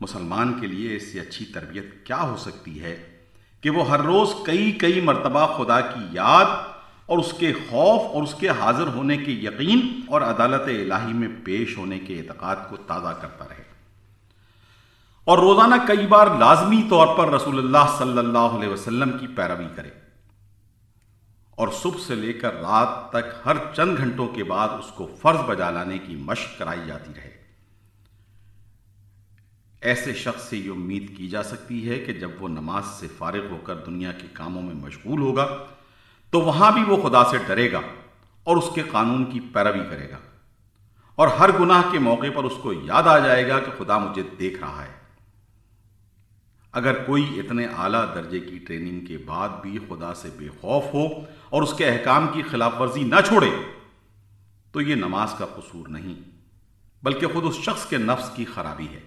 مسلمان کے لیے اس سے اچھی تربیت کیا ہو سکتی ہے کہ وہ ہر روز کئی کئی مرتبہ خدا کی یاد اور اس کے خوف اور اس کے حاضر ہونے کے یقین اور عدالت الہی میں پیش ہونے کے اعتقاد کو تازہ کرتا رہے۔ اور روزانہ کئی بار لازمی طور پر رسول اللہ صلی اللہ علیہ وسلم کی پیروی کرے۔ اور صبح سے لے کر رات تک ہر چند گھنٹوں کے بعد اس کو فرض بجا لانے کی مشق کرائی جاتی رہے۔ ایسے شخص سے یہ امید کی جا سکتی ہے کہ جب وہ نماز سے فارغ ہو کر دنیا کے کاموں میں مشغول ہوگا، تو وہاں بھی وہ خدا سے ڈرے گا اور اس کے قانون کی پیروی کرے گا۔ اور ہر گناہ کے موقع پر اس کو یاد آ جائے گا کہ خدا مجھے دیکھ رہا ہے۔ اگر کوئی اتنے اعلیٰ درجے کی ٹریننگ کے بعد بھی خدا سے بے خوف ہو اور اس کے احکام کی خلاف ورزی نہ چھوڑے، تو یہ نماز کا قصور نہیں، بلکہ خود اس شخص کے نفس کی خرابی ہے۔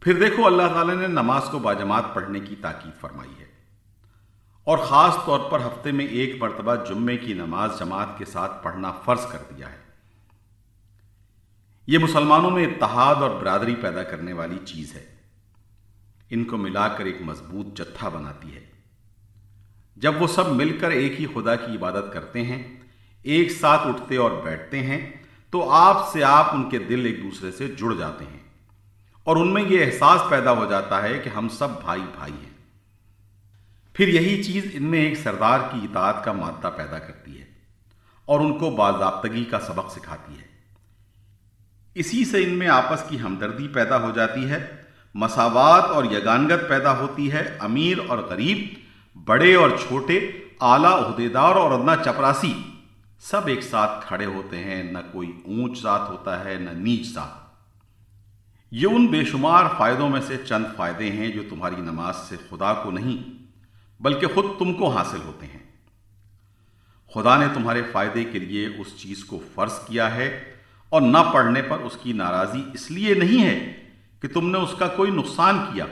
پھر دیکھو اللہ تعالی نے نماز کو باجماعت پڑھنے کی تاکید فرمائی ہے۔ اور خاص طور پر ہفتے میں ایک مرتبہ جمعے کی نماز جماعت کے ساتھ پڑھنا فرض کر دیا ہے۔ یہ مسلمانوں میں اتحاد اور برادری پیدا کرنے والی چیز ہے۔ ان کو ملا کر ایک مضبوط جتھا بناتی ہے۔ جب وہ سب مل کر ایک ہی خدا کی عبادت کرتے ہیں، ایک ساتھ اٹھتے اور بیٹھتے ہیں، تو آپ سے آپ ان کے دل ایک دوسرے سے جڑ جاتے ہیں۔ اور ان میں یہ احساس پیدا ہو جاتا ہے کہ ہم سب بھائی بھائی ہیں۔ پھر یہی چیز ان میں ایک سردار کی اطاعت کا مادہ پیدا کرتی ہے اور ان کو باضابطگی کا سبق سکھاتی ہے۔ اسی سے ان میں آپس کی ہمدردی پیدا ہو جاتی ہے مساوات اور یگانگت پیدا ہوتی ہے، امیر اور غریب، بڑے اور چھوٹے، اعلیٰ عہدیدار اور ادنا چپراسی۔ سب ایک ساتھ کھڑے ہوتے ہیں، نہ کوئی اونچ ذات ہوتا ہے، نہ نیچ ذات۔ یہ ان بے شمار فائدوں میں سے چند فائدے ہیں جو تمہاری نماز سے خدا کو نہیں، بلکہ خود تم کو حاصل ہوتے ہیں۔ خدا نے تمہارے فائدے کے لیے اس چیز کو فرض کیا ہے اور نہ پڑھنے پر اس کی ناراضی اس لیے نہیں ہے کہ تم نے اس کا کوئی نقصان کیا،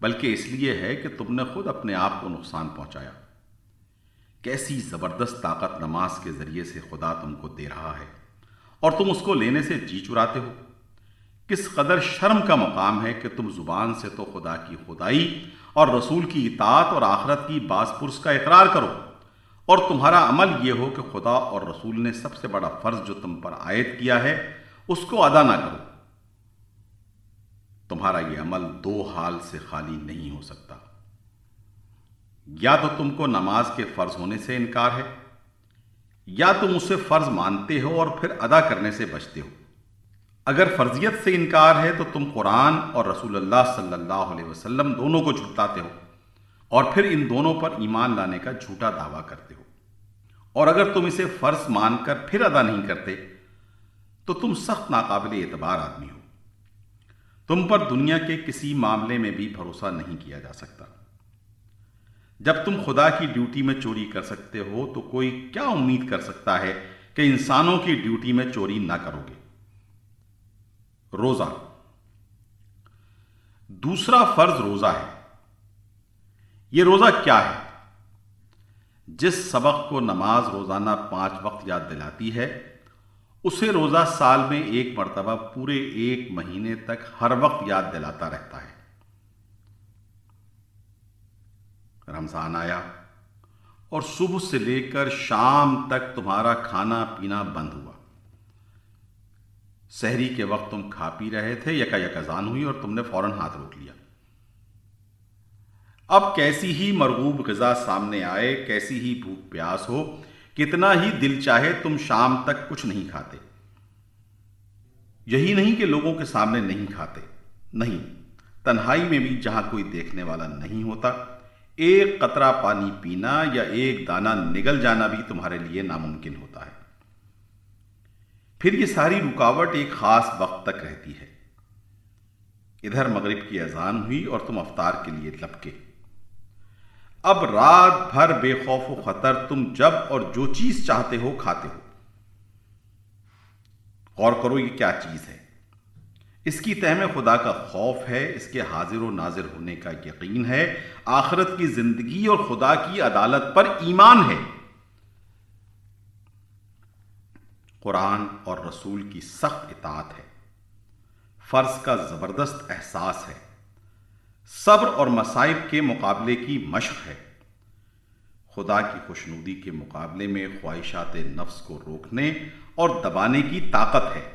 بلکہ اس لیے ہے کہ تم نے خود اپنے آپ کو نقصان پہنچایا۔ کیسی زبردست طاقت نماز کے ذریعے سے خدا تم کو دے رہا ہے اور تم اس کو لینے سے جی چراتے ہو۔ کس قدر شرم کا مقام ہے کہ تم زبان سے تو خدا کی خدائی اور رسول کی اطاعت اور آخرت کی باس پرس کا اقرار کرو، اور تمہارا عمل یہ ہو کہ خدا اور رسول نے سب سے بڑا فرض جو تم پر عائد کیا ہے، اس کو ادا نہ کرو۔ تمہارا یہ عمل دو حال سے خالی نہیں ہو سکتا۔ یا تو تم کو نماز کے فرض ہونے سے انکار ہے، یا تم اسے فرض مانتے ہو اور پھر ادا کرنے سے بچتے ہو۔ اگر فرضیت سے انکار ہے تو تم قرآن اور رسول اللہ صلی اللہ علیہ وسلم دونوں کو جھٹاتے ہو اور پھر ان دونوں پر ایمان لانے کا جھوٹا دعویٰ کرتے ہو۔ اور اگر تم اسے فرض مان کر پھر ادا نہیں کرتے تو تم سخت ناقابل اعتبار آدمی ہو۔ تم پر دنیا کے کسی معاملے میں بھی بھروسہ نہیں کیا جا سکتا۔ جب تم خدا کی ڈیوٹی میں چوری کر سکتے ہو تو کوئی کیا امید کر سکتا ہے کہ انسانوں کی ڈیوٹی میں چوری نہ کرو گے؟ روزہ۔ دوسرا فرض روزہ ہے۔ یہ روزہ کیا ہے؟ جس سبق کو نماز روزانہ پانچ وقت یاد دلاتی ہے اسے روزہ سال میں ایک مرتبہ پورے ایک مہینے تک ہر وقت یاد دلاتا رہتا ہے۔ رمضان آیا اور صبح سے لے کر شام تک تمہارا کھانا پینا بند ہوا۔ سحری کے وقت تم کھا پی رہے تھے، یکا یکزان ہوئی اور تم نے فوراً ہاتھ روک لیا۔ اب کیسی ہی مرغوب غذا سامنے آئے، کیسی ہی بھوک پیاس ہو کتنا ہی دل چاہے تم شام تک کچھ نہیں کھاتے۔ یہی نہیں کہ لوگوں کے سامنے نہیں کھاتے۔ نہیں، تنہائی میں بھی جہاں کوئی دیکھنے والا نہیں ہوتا، ایک قطرہ پانی پینا یا ایک دانہ نگل جانا بھی تمہارے لیے ناممکن ہوتا ہے۔ پھر یہ ساری رکاوٹ ایک خاص وقت تک رہتی ہے۔ ادھر مغرب کی اذان ہوئی اور تم افطار کے لیے لپکے۔ اب رات بھر بے خوف و خطر تم جب اور جو چیز چاہتے ہو کھاتے ہو۔ غور کرو یہ کیا چیز ہے۔ اس کی تہ میں خدا کا خوف ہے، اس کے حاضر و ناظر ہونے کا یقین ہے۔ آخرت کی زندگی اور خدا کی عدالت پر ایمان ہے۔ قرآن اور رسول کی سخت اطاعت ہے۔ فرض کا زبردست احساس ہے۔ صبر اور مصائب کے مقابلے کی مشق ہے۔ خدا کی خوشنودی کے مقابلے میں خواہشات نفس کو روکنے اور دبانے کی طاقت ہے۔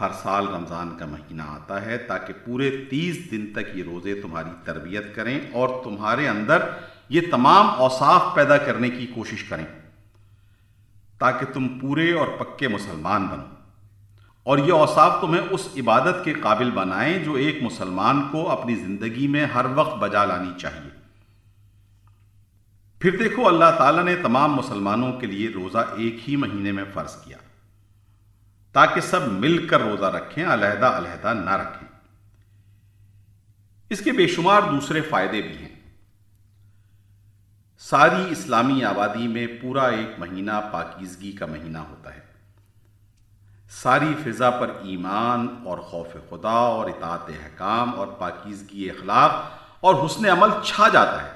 ہر سال رمضان کا مہینہ آتا ہے تاکہ پورے تیس دن تک یہ روزے تمہاری تربیت کریں اور تمہارے اندر یہ تمام اوصاف پیدا کرنے کی کوشش کریں تاکہ تم پورے اور پکے مسلمان بنو۔ اور یہ اوصاف تمہیں اس عبادت کے قابل بنائیں جو ایک مسلمان کو اپنی زندگی میں ہر وقت بجا لانی چاہیے۔ پھر دیکھو اللہ تعالیٰ نے تمام مسلمانوں کے لیے روزہ ایک ہی مہینے میں فرض کیا۔ تاکہ سب مل کر روزہ رکھیں، علیحدہ علیحدہ نہ رکھیں۔ اس کے بے شمار دوسرے فائدے بھی ہیں۔ ساری اسلامی آبادی میں پورا ایک مہینہ پاکیزگی کا مہینہ ہوتا ہے۔ ساری فضا پر ایمان اور خوف خدا اور اطاعت حکام اور پاکیزگی اخلاق اور حسن عمل چھا جاتا ہے۔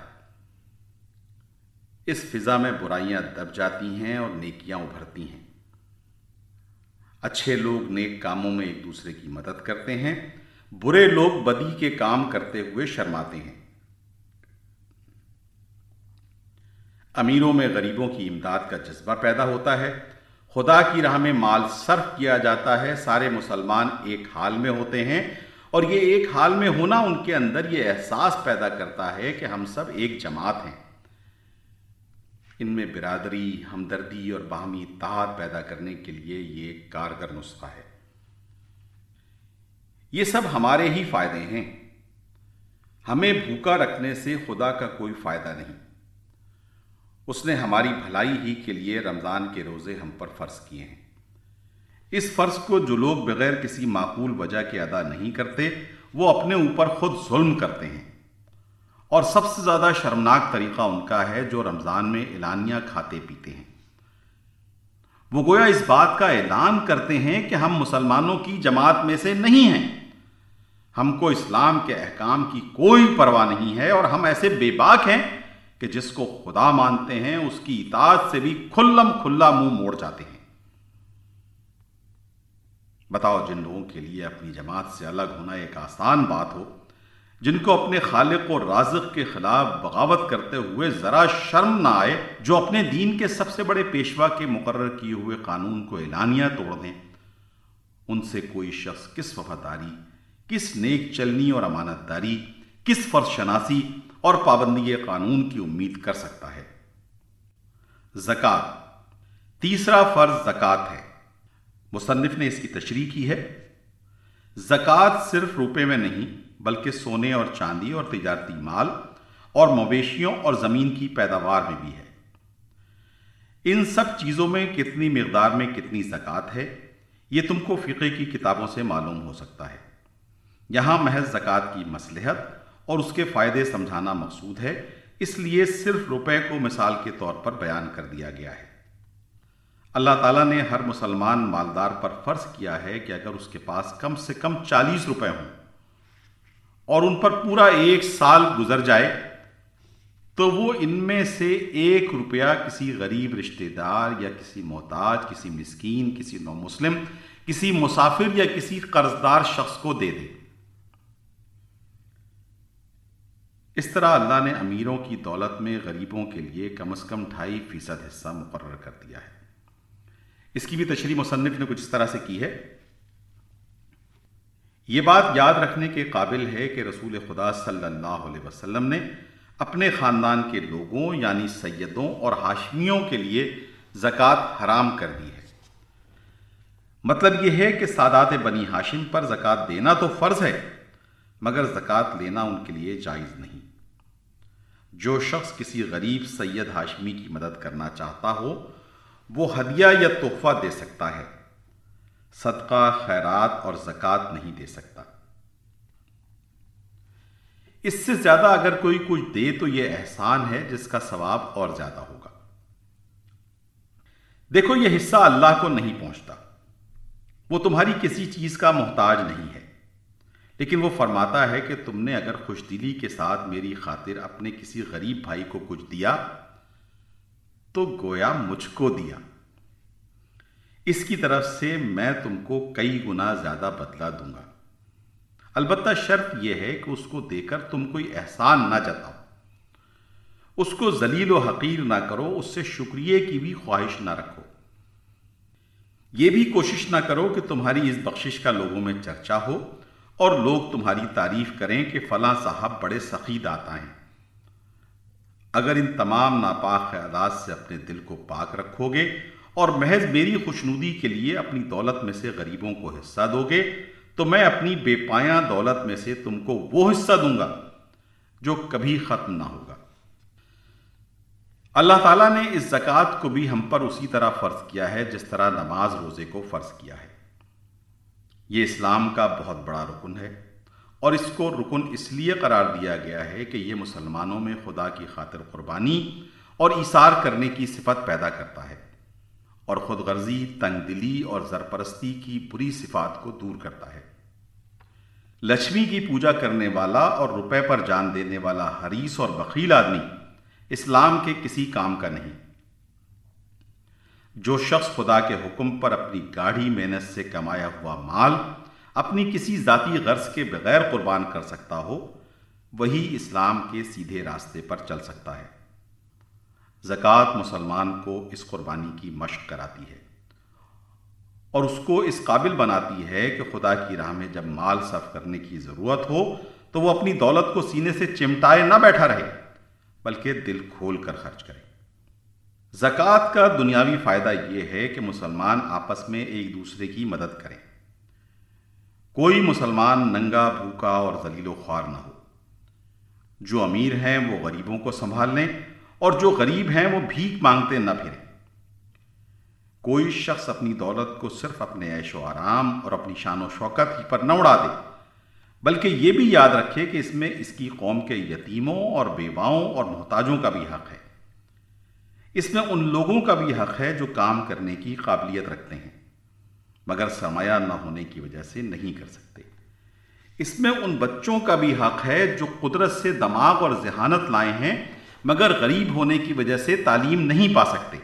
اس فضا میں برائیاں دب جاتی ہیں اور نیکیاں ابھرتی ہیں۔ اچھے لوگ نیک کاموں میں ایک دوسرے کی مدد کرتے ہیں، برے لوگ بدی کے کام کرتے ہوئے شرماتے ہیں۔ امیروں میں غریبوں کی امداد کا جذبہ پیدا ہوتا ہے۔ خدا کی راہ میں مال صرف کیا جاتا ہے، سارے مسلمان ایک حال میں ہوتے ہیں۔ اور یہ ایک حال میں ہونا ان کے اندر یہ احساس پیدا کرتا ہے کہ ہم سب ایک جماعت ہیں۔ ان میں برادری، ہمدردی اور باہمی اتحاد پیدا کرنے کے لیے یہ ایک کارگر نسخہ ہے۔ یہ سب ہمارے ہی فائدے ہیں۔ ہمیں بھوکا رکھنے سے خدا کا کوئی فائدہ نہیں۔ اس نے ہماری بھلائی ہی کے لیے رمضان کے روزے ہم پر فرض کیے ہیں۔ اس فرض کو جو لوگ بغیر کسی معقول وجہ کے ادا نہیں کرتے، وہ اپنے اوپر خود ظلم کرتے ہیں۔ اور سب سے زیادہ شرمناک طریقہ ان کا ہے جو رمضان میں اعلانیہ کھاتے پیتے ہیں۔ وہ گویا اس بات کا اعلان کرتے ہیں کہ ہم مسلمانوں کی جماعت میں سے نہیں ہیں۔ ہم کو اسلام کے احکام کی کوئی پرواہ نہیں ہے اور ہم ایسے بے باک ہیں کہ جس کو خدا مانتے ہیں، اس کی اطاعت سے بھی کھلم کھلا منہ موڑ جاتے ہیں۔ بتاؤ، جن لوگوں کے لیے اپنی جماعت سے الگ ہونا ایک آسان بات ہو، جن کو اپنے خالق و رازق کے خلاف بغاوت کرتے ہوئے ذرا شرم نہ آئے، جو اپنے دین کے سب سے بڑے پیشوا کے مقرر کیے ہوئے قانون کو اعلانیہ توڑ دیں۔ ان سے کوئی شخص کس وفاداری، کس نیک چلنی اور امانت داری کس فرض شناسی اور پابندی قانون کی امید کر سکتا ہے؟ زکوٰۃ تیسرا فرض زکوٰۃ ہے۔ مصنف نے اس کی تشریح کی ہے۔ زکوٰۃ صرف روپے میں نہیں، بلکہ سونے اور چاندی اور تجارتی مال اور مویشیوں اور زمین کی پیداوار میں بھی ہے۔ ان سب چیزوں میں کتنی مقدار میں کتنی زکوٰۃ ہے، یہ تم کو فقے کی کتابوں سے معلوم ہو سکتا ہے۔ یہاں محض زکوٰۃ کی مصلحت اور اس کے فائدے سمجھانا مقصود ہے۔ اس لیے صرف روپے کو مثال کے طور پر بیان کر دیا گیا ہے۔ اللہ تعالیٰ نے ہر مسلمان مالدار پر فرض کیا ہے کہ اگر اس کے پاس کم سے کم چالیس روپے ہوں اور ان پر پورا ایک سال گزر جائے، تو وہ ان میں سے ایک روپیہ کسی غریب رشتہ دار یا کسی محتاج، کسی مسکین، کسی نو مسلم کسی مسافر یا کسی قرض دار شخص کو دے دے۔ اس طرح اللہ نے امیروں کی دولت میں غریبوں کے لیے کم از کم ڈھائی فیصد حصہ مقرر کر دیا ہے۔ اس کی بھی تشریح مصنف نے کچھ اس طرح سے کی ہے۔ یہ بات یاد رکھنے کے قابل ہے کہ رسول خدا صلی اللہ علیہ وسلم نے اپنے خاندان کے لوگوں یعنی سیدوں اور ہاشمیوں کے لیے زکوٰۃ حرام کر دی ہے۔ مطلب یہ ہے کہ سادات بنی ہاشم پر زکوٰۃ دینا تو فرض ہے، مگر زکوٰۃ لینا ان کے لیے جائز نہیں۔ جو شخص کسی غریب سید ہاشمی کی مدد کرنا چاہتا ہو، وہ ہدیہ یا تحفہ دے سکتا ہے۔ صدقہ، خیرات اور زکوٰۃ نہیں دے سکتا۔ اس سے زیادہ اگر کوئی کچھ دے تو یہ احسان ہے جس کا ثواب اور زیادہ ہوگا۔ دیکھو، یہ حصہ اللہ کو نہیں پہنچتا۔ وہ تمہاری کسی چیز کا محتاج نہیں ہے۔ لیکن وہ فرماتا ہے کہ تم نے اگر خوش دلی کے ساتھ میری خاطر اپنے کسی غریب بھائی کو کچھ دیا، تو گویا مجھ کو دیا۔ اس کی طرف سے میں تم کو کئی گنا زیادہ بدلا دوں گا۔ البتہ شرط یہ ہے کہ اس کو دے کر تم کوئی احسان نہ جتاؤ۔ اس کو ذلیل و حقیر نہ کرو، اس سے شکریہ کی بھی خواہش نہ رکھو۔ یہ بھی کوشش نہ کرو کہ تمہاری اس بخشش کا لوگوں میں چرچا ہو۔ اور لوگ تمہاری تعریف کریں کہ فلاں صاحب بڑے سخی داتا ہیں۔ اگر ان تمام ناپاک خیالات سے اپنے دل کو پاک رکھو گے اور محض میری خوشنودی کے لیے اپنی دولت میں سے غریبوں کو حصہ دو گے، تو میں اپنی بے پایا دولت میں سے تم کو وہ حصہ دوں گا جو کبھی ختم نہ ہوگا۔ اللہ تعالیٰ نے اس زکوٰۃ کو بھی ہم پر اسی طرح فرض کیا ہے جس طرح نماز روزے کو فرض کیا ہے۔ یہ اسلام کا بہت بڑا رکن ہے اور اس کو رکن اس لیے قرار دیا گیا ہے کہ یہ مسلمانوں میں خدا کی خاطر قربانی اور ایثار کرنے کی صفت پیدا کرتا ہے اور خود غرضی تنگ دلی اور زرپرستی کی بری صفات کو دور کرتا ہے۔ لکشمی کی پوجا کرنے والا اور روپے پر جان دینے والا حریص اور بخیل آدمی اسلام کے کسی کام کا نہیں۔ جو شخص خدا کے حکم پر اپنی گاڑھی محنت سے کمایا ہوا مال اپنی کسی ذاتی غرض کے بغیر قربان کر سکتا ہو، وہی اسلام کے سیدھے راستے پر چل سکتا ہے۔ زکوٰۃ مسلمان کو اس قربانی کی مشق کراتی ہے اور اس کو اس قابل بناتی ہے کہ خدا کی راہ میں جب مال صرف کرنے کی ضرورت ہو تو وہ اپنی دولت کو سینے سے چمٹائے نہ بیٹھا رہے، بلکہ دل کھول کر خرچ کرے۔ زکوٰۃ کا دنیاوی فائدہ یہ ہے کہ مسلمان آپس میں ایک دوسرے کی مدد کریں۔ کوئی مسلمان ننگا، بھوکا اور ذلیل و خوار نہ ہو۔ جو امیر ہیں وہ غریبوں کو سنبھال لیں اور جو غریب ہیں وہ بھیک مانگتے نہ پھریں۔ کوئی شخص اپنی دولت کو صرف اپنے عیش و آرام اور اپنی شان و شوکت ہی پر نہ اڑا دے، بلکہ یہ بھی یاد رکھے کہ اس میں اس کی قوم کے یتیموں اور بیواؤں اور محتاجوں کا بھی حق ہے۔ اس میں ان لوگوں کا بھی حق ہے جو کام کرنے کی قابلیت رکھتے ہیں، مگر سرمایہ نہ ہونے کی وجہ سے نہیں کر سکتے۔ اس میں ان بچوں کا بھی حق ہے جو قدرت سے دماغ اور ذہانت لائے ہیں، مگر غریب ہونے کی وجہ سے تعلیم نہیں پا سکتے۔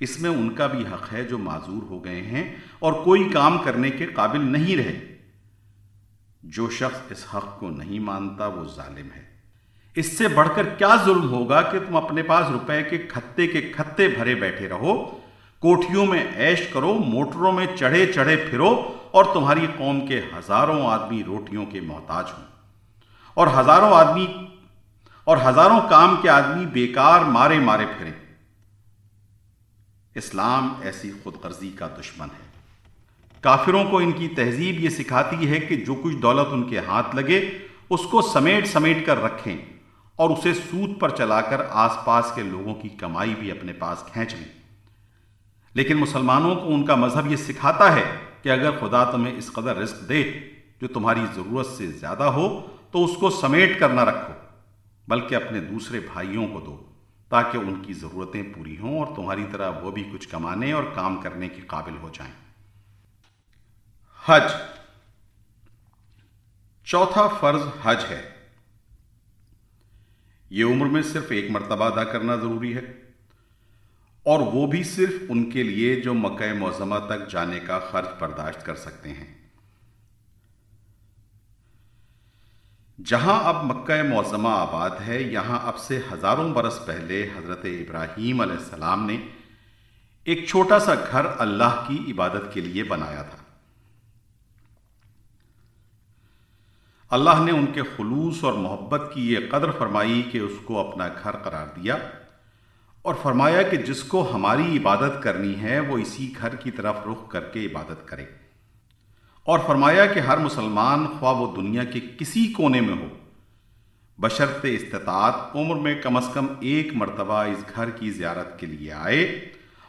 اس میں ان کا بھی حق ہے جو معذور ہو گئے ہیں اور کوئی کام کرنے کے قابل نہیں رہے۔ جو شخص اس حق کو نہیں مانتا وہ ظالم ہے۔ اس سے بڑھ کر کیا ظلم ہوگا کہ تم اپنے پاس روپے کے کھتے کے کھتے بھرے بیٹھے رہو؟ کوٹھیوں میں ایش کرو، موٹروں میں چڑھے چڑھے پھرو اور تمہاری قوم کے ہزاروں آدمی روٹیوں کے محتاج ہوں۔ اور ہزاروں آدمی، اور ہزاروں کام کے آدمی بیکار مارے مارے پھریں۔ اسلام ایسی خود غرضی کا دشمن ہے۔ کافروں کو ان کی تہذیب یہ سکھاتی ہے کہ جو کچھ دولت ان کے ہاتھ لگے، اس کو سمیٹ سمیٹ کر رکھیں۔ اور اسے سود پر چلا کر آس پاس کے لوگوں کی کمائی بھی اپنے پاس کھینچ لیں۔ لیکن مسلمانوں کو ان کا مذہب یہ سکھاتا ہے کہ اگر خدا تمہیں اس قدر رزق دے جو تمہاری ضرورت سے زیادہ ہو، تو اس کو سمیٹ کر نہ رکھو، بلکہ اپنے دوسرے بھائیوں کو دو، تاکہ ان کی ضرورتیں پوری ہوں اور تمہاری طرح وہ بھی کچھ کمانے اور کام کرنے کے قابل ہو جائیں۔ حج۔ چوتھا فرض حج ہے۔ یہ عمر میں صرف ایک مرتبہ ادا کرنا ضروری ہے۔ اور وہ بھی صرف ان کے لیے جو مکہ معظمہ تک جانے کا خرچ برداشت کر سکتے ہیں۔ جہاں اب مکہ معظمہ آباد ہے، یہاں اب سے ہزاروں برس پہلے حضرت ابراہیم علیہ السلام نے ایک چھوٹا سا گھر اللہ کی عبادت کے لیے بنایا تھا۔ اللہ نے ان کے خلوص اور محبت کی یہ قدر فرمائی کہ اس کو اپنا گھر قرار دیا اور فرمایا کہ جس کو ہماری عبادت کرنی ہے وہ اسی گھر کی طرف رخ کر کے عبادت کرے اور فرمایا کہ ہر مسلمان خواہ وہ دنیا کے کسی کونے میں ہو، بشرط استطاعت عمر میں کم از کم ایک مرتبہ اس گھر کی زیارت کے لیے آئے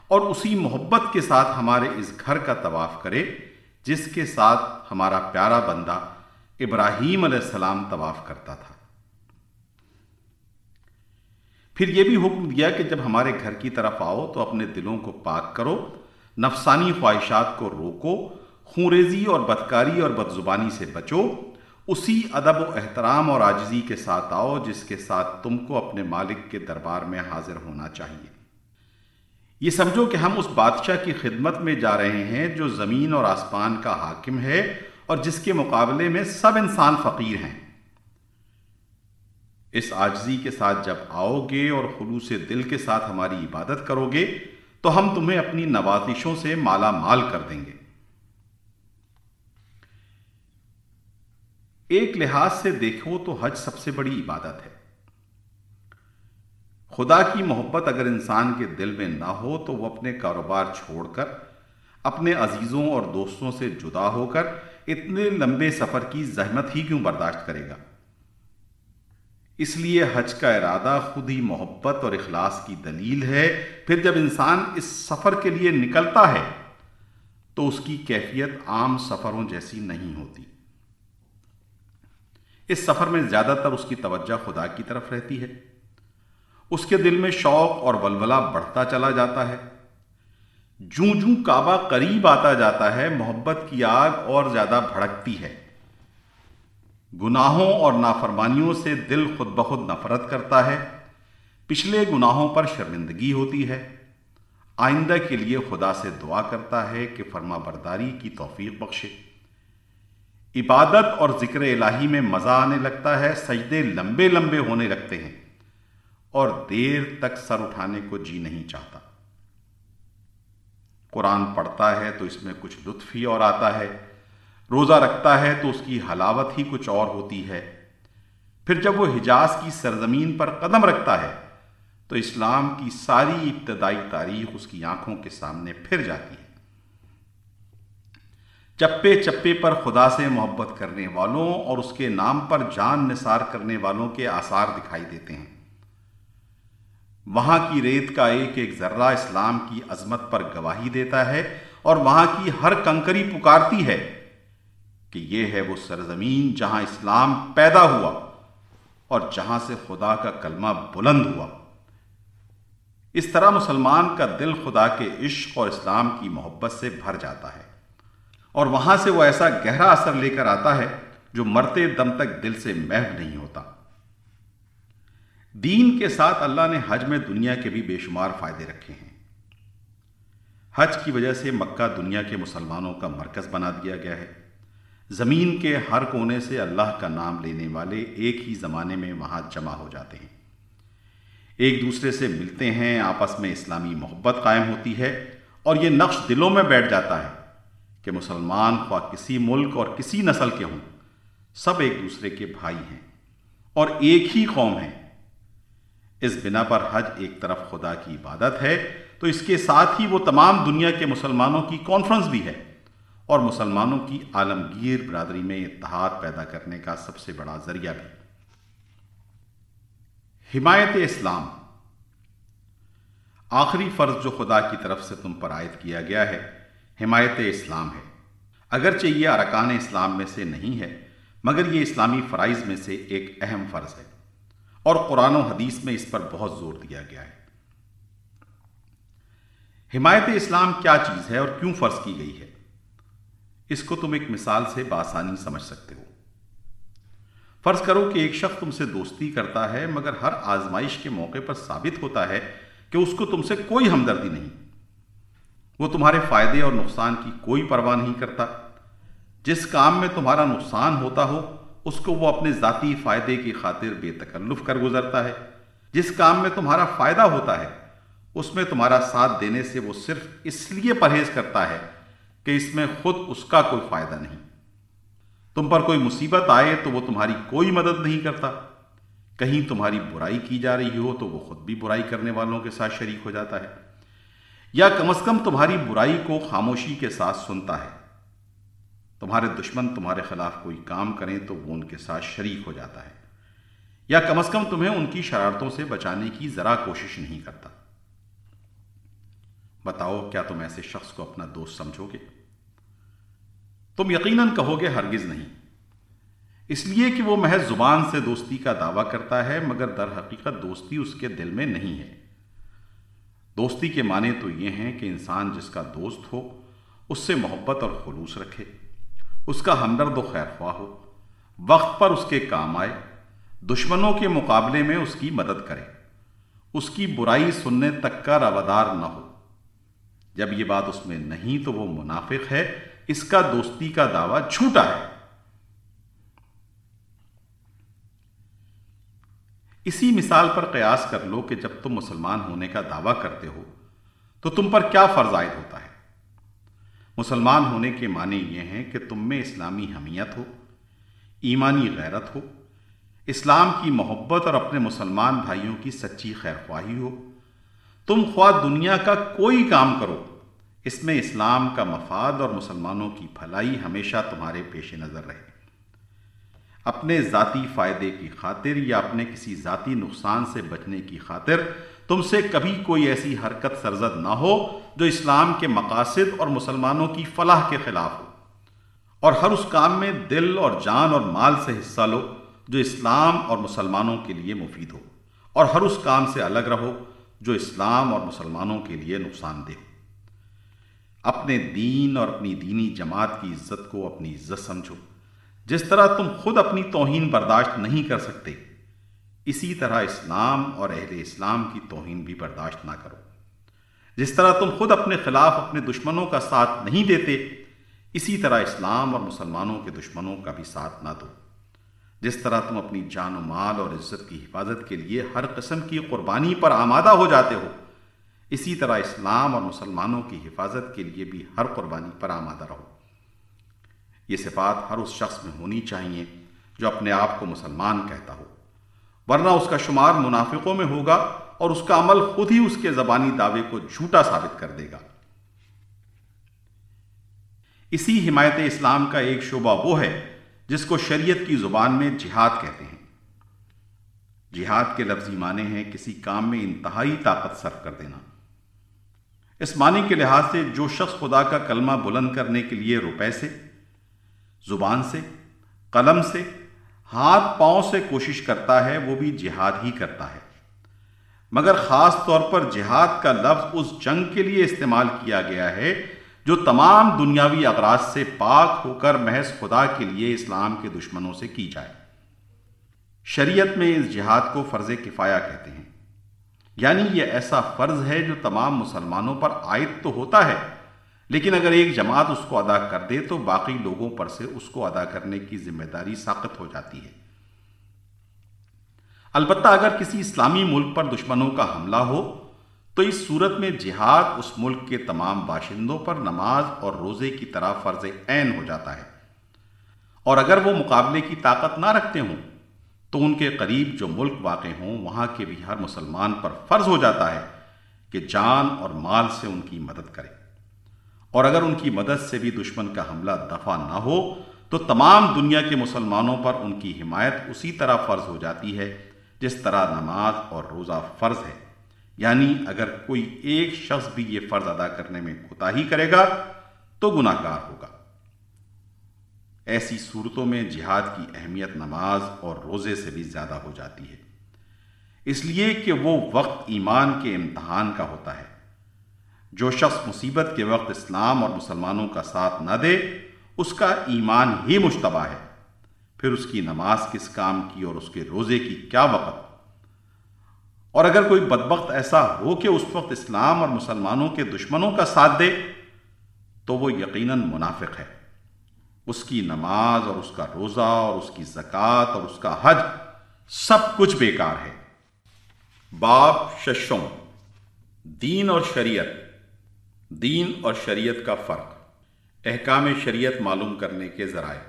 اور اسی محبت کے ساتھ ہمارے اس گھر کا طواف کرے، جس کے ساتھ ہمارا پیارا بندہ ابراہیم علیہ السلام طواف کرتا تھا۔ پھر یہ بھی حکم دیا کہ جب ہمارے گھر کی طرف آؤ تو اپنے دلوں کو پاک کرو، نفسانی خواہشات کو روکو، خونریزی اور بدکاری اور بد زبانی سے بچو، اسی ادب و احترام اور آجزی کے ساتھ آؤ جس کے ساتھ تم کو اپنے مالک کے دربار میں حاضر ہونا چاہیے۔ یہ سمجھو کہ ہم اس بادشاہ کی خدمت میں جا رہے ہیں جو زمین اور آسمان کا حاکم ہے اور جس کے مقابلے میں سب انسان فقیر ہیں۔ اس آجزی کے ساتھ جب آؤ گے اور خلوص دل کے ساتھ ہماری عبادت کرو گے، تو ہم تمہیں اپنی نوازشوں سے مالا مال کر دیں گے۔ ایک لحاظ سے دیکھو تو حج سب سے بڑی عبادت ہے۔ خدا کی محبت اگر انسان کے دل میں نہ ہو تو وہ اپنے کاروبار چھوڑ کر، اپنے عزیزوں اور دوستوں سے جدا ہو کر اتنے لمبے سفر کی زحمت ہی کیوں برداشت کرے گا؟ اس لیے حج کا ارادہ خود ہی محبت اور اخلاص کی دلیل ہے۔ پھر جب انسان اس سفر کے لیے نکلتا ہے، تو اس کی کیفیت عام سفروں جیسی نہیں ہوتی۔ اس سفر میں زیادہ تر اس کی توجہ خدا کی طرف رہتی ہے۔ اس کے دل میں شوق اور ولولہ بڑھتا چلا جاتا ہے۔ جوں جوں کعبہ قریب آتا جاتا ہے، محبت کی آگ اور زیادہ بھڑکتی ہے۔ گناہوں اور نافرمانیوں سے دل خود بخود نفرت کرتا ہے۔ پچھلے گناہوں پر شرمندگی ہوتی ہے۔ آئندہ کے لیے خدا سے دعا کرتا ہے کہ فرما برداری کی توفیق بخشے۔ عبادت اور ذکر الہی میں مزہ آنے لگتا ہے، سجدے لمبے لمبے ہونے لگتے ہیں۔ اور دیر تک سر اٹھانے کو جی نہیں چاہتا۔ قرآن پڑھتا ہے تو اس میں کچھ لطف ہی اور آتا ہے۔ روزہ رکھتا ہے تو اس کی حلاوت ہی کچھ اور ہوتی ہے۔ پھر جب وہ حجاز کی سرزمین پر قدم رکھتا ہے تو اسلام کی ساری ابتدائی تاریخ اس کی آنکھوں کے سامنے پھر جاتی ہے۔ چپے چپے پر خدا سے محبت کرنے والوں اور اس کے نام پر جان نثار کرنے والوں کے آثار دکھائی دیتے ہیں۔ وہاں کی ریت کا ایک ایک ذرہ اسلام کی عظمت پر گواہی دیتا ہے اور وہاں کی ہر کنکری پکارتی ہے کہ یہ ہے وہ سرزمین جہاں اسلام پیدا ہوا اور جہاں سے خدا کا کلمہ بلند ہوا۔ اس طرح مسلمان کا دل خدا کے عشق اور اسلام کی محبت سے بھر جاتا ہے اور وہاں سے وہ ایسا گہرا اثر لے کر آتا ہے جو مرتے دم تک دل سے محو نہیں ہوتا۔ دین کے ساتھ اللہ نے حج میں دنیا کے بھی بے شمار فائدے رکھے ہیں۔ حج کی وجہ سے مکہ دنیا کے مسلمانوں کا مرکز بنا دیا گیا ہے۔ زمین کے ہر کونے سے اللہ کا نام لینے والے ایک ہی زمانے میں وہاں جمع ہو جاتے ہیں۔ ایک دوسرے سے ملتے ہیں، آپس میں اسلامی محبت قائم ہوتی ہے اور یہ نقش دلوں میں بیٹھ جاتا ہے کہ مسلمان خواہ کسی ملک اور کسی نسل کے ہوں، سب ایک دوسرے کے بھائی ہیں اور ایک ہی قوم ہیں۔ اس بنا پر حج ایک طرف خدا کی عبادت ہے، تو اس کے ساتھ ہی وہ تمام دنیا کے مسلمانوں کی کانفرنس بھی ہے۔ اور مسلمانوں کی عالمگیر برادری میں اتحاد پیدا کرنے کا سب سے بڑا ذریعہ بھی۔ حمایت اسلام۔ آخری فرض جو خدا کی طرف سے تم پر عائد کیا گیا ہے، حمایت اسلام ہے۔ اگرچہ یہ ارکان اسلام میں سے نہیں ہے، مگر یہ اسلامی فرائض میں سے ایک اہم فرض ہے۔ اور قرآن و حدیث میں اس پر بہت زور دیا گیا ہے۔ حمایت اسلام کیا چیز ہے اور کیوں فرض کی گئی ہے؟ اس کو تم ایک مثال سے بآسانی سمجھ سکتے ہو۔ فرض کرو کہ ایک شخص تم سے دوستی کرتا ہے، مگر ہر آزمائش کے موقع پر ثابت ہوتا ہے کہ اس کو تم سے کوئی ہمدردی نہیں۔ وہ تمہارے فائدے اور نقصان کی کوئی پرواہ نہیں کرتا۔ جس کام میں تمہارا نقصان ہوتا ہو اس کو وہ اپنے ذاتی فائدے کی خاطر بے تکلف کر گزرتا ہے۔ جس کام میں تمہارا فائدہ ہوتا ہے، اس میں تمہارا ساتھ دینے سے وہ صرف اس لیے پرہیز کرتا ہے کہ اس میں خود اس کا کوئی فائدہ نہیں۔ تم پر کوئی مصیبت آئے تو وہ تمہاری کوئی مدد نہیں کرتا۔ کہیں تمہاری برائی کی جا رہی ہو تو وہ خود بھی برائی کرنے والوں کے ساتھ شریک ہو جاتا ہے۔ یا کم از کم تمہاری برائی کو خاموشی کے ساتھ سنتا ہے۔ تمہارے دشمن تمہارے خلاف کوئی کام کریں تو وہ ان کے ساتھ شریک ہو جاتا ہے۔ یا کم از کم تمہیں ان کی شرارتوں سے بچانے کی ذرا کوشش نہیں کرتا۔ بتاؤ، کیا تم ایسے شخص کو اپنا دوست سمجھو گے؟ تم یقیناً کہو گے ہرگز نہیں۔ اس لیے کہ وہ محض زبان سے دوستی کا دعویٰ کرتا ہے، مگر در حقیقت دوستی اس کے دل میں نہیں ہے۔ دوستی کے معنی تو یہ ہیں کہ انسان جس کا دوست ہو، اس سے محبت اور خلوص رکھے۔ اس کا ہمدرد و خیر خواہ ہو۔ وقت پر اس کے کام آئے۔ دشمنوں کے مقابلے میں اس کی مدد کرے۔ اس کی برائی سننے تک کا روادار نہ ہو۔ جب یہ بات اس میں نہیں تو وہ منافق ہے۔ اس کا دوستی کا دعویٰ جھوٹا ہے۔ اسی مثال پر قیاس کر لو کہ جب تم مسلمان ہونے کا دعویٰ کرتے ہو تو تم پر کیا فرض عائد ہوتا ہے؟ مسلمان ہونے کے معنی یہ ہیں کہ تم میں اسلامی حمیت ہو، ایمانی غیرت ہو، اسلام کی محبت اور اپنے مسلمان بھائیوں کی سچی خیر خواہی ہو۔ تم خواہ دنیا کا کوئی کام کرو، اس میں اسلام کا مفاد اور مسلمانوں کی بھلائی ہمیشہ تمہارے پیش نظر رہے۔ اپنے ذاتی فائدے کی خاطر یا اپنے کسی ذاتی نقصان سے بچنے کی خاطر تم سے کبھی کوئی ایسی حرکت سرزد نہ ہو جو اسلام کے مقاصد اور مسلمانوں کی فلاح کے خلاف ہو۔ اور ہر اس کام میں دل اور جان اور مال سے حصہ لو جو اسلام اور مسلمانوں کے لیے مفید ہو۔ اور ہر اس کام سے الگ رہو جو اسلام اور مسلمانوں کے لیے نقصان دہ ہو۔ اپنے دین اور اپنی دینی جماعت کی عزت کو اپنی عزت سمجھو۔ جس طرح تم خود اپنی توہین برداشت نہیں کر سکتے اسی طرح اسلام اور اہل اسلام کی توہین بھی برداشت نہ کرو۔ جس طرح تم خود اپنے خلاف اپنے دشمنوں کا ساتھ نہیں دیتے، اسی طرح اسلام اور مسلمانوں کے دشمنوں کا بھی ساتھ نہ دو۔ جس طرح تم اپنی جان و مال اور عزت کی حفاظت کے لیے ہر قسم کی قربانی پر آمادہ ہو جاتے ہو، اسی طرح اسلام اور مسلمانوں کی حفاظت کے لیے بھی ہر قربانی پر آمادہ رہو۔ یہ صفات ہر اس شخص میں ہونی چاہیے جو اپنے آپ کو مسلمان کہتا ہو۔ ورنہ اس کا شمار منافقوں میں ہوگا اور اس کا عمل خود ہی اس کے زبانی دعوے کو جھوٹا ثابت کر دے گا۔ اسی حمایت اسلام کا ایک شعبہ وہ ہے جس کو شریعت کی زبان میں جہاد کہتے ہیں۔ جہاد کے لفظی معنی ہیں کسی کام میں انتہائی طاقت صرف کر دینا۔ اس معنی کے لحاظ سے جو شخص خدا کا کلمہ بلند کرنے کے لیے روپے سے، زبان سے، قلم سے ہاتھ پاؤں سے کوشش کرتا ہے، وہ بھی جہاد ہی کرتا ہے۔ مگر خاص طور پر جہاد کا لفظ اس جنگ کے لیے استعمال کیا گیا ہے، جو تمام دنیاوی اغراض سے پاک ہو کر محض خدا کے لیے اسلام کے دشمنوں سے کی جائے۔ شریعت میں اس جہاد کو فرض کفایا کہتے ہیں۔ یعنی یہ ایسا فرض ہے جو تمام مسلمانوں پر عائد تو ہوتا ہے لیکن اگر ایک جماعت اس کو ادا کر دے تو باقی لوگوں پر سے اس کو ادا کرنے کی ذمہ داری ساقت ہو جاتی ہے۔ البتہ اگر کسی اسلامی ملک پر دشمنوں کا حملہ ہو، تو اس صورت میں جہاد اس ملک کے تمام باشندوں پر نماز اور روزے کی طرح فرض عین ہو جاتا ہے۔ اور اگر وہ مقابلے کی طاقت نہ رکھتے ہوں، تو ان کے قریب جو ملک واقع ہوں، وہاں کے بھی ہر مسلمان پر فرض ہو جاتا ہے کہ جان اور مال سے ان کی مدد کرے۔ اور اگر ان کی مدد سے بھی دشمن کا حملہ دفع نہ ہو، تو تمام دنیا کے مسلمانوں پر ان کی حمایت اسی طرح فرض ہو جاتی ہے جس طرح نماز اور روزہ فرض ہے۔ یعنی اگر کوئی ایک شخص بھی یہ فرض ادا کرنے میں کوتاہی کرے گا، تو گناہ گار ہوگا۔ ایسی صورتوں میں جہاد کی اہمیت نماز اور روزے سے بھی زیادہ ہو جاتی ہے۔ اس لیے کہ وہ وقت ایمان کے امتحان کا ہوتا ہے۔ جو شخص مصیبت کے وقت اسلام اور مسلمانوں کا ساتھ نہ دے، اس کا ایمان ہی مشتبہ ہے۔ پھر اس کی نماز کس کام کی اور اس کے روزے کی کیا وقت؟ اور اگر کوئی بدبخت ایسا ہو کہ اس وقت اسلام اور مسلمانوں کے دشمنوں کا ساتھ دے، تو وہ یقیناً منافق ہے۔ اس کی نماز اور اس کا روزہ اور اس کی زکوٰۃ اور اس کا حج سب کچھ بیکار ہے۔ باب ششوں دین اور شریعت۔ دین اور شریعت کا فرق، احکام شریعت معلوم کرنے کے ذرائع،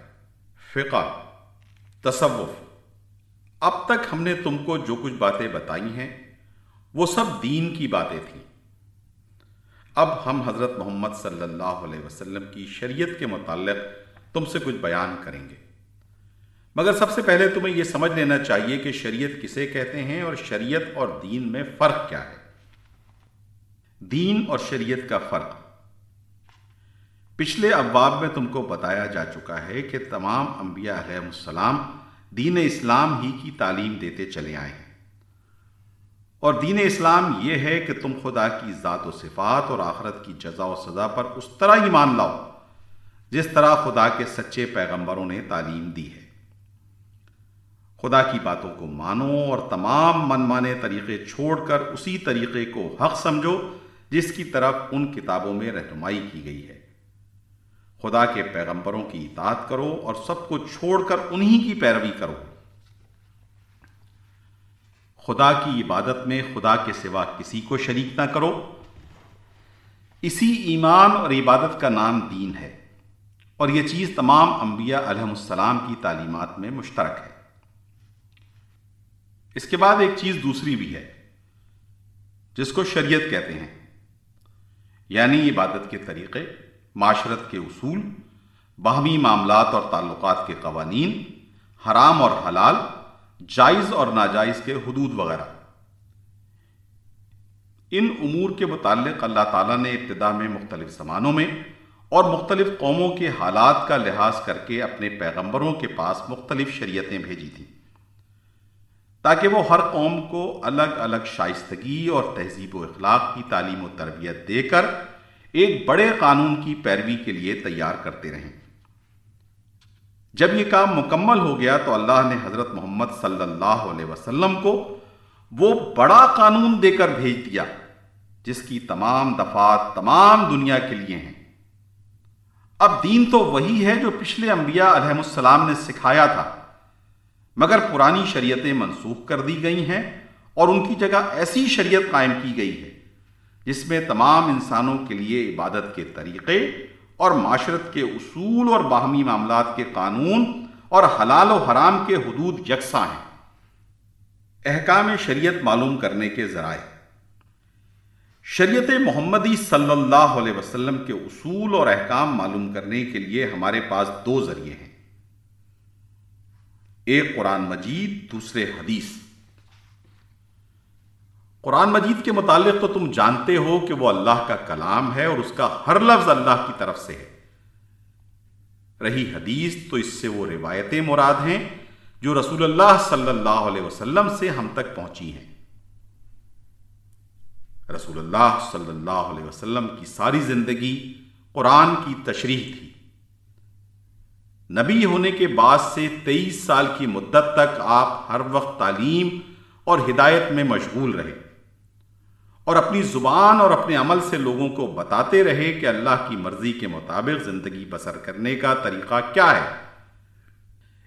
فقہ، تصوف۔ اب تک ہم نے تم کو جو کچھ باتیں بتائی ہیں، وہ سب دین کی باتیں تھیں۔ اب ہم حضرت محمد صلی اللہ علیہ وسلم کی شریعت کے متعلق تم سے کچھ بیان کریں گے۔ مگر سب سے پہلے تمہیں یہ سمجھ لینا چاہیے کہ شریعت کسے کہتے ہیں اور شریعت اور دین میں فرق کیا ہے۔ دین اور شریعت کا فرق۔ پچھلے ابواب میں تم کو بتایا جا چکا ہے کہ تمام انبیاء علیہ السلام دین اسلام ہی کی تعلیم دیتے چلے آئے ہیں۔ اور دین اسلام یہ ہے کہ تم خدا کی ذات و صفات اور آخرت کی جزا و سزا پر اس طرح ہی مان لاؤ جس طرح خدا کے سچے پیغمبروں نے تعلیم دی ہے۔ خدا کی باتوں کو مانو اور تمام من مانے طریقے چھوڑ کر اسی طریقے کو حق سمجھو جس کی طرف ان کتابوں میں رہنمائی کی گئی ہے۔ خدا کے پیغمبروں کی اطاعت کرو اور سب کو چھوڑ کر انہی کی پیروی کرو۔ خدا کی عبادت میں خدا کے سوا کسی کو شریک نہ کرو۔ اسی ایمان اور عبادت کا نام دین ہے اور یہ چیز تمام انبیاء علیہ السلام کی تعلیمات میں مشترک ہے۔ اس کے بعد ایک چیز دوسری بھی ہے، جس کو شریعت کہتے ہیں۔ یعنی عبادت کے طریقے، معاشرت کے اصول، باہمی معاملات اور تعلقات کے قوانین، حرام اور حلال، جائز اور ناجائز کے حدود وغیرہ۔ ان امور کے متعلق اللہ تعالیٰ نے ابتدا میں مختلف زمانوں میں اور مختلف قوموں کے حالات کا لحاظ کر کے اپنے پیغمبروں کے پاس مختلف شریعتیں بھیجی تھیں۔ تاکہ وہ ہر قوم کو الگ الگ شائستگی اور تہذیب و اخلاق کی تعلیم و تربیت دے کر ایک بڑے قانون کی پیروی کے لیے تیار کرتے رہیں۔ جب یہ کام مکمل ہو گیا تو اللہ نے حضرت محمد صلی اللہ علیہ وسلم کو وہ بڑا قانون دے کر بھیج دیا، جس کی تمام دفات تمام دنیا کے لیے ہیں۔ اب دین تو وہی ہے جو پچھلے انبیاء علیہ السلام نے سکھایا تھا۔ مگر پرانی شریعتیں منسوخ کر دی گئی ہیں اور ان کی جگہ ایسی شریعت قائم کی گئی ہے جس میں تمام انسانوں کے لیے عبادت کے طریقے اور معاشرت کے اصول اور باہمی معاملات کے قانون اور حلال و حرام کے حدود یکساں ہیں۔ احکام شریعت معلوم کرنے کے ذرائع۔ شریعت محمدی صلی اللہ علیہ وسلم کے اصول اور احکام معلوم کرنے کے لیے ہمارے پاس دو ذریعے ہیں۔ ایک قرآن مجید، دوسرے حدیث۔ قرآن مجید کے متعلق تو تم جانتے ہو کہ وہ اللہ کا کلام ہے اور اس کا ہر لفظ اللہ کی طرف سے ہے۔ رہی حدیث تو اس سے وہ روایتیں مراد ہیں جو رسول اللہ صلی اللہ علیہ وسلم سے ہم تک پہنچی ہیں۔ رسول اللہ صلی اللہ علیہ وسلم کی ساری زندگی قرآن کی تشریح تھی۔ نبی ہونے کے بعد سے تیئیس سال کی مدت تک آپ ہر وقت تعلیم اور ہدایت میں مشغول رہے اور اپنی زبان اور اپنے عمل سے لوگوں کو بتاتے رہے کہ اللہ کی مرضی کے مطابق زندگی بسر کرنے کا طریقہ کیا ہے۔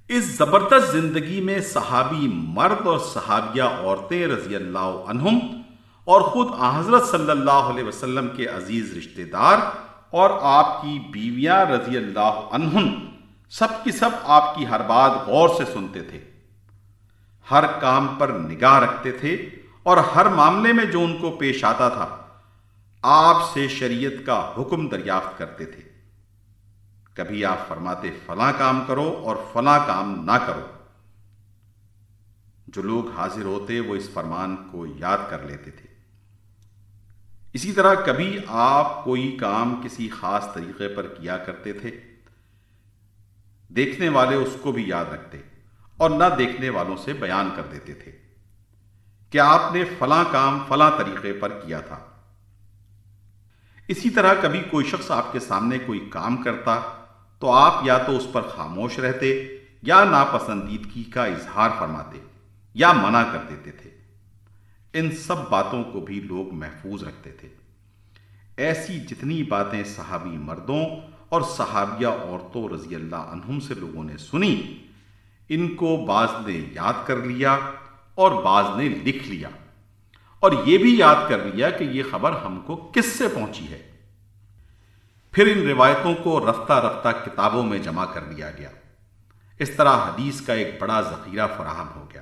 اس زبردست زندگی میں صحابی مرد اور صحابیہ عورتیں رضی اللہ عنہم اور خود حضرت صلی اللہ علیہ وسلم کے عزیز رشتہ دار اور آپ کی بیویاں رضی اللہ عنہم سب کی سب آپ کی ہر بات غور سے سنتے تھے۔ ہر کام پر نگاہ رکھتے تھے اور ہر معاملے میں جو ان کو پیش آتا تھا، آپ سے شریعت کا حکم دریافت کرتے تھے۔ کبھی آپ فرماتے، فلاں کام کرو اور فلاں کام نہ کرو۔ جو لوگ حاضر ہوتے، وہ اس فرمان کو یاد کر لیتے تھے۔ اسی طرح کبھی آپ کوئی کام کسی خاص طریقے پر کیا کرتے تھے؟ دیکھنے والے اس کو بھی یاد رکھتے اور نہ دیکھنے والوں سے بیان کر دیتے تھے کہ آپ نے فلاں کام فلاں طریقے پر کیا تھا۔ اسی طرح کبھی کوئی شخص آپ کے سامنے کوئی کام کرتا تو آپ یا تو اس پر خاموش رہتے یا ناپسندیدگی کا اظہار فرماتے یا منع کر دیتے تھے۔ ان سب باتوں کو بھی لوگ محفوظ رکھتے تھے۔ ایسی جتنی باتیں صحابی مردوں اور صحابیہ عورتوں رضی اللہ عنہم سے لوگوں نے سنی۔ ان کو بعض نے یاد کر لیا اور بعض نے لکھ لیا۔ اور یہ بھی یاد کر لیا کہ یہ خبر ہم کو کس سے پہنچی ہے۔ پھر ان روایتوں کو رفتہ رفتہ کتابوں میں جمع کر دیا گیا۔ اس طرح حدیث کا ایک بڑا ذخیرہ فراہم ہو گیا،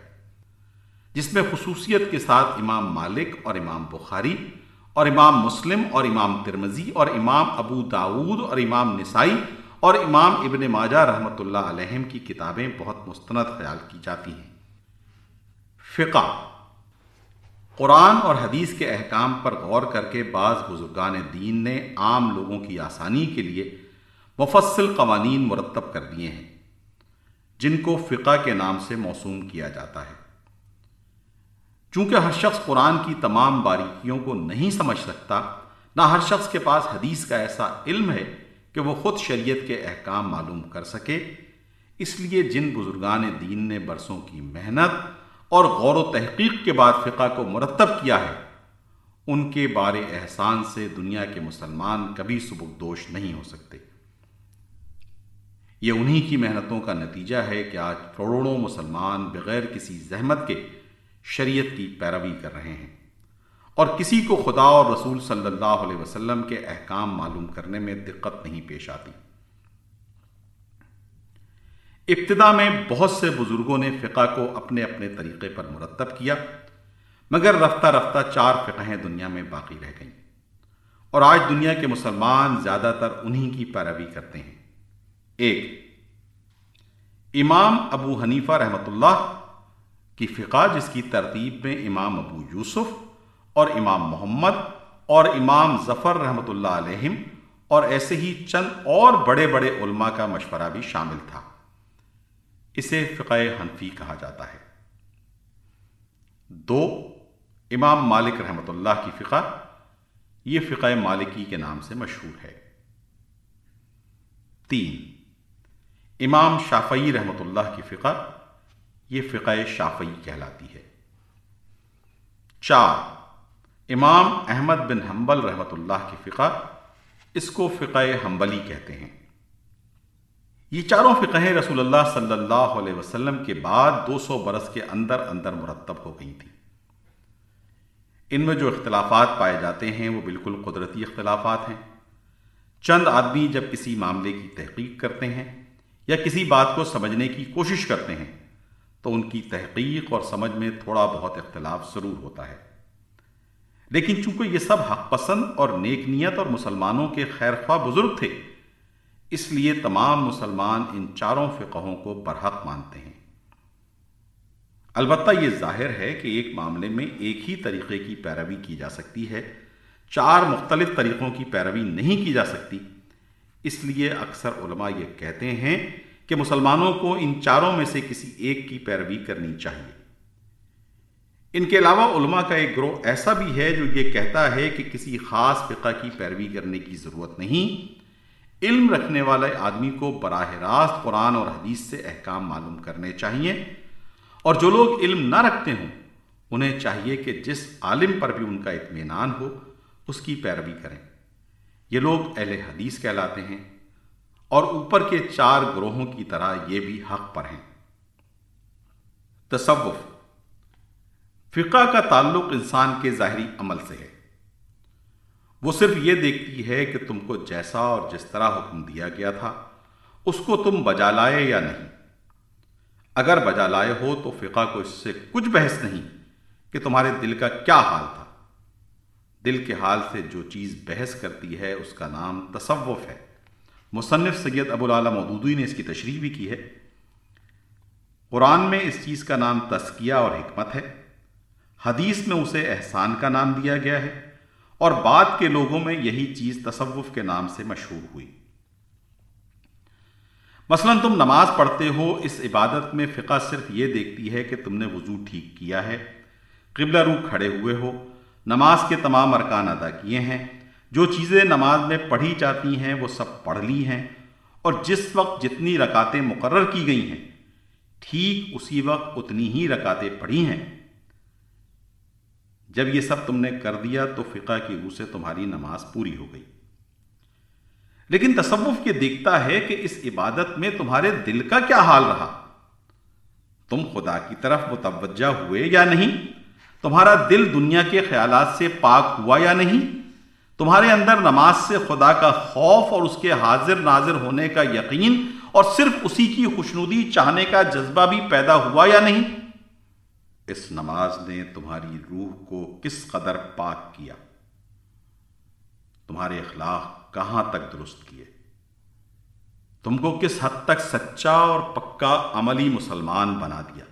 جس میں خصوصیت کے ساتھ امام مالک اور امام بخاری اور امام مسلم اور امام ترمزی اور امام ابو داود اور امام نسائی اور امام ابن ماجہ رحمۃ اللہ علیہم کی کتابیں بہت مستند خیال کی جاتی ہیں۔ فقہ قرآن اور حدیث کے احکام پر غور کر کے بعض بزرگان دین نے عام لوگوں کی آسانی کے لیے مفصل قوانین مرتب کر دیے ہیں، جن کو فقہ کے نام سے موسوم کیا جاتا ہے۔ چونکہ ہر شخص قرآن کی تمام باریکیوں کو نہیں سمجھ سکتا، نہ ہر شخص کے پاس حدیث کا ایسا علم ہے کہ وہ خود شریعت کے احکام معلوم کر سکے۔ اس لیے جن بزرگان دین نے برسوں کی محنت اور غور و تحقیق کے بعد فقہ کو مرتب کیا ہے، ان کے بارے احسان سے دنیا کے مسلمان کبھی سبک دوش نہیں ہو سکتے۔ یہ انہی کی محنتوں کا نتیجہ ہے کہ آج کروڑوں مسلمان بغیر کسی زحمت کے شریعت کی پیروی کر رہے ہیں۔ اور کسی کو خدا اور رسول صلی اللہ علیہ وسلم کے احکام معلوم کرنے میں دقت نہیں پیش آتی۔ ابتدا میں بہت سے بزرگوں نے فقہ کو اپنے اپنے طریقے پر مرتب کیا، مگر رفتہ رفتہ چار فقہیں دنیا میں باقی رہ گئیں۔ اور آج دنیا کے مسلمان زیادہ تر انہی کی پیروی کرتے ہیں۔ ایک، امام ابو حنیفہ رحمۃ اللہ کی فقہ جس کی ترتیب میں امام ابو یوسف اور امام محمد اور امام ظفر رحمۃ اللہ علیہم اور ایسے ہی چند اور بڑے بڑے علماء کا مشورہ بھی شامل تھا۔ اسے فقہ حنفی کہا جاتا ہے۔ دو، امام مالک رحمۃ اللہ کی فقہ، یہ فقہ مالکی کے نام سے مشہور ہے۔ تین، امام شافعی رحمۃ اللہ کی فقہ یہ فقہ شافعی کہلاتی ہے۔ چار، امام احمد بن حنبل رحمۃ اللہ کی فقہ اس کو فقہ حنبلی کہتے ہیں۔ یہ چاروں فقہیں رسول اللہ صلی اللہ علیہ وسلم کے بعد دو سو برس کے اندر اندر مرتب ہو گئی تھیں۔ ان میں جو اختلافات پائے جاتے ہیں وہ بالکل قدرتی اختلافات ہیں۔ چند آدمی جب کسی معاملے کی تحقیق کرتے ہیں یا کسی بات کو سمجھنے کی کوشش کرتے ہیں تو ان کی تحقیق اور سمجھ میں تھوڑا بہت اختلاف ضرور ہوتا ہے۔ لیکن چونکہ یہ سب حق پسند اور نیک نیت اور مسلمانوں کے خیر خواہ بزرگ تھے، اس لیے تمام مسلمان ان چاروں فقہوں کو برحق مانتے ہیں۔ البتہ یہ ظاہر ہے کہ ایک معاملے میں ایک ہی طریقے کی پیروی کی جا سکتی ہے، چار مختلف طریقوں کی پیروی نہیں کی جا سکتی۔ اس لیے اکثر علماء یہ کہتے ہیں کہ مسلمانوں کو ان چاروں میں سے کسی ایک کی پیروی کرنی چاہیے۔ ان کے علاوہ علماء کا ایک گروہ ایسا بھی ہے جو یہ کہتا ہے کہ کسی خاص فقہ کی پیروی کرنے کی ضرورت نہیں۔ علم رکھنے والے آدمی کو براہ راست قرآن اور حدیث سے احکام معلوم کرنے چاہیے۔ اور جو لوگ علم نہ رکھتے ہوں، انہیں چاہیے کہ جس عالم پر بھی ان کا اطمینان ہو، اس کی پیروی کریں۔ یہ لوگ اہل حدیث کہلاتے ہیں۔ اور اوپر کے چار گروہوں کی طرح یہ بھی حق پر ہیں۔ تصوف۔ فقہ کا تعلق انسان کے ظاہری عمل سے ہے۔ وہ صرف یہ دیکھتی ہے کہ تم کو جیسا اور جس طرح حکم دیا گیا تھا، اس کو تم بجا لائے یا نہیں۔ اگر بجا لائے ہو تو فقہ کو اس سے کچھ بحث نہیں کہ تمہارے دل کا کیا حال تھا۔ دل کے حال سے جو چیز بحث کرتی ہے، اس کا نام تصوف ہے۔ مصنف سید ابو العلیٰ مودودی نے اس کی تشریح بھی کی ہے۔ قرآن میں اس چیز کا نام تسکیہ اور حکمت ہے۔ حدیث میں اسے احسان کا نام دیا گیا ہے۔ اور بعد کے لوگوں میں یہی چیز تصوف کے نام سے مشہور ہوئی۔ مثلا تم نماز پڑھتے ہو، اس عبادت میں فقہ صرف یہ دیکھتی ہے کہ تم نے وضو ٹھیک کیا ہے، قبلہ رو کھڑے ہوئے ہو، نماز کے تمام ارکان ادا کیے ہیں۔ جو چیزیں نماز میں پڑھی جاتی ہیں، وہ سب پڑھ لی ہیں۔ اور جس وقت جتنی رکاتیں مقرر کی گئی ہیں، ٹھیک اسی وقت اتنی ہی رکاتیں پڑھی ہیں۔ جب یہ سب تم نے کر دیا تو فقہ کی روح سے تمہاری نماز پوری ہو گئی۔ لیکن تصوف یہ دیکھتا ہے کہ اس عبادت میں تمہارے دل کا کیا حال رہا؟ تم خدا کی طرف متوجہ ہوئے یا نہیں؟ تمہارا دل دنیا کے خیالات سے پاک ہوا یا نہیں؟ تمہارے اندر نماز سے خدا کا خوف اور اس کے حاضر ناظر ہونے کا یقین اور صرف اسی کی خوشنودی چاہنے کا جذبہ بھی پیدا ہوا یا نہیں؟ اس نماز نے تمہاری روح کو کس قدر پاک کیا؟ تمہارے اخلاق کہاں تک درست کیے؟ تم کو کس حد تک سچا اور پکا عملی مسلمان بنا دیا؟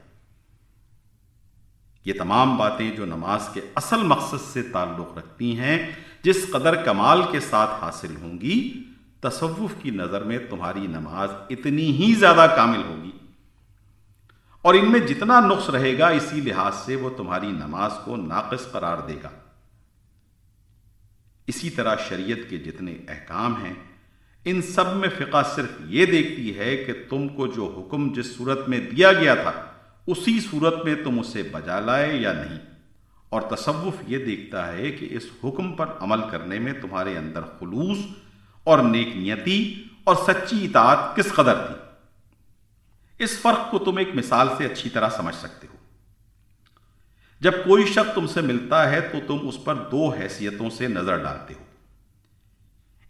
یہ تمام باتیں جو نماز کے اصل مقصد سے تعلق رکھتی ہیں جس قدر کمال کے ساتھ حاصل ہوں گی، تصوف کی نظر میں تمہاری نماز اتنی ہی زیادہ کامل ہوگی۔ اور ان میں جتنا نقص رہے گا، اسی لحاظ سے وہ تمہاری نماز کو ناقص قرار دے گا۔ اسی طرح شریعت کے جتنے احکام ہیں، ان سب میں فقہ صرف یہ دیکھتی ہے کہ تم کو جو حکم جس صورت میں دیا گیا تھا، اسی صورت میں تم اسے بجا لائے یا نہیں۔ اور تصوف یہ دیکھتا ہے کہ اس حکم پر عمل کرنے میں تمہارے اندر خلوص اور نیک نیتی اور سچی اطاعت کس قدر تھی؟ اس فرق کو تم ایک مثال سے اچھی طرح سمجھ سکتے ہو۔ جب کوئی شخص تم سے ملتا ہے تو تم اس پر دو حیثیتوں سے نظر ڈالتے ہو۔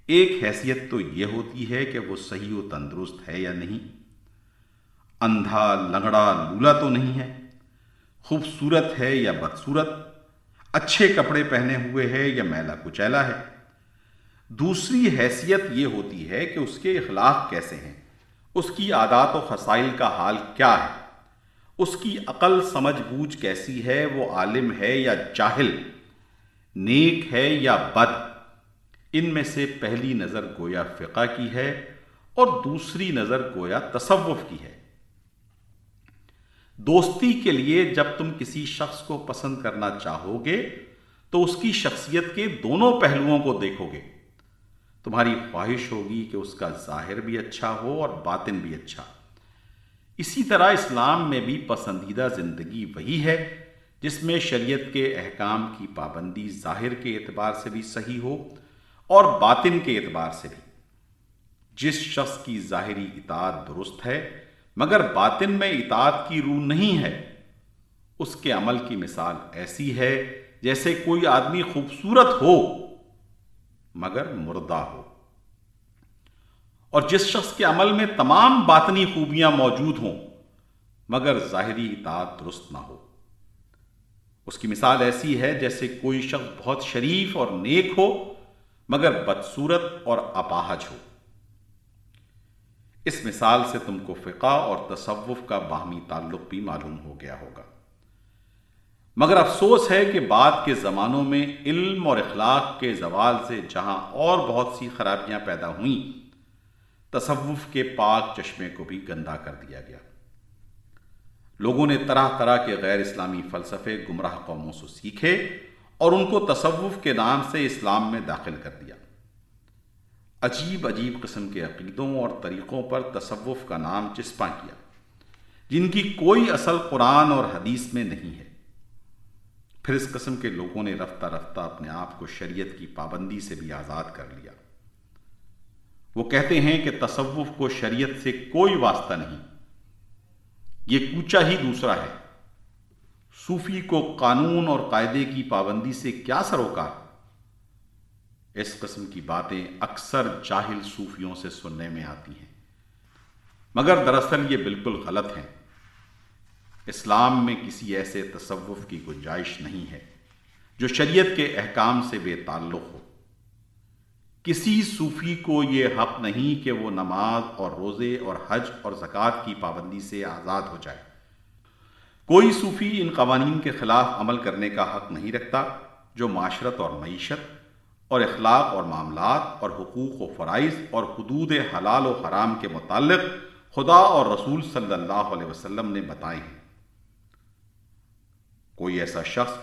ایک حیثیت تو یہ ہوتی ہے کہ وہ صحیح و تندرست ہے یا نہیں۔ اندھا لنگڑا لولا تو نہیں ہے۔ خوبصورت ہے یا بدصورت۔ اچھے کپڑے پہنے ہوئے ہے یا میلا کچیلا ہے۔ دوسری حیثیت یہ ہوتی ہے کہ اس کے اخلاق کیسے ہیں، اس کی عادات و خسائل کا حال کیا ہے، اس کی عقل سمجھ بوجھ کیسی ہے، وہ عالم ہے یا جاہل، نیک ہے یا بد، ان میں سے پہلی نظر گویا فقہ کی ہے اور دوسری نظر گویا تصوف کی ہے۔ دوستی کے لیے جب تم کسی شخص کو پسند کرنا چاہو گے تو اس کی شخصیت کے دونوں پہلوؤں کو دیکھو گے تمہاری خواہش ہوگی کہ اس کا ظاہر بھی اچھا ہو اور باطن بھی اچھا۔ اسی طرح اسلام میں بھی پسندیدہ زندگی وہی ہے جس میں شریعت کے احکام کی پابندی ظاہر کے اعتبار سے بھی صحیح ہو اور باطن کے اعتبار سے بھی۔ جس شخص کی ظاہری اطاعت درست ہے مگر باطن میں اطاعت کی روح نہیں ہے۔ اس کے عمل کی مثال ایسی ہے جیسے کوئی آدمی خوبصورت ہو مگر مردہ ہو۔ اور جس شخص کے عمل میں تمام باطنی خوبیاں موجود ہوں مگر ظاہری اطاعت درست نہ ہو۔ اس کی مثال ایسی ہے جیسے کوئی شخص بہت شریف اور نیک ہو مگر بدصورت اور اپاہج ہو۔ اس مثال سے تم کو فقہ اور تصوف کا باہمی تعلق بھی معلوم ہو گیا ہوگا۔ مگر افسوس ہے کہ بعد کے زمانوں میں علم اور اخلاق کے زوال سے جہاں اور بہت سی خرابیاں پیدا ہوئیں، تصوف کے پاک چشمے کو بھی گندا کر دیا گیا۔ لوگوں نے طرح طرح کے غیر اسلامی فلسفے، گمراہ قوموں سے سیکھے اور ان کو تصوف کے نام سے اسلام میں داخل کر دیا۔ عجیب عجیب قسم کے عقیدوں اور طریقوں پر تصوف کا نام چسپاں کیا، جن کی کوئی اصل قرآن اور حدیث میں نہیں ہے۔ پھر اس قسم کے لوگوں نے رفتہ رفتہ اپنے آپ کو شریعت کی پابندی سے بھی آزاد کر لیا۔ وہ کہتے ہیں کہ تصوف کو شریعت سے کوئی واسطہ نہیں، یہ کوچا ہی دوسرا ہے۔ صوفی کو قانون اور قاعدے کی پابندی سے کیا سروکار؟ اس قسم کی باتیں اکثر جاہل صوفیوں سے سننے میں آتی ہیں۔ مگر دراصل یہ بالکل غلط ہیں۔ اسلام میں کسی ایسے تصوف کی گنجائش نہیں ہے جو شریعت کے احکام سے بے تعلق ہو۔ کسی صوفی کو یہ حق نہیں کہ وہ نماز اور روزے اور حج اور زکوٰۃ کی پابندی سے آزاد ہو جائے۔ کوئی صوفی ان قوانین کے خلاف عمل کرنے کا حق نہیں رکھتا جو معاشرت اور معیشت اور اخلاق اور معاملات اور حقوق و فرائض اور حدود حلال و حرام کے متعلق خدا اور رسول صلی اللہ علیہ وسلم نے بتائے ہیں۔ کوئی ایسا شخص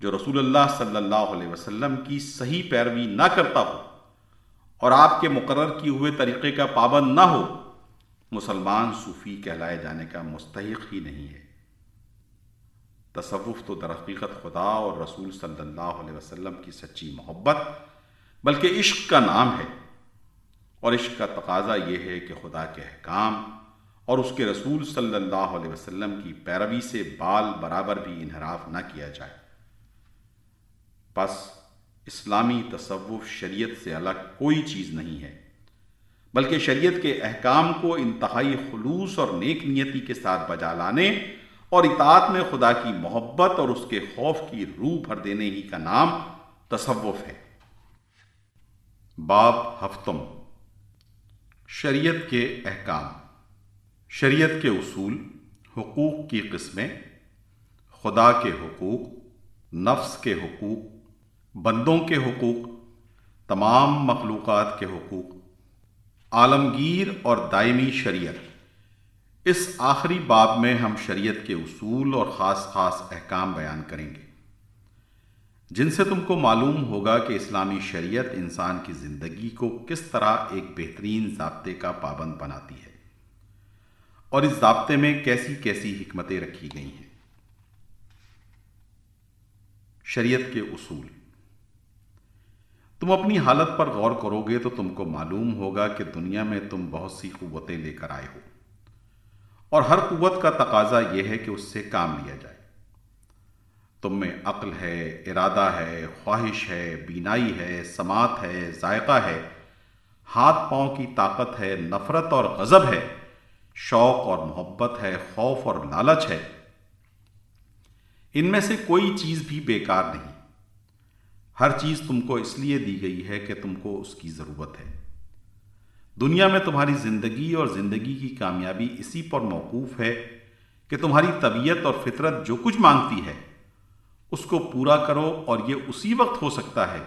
جو رسول اللہ صلی اللہ علیہ وسلم کی صحیح پیروی نہ کرتا ہو اور آپ کے مقرر کیے ہوئے طریقے کا پابند نہ ہو، مسلمان صوفی کہلائے جانے کا مستحق ہی نہیں ہے۔ تصوف تو درحقیقت خدا اور رسول صلی اللہ علیہ وسلم کی سچی محبت بلکہ عشق کا نام ہے۔ اور عشق کا تقاضا یہ ہے کہ خدا کے احکام اور اس کے رسول صلی اللہ علیہ وسلم کی پیروی سے بال برابر بھی انحراف نہ کیا جائے۔ بس اسلامی تصوف شریعت سے الگ کوئی چیز نہیں ہے، بلکہ شریعت کے احکام کو انتہائی خلوص اور نیک نیتی کے ساتھ بجا لانے اور اطاعت میں خدا کی محبت اور اس کے خوف کی روح بھر دینے ہی کا نام تصوف ہے۔ باب ہفتم۔ شریعت کے احکام۔ شریعت کے اصول، حقوق کی قسمیں۔ خدا کے حقوق، نفس کے حقوق، بندوں کے حقوق، تمام مخلوقات کے حقوق۔ عالمگیر اور دائمی شریعت۔ اس آخری باب میں ہم شریعت کے اصول اور خاص خاص احکام بیان کریں گے۔ جن سے تم کو معلوم ہوگا کہ اسلامی شریعت انسان کی زندگی کو کس طرح ایک بہترین ضابطے کا پابند بناتی ہے اور اس ضابطے میں کیسی کیسی حکمتیں رکھی گئی ہیں۔ شریعت کے اصول۔ تم اپنی حالت پر غور کرو گے تو تم کو معلوم ہوگا کہ دنیا میں تم بہت سی قوتیں لے کر آئے ہو۔ اور ہر قوت کا تقاضا یہ ہے کہ اس سے کام لیا جائے۔ تم میں عقل ہے، ارادہ ہے، خواہش ہے، بینائی ہے، سماعت ہے، ذائقہ ہے۔ ہاتھ پاؤں کی طاقت ہے، نفرت اور غضب ہے۔ شوق اور محبت ہے، خوف اور لالچ ہے۔ ان میں سے کوئی چیز بھی بیکار نہیں۔ ہر چیز تم کو اس لیے دی گئی ہے کہ تم کو اس کی ضرورت ہے۔ دنیا میں تمہاری زندگی اور زندگی کی کامیابی اسی پر موقوف ہے کہ تمہاری طبیعت اور فطرت جو کچھ مانگتی ہے۔ اس کو پورا کرو اور یہ اسی وقت ہو سکتا ہے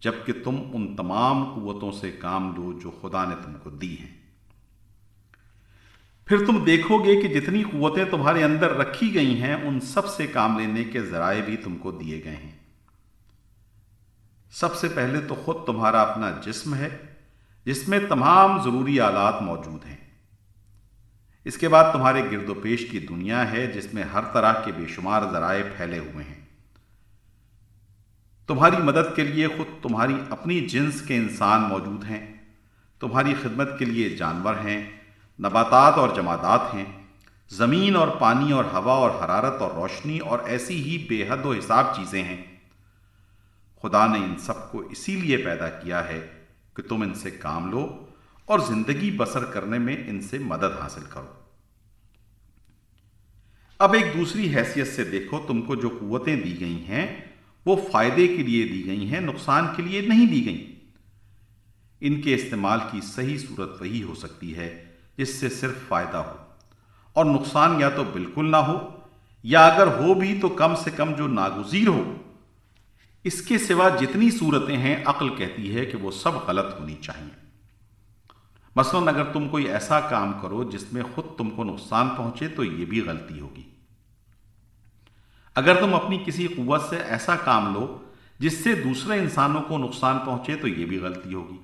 جبکہ تم ان تمام قوتوں سے کام لو جو خدا نے تم کو دی ہیں۔ پھر تم دیکھو گے کہ جتنی قوتیں تمہارے اندر رکھی گئی ہیں، ان سب سے کام لینے کے ذرائع بھی تم کو دیے گئے ہیں۔ سب سے پہلے تو خود تمہارا اپنا جسم ہے، جس میں تمام ضروری آلات موجود ہیں۔ اس کے بعد تمہارے گرد و پیش کی دنیا ہے جس میں ہر طرح کے بے شمار ذرائع پھیلے ہوئے ہیں۔ تمہاری مدد کے لیے خود تمہاری اپنی جنس کے انسان موجود ہیں۔ تمہاری خدمت کے لیے جانور ہیں، نباتات اور جمادات ہیں۔ زمین اور پانی اور ہوا اور حرارت اور روشنی اور ایسی ہی بے حد و حساب چیزیں ہیں۔ خدا نے ان سب کو اسی لیے پیدا کیا ہے کہ تم ان سے کام لو۔ اور زندگی بسر کرنے میں ان سے مدد حاصل کرو۔ اب ایک دوسری حیثیت سے دیکھو، تم کو جو قوتیں دی گئی ہیں، وہ فائدے کے لیے دی گئی ہیں، نقصان کے لیے نہیں دی گئی۔ ان کے استعمال کی صحیح صورت وہی ہو سکتی ہے، جس سے صرف فائدہ ہو۔ اور نقصان یا تو بالکل نہ ہو، یا اگر ہو بھی تو کم سے کم جو ناگزیر ہو۔ اس کے سوا جتنی صورتیں ہیں، عقل کہتی ہے کہ وہ سب غلط ہونی چاہیے۔ مثلا اگر تم کوئی ایسا کام کرو جس میں خود تم کو نقصان پہنچے تو یہ بھی غلطی ہوگی۔ اگر تم اپنی کسی قوت سے ایسا کام لو جس سے دوسرے انسانوں کو نقصان پہنچے تو یہ بھی غلطی ہوگی۔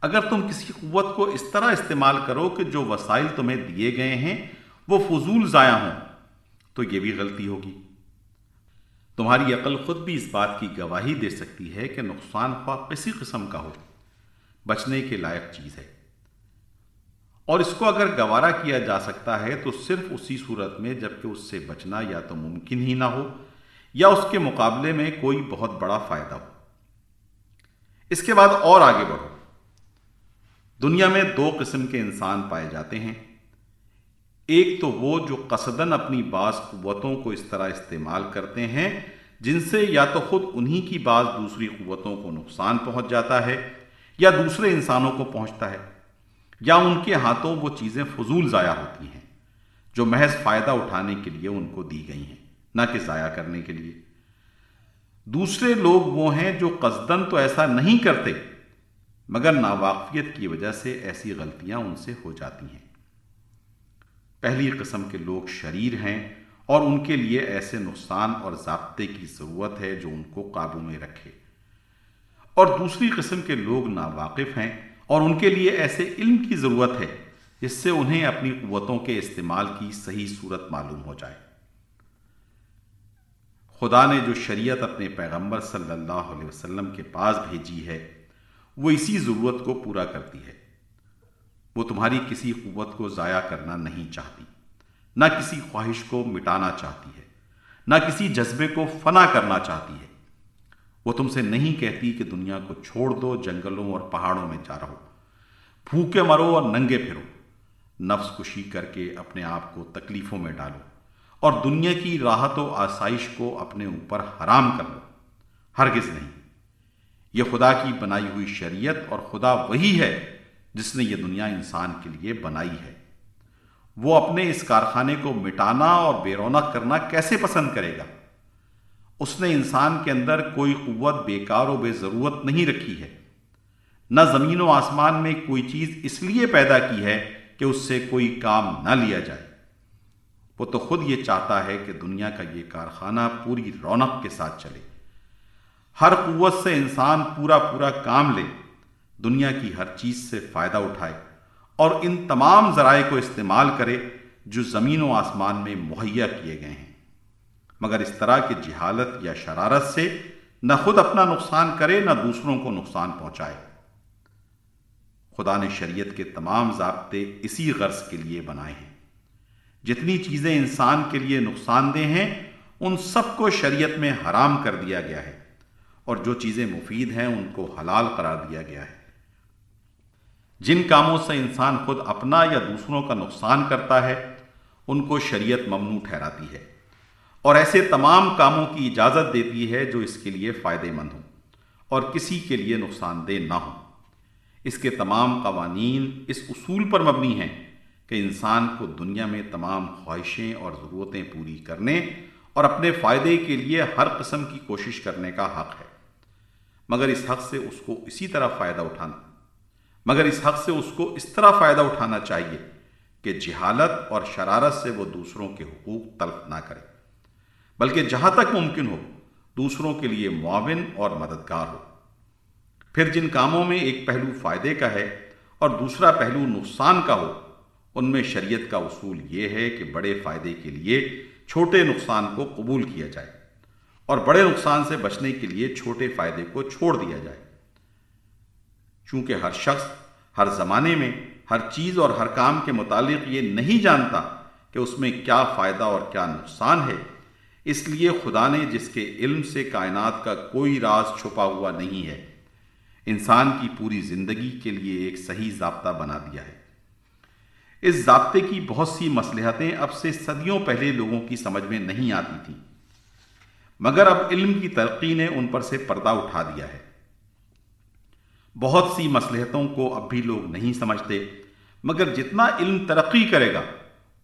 اگر تم کسی قوت کو اس طرح استعمال کرو کہ جو وسائل تمہیں دیے گئے ہیں وہ فضول ضائع ہوں تو یہ بھی غلطی ہوگی۔ تمہاری عقل خود بھی اس بات کی گواہی دے سکتی ہے کہ نقصان خواہ کسی قسم کا ہو، بچنے کے لائق چیز ہے۔ اور اس کو اگر گوارا کیا جا سکتا ہے تو صرف اسی صورت میں جبکہ اس سے بچنا یا تو ممکن ہی نہ ہو یا اس کے مقابلے میں کوئی بہت بڑا فائدہ ہو۔ اس کے بعد اور آگے بڑھو۔ دنیا میں دو قسم کے انسان پائے جاتے ہیں۔ ایک تو وہ جو قصدن اپنی بعض قوتوں کو اس طرح استعمال کرتے ہیں، جن سے یا تو خود انہی کی بعض دوسری قوتوں کو نقصان پہنچ جاتا ہے یا دوسرے انسانوں کو پہنچتا ہے۔ یا ان کے ہاتھوں وہ چیزیں فضول ضائع ہوتی ہیں، جو محض فائدہ اٹھانے کے لیے ان کو دی گئی ہیں، نہ کہ ضائع کرنے کے لیے۔ دوسرے لوگ وہ ہیں جو قصدن تو ایسا نہیں کرتے، مگر ناواقفیت کی وجہ سے ایسی غلطیاں ان سے ہو جاتی ہیں۔ پہلی قسم کے لوگ شریر ہیں اور ان کے لیے ایسے نقصان اور ضابطے کی ضرورت ہے جو ان کو قابو میں رکھے۔ اور دوسری قسم کے لوگ ناواقف ہیں اور ان کے لیے ایسے علم کی ضرورت ہے جس سے انہیں اپنی قوتوں کے استعمال کی صحیح صورت معلوم ہو جائے۔ خدا نے جو شریعت اپنے پیغمبر صلی اللہ علیہ وسلم کے پاس بھیجی ہے، وہ اسی ضرورت کو پورا کرتی ہے۔ وہ تمہاری کسی قوت کو ضائع کرنا نہیں چاہتی، نہ کسی خواہش کو مٹانا چاہتی ہے، نہ کسی جذبے کو فنا کرنا چاہتی ہے۔ وہ تم سے نہیں کہتی کہ دنیا کو چھوڑ دو، جنگلوں اور پہاڑوں میں جا رہو۔ بھوکے مرو اور ننگے پھرو۔ نفس کشی کر کے اپنے آپ کو تکلیفوں میں ڈالو اور دنیا کی راحت و آسائش کو اپنے اوپر حرام کر لو ہرگز نہیں۔ یہ خدا کی بنائی ہوئی شریعت اور خدا وہی ہے جس نے یہ دنیا انسان کے لیے بنائی ہے۔ وہ اپنے اس کارخانے کو مٹانا اور بے رونق کرنا کیسے پسند کرے گا؟ اس نے انسان کے اندر کوئی قوت، بیکار و بے ضرورت نہیں رکھی ہے۔ نہ زمین و آسمان میں کوئی چیز اس لیے پیدا کی ہے کہ اس سے کوئی کام نہ لیا جائے۔ وہ تو خود یہ چاہتا ہے کہ دنیا کا یہ کارخانہ پوری رونق کے ساتھ چلے۔ ہر قوت سے انسان پورا پورا کام لے۔ دنیا کی ہر چیز سے فائدہ اٹھائے اور ان تمام ذرائع کو استعمال کرے جو زمین و آسمان میں مہیا کیے گئے ہیں۔ مگر اس طرح کی جہالت یا شرارت سے نہ خود اپنا نقصان کرے، نہ دوسروں کو نقصان پہنچائے۔ خدا نے شریعت کے تمام ضابطے اسی غرض کے لیے بنائے ہیں۔ جتنی چیزیں انسان کے لیے نقصان دہ ہیں، ان سب کو شریعت میں حرام کر دیا گیا ہے اور جو چیزیں مفید ہیں، ان کو حلال قرار دیا گیا ہے۔ جن کاموں سے انسان خود اپنا یا دوسروں کا نقصان کرتا ہے، ان کو شریعت ممنوع ٹھہراتی ہے۔ اور ایسے تمام کاموں کی اجازت دیتی ہے جو اس کے لیے فائدے مند ہوں اور کسی کے لیے نقصان دہ نہ ہوں۔ اس کے تمام قوانین اس اصول پر مبنی ہیں کہ انسان کو دنیا میں تمام خواہشیں اور ضرورتیں پوری کرنے اور اپنے فائدے کے لیے ہر قسم کی کوشش کرنے کا حق ہے۔ مگر اس حق سے اس کو اسی طرح فائدہ اٹھانا، مگر اس حق سے اس کو اس طرح فائدہ اٹھانا چاہیے کہ جہالت اور شرارت سے وہ دوسروں کے حقوق تلف نہ کرے۔ بلکہ جہاں تک ممکن ہو، دوسروں کے لیے معاون اور مددگار ہو۔ پھر جن کاموں میں ایک پہلو فائدے کا ہے اور دوسرا پہلو نقصان کا ہو، ان میں شریعت کا اصول یہ ہے کہ بڑے فائدے کے لیے چھوٹے نقصان کو قبول کیا جائے اور بڑے نقصان سے بچنے کے لیے چھوٹے فائدے کو چھوڑ دیا جائے۔ چونکہ ہر شخص ہر زمانے میں ہر چیز اور ہر کام کے متعلق یہ نہیں جانتا کہ اس میں کیا فائدہ اور کیا نقصان ہے اس لیے خدا نے جس کے علم سے کائنات کا کوئی راز چھپا ہوا نہیں ہے، انسان کی پوری زندگی کے لیے ایک صحیح ضابطہ بنا دیا ہے۔ اس ضابطے کی بہت سی مسلحتیں اب سے صدیوں پہلے لوگوں کی سمجھ میں نہیں آتی تھیں۔ مگر اب علم کی ترقی نے ان پر سے پردہ اٹھا دیا ہے۔ بہت سی مسلحتوں کو اب بھی لوگ نہیں سمجھتے، مگر جتنا علم ترقی کرے گا،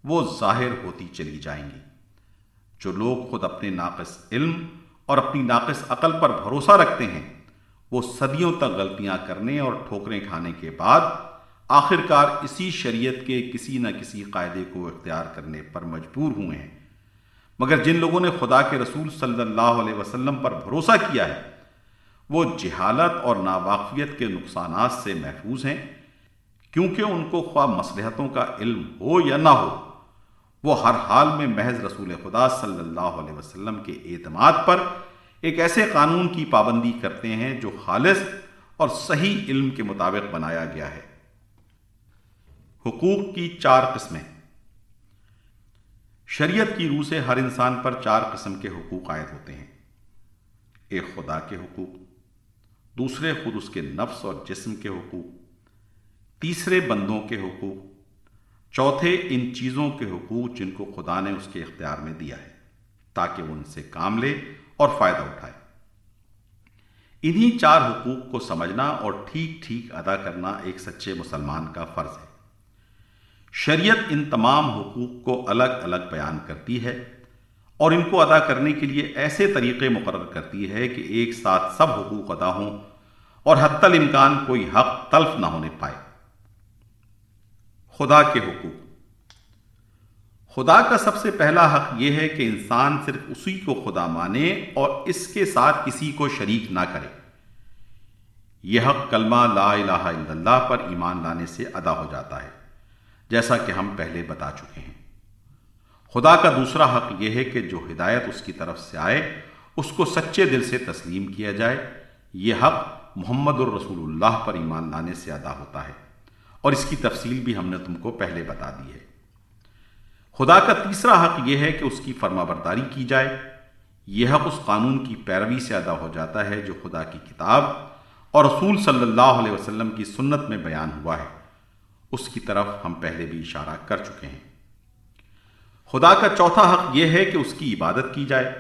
وہ ظاہر ہوتی چلی جائیں گی۔ جو لوگ خود اپنے ناقص علم اور اپنی ناقص عقل پر بھروسہ رکھتے ہیں، وہ صدیوں تک غلطیاں کرنے اور ٹھوکریں کھانے کے بعد آخر کار اسی شریعت کے کسی نہ کسی قاعدے کو اختیار کرنے پر مجبور ہوئے ہیں۔ مگر جن لوگوں نے خدا کے رسول صلی اللہ علیہ وسلم پر بھروسہ کیا ہے، وہ جہالت اور ناواقفیت کے نقصانات سے محفوظ ہیں، کیونکہ ان کو خواہ مصلحتوں کا علم ہو یا نہ ہو۔ وہ ہر حال میں محض رسول خدا صلی اللہ علیہ وسلم کے اعتماد پر ایک ایسے قانون کی پابندی کرتے ہیں جو خالص اور صحیح علم کے مطابق بنایا گیا ہے۔ حقوق کی چار قسمیں۔ شریعت کی روح سے ہر انسان پر چار قسم کے حقوق عائد ہوتے ہیں۔ ایک خدا کے حقوق، دوسرے خود اس کے نفس اور جسم کے حقوق، تیسرے بندوں کے حقوق چوتھے ان چیزوں کے حقوق جن کو خدا نے اس کے اختیار میں دیا ہے، تاکہ وہ ان سے کام لے اور فائدہ اٹھائے۔ انہی چار حقوق کو سمجھنا اور ٹھیک ٹھیک ادا کرنا ایک سچے مسلمان کا فرض ہے۔ شریعت ان تمام حقوق کو الگ الگ بیان کرتی ہے اور ان کو ادا کرنے کے لیے ایسے طریقے مقرر کرتی ہے کہ ایک ساتھ سب حقوق ادا ہوں اور حت الامکان کوئی حق تلف نہ ہونے پائے۔ خدا کے حقوق۔ خدا کا سب سے پہلا حق یہ ہے کہ انسان صرف اسی کو خدا مانے اور اس کے ساتھ کسی کو شریک نہ کرے۔ یہ حق کلمہ لا الہ الا اللہ پر ایمان لانے سے ادا ہو جاتا ہے، جیسا کہ ہم پہلے بتا چکے ہیں۔ خدا کا دوسرا حق یہ ہے کہ جو ہدایت اس کی طرف سے آئے، اس کو سچے دل سے تسلیم کیا جائے۔ یہ حق محمد الرسول اللہ پر ایمان لانے سے ادا ہوتا ہے۔ اور اس کی تفصیل بھی ہم نے تم کو پہلے بتا دی ہے۔ خدا کا تیسرا حق یہ ہے کہ اس کی فرما برداری کی جائے۔ یہ حق اس قانون کی پیروی سے ادا ہو جاتا ہے جو خدا کی کتاب اور رسول صلی اللہ علیہ وسلم کی سنت میں بیان ہوا ہے۔ اس کی طرف ہم پہلے بھی اشارہ کر چکے ہیں۔ خدا کا چوتھا حق یہ ہے کہ اس کی عبادت کی جائے۔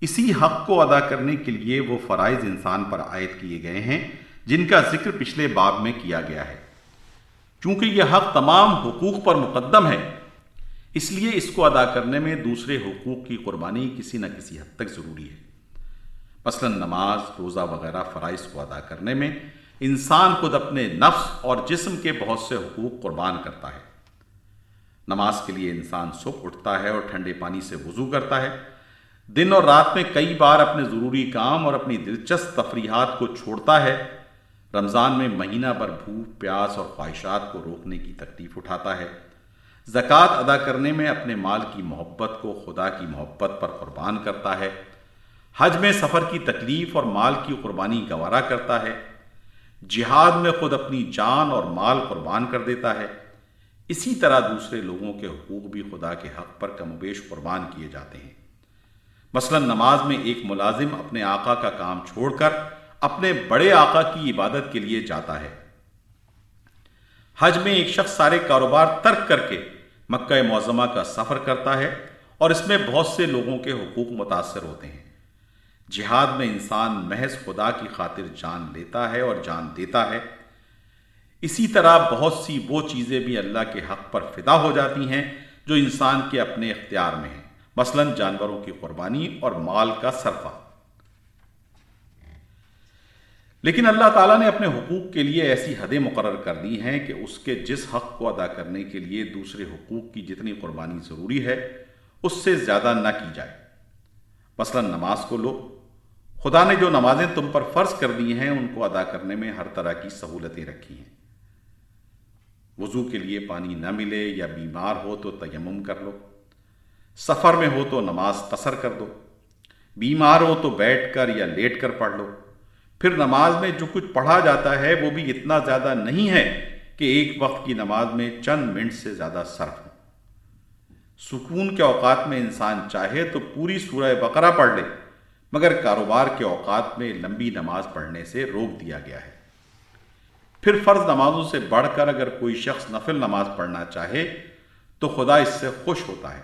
اسی حق کو ادا کرنے کے لیے وہ فرائض انسان پر عائد کیے گئے ہیں، جن کا ذکر پچھلے باب میں کیا گیا ہے۔ چونکہ یہ حق تمام حقوق پر مقدم ہے، اس لیے اس کو ادا کرنے میں دوسرے حقوق کی قربانی کسی نہ کسی حد تک ضروری ہے۔ مثلا نماز، روزہ وغیرہ فرائض کو ادا کرنے میں انسان خود اپنے نفس اور جسم کے بہت سے حقوق قربان کرتا ہے۔ نماز کے لیے انسان صبح اٹھتا ہے اور ٹھنڈے پانی سے وضو کرتا ہے۔ دن اور رات میں کئی بار اپنے ضروری کام اور اپنی دلچسپ تفریحات کو چھوڑتا ہے۔ رمضان میں مہینہ بھر بھوک، پیاس اور خواہشات کو روکنے کی تکلیف اٹھاتا ہے۔ زکوٰۃ ادا کرنے میں اپنے مال کی محبت کو خدا کی محبت پر قربان کرتا ہے۔ حج میں سفر کی تکلیف اور مال کی قربانی گوارا کرتا ہے۔ جہاد میں خود اپنی جان اور مال قربان کر دیتا ہے۔ اسی طرح دوسرے لوگوں کے حقوق بھی خدا کے حق پر کم و بیش قربان کیے جاتے ہیں۔ مثلا نماز میں ایک ملازم اپنے آقا کا کام چھوڑ کر اپنے بڑے آقا کی عبادت کے لیے جاتا ہے۔ حج میں ایک شخص سارے کاروبار ترک کر کے مکہ معظمہ کا سفر کرتا ہے اور اس میں بہت سے لوگوں کے حقوق متاثر ہوتے ہیں۔ جہاد میں انسان محض خدا کی خاطر جان لیتا ہے اور جان دیتا ہے۔ اسی طرح بہت سی وہ چیزیں بھی اللہ کے حق پر فدا ہو جاتی ہیں جو انسان کے اپنے اختیار میں ہیں۔ مثلا جانوروں کی قربانی اور مال کا صرفہ۔ لیکن اللہ تعالیٰ نے اپنے حقوق کے لیے ایسی حدیں مقرر کر دی ہیں کہ اس کے جس حق کو ادا کرنے کے لیے دوسرے حقوق کی جتنی قربانی ضروری ہے، اس سے زیادہ نہ کی جائے۔ مثلا نماز کو لو۔ خدا نے جو نمازیں تم پر فرض کر دی ہیں، ان کو ادا کرنے میں ہر طرح کی سہولتیں رکھی ہیں۔ وضو کے لیے پانی نہ ملے یا بیمار ہو تو تیمم کر لو۔ سفر میں ہو تو نماز قصر کر دو۔ بیمار ہو تو بیٹھ کر یا لیٹ کر پڑھ لو۔ پھر نماز میں جو کچھ پڑھا جاتا ہے وہ بھی اتنا زیادہ نہیں ہے کہ ایک وقت کی نماز میں چند منٹ سے زیادہ صرف ہو۔ سکون کے اوقات میں انسان چاہے تو پوری سورہ بقرہ پڑھ لے، مگر کاروبار کے اوقات میں لمبی نماز پڑھنے سے روک دیا گیا ہے۔ پھر فرض نمازوں سے بڑھ کر اگر کوئی شخص نفل نماز پڑھنا چاہے تو خدا اس سے خوش ہوتا ہے۔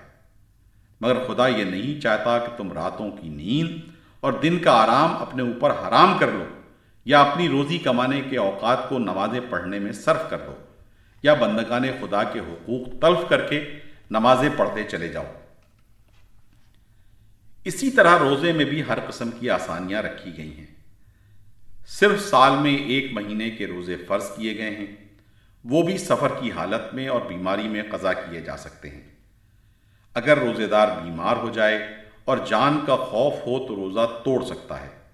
مگر خدا یہ نہیں چاہتا کہ تم راتوں کی نیند اور دن کا آرام اپنے اوپر حرام کر لو، یا اپنی روزی کمانے کے اوقات کو نمازیں پڑھنے میں صرف کر دو یا بندگان خدا کے حقوق تلف کر کے نمازیں پڑھتے چلے جاؤ۔ اسی طرح روزے میں بھی ہر قسم کی آسانیاں رکھی گئی ہیں۔ صرف سال میں ایک مہینے کے روزے فرض کیے گئے ہیں۔ وہ بھی سفر کی حالت میں اور بیماری میں قضا کیے جا سکتے ہیں۔ اگر روزے دار بیمار ہو جائے اور جان کا خوف ہو تو روزہ توڑ سکتا ہے۔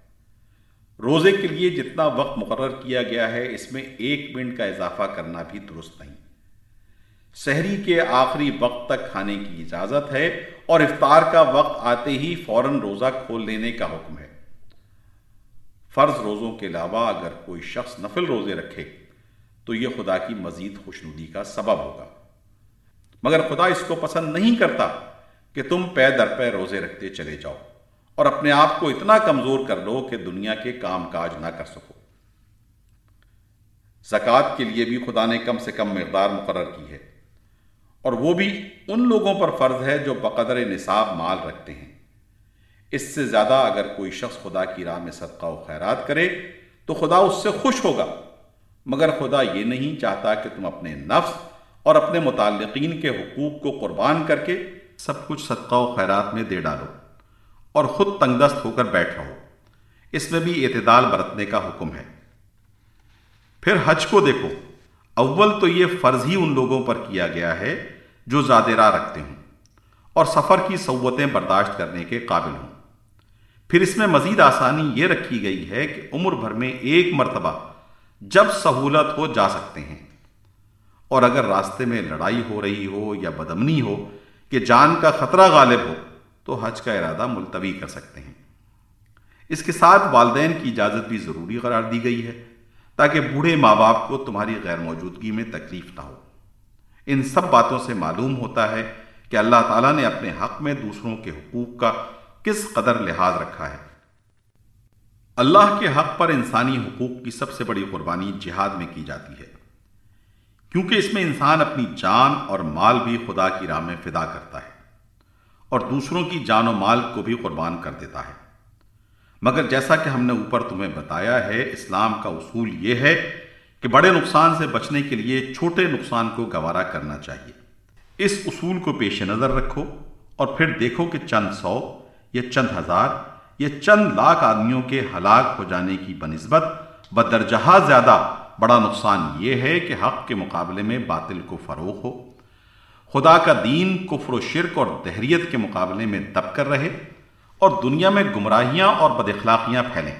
روزے کے لیے جتنا وقت مقرر کیا گیا ہے، اس میں ایک منٹ کا اضافہ کرنا بھی درست نہیں۔ شہری کے آخری وقت تک کھانے کی اجازت ہے اور افطار کا وقت آتے ہی فوراً روزہ کھول لینے کا حکم ہے۔ فرض روزوں کے علاوہ اگر کوئی شخص نفل روزے رکھے، تو یہ خدا کی مزید خوشنودی کا سبب ہوگا۔ مگر خدا اس کو پسند نہیں کرتا۔ کہ تم پے در پے روزے رکھتے چلے جاؤ اور اپنے آپ کو اتنا کمزور کر لو کہ دنیا کے کام کاج نہ کر سکو۔ زکوٰۃ کے لیے بھی خدا نے کم سے کم مقدار مقرر کی ہے اور وہ بھی ان لوگوں پر فرض ہے جو بقدر نصاب مال رکھتے ہیں۔ اس سے زیادہ اگر کوئی شخص خدا کی راہ میں صدقہ و خیرات کرے تو خدا اس سے خوش ہوگا۔ مگر خدا یہ نہیں چاہتا کہ تم اپنے نفس اور اپنے متعلقین کے حقوق کو قربان کر کے سب کچھ صدقہ و خیرات میں دے ڈالو اور خود تنگ دست ہو کر بیٹھ رہو۔ اس میں بھی اعتدال برتنے کا حکم ہے۔ پھر حج کو دیکھو۔ اول تو یہ فرض ہی ان لوگوں پر کیا گیا ہے جو زیادہ رکھتے ہوں اور سفر کی صوتیں برداشت کرنے کے قابل ہوں۔ پھر اس میں مزید آسانی یہ رکھی گئی ہے کہ عمر بھر میں ایک مرتبہ جب سہولت ہو جا سکتے ہیں اور اگر راستے میں لڑائی ہو رہی ہو یا بدمنی ہو کہ جان کا خطرہ غالب ہو تو حج کا ارادہ ملتوی کر سکتے ہیں۔ اس کے ساتھ والدین کی اجازت بھی ضروری قرار دی گئی ہے تاکہ بوڑھے ماں باپ کو تمہاری غیر موجودگی میں تکلیف نہ ہو۔ ان سب باتوں سے معلوم ہوتا ہے کہ اللہ تعالیٰ نے اپنے حق میں دوسروں کے حقوق کا کس قدر لحاظ رکھا ہے۔ اللہ کے حق پر انسانی حقوق کی سب سے بڑی قربانی جہاد میں کی جاتی ہے۔ کیونکہ اس میں انسان اپنی جان اور مال بھی خدا کی راہ میں فدا کرتا ہے اور دوسروں کی جان و مال کو بھی قربان کر دیتا ہے۔ مگر جیسا کہ ہم نے اوپر تمہیں بتایا ہے، اسلام کا اصول یہ ہے کہ بڑے نقصان سے بچنے کے لیے چھوٹے نقصان کو گوارا کرنا چاہیے۔ اس اصول کو پیش نظر رکھو اور پھر دیکھو کہ چند سو یا چند ہزار یا چند لاکھ آدمیوں کے ہلاک ہو جانے کی بنسبت بدرجہ زیادہ بڑا نقصان یہ ہے کہ حق کے مقابلے میں باطل کو فروغ ہو۔ خدا کا دین کفر و شرک اور دہریت کے مقابلے میں دب کر رہے اور دنیا میں گمراہیاں اور بد اخلاقیاں پھیلیں۔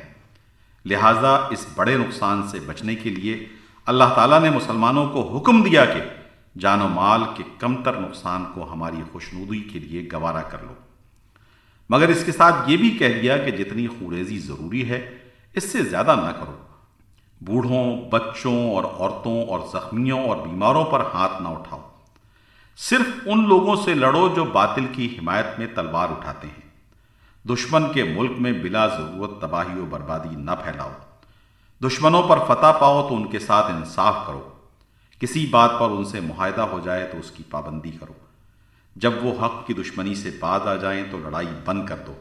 لہٰذا اس بڑے نقصان سے بچنے کے لیے اللہ تعالیٰ نے مسلمانوں کو حکم دیا کہ جان و مال کے کم تر نقصان کو ہماری خوشنودی کے لیے گوارا کر لو۔ مگر اس کے ساتھ یہ بھی کہہ دیا کہ جتنی خوریزی ضروری ہے، اس سے زیادہ نہ کرو۔ بوڑھوں، بچوں اور عورتوں اور زخمیوں اور بیماروں پر ہاتھ نہ اٹھاؤ۔ صرف ان لوگوں سے لڑو جو باطل کی حمایت میں تلوار اٹھاتے ہیں۔ دشمن کے ملک میں بلا ضرورت تباہی و بربادی نہ پھیلاؤ۔ دشمنوں پر فتح پاؤ تو ان کے ساتھ انصاف کرو۔ کسی بات پر ان سے معاہدہ ہو جائے تو اس کی پابندی کرو۔ جب وہ حق کی دشمنی سے باز آ جائیں تو لڑائی بند کر دو۔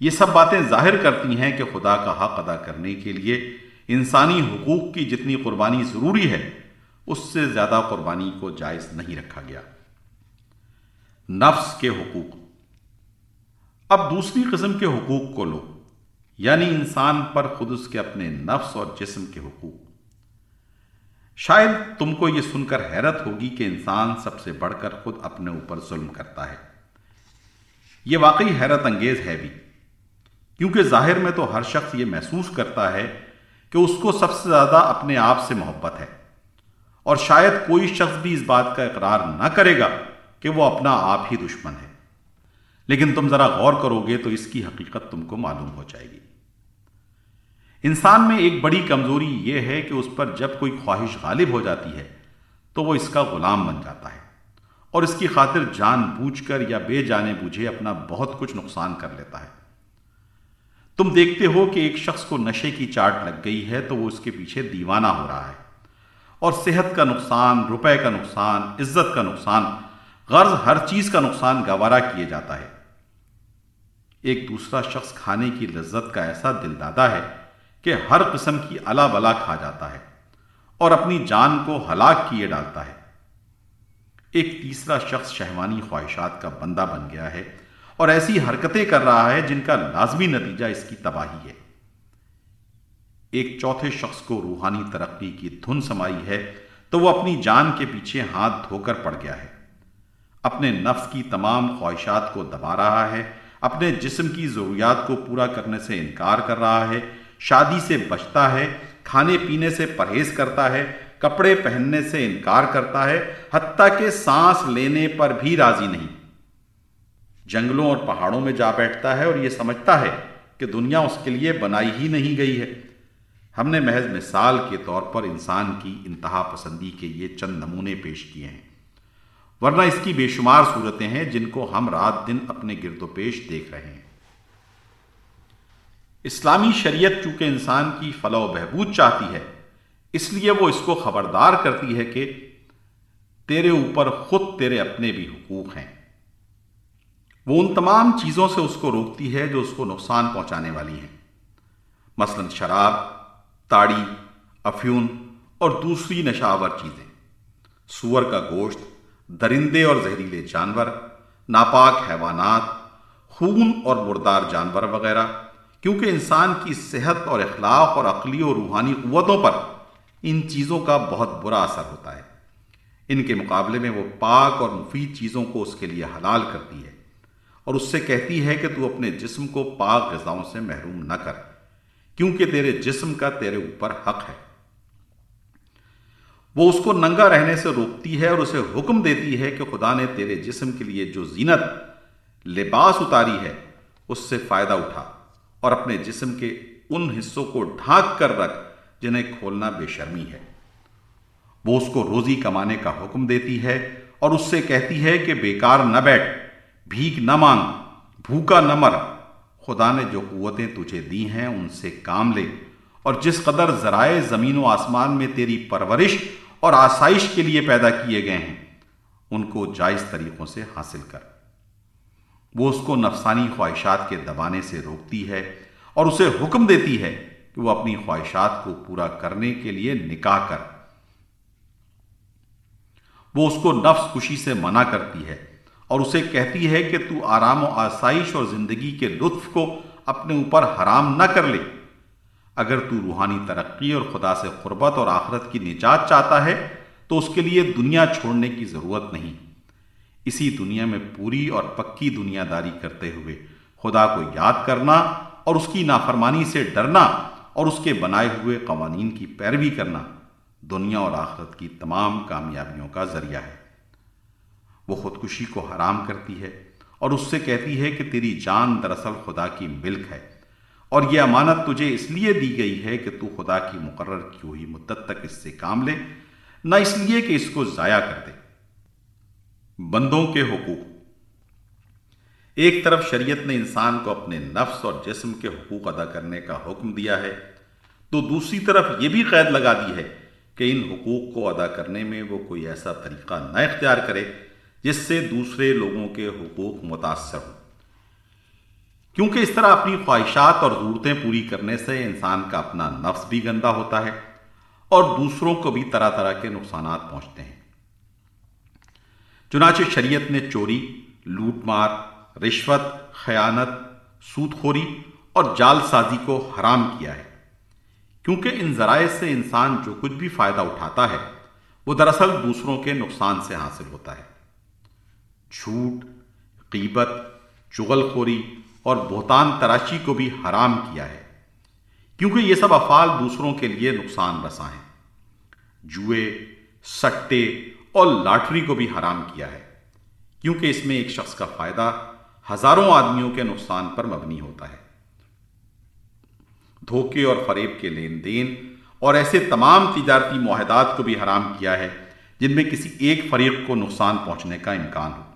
یہ سب باتیں ظاہر کرتی ہیں کہ خدا کا حق ادا کرنے کے لیے انسانی حقوق کی جتنی قربانی ضروری ہے، اس سے زیادہ قربانی کو جائز نہیں رکھا گیا۔ نفس کے حقوق۔ اب دوسری قسم کے حقوق کو لو یعنی انسان پر خود اس کے اپنے نفس اور جسم کے حقوق۔ شاید تم کو یہ سن کر حیرت ہوگی کہ انسان سب سے بڑھ کر خود اپنے اوپر ظلم کرتا ہے۔ یہ واقعی حیرت انگیز ہے بھی، کیونکہ ظاہر میں تو ہر شخص یہ محسوس کرتا ہے کہ اس کو سب سے زیادہ اپنے آپ سے محبت ہے۔ اور شاید کوئی شخص بھی اس بات کا اقرار نہ کرے گا کہ وہ اپنا آپ ہی دشمن ہے۔ لیکن تم ذرا غور کرو گے تو اس کی حقیقت تم کو معلوم ہو جائے گی۔ انسان میں ایک بڑی کمزوری یہ ہے کہ اس پر جب کوئی خواہش غالب ہو جاتی ہے تو وہ اس کا غلام بن جاتا ہے اور اس کی خاطر جان بوجھ کر یا بے جانے بوجھے اپنا بہت کچھ نقصان کر لیتا ہے۔ تم دیکھتے ہو کہ ایک شخص کو نشے کی چاٹ لگ گئی ہے تو وہ اس کے پیچھے دیوانہ ہو رہا ہے۔ اور صحت کا نقصان، روپے کا نقصان، عزت کا نقصان، غرض ہر چیز کا نقصان گوارا کیے جاتا ہے۔ ایک دوسرا شخص کھانے کی لذت کا ایسا دل دادا ہے کہ ہر قسم کی الا بلا کھا جاتا ہے اور اپنی جان کو ہلاک کیے ڈالتا ہے۔ ایک تیسرا شخص شہوانی خواہشات کا بندہ بن گیا ہے اور ایسی حرکتیں کر رہا ہے جن کا لازمی نتیجہ اس کی تباہی ہے۔ ایک چوتھے شخص کو روحانی ترقی کی دھن سمائی ہے تو وہ اپنی جان کے پیچھے ہاتھ دھو کر پڑ گیا ہے۔ اپنے نفس کی تمام خواہشات کو دبا رہا ہے، اپنے جسم کی ضروریات کو پورا کرنے سے انکار کر رہا ہے، شادی سے بچتا ہے، کھانے پینے سے پرہیز کرتا ہے، کپڑے پہننے سے انکار کرتا ہے، حتیٰ کہ سانس لینے پر بھی راضی نہیں۔ جنگلوں اور پہاڑوں میں جا بیٹھتا ہے اور یہ سمجھتا ہے کہ دنیا اس کے لیے بنائی ہی نہیں گئی ہے۔ ہم نے محض مثال کے طور پر انسان کی انتہا پسندی کے یہ چند نمونے پیش کیے ہیں۔ ورنہ اس کی بے شمار صورتیں ہیں جن کو ہم رات دن اپنے گرد و پیش دیکھ رہے ہیں۔ اسلامی شریعت چونکہ انسان کی فلاح و بہبود چاہتی ہے، اس لیے وہ اس کو خبردار کرتی ہے کہ تیرے اوپر خود تیرے اپنے بھی حقوق ہیں۔ وہ ان تمام چیزوں سے اس کو روکتی ہے جو اس کو نقصان پہنچانے والی ہیں۔ مثلا شراب، تاڑی، افیون اور دوسری نشاور چیزیں۔ سور کا گوشت، درندے اور زہریلے جانور، ناپاک حیوانات، خون اور مردار جانور وغیرہ۔ کیونکہ انسان کی صحت اور اخلاق اور عقلی و روحانی قوتوں پر ان چیزوں کا بہت برا اثر ہوتا ہے۔ ان کے مقابلے میں وہ پاک اور مفید چیزوں کو اس کے لیے حلال کرتی ہے۔ اور اس سے کہتی ہے کہ تو اپنے جسم کو پاک غذاؤں سے محروم نہ کر، کیونکہ تیرے جسم کا تیرے اوپر حق ہے۔ وہ اس کو ننگا رہنے سے روکتی ہے اور اسے حکم دیتی ہے کہ خدا نے تیرے جسم کے لیے جو زینت، لباس اتاری ہے، اس سے فائدہ اٹھا اور اپنے جسم کے ان حصوں کو ڈھانک کر رکھ جنہیں کھولنا بے شرمی ہے۔ وہ اس کو روزی کمانے کا حکم دیتی ہے اور اس سے کہتی ہے کہ بیکار نہ بیٹھ۔ بھیک نہ مانگ، بھوکا نہ مر۔ خدا نے جو قوتیں تجھے دی ہیں، ان سے کام لے۔ اور جس قدر ذرائع زمین و آسمان میں تیری پرورش اور آسائش کے لیے پیدا کیے گئے ہیں، ان کو جائز طریقوں سے حاصل کر۔ وہ اس کو نفسانی خواہشات کے دبانے سے روکتی ہے اور اسے حکم دیتی ہے کہ وہ اپنی خواہشات کو پورا کرنے کے لیے نکاح کر۔ وہ اس کو نفس خوشی سے منع کرتی ہے۔ اور اسے کہتی ہے کہ تو آرام و آسائش اور زندگی کے لطف کو اپنے اوپر حرام نہ کر لے۔ اگر تو روحانی ترقی اور خدا سے قربت اور آخرت کی نجات چاہتا ہے، تو اس کے لیے دنیا چھوڑنے کی ضرورت نہیں۔ اسی دنیا میں پوری اور پکی دنیا داری کرتے ہوئے خدا کو یاد کرنا اور اس کی نافرمانی سے ڈرنا اور اس کے بنائے ہوئے قوانین کی پیروی کرنا دنیا اور آخرت کی تمام کامیابیوں کا ذریعہ ہے۔ وہ خودکشی کو حرام کرتی ہے اور اس سے کہتی ہے کہ تیری جان دراصل خدا کی ملک ہے اور یہ امانت تجھے اس لیے دی گئی ہے کہ تو خدا کی مقرر کی ہوئی مدت تک اس سے کام لے، نہ اس لیے کہ اس کو ضائع کر دے۔ بندوں کے حقوق۔ ایک طرف شریعت نے انسان کو اپنے نفس اور جسم کے حقوق ادا کرنے کا حکم دیا ہے، تو دوسری طرف یہ بھی قید لگا دی ہے کہ ان حقوق کو ادا کرنے میں وہ کوئی ایسا طریقہ نہ اختیار کرے۔ جس سے دوسرے لوگوں کے حقوق متاثر ہوں۔ کیونکہ اس طرح اپنی خواہشات اور ضرورتیں پوری کرنے سے انسان کا اپنا نفس بھی گندا ہوتا ہے اور دوسروں کو بھی طرح طرح کے نقصانات پہنچتے ہیں۔ چنانچہ شریعت نے چوری، لوٹ مار، رشوت، خیانت، سود خوری اور جال سازی کو حرام کیا ہے۔ کیونکہ ان ذرائع سے انسان جو کچھ بھی فائدہ اٹھاتا ہے، وہ دراصل دوسروں کے نقصان سے حاصل ہوتا ہے۔ جھوٹ قیبت چغل خوری اور بہتان تراشی کو بھی حرام کیا ہے۔ کیونکہ یہ سب افعال دوسروں کے لیے نقصان رساں ہیں۔ جوئے، سٹے اور لاٹری کو بھی حرام کیا ہے۔ کیونکہ اس میں ایک شخص کا فائدہ ہزاروں آدمیوں کے نقصان پر مبنی ہوتا ہے۔ دھوکے اور فریب کے لین دین اور ایسے تمام تجارتی معاہدات کو بھی حرام کیا ہے جن میں کسی ایک فریق کو نقصان پہنچنے کا امکان ہو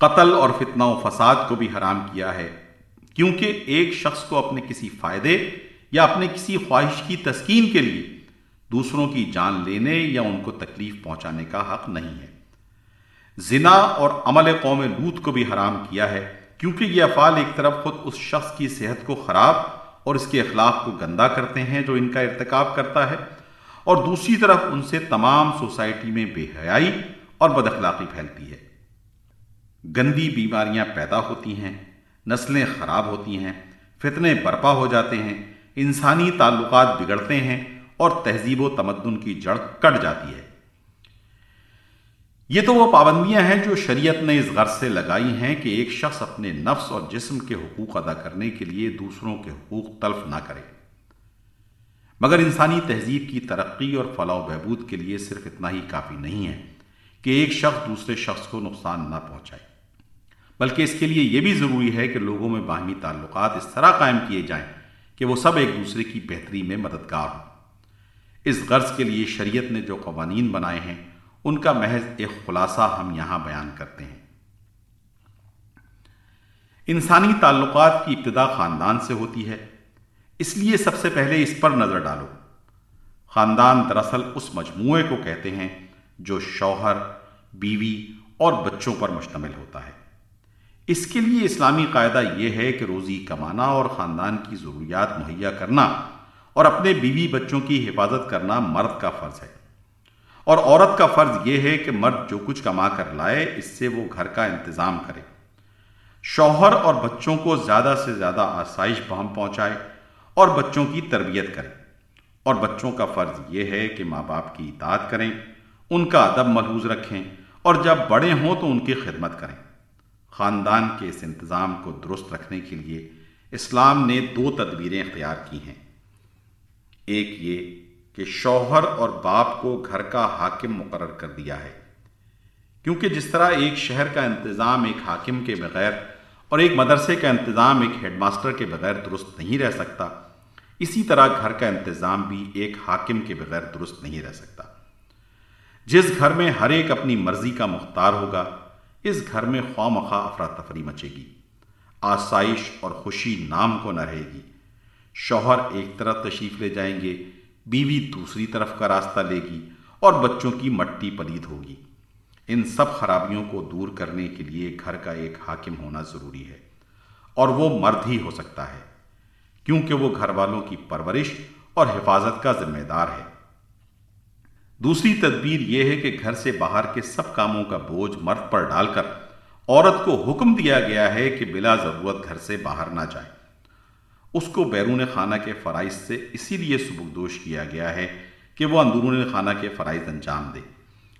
قتل اور فتنہ و فساد کو بھی حرام کیا ہے۔ کیونکہ ایک شخص کو اپنے کسی فائدے یا اپنے کسی خواہش کی تسکین کے لیے دوسروں کی جان لینے یا ان کو تکلیف پہنچانے کا حق نہیں ہے۔ زنا اور عمل قوم لوت کو بھی حرام کیا ہے، کیونکہ یہ افعال ایک طرف خود اس شخص کی صحت کو خراب اور اس کے اخلاق کو گندا کرتے ہیں جو ان کا ارتکاب کرتا ہے، اور دوسری طرف ان سے تمام سوسائٹی میں بے حیائی اور بد اخلاقی پھیلتی ہے۔ گندی بیماریاں پیدا ہوتی ہیں، نسلیں خراب ہوتی ہیں، فتنے برپا ہو جاتے ہیں، انسانی تعلقات بگڑتے ہیں اور تہذیب و تمدن کی جڑ کٹ جاتی ہے۔ یہ تو وہ پابندیاں ہیں جو شریعت نے اس غرض سے لگائی ہیں کہ ایک شخص اپنے نفس اور جسم کے حقوق ادا کرنے کے لیے دوسروں کے حقوق تلف نہ کرے۔ مگر انسانی تہذیب کی ترقی اور فلاح و بہبود کے لیے صرف اتنا ہی کافی نہیں ہے۔ کہ ایک شخص دوسرے شخص کو نقصان نہ پہنچائے۔ بلکہ اس کے لیے یہ بھی ضروری ہے کہ لوگوں میں باہمی تعلقات اس طرح قائم کیے جائیں کہ وہ سب ایک دوسرے کی بہتری میں مددگار ہوں۔ اس غرض کے لیے شریعت نے جو قوانین بنائے ہیں، ان کا محض ایک خلاصہ ہم یہاں بیان کرتے ہیں۔ انسانی تعلقات کی ابتدا خاندان سے ہوتی ہے، اس لیے سب سے پہلے اس پر نظر ڈالو۔ خاندان دراصل اس مجموعے کو کہتے ہیں جو شوہر، بیوی اور بچوں پر مشتمل ہوتا ہے۔ اس کے لیے اسلامی قاعدہ یہ ہے کہ روزی کمانا اور خاندان کی ضروریات مہیا کرنا اور اپنے بیوی بچوں کی حفاظت کرنا مرد کا فرض ہے۔ اور عورت کا فرض یہ ہے کہ مرد جو کچھ کما کر لائے، اس سے وہ گھر کا انتظام کرے۔ شوہر اور بچوں کو زیادہ سے زیادہ آسائش بہم پہنچائے اور بچوں کی تربیت کرے۔ اور بچوں کا فرض یہ ہے کہ ماں باپ کی اطاعت کریں۔ ان کا ادب ملحوظ رکھیں اور جب بڑے ہوں تو ان کی خدمت کریں۔ خاندان کے اس انتظام کو درست رکھنے کے لیے اسلام نے دو تدبیریں اختیار کی ہیں۔ ایک یہ کہ شوہر اور باپ کو گھر کا حاکم مقرر کر دیا ہے۔ کیونکہ جس طرح ایک شہر کا انتظام ایک حاکم کے بغیر اور ایک مدرسے کا انتظام ایک ہیڈ ماسٹر کے بغیر درست نہیں رہ سکتا، اسی طرح گھر کا انتظام بھی ایک حاکم کے بغیر درست نہیں رہ سکتا۔ جس گھر میں ہر ایک اپنی مرضی کا مختار ہوگا، اس گھر میں خواہ مخواہ افراتفری مچے گی۔ آسائش اور خوشی نام کو نہ رہے گی۔ شوہر ایک طرف تشریف لے جائیں گے، بیوی دوسری طرف کا راستہ لے گی اور بچوں کی مٹی پلید ہوگی۔ ان سب خرابیوں کو دور کرنے کے لیے گھر کا ایک حاکم ہونا ضروری ہے اور وہ مرد ہی ہو سکتا ہے، کیونکہ وہ گھر والوں کی پرورش اور حفاظت کا ذمہ دار ہے۔ دوسری تدبیر یہ ہے کہ گھر سے باہر کے سب کاموں کا بوجھ مرد پر ڈال کر عورت کو حکم دیا گیا ہے کہ بلا ضرورت گھر سے باہر نہ جائے۔ اس کو بیرون خانہ کے فرائض سے اسی لیے سبکدوش کیا گیا ہے کہ وہ اندرون خانہ کے فرائض انجام دے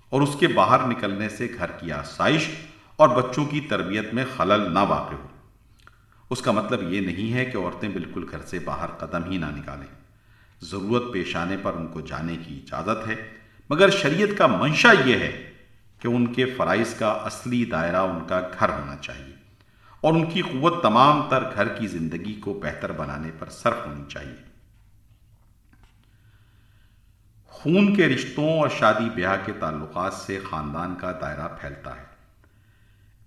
اور اس کے باہر نکلنے سے گھر کی آسائش اور بچوں کی تربیت میں خلل نہ واقع ہو۔ اس کا مطلب یہ نہیں ہے کہ عورتیں بالکل گھر سے باہر قدم ہی نہ نکالیں۔ ضرورت پیش آنے پر ان کو جانے کی اجازت ہے۔ مگر شریعت کا منشا یہ ہے کہ ان کے فرائض کا اصلی دائرہ ان کا گھر ہونا چاہیے اور ان کی قوت تمام تر گھر کی زندگی کو بہتر بنانے پر صرف ہونی چاہیے۔ خون کے رشتوں اور شادی بیاہ کے تعلقات سے خاندان کا دائرہ پھیلتا ہے۔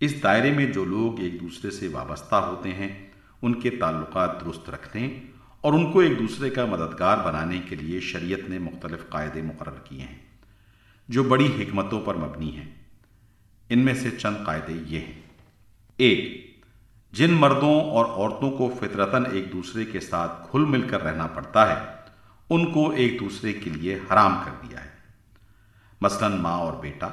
اس دائرے میں جو لوگ ایک دوسرے سے وابستہ ہوتے ہیں، ان کے تعلقات درست رکھنے اور ان کو ایک دوسرے کا مددگار بنانے کے لیے شریعت نے مختلف قاعدے مقرر کیے ہیں۔ جو بڑی حکمتوں پر مبنی ہیں۔ ان میں سے چند قاعدے یہ ہیں۔ ایک، جن مردوں اور عورتوں کو فطرتاً ایک دوسرے کے ساتھ کھل مل کر رہنا پڑتا ہے، ان کو ایک دوسرے کے لیے حرام کر دیا ہے۔ مثلا ماں اور بیٹا،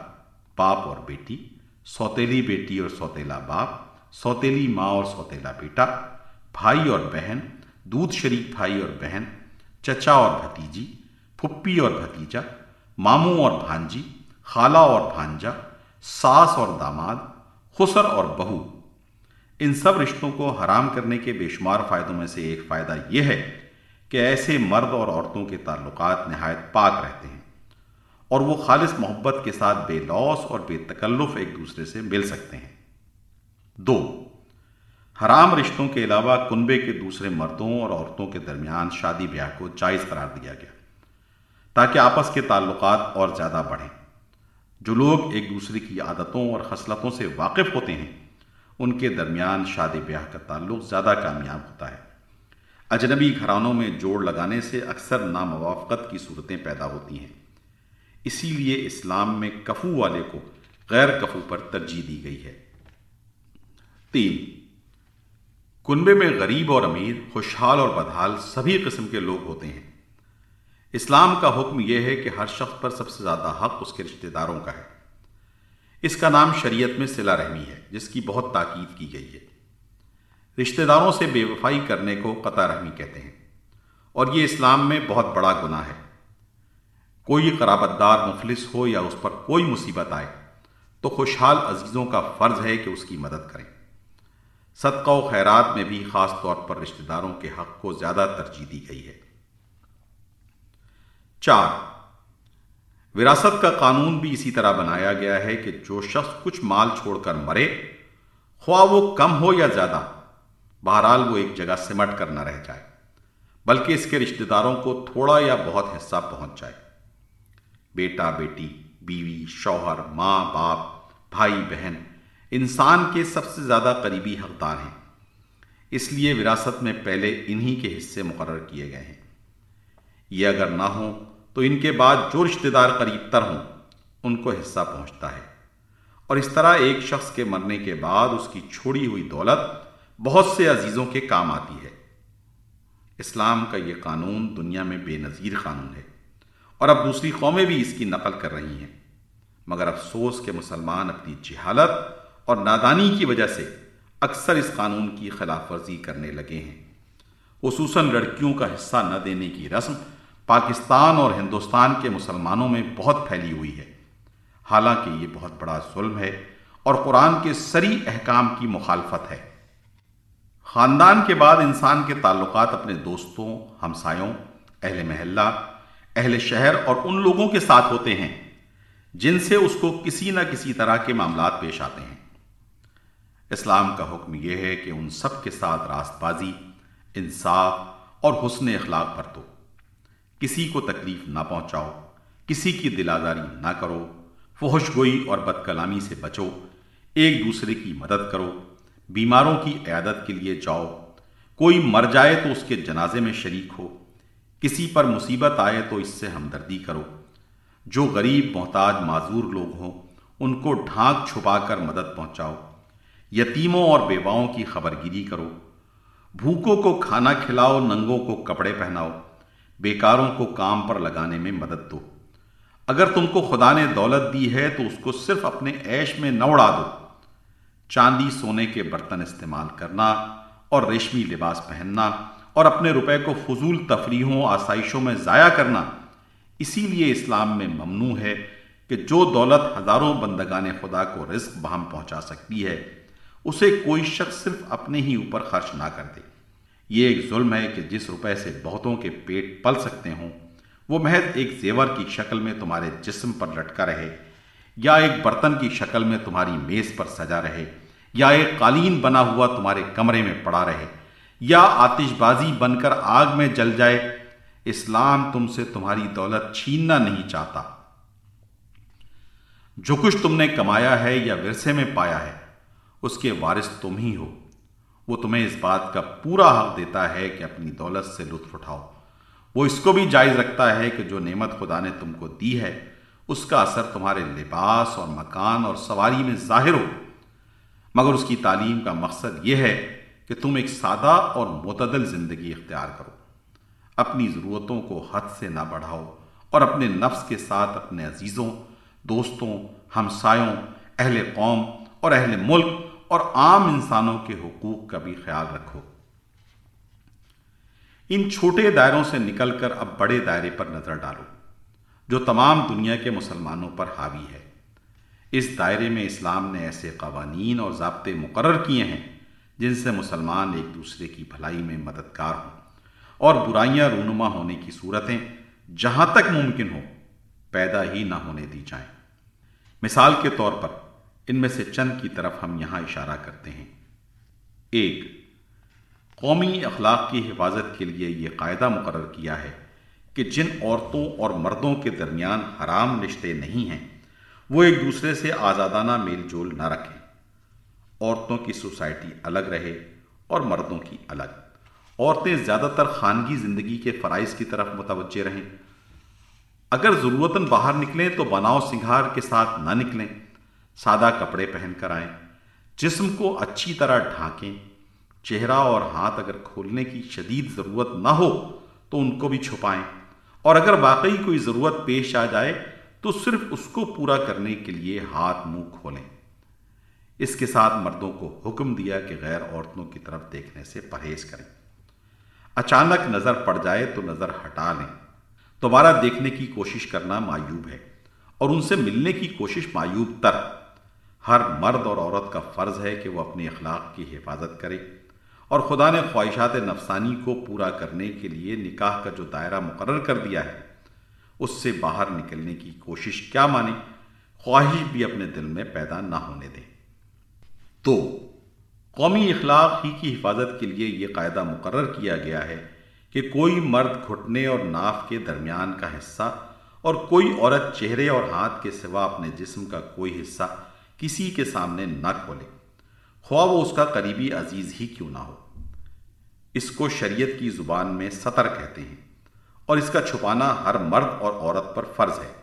باپ اور بیٹی، سوتیلی بیٹی اور سوتیلا باپ، سوتیلی ماں اور سوتیلا بیٹا، بھائی اور بہن، دودھ شریک بھائی اور بہن، چچا اور بھتیجی، پھپھی اور بھتیجا ماموں اور بھانجی، خالہ اور بھانجا، ساس اور داماد، خسر اور بہو۔ ان سب رشتوں کو حرام کرنے کے بے شمار فائدوں میں سے ایک فائدہ یہ ہے کہ ایسے مرد اور عورتوں کے تعلقات نہایت پاک رہتے ہیں اور وہ خالص محبت کے ساتھ بے لوس اور بے تکلف ایک دوسرے سے مل سکتے ہیں۔ دو، حرام رشتوں کے علاوہ کنبے کے دوسرے مردوں اور عورتوں کے درمیان شادی بیاہ کو جائز قرار دیا گیا۔ تاکہ آپس کے تعلقات اور زیادہ بڑھیں۔ جو لوگ ایک دوسرے کی عادتوں اور خصلتوں سے واقف ہوتے ہیں، ان کے درمیان شادی بیاہ کا تعلق زیادہ کامیاب ہوتا ہے۔ اجنبی گھرانوں میں جوڑ لگانے سے اکثر ناموافقت کی صورتیں پیدا ہوتی ہیں۔ اسی لیے اسلام میں کفو والے کو غیر کفو پر ترجیح دی گئی ہے۔ تین، کنبے میں غریب اور امیر، خوشحال اور بدحال سبھی قسم کے لوگ ہوتے ہیں۔ اسلام کا حکم یہ ہے کہ ہر شخص پر سب سے زیادہ حق اس کے رشتہ داروں کا ہے۔ اس کا نام شریعت میں صلہ رحمی ہے، جس کی بہت تاکید کی گئی ہے۔ رشتہ داروں سے بے وفائی کرنے کو قطع رحمی کہتے ہیں، اور یہ اسلام میں بہت بڑا گناہ ہے۔ کوئی قرابت دار مفلس ہو یا اس پر کوئی مصیبت آئے، تو خوشحال عزیزوں کا فرض ہے کہ اس کی مدد کریں۔ صدقہ و خیرات میں بھی خاص طور پر رشتہ داروں کے حق کو زیادہ ترجیح دی گئی ہے۔ چار۔ وراثت کا قانون بھی اسی طرح بنایا گیا ہے کہ جو شخص کچھ مال چھوڑ کر مرے، خواہ وہ کم ہو یا زیادہ، بہرحال وہ ایک جگہ سمٹ کر نہ رہ جائے، بلکہ اس کے رشتہ داروں کو تھوڑا یا بہت حصہ پہنچ جائے۔ بیٹا، بیٹی، بیوی، شوہر، ماں، باپ، بھائی، بہن، انسان کے سب سے زیادہ قریبی حقدار ہیں۔ اس لیے وراثت میں پہلے انہی کے حصے مقرر کیے گئے ہیں۔ یہ اگر نہ ہوں تو ان کے بعد جو رشتہ دار قریب تر ہوں، ان کو حصہ پہنچتا ہے۔ اور اس طرح ایک شخص کے مرنے کے بعد اس کی چھوڑی ہوئی دولت بہت سے عزیزوں کے کام آتی ہے۔ اسلام کا یہ قانون دنیا میں بے نظیر قانون ہے اور اب دوسری قومیں بھی اس کی نقل کر رہی ہیں۔ مگر افسوس کے مسلمان اپنی جہالت اور نادانی کی وجہ سے اکثر اس قانون کی خلاف ورزی کرنے لگے ہیں۔ خصوصاً لڑکیوں کا حصہ نہ دینے کی رسم پاکستان اور ہندوستان کے مسلمانوں میں بہت پھیلی ہوئی ہے۔ حالانکہ یہ بہت بڑا ظلم ہے اور قرآن کے سری احکام کی مخالفت ہے۔ خاندان کے بعد انسان کے تعلقات اپنے دوستوں، ہمسایوں، اہل محلہ، اہل شہر اور ان لوگوں کے ساتھ ہوتے ہیں، جن سے اس کو کسی نہ کسی طرح کے معاملات پیش آتے ہیں۔ اسلام کا حکم یہ ہے کہ ان سب کے ساتھ راست بازی انصاف اور حسن اخلاق برتو۔ کسی کو تکلیف نہ پہنچاؤ، کسی کی دلاداری نہ کرو فحش گوئی اور بد کلامی سے بچو، ایک دوسرے کی مدد کرو، بیماروں کی عیادت کے لیے جاؤ، کوئی مر جائے تو اس کے جنازے میں شریک ہو، کسی پر مصیبت آئے تو اس سے ہمدردی کرو۔ جو غریب، محتاج، معذور لوگ ہوں، ان کو ڈھانک چھپا کر مدد پہنچاؤ، یتیموں اور بیواؤں کی خبر گیری کرو۔ بھوکوں کو کھانا کھلاؤ، ننگوں کو کپڑے پہناؤ بیکاروں کو کام پر لگانے میں مدد دو۔ اگر تم کو خدا نے دولت دی ہے تو اس کو صرف اپنے عیش میں نہ اڑا دو۔ چاندی سونے کے برتن استعمال کرنا اور ریشمی لباس پہننا اور اپنے روپے کو فضول تفریحوں، آسائشوں میں ضائع کرنا، اسی لیے اسلام میں ممنوع ہے کہ جو دولت ہزاروں بندگان خدا کو رزق بہم پہنچا سکتی ہے، اسے کوئی شخص صرف اپنے ہی اوپر خرچ نہ کر دے۔ یہ ایک ظلم ہے کہ جس روپے سے بہتوں کے پیٹ پل سکتے ہوں، وہ محض ایک زیور کی شکل میں تمہارے جسم پر لٹکا رہے، یا ایک برتن کی شکل میں تمہاری میز پر سجا رہے، یا ایک قالین بنا ہوا تمہارے کمرے میں پڑا رہے، یا آتش بازی بن کر آگ میں جل جائے، اسلام تم سے تمہاری دولت چھیننا نہیں چاہتا۔ جو کچھ تم نے کمایا ہے یا ورثے میں پایا ہے، اس کے وارث تم ہی ہو۔ وہ تمہیں اس بات کا پورا حق دیتا ہے کہ اپنی دولت سے لطف اٹھاؤ۔ وہ اس کو بھی جائز رکھتا ہے کہ جو نعمت خدا نے تم کو دی ہے، اس کا اثر تمہارے لباس اور مکان اور سواری میں ظاہر ہو۔ مگر اس کی تعلیم کا مقصد یہ ہے کہ تم ایک سادہ اور متدل زندگی اختیار کرو۔ اپنی ضرورتوں کو حد سے نہ بڑھاؤ اور اپنے نفس کے ساتھ اپنے عزیزوں، دوستوں، ہمسایوں، اہل قوم اور اہل ملک اور عام انسانوں کے حقوق کا بھی خیال رکھو۔ ان چھوٹے دائروں سے نکل کر اب بڑے دائرے پر نظر ڈالو، جو تمام دنیا کے مسلمانوں پر حاوی ہے۔ اس دائرے میں اسلام نے ایسے قوانین اور ضابطے مقرر کیے ہیں جن سے مسلمان ایک دوسرے کی بھلائی میں مددگار ہوں اور برائیاں رونما ہونے کی صورتیں جہاں تک ممکن ہو پیدا ہی نہ ہونے دی جائیں۔ مثال کے طور پر ان میں سے چند کی طرف ہم یہاں اشارہ کرتے ہیں۔ ایک، قومی اخلاق کی حفاظت کے لیے یہ قاعدہ مقرر کیا ہے کہ جن عورتوں اور مردوں کے درمیان حرام رشتے نہیں ہیں، وہ ایک دوسرے سے آزادانہ میل جول نہ رکھیں۔ عورتوں کی سوسائٹی الگ رہے اور مردوں کی الگ۔ عورتیں زیادہ تر خانگی زندگی کے فرائض کی طرف متوجہ رہیں۔ اگر ضرورتاً باہر نکلیں تو بناؤ سنگھار کے ساتھ نہ نکلیں۔ سادہ کپڑے پہن کر آئیں، جسم کو اچھی طرح ڈھانکیں۔ چہرہ اور ہاتھ اگر کھولنے کی شدید ضرورت نہ ہو تو ان کو بھی چھپائیں۔ اور اگر واقعی کوئی ضرورت پیش آ جائے تو صرف اس کو پورا کرنے کے لیے ہاتھ منہ کھولیں۔ اس کے ساتھ مردوں کو حکم دیا کہ غیر عورتوں کی طرف دیکھنے سے پرہیز کریں۔ اچانک نظر پڑ جائے تو نظر ہٹا لیں۔ دوبارہ دیکھنے کی کوشش کرنا معیوب ہے اور ان سے ملنے کی کوشش معیوب تر۔ ہر مرد اور عورت کا فرض ہے کہ وہ اپنی اخلاق کی حفاظت کرے اور خدا نے خواہشات نفسانی کو پورا کرنے کے لیے نکاح کا جو دائرہ مقرر کر دیا ہے، اس سے باہر نکلنے کی کوشش کیا مانے؟ خواہش بھی اپنے دل میں پیدا نہ ہونے دیں تو قومی اخلاق ہی کی حفاظت کے لیے یہ قاعدہ مقرر کیا گیا ہے کہ کوئی مرد گھٹنے اور ناف کے درمیان کا حصہ اور کوئی عورت چہرے اور ہاتھ کے سوا اپنے جسم کا کوئی حصہ کسی کے سامنے نہ کھولے۔ خواہ وہ اس کا قریبی عزیز ہی کیوں نہ ہو۔ اس کو شریعت کی زبان میں سطر کہتے ہیں اور اس کا چھپانا ہر مرد اور عورت پر فرض ہے۔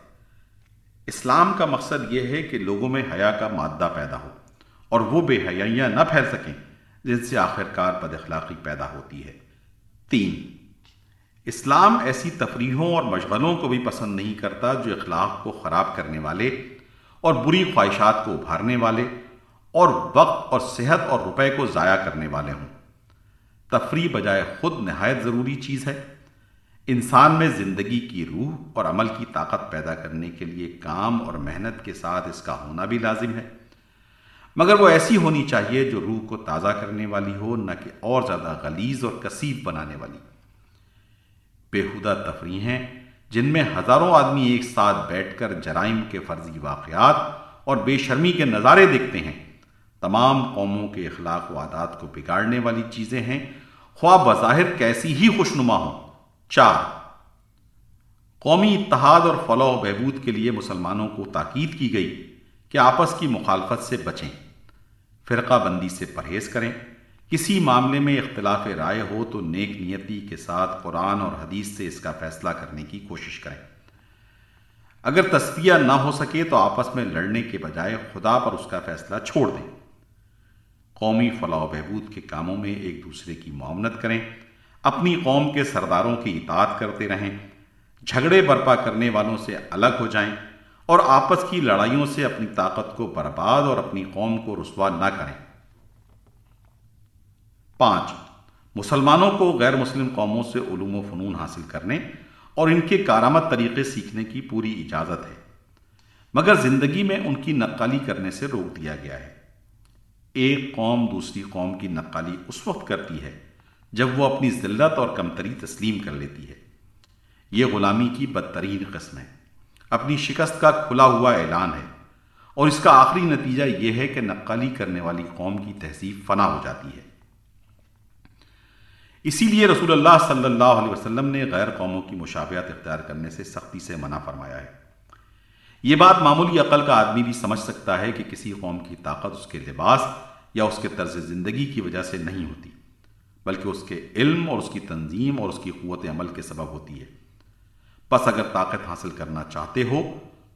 اسلام کا مقصد یہ ہے کہ لوگوں میں حیا کا مادہ پیدا ہو اور وہ بے حیاں نہ پھیل سکیں، جن سے آخر کار بد اخلاقی پیدا ہوتی ہے۔ تین، اسلام ایسی تفریحوں اور مشغلوں کو بھی پسند نہیں کرتا جو اخلاق کو خراب کرنے والے اور بری خواہشات کو ابھارنے والے اور وقت اور صحت اور روپے کو ضائع کرنے والے ہوں۔ تفریح بجائے خود نہایت ضروری چیز ہے۔ انسان میں زندگی کی روح اور عمل کی طاقت پیدا کرنے کے لیے کام اور محنت کے ساتھ اس کا ہونا بھی لازم ہے۔ مگر وہ ایسی ہونی چاہیے جو روح کو تازہ کرنے والی ہو، نہ کہ اور زیادہ غلیظ اور کثیف بنانے والی۔ بےحدہ تفریحیں جن میں ہزاروں آدمی ایک ساتھ بیٹھ کر جرائم کے فرضی واقعات اور بے شرمی کے نظارے دیکھتے ہیں۔ تمام قوموں کے اخلاق و عادات کو بگاڑنے والی چیزیں ہیں۔ خواہ بظاہر کیسی ہی خوشنما ہوں۔ چار، قومی اتحاد اور فلاح و بہبود کے لیے مسلمانوں کو تاکید کی گئی کہ آپس کی مخالفت سے بچیں۔ فرقہ بندی سے پرہیز کریں۔ کسی معاملے میں اختلاف رائے ہو تو نیک نیتی کے ساتھ قرآن اور حدیث سے اس کا فیصلہ کرنے کی کوشش کریں۔ اگر تصفیہ نہ ہو سکے تو آپس میں لڑنے کے بجائے خدا پر اس کا فیصلہ چھوڑ دیں۔ قومی فلاح و بہبود کے کاموں میں ایک دوسرے کی معاونت کریں۔ اپنی قوم کے سرداروں کی اطاعت کرتے رہیں۔ جھگڑے برپا کرنے والوں سے الگ ہو جائیں اور آپس کی لڑائیوں سے اپنی طاقت کو برباد اور اپنی قوم کو رسوا نہ کریں۔ پانچ، مسلمانوں کو غیر مسلم قوموں سے علوم و فنون حاصل کرنے اور ان کے کارآمد طریقے سیکھنے کی پوری اجازت ہے۔ مگر زندگی میں ان کی نقالی کرنے سے روک دیا گیا ہے۔ ایک قوم دوسری قوم کی نقالی اس وقت کرتی ہے جب وہ اپنی ذلت اور کمتری تسلیم کر لیتی ہے۔ یہ غلامی کی بدترین قسم ہے۔ اپنی شکست کا کھلا ہوا اعلان ہے۔ اور اس کا آخری نتیجہ یہ ہے کہ نقالی کرنے والی قوم کی تہذیب فنا ہو جاتی ہے۔ اسی لیے رسول اللہ صلی اللہ علیہ وسلم نے غیر قوموں کی مشابہت اختیار کرنے سے سختی سے منع فرمایا ہے۔ یہ بات معمولی عقل کا آدمی بھی سمجھ سکتا ہے کہ کسی قوم کی طاقت اس کے لباس یا اس کے طرز زندگی کی وجہ سے نہیں ہوتی، بلکہ اس کے علم اور اس کی تنظیم اور اس کی قوت عمل کے سبب ہوتی ہے۔ پس اگر طاقت حاصل کرنا چاہتے ہو،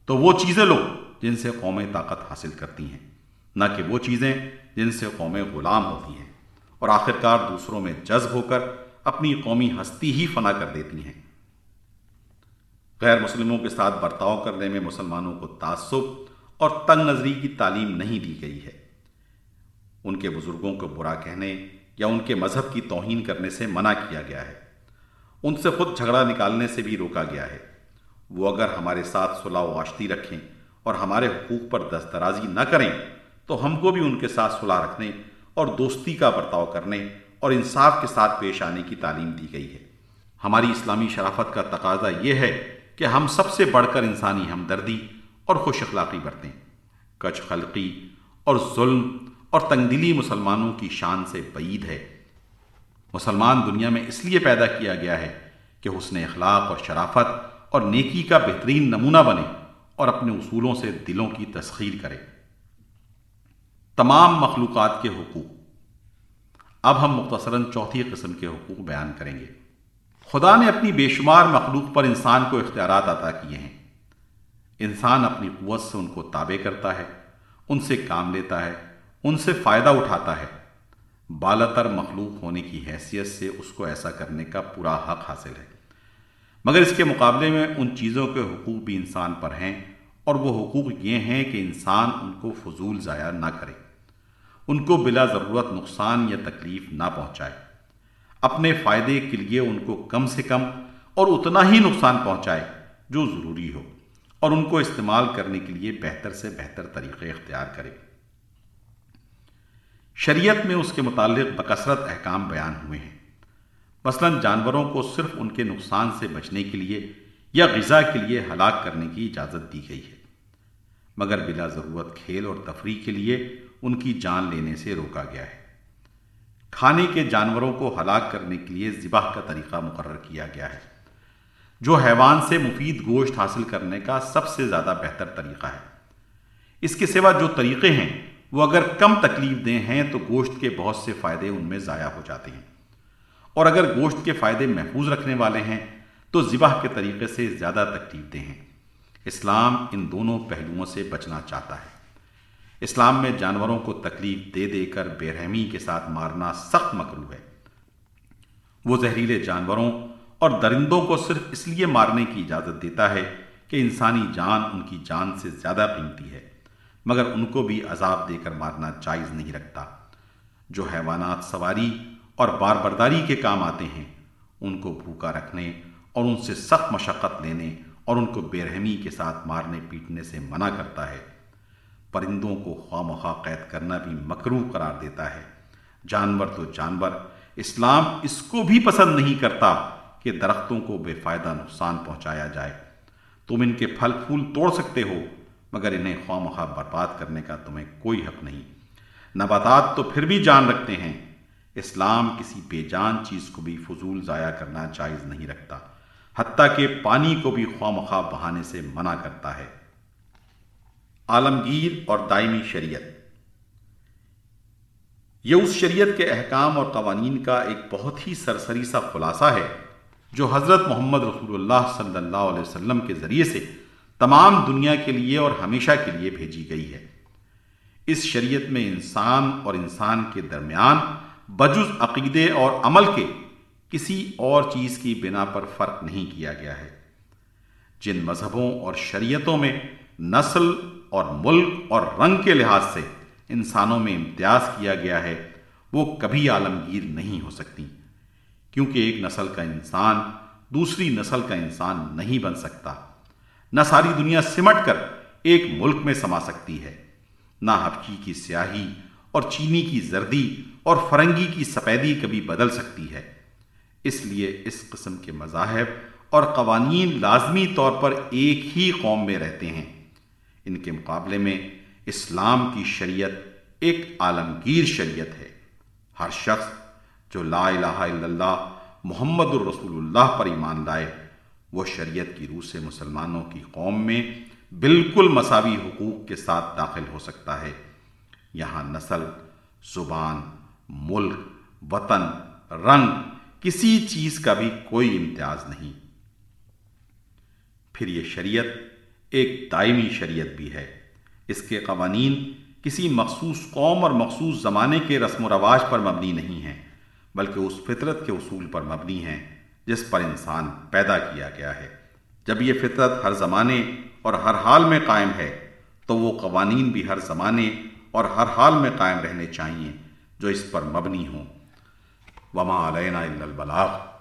تو وہ چیزیں لو جن سے قومیں طاقت حاصل کرتی ہیں، نہ کہ وہ چیزیں جن سے قومیں غلام ہوتی ہیں۔ اور آخرکار دوسروں میں جذب ہو کر اپنی قومی ہستی ہی فنا کر دیتی ہیں۔ غیر مسلموں کے ساتھ برتاؤ کرنے میں مسلمانوں کو تعصب اور تنگ نظری کی تعلیم نہیں دی گئی ہے۔ ان کے بزرگوں کو برا کہنے یا ان کے مذہب کی توہین کرنے سے منع کیا گیا ہے۔ ان سے خود جھگڑا نکالنے سے بھی روکا گیا ہے۔ وہ اگر ہمارے ساتھ صلاح و آشتی رکھیں اور ہمارے حقوق پر دسترازی نہ کریں تو ہم کو بھی ان کے ساتھ صلاح رکھنے اور دوستی کا برتاؤ کرنے اور انصاف کے ساتھ پیش آنے کی تعلیم دی گئی ہے۔ ہماری اسلامی شرافت کا تقاضا یہ ہے کہ ہم سب سے بڑھ کر انسانی ہمدردی اور خوش اخلاقی برتیں۔ کچھ خلقی اور ظلم اور تنگ دلی مسلمانوں کی شان سے بعید ہے۔ مسلمان دنیا میں اس لیے پیدا کیا گیا ہے کہ حسن اخلاق اور شرافت اور نیکی کا بہترین نمونہ بنے اور اپنے اصولوں سے دلوں کی تسخیر کرے۔ تمام مخلوقات کے حقوق۔ اب ہم مختصراً چوتھی قسم کے حقوق بیان کریں گے۔ خدا نے اپنی بے شمار مخلوق پر انسان کو اختیارات عطا کیے ہیں۔ انسان اپنی قوت سے ان کو تابع کرتا ہے، ان سے کام لیتا ہے، ان سے فائدہ اٹھاتا ہے۔ بالتر مخلوق ہونے کی حیثیت سے اس کو ایسا کرنے کا پورا حق حاصل ہے۔ مگر اس کے مقابلے میں ان چیزوں کے حقوق بھی انسان پر ہیں اور وہ حقوق یہ ہیں کہ انسان ان کو فضول ضائع نہ کرے۔ ان کو بلا ضرورت نقصان یا تکلیف نہ پہنچائے۔ اپنے فائدے کے لیے ان کو کم سے کم اور اتنا ہی نقصان پہنچائے جو ضروری ہو اور ان کو استعمال کرنے کے لیے بہتر سے بہتر طریقے اختیار کرے۔ شریعت میں اس کے متعلق بکثرت احکام بیان ہوئے ہیں۔ مثلا جانوروں کو صرف ان کے نقصان سے بچنے کے لیے یا غذا کے لیے ہلاک کرنے کی اجازت دی گئی ہے۔ مگر بلا ضرورت کھیل اور تفریح کے لیے ان کی جان لینے سے روکا گیا ہے۔ کھانے کے جانوروں کو ہلاک کرنے کے لیے ذبح کا طریقہ مقرر کیا گیا ہے۔ جو حیوان سے مفید گوشت حاصل کرنے کا سب سے زیادہ بہتر طریقہ ہے۔ اس کے سوا جو طریقے ہیں، وہ اگر کم تکلیف دیں ہیں تو گوشت کے بہت سے فائدے ان میں ضائع ہو جاتے ہیں۔ اور اگر گوشت کے فائدے محفوظ رکھنے والے ہیں، تو ذبح کے طریقے سے زیادہ تکلیف دہ ہیں۔ اسلام ان دونوں پہلوؤں سے بچنا چاہتا ہے۔ اسلام میں جانوروں کو تکلیف دے دے کر بے رحمی کے ساتھ مارنا سخت مکرو ہے۔ وہ زہریلے جانوروں اور درندوں کو صرف اس لیے مارنے کی اجازت دیتا ہے کہ انسانی جان ان کی جان سے زیادہ قیمتی ہے، مگر ان کو بھی عذاب دے کر مارنا جائز نہیں رکھتا۔ جو حیوانات سواری اور بار برداری کے کام آتے ہیں، ان کو بھوکا رکھنے اور ان سے سخت مشقت لینے اور ان کو بے رحمی کے ساتھ مارنے پیٹنے سے منع کرتا ہے۔ پرندوں کو خواہ مخواہ قید کرنا بھی مکرو قرار دیتا ہے۔ جانور تو جانور، اسلام اس کو بھی پسند نہیں کرتا کہ درختوں کو بے فائدہ نقصان پہنچایا جائے۔ تم ان کے پھل پھول توڑ سکتے ہو، مگر انہیں خواہ مخواہ برباد کرنے کا تمہیں کوئی حق نہیں۔ نباتات تو پھر بھی جان رکھتے ہیں۔ اسلام کسی بے جان چیز کو بھی فضول ضائع کرنا جائز نہیں رکھتا، حتیٰ کہ پانی کو بھی خواہ مخواہ بہانے سے منع کرتا ہے۔ عالمگیر اور دائمی شریعت۔ یہ اس شریعت کے احکام اور قوانین کا ایک بہت ہی سرسری سا خلاصہ ہے، جو حضرت محمد رسول اللہ صلی اللہ علیہ وسلم کے ذریعے سے تمام دنیا کے لیے اور ہمیشہ کے لیے بھیجی گئی ہے۔ اس شریعت میں انسان اور انسان کے درمیان بجز عقیدے اور عمل کے کسی اور چیز کی بنا پر فرق نہیں کیا گیا ہے۔ جن مذہبوں اور شریعتوں میں نسل اور ملک اور رنگ کے لحاظ سے انسانوں میں امتیاز کیا گیا ہے، وہ کبھی عالمگیر نہیں ہو سکتی۔ کیونکہ ایک نسل کا انسان دوسری نسل کا انسان نہیں بن سکتا۔ نہ ساری دنیا سمٹ کر ایک ملک میں سما سکتی ہے۔ نہ ہفکی کی سیاہی اور چینی کی زردی اور فرنگی کی سفیدی کبھی بدل سکتی ہے۔ اس لیے اس قسم کے مذاہب اور قوانین لازمی طور پر ایک ہی قوم میں رہتے ہیں۔ ان کے مقابلے میں اسلام کی شریعت ایک عالمگیر شریعت ہے۔ ہر شخص جو لا الہ الا اللہ، محمد الرسول اللہ پر ایمان لائے، وہ شریعت کی روح سے مسلمانوں کی قوم میں بالکل مساوی حقوق کے ساتھ داخل ہو سکتا ہے۔ یہاں نسل، زبان، ملک، وطن، رنگ، کسی چیز کا بھی کوئی امتیاز نہیں۔ پھر یہ شریعت ایک دائمی شریعت بھی ہے۔ اس کے قوانین کسی مخصوص قوم اور مخصوص زمانے کے رسم و رواج پر مبنی نہیں ہیں، بلکہ اس فطرت کے اصول پر مبنی ہیں، جس پر انسان پیدا کیا گیا ہے۔ جب یہ فطرت ہر زمانے اور ہر حال میں قائم ہے، تو وہ قوانین بھی ہر زمانے اور ہر حال میں قائم رہنے چاہیے جو اس پر مبنی ہوں۔ وما علینا البلاغ۔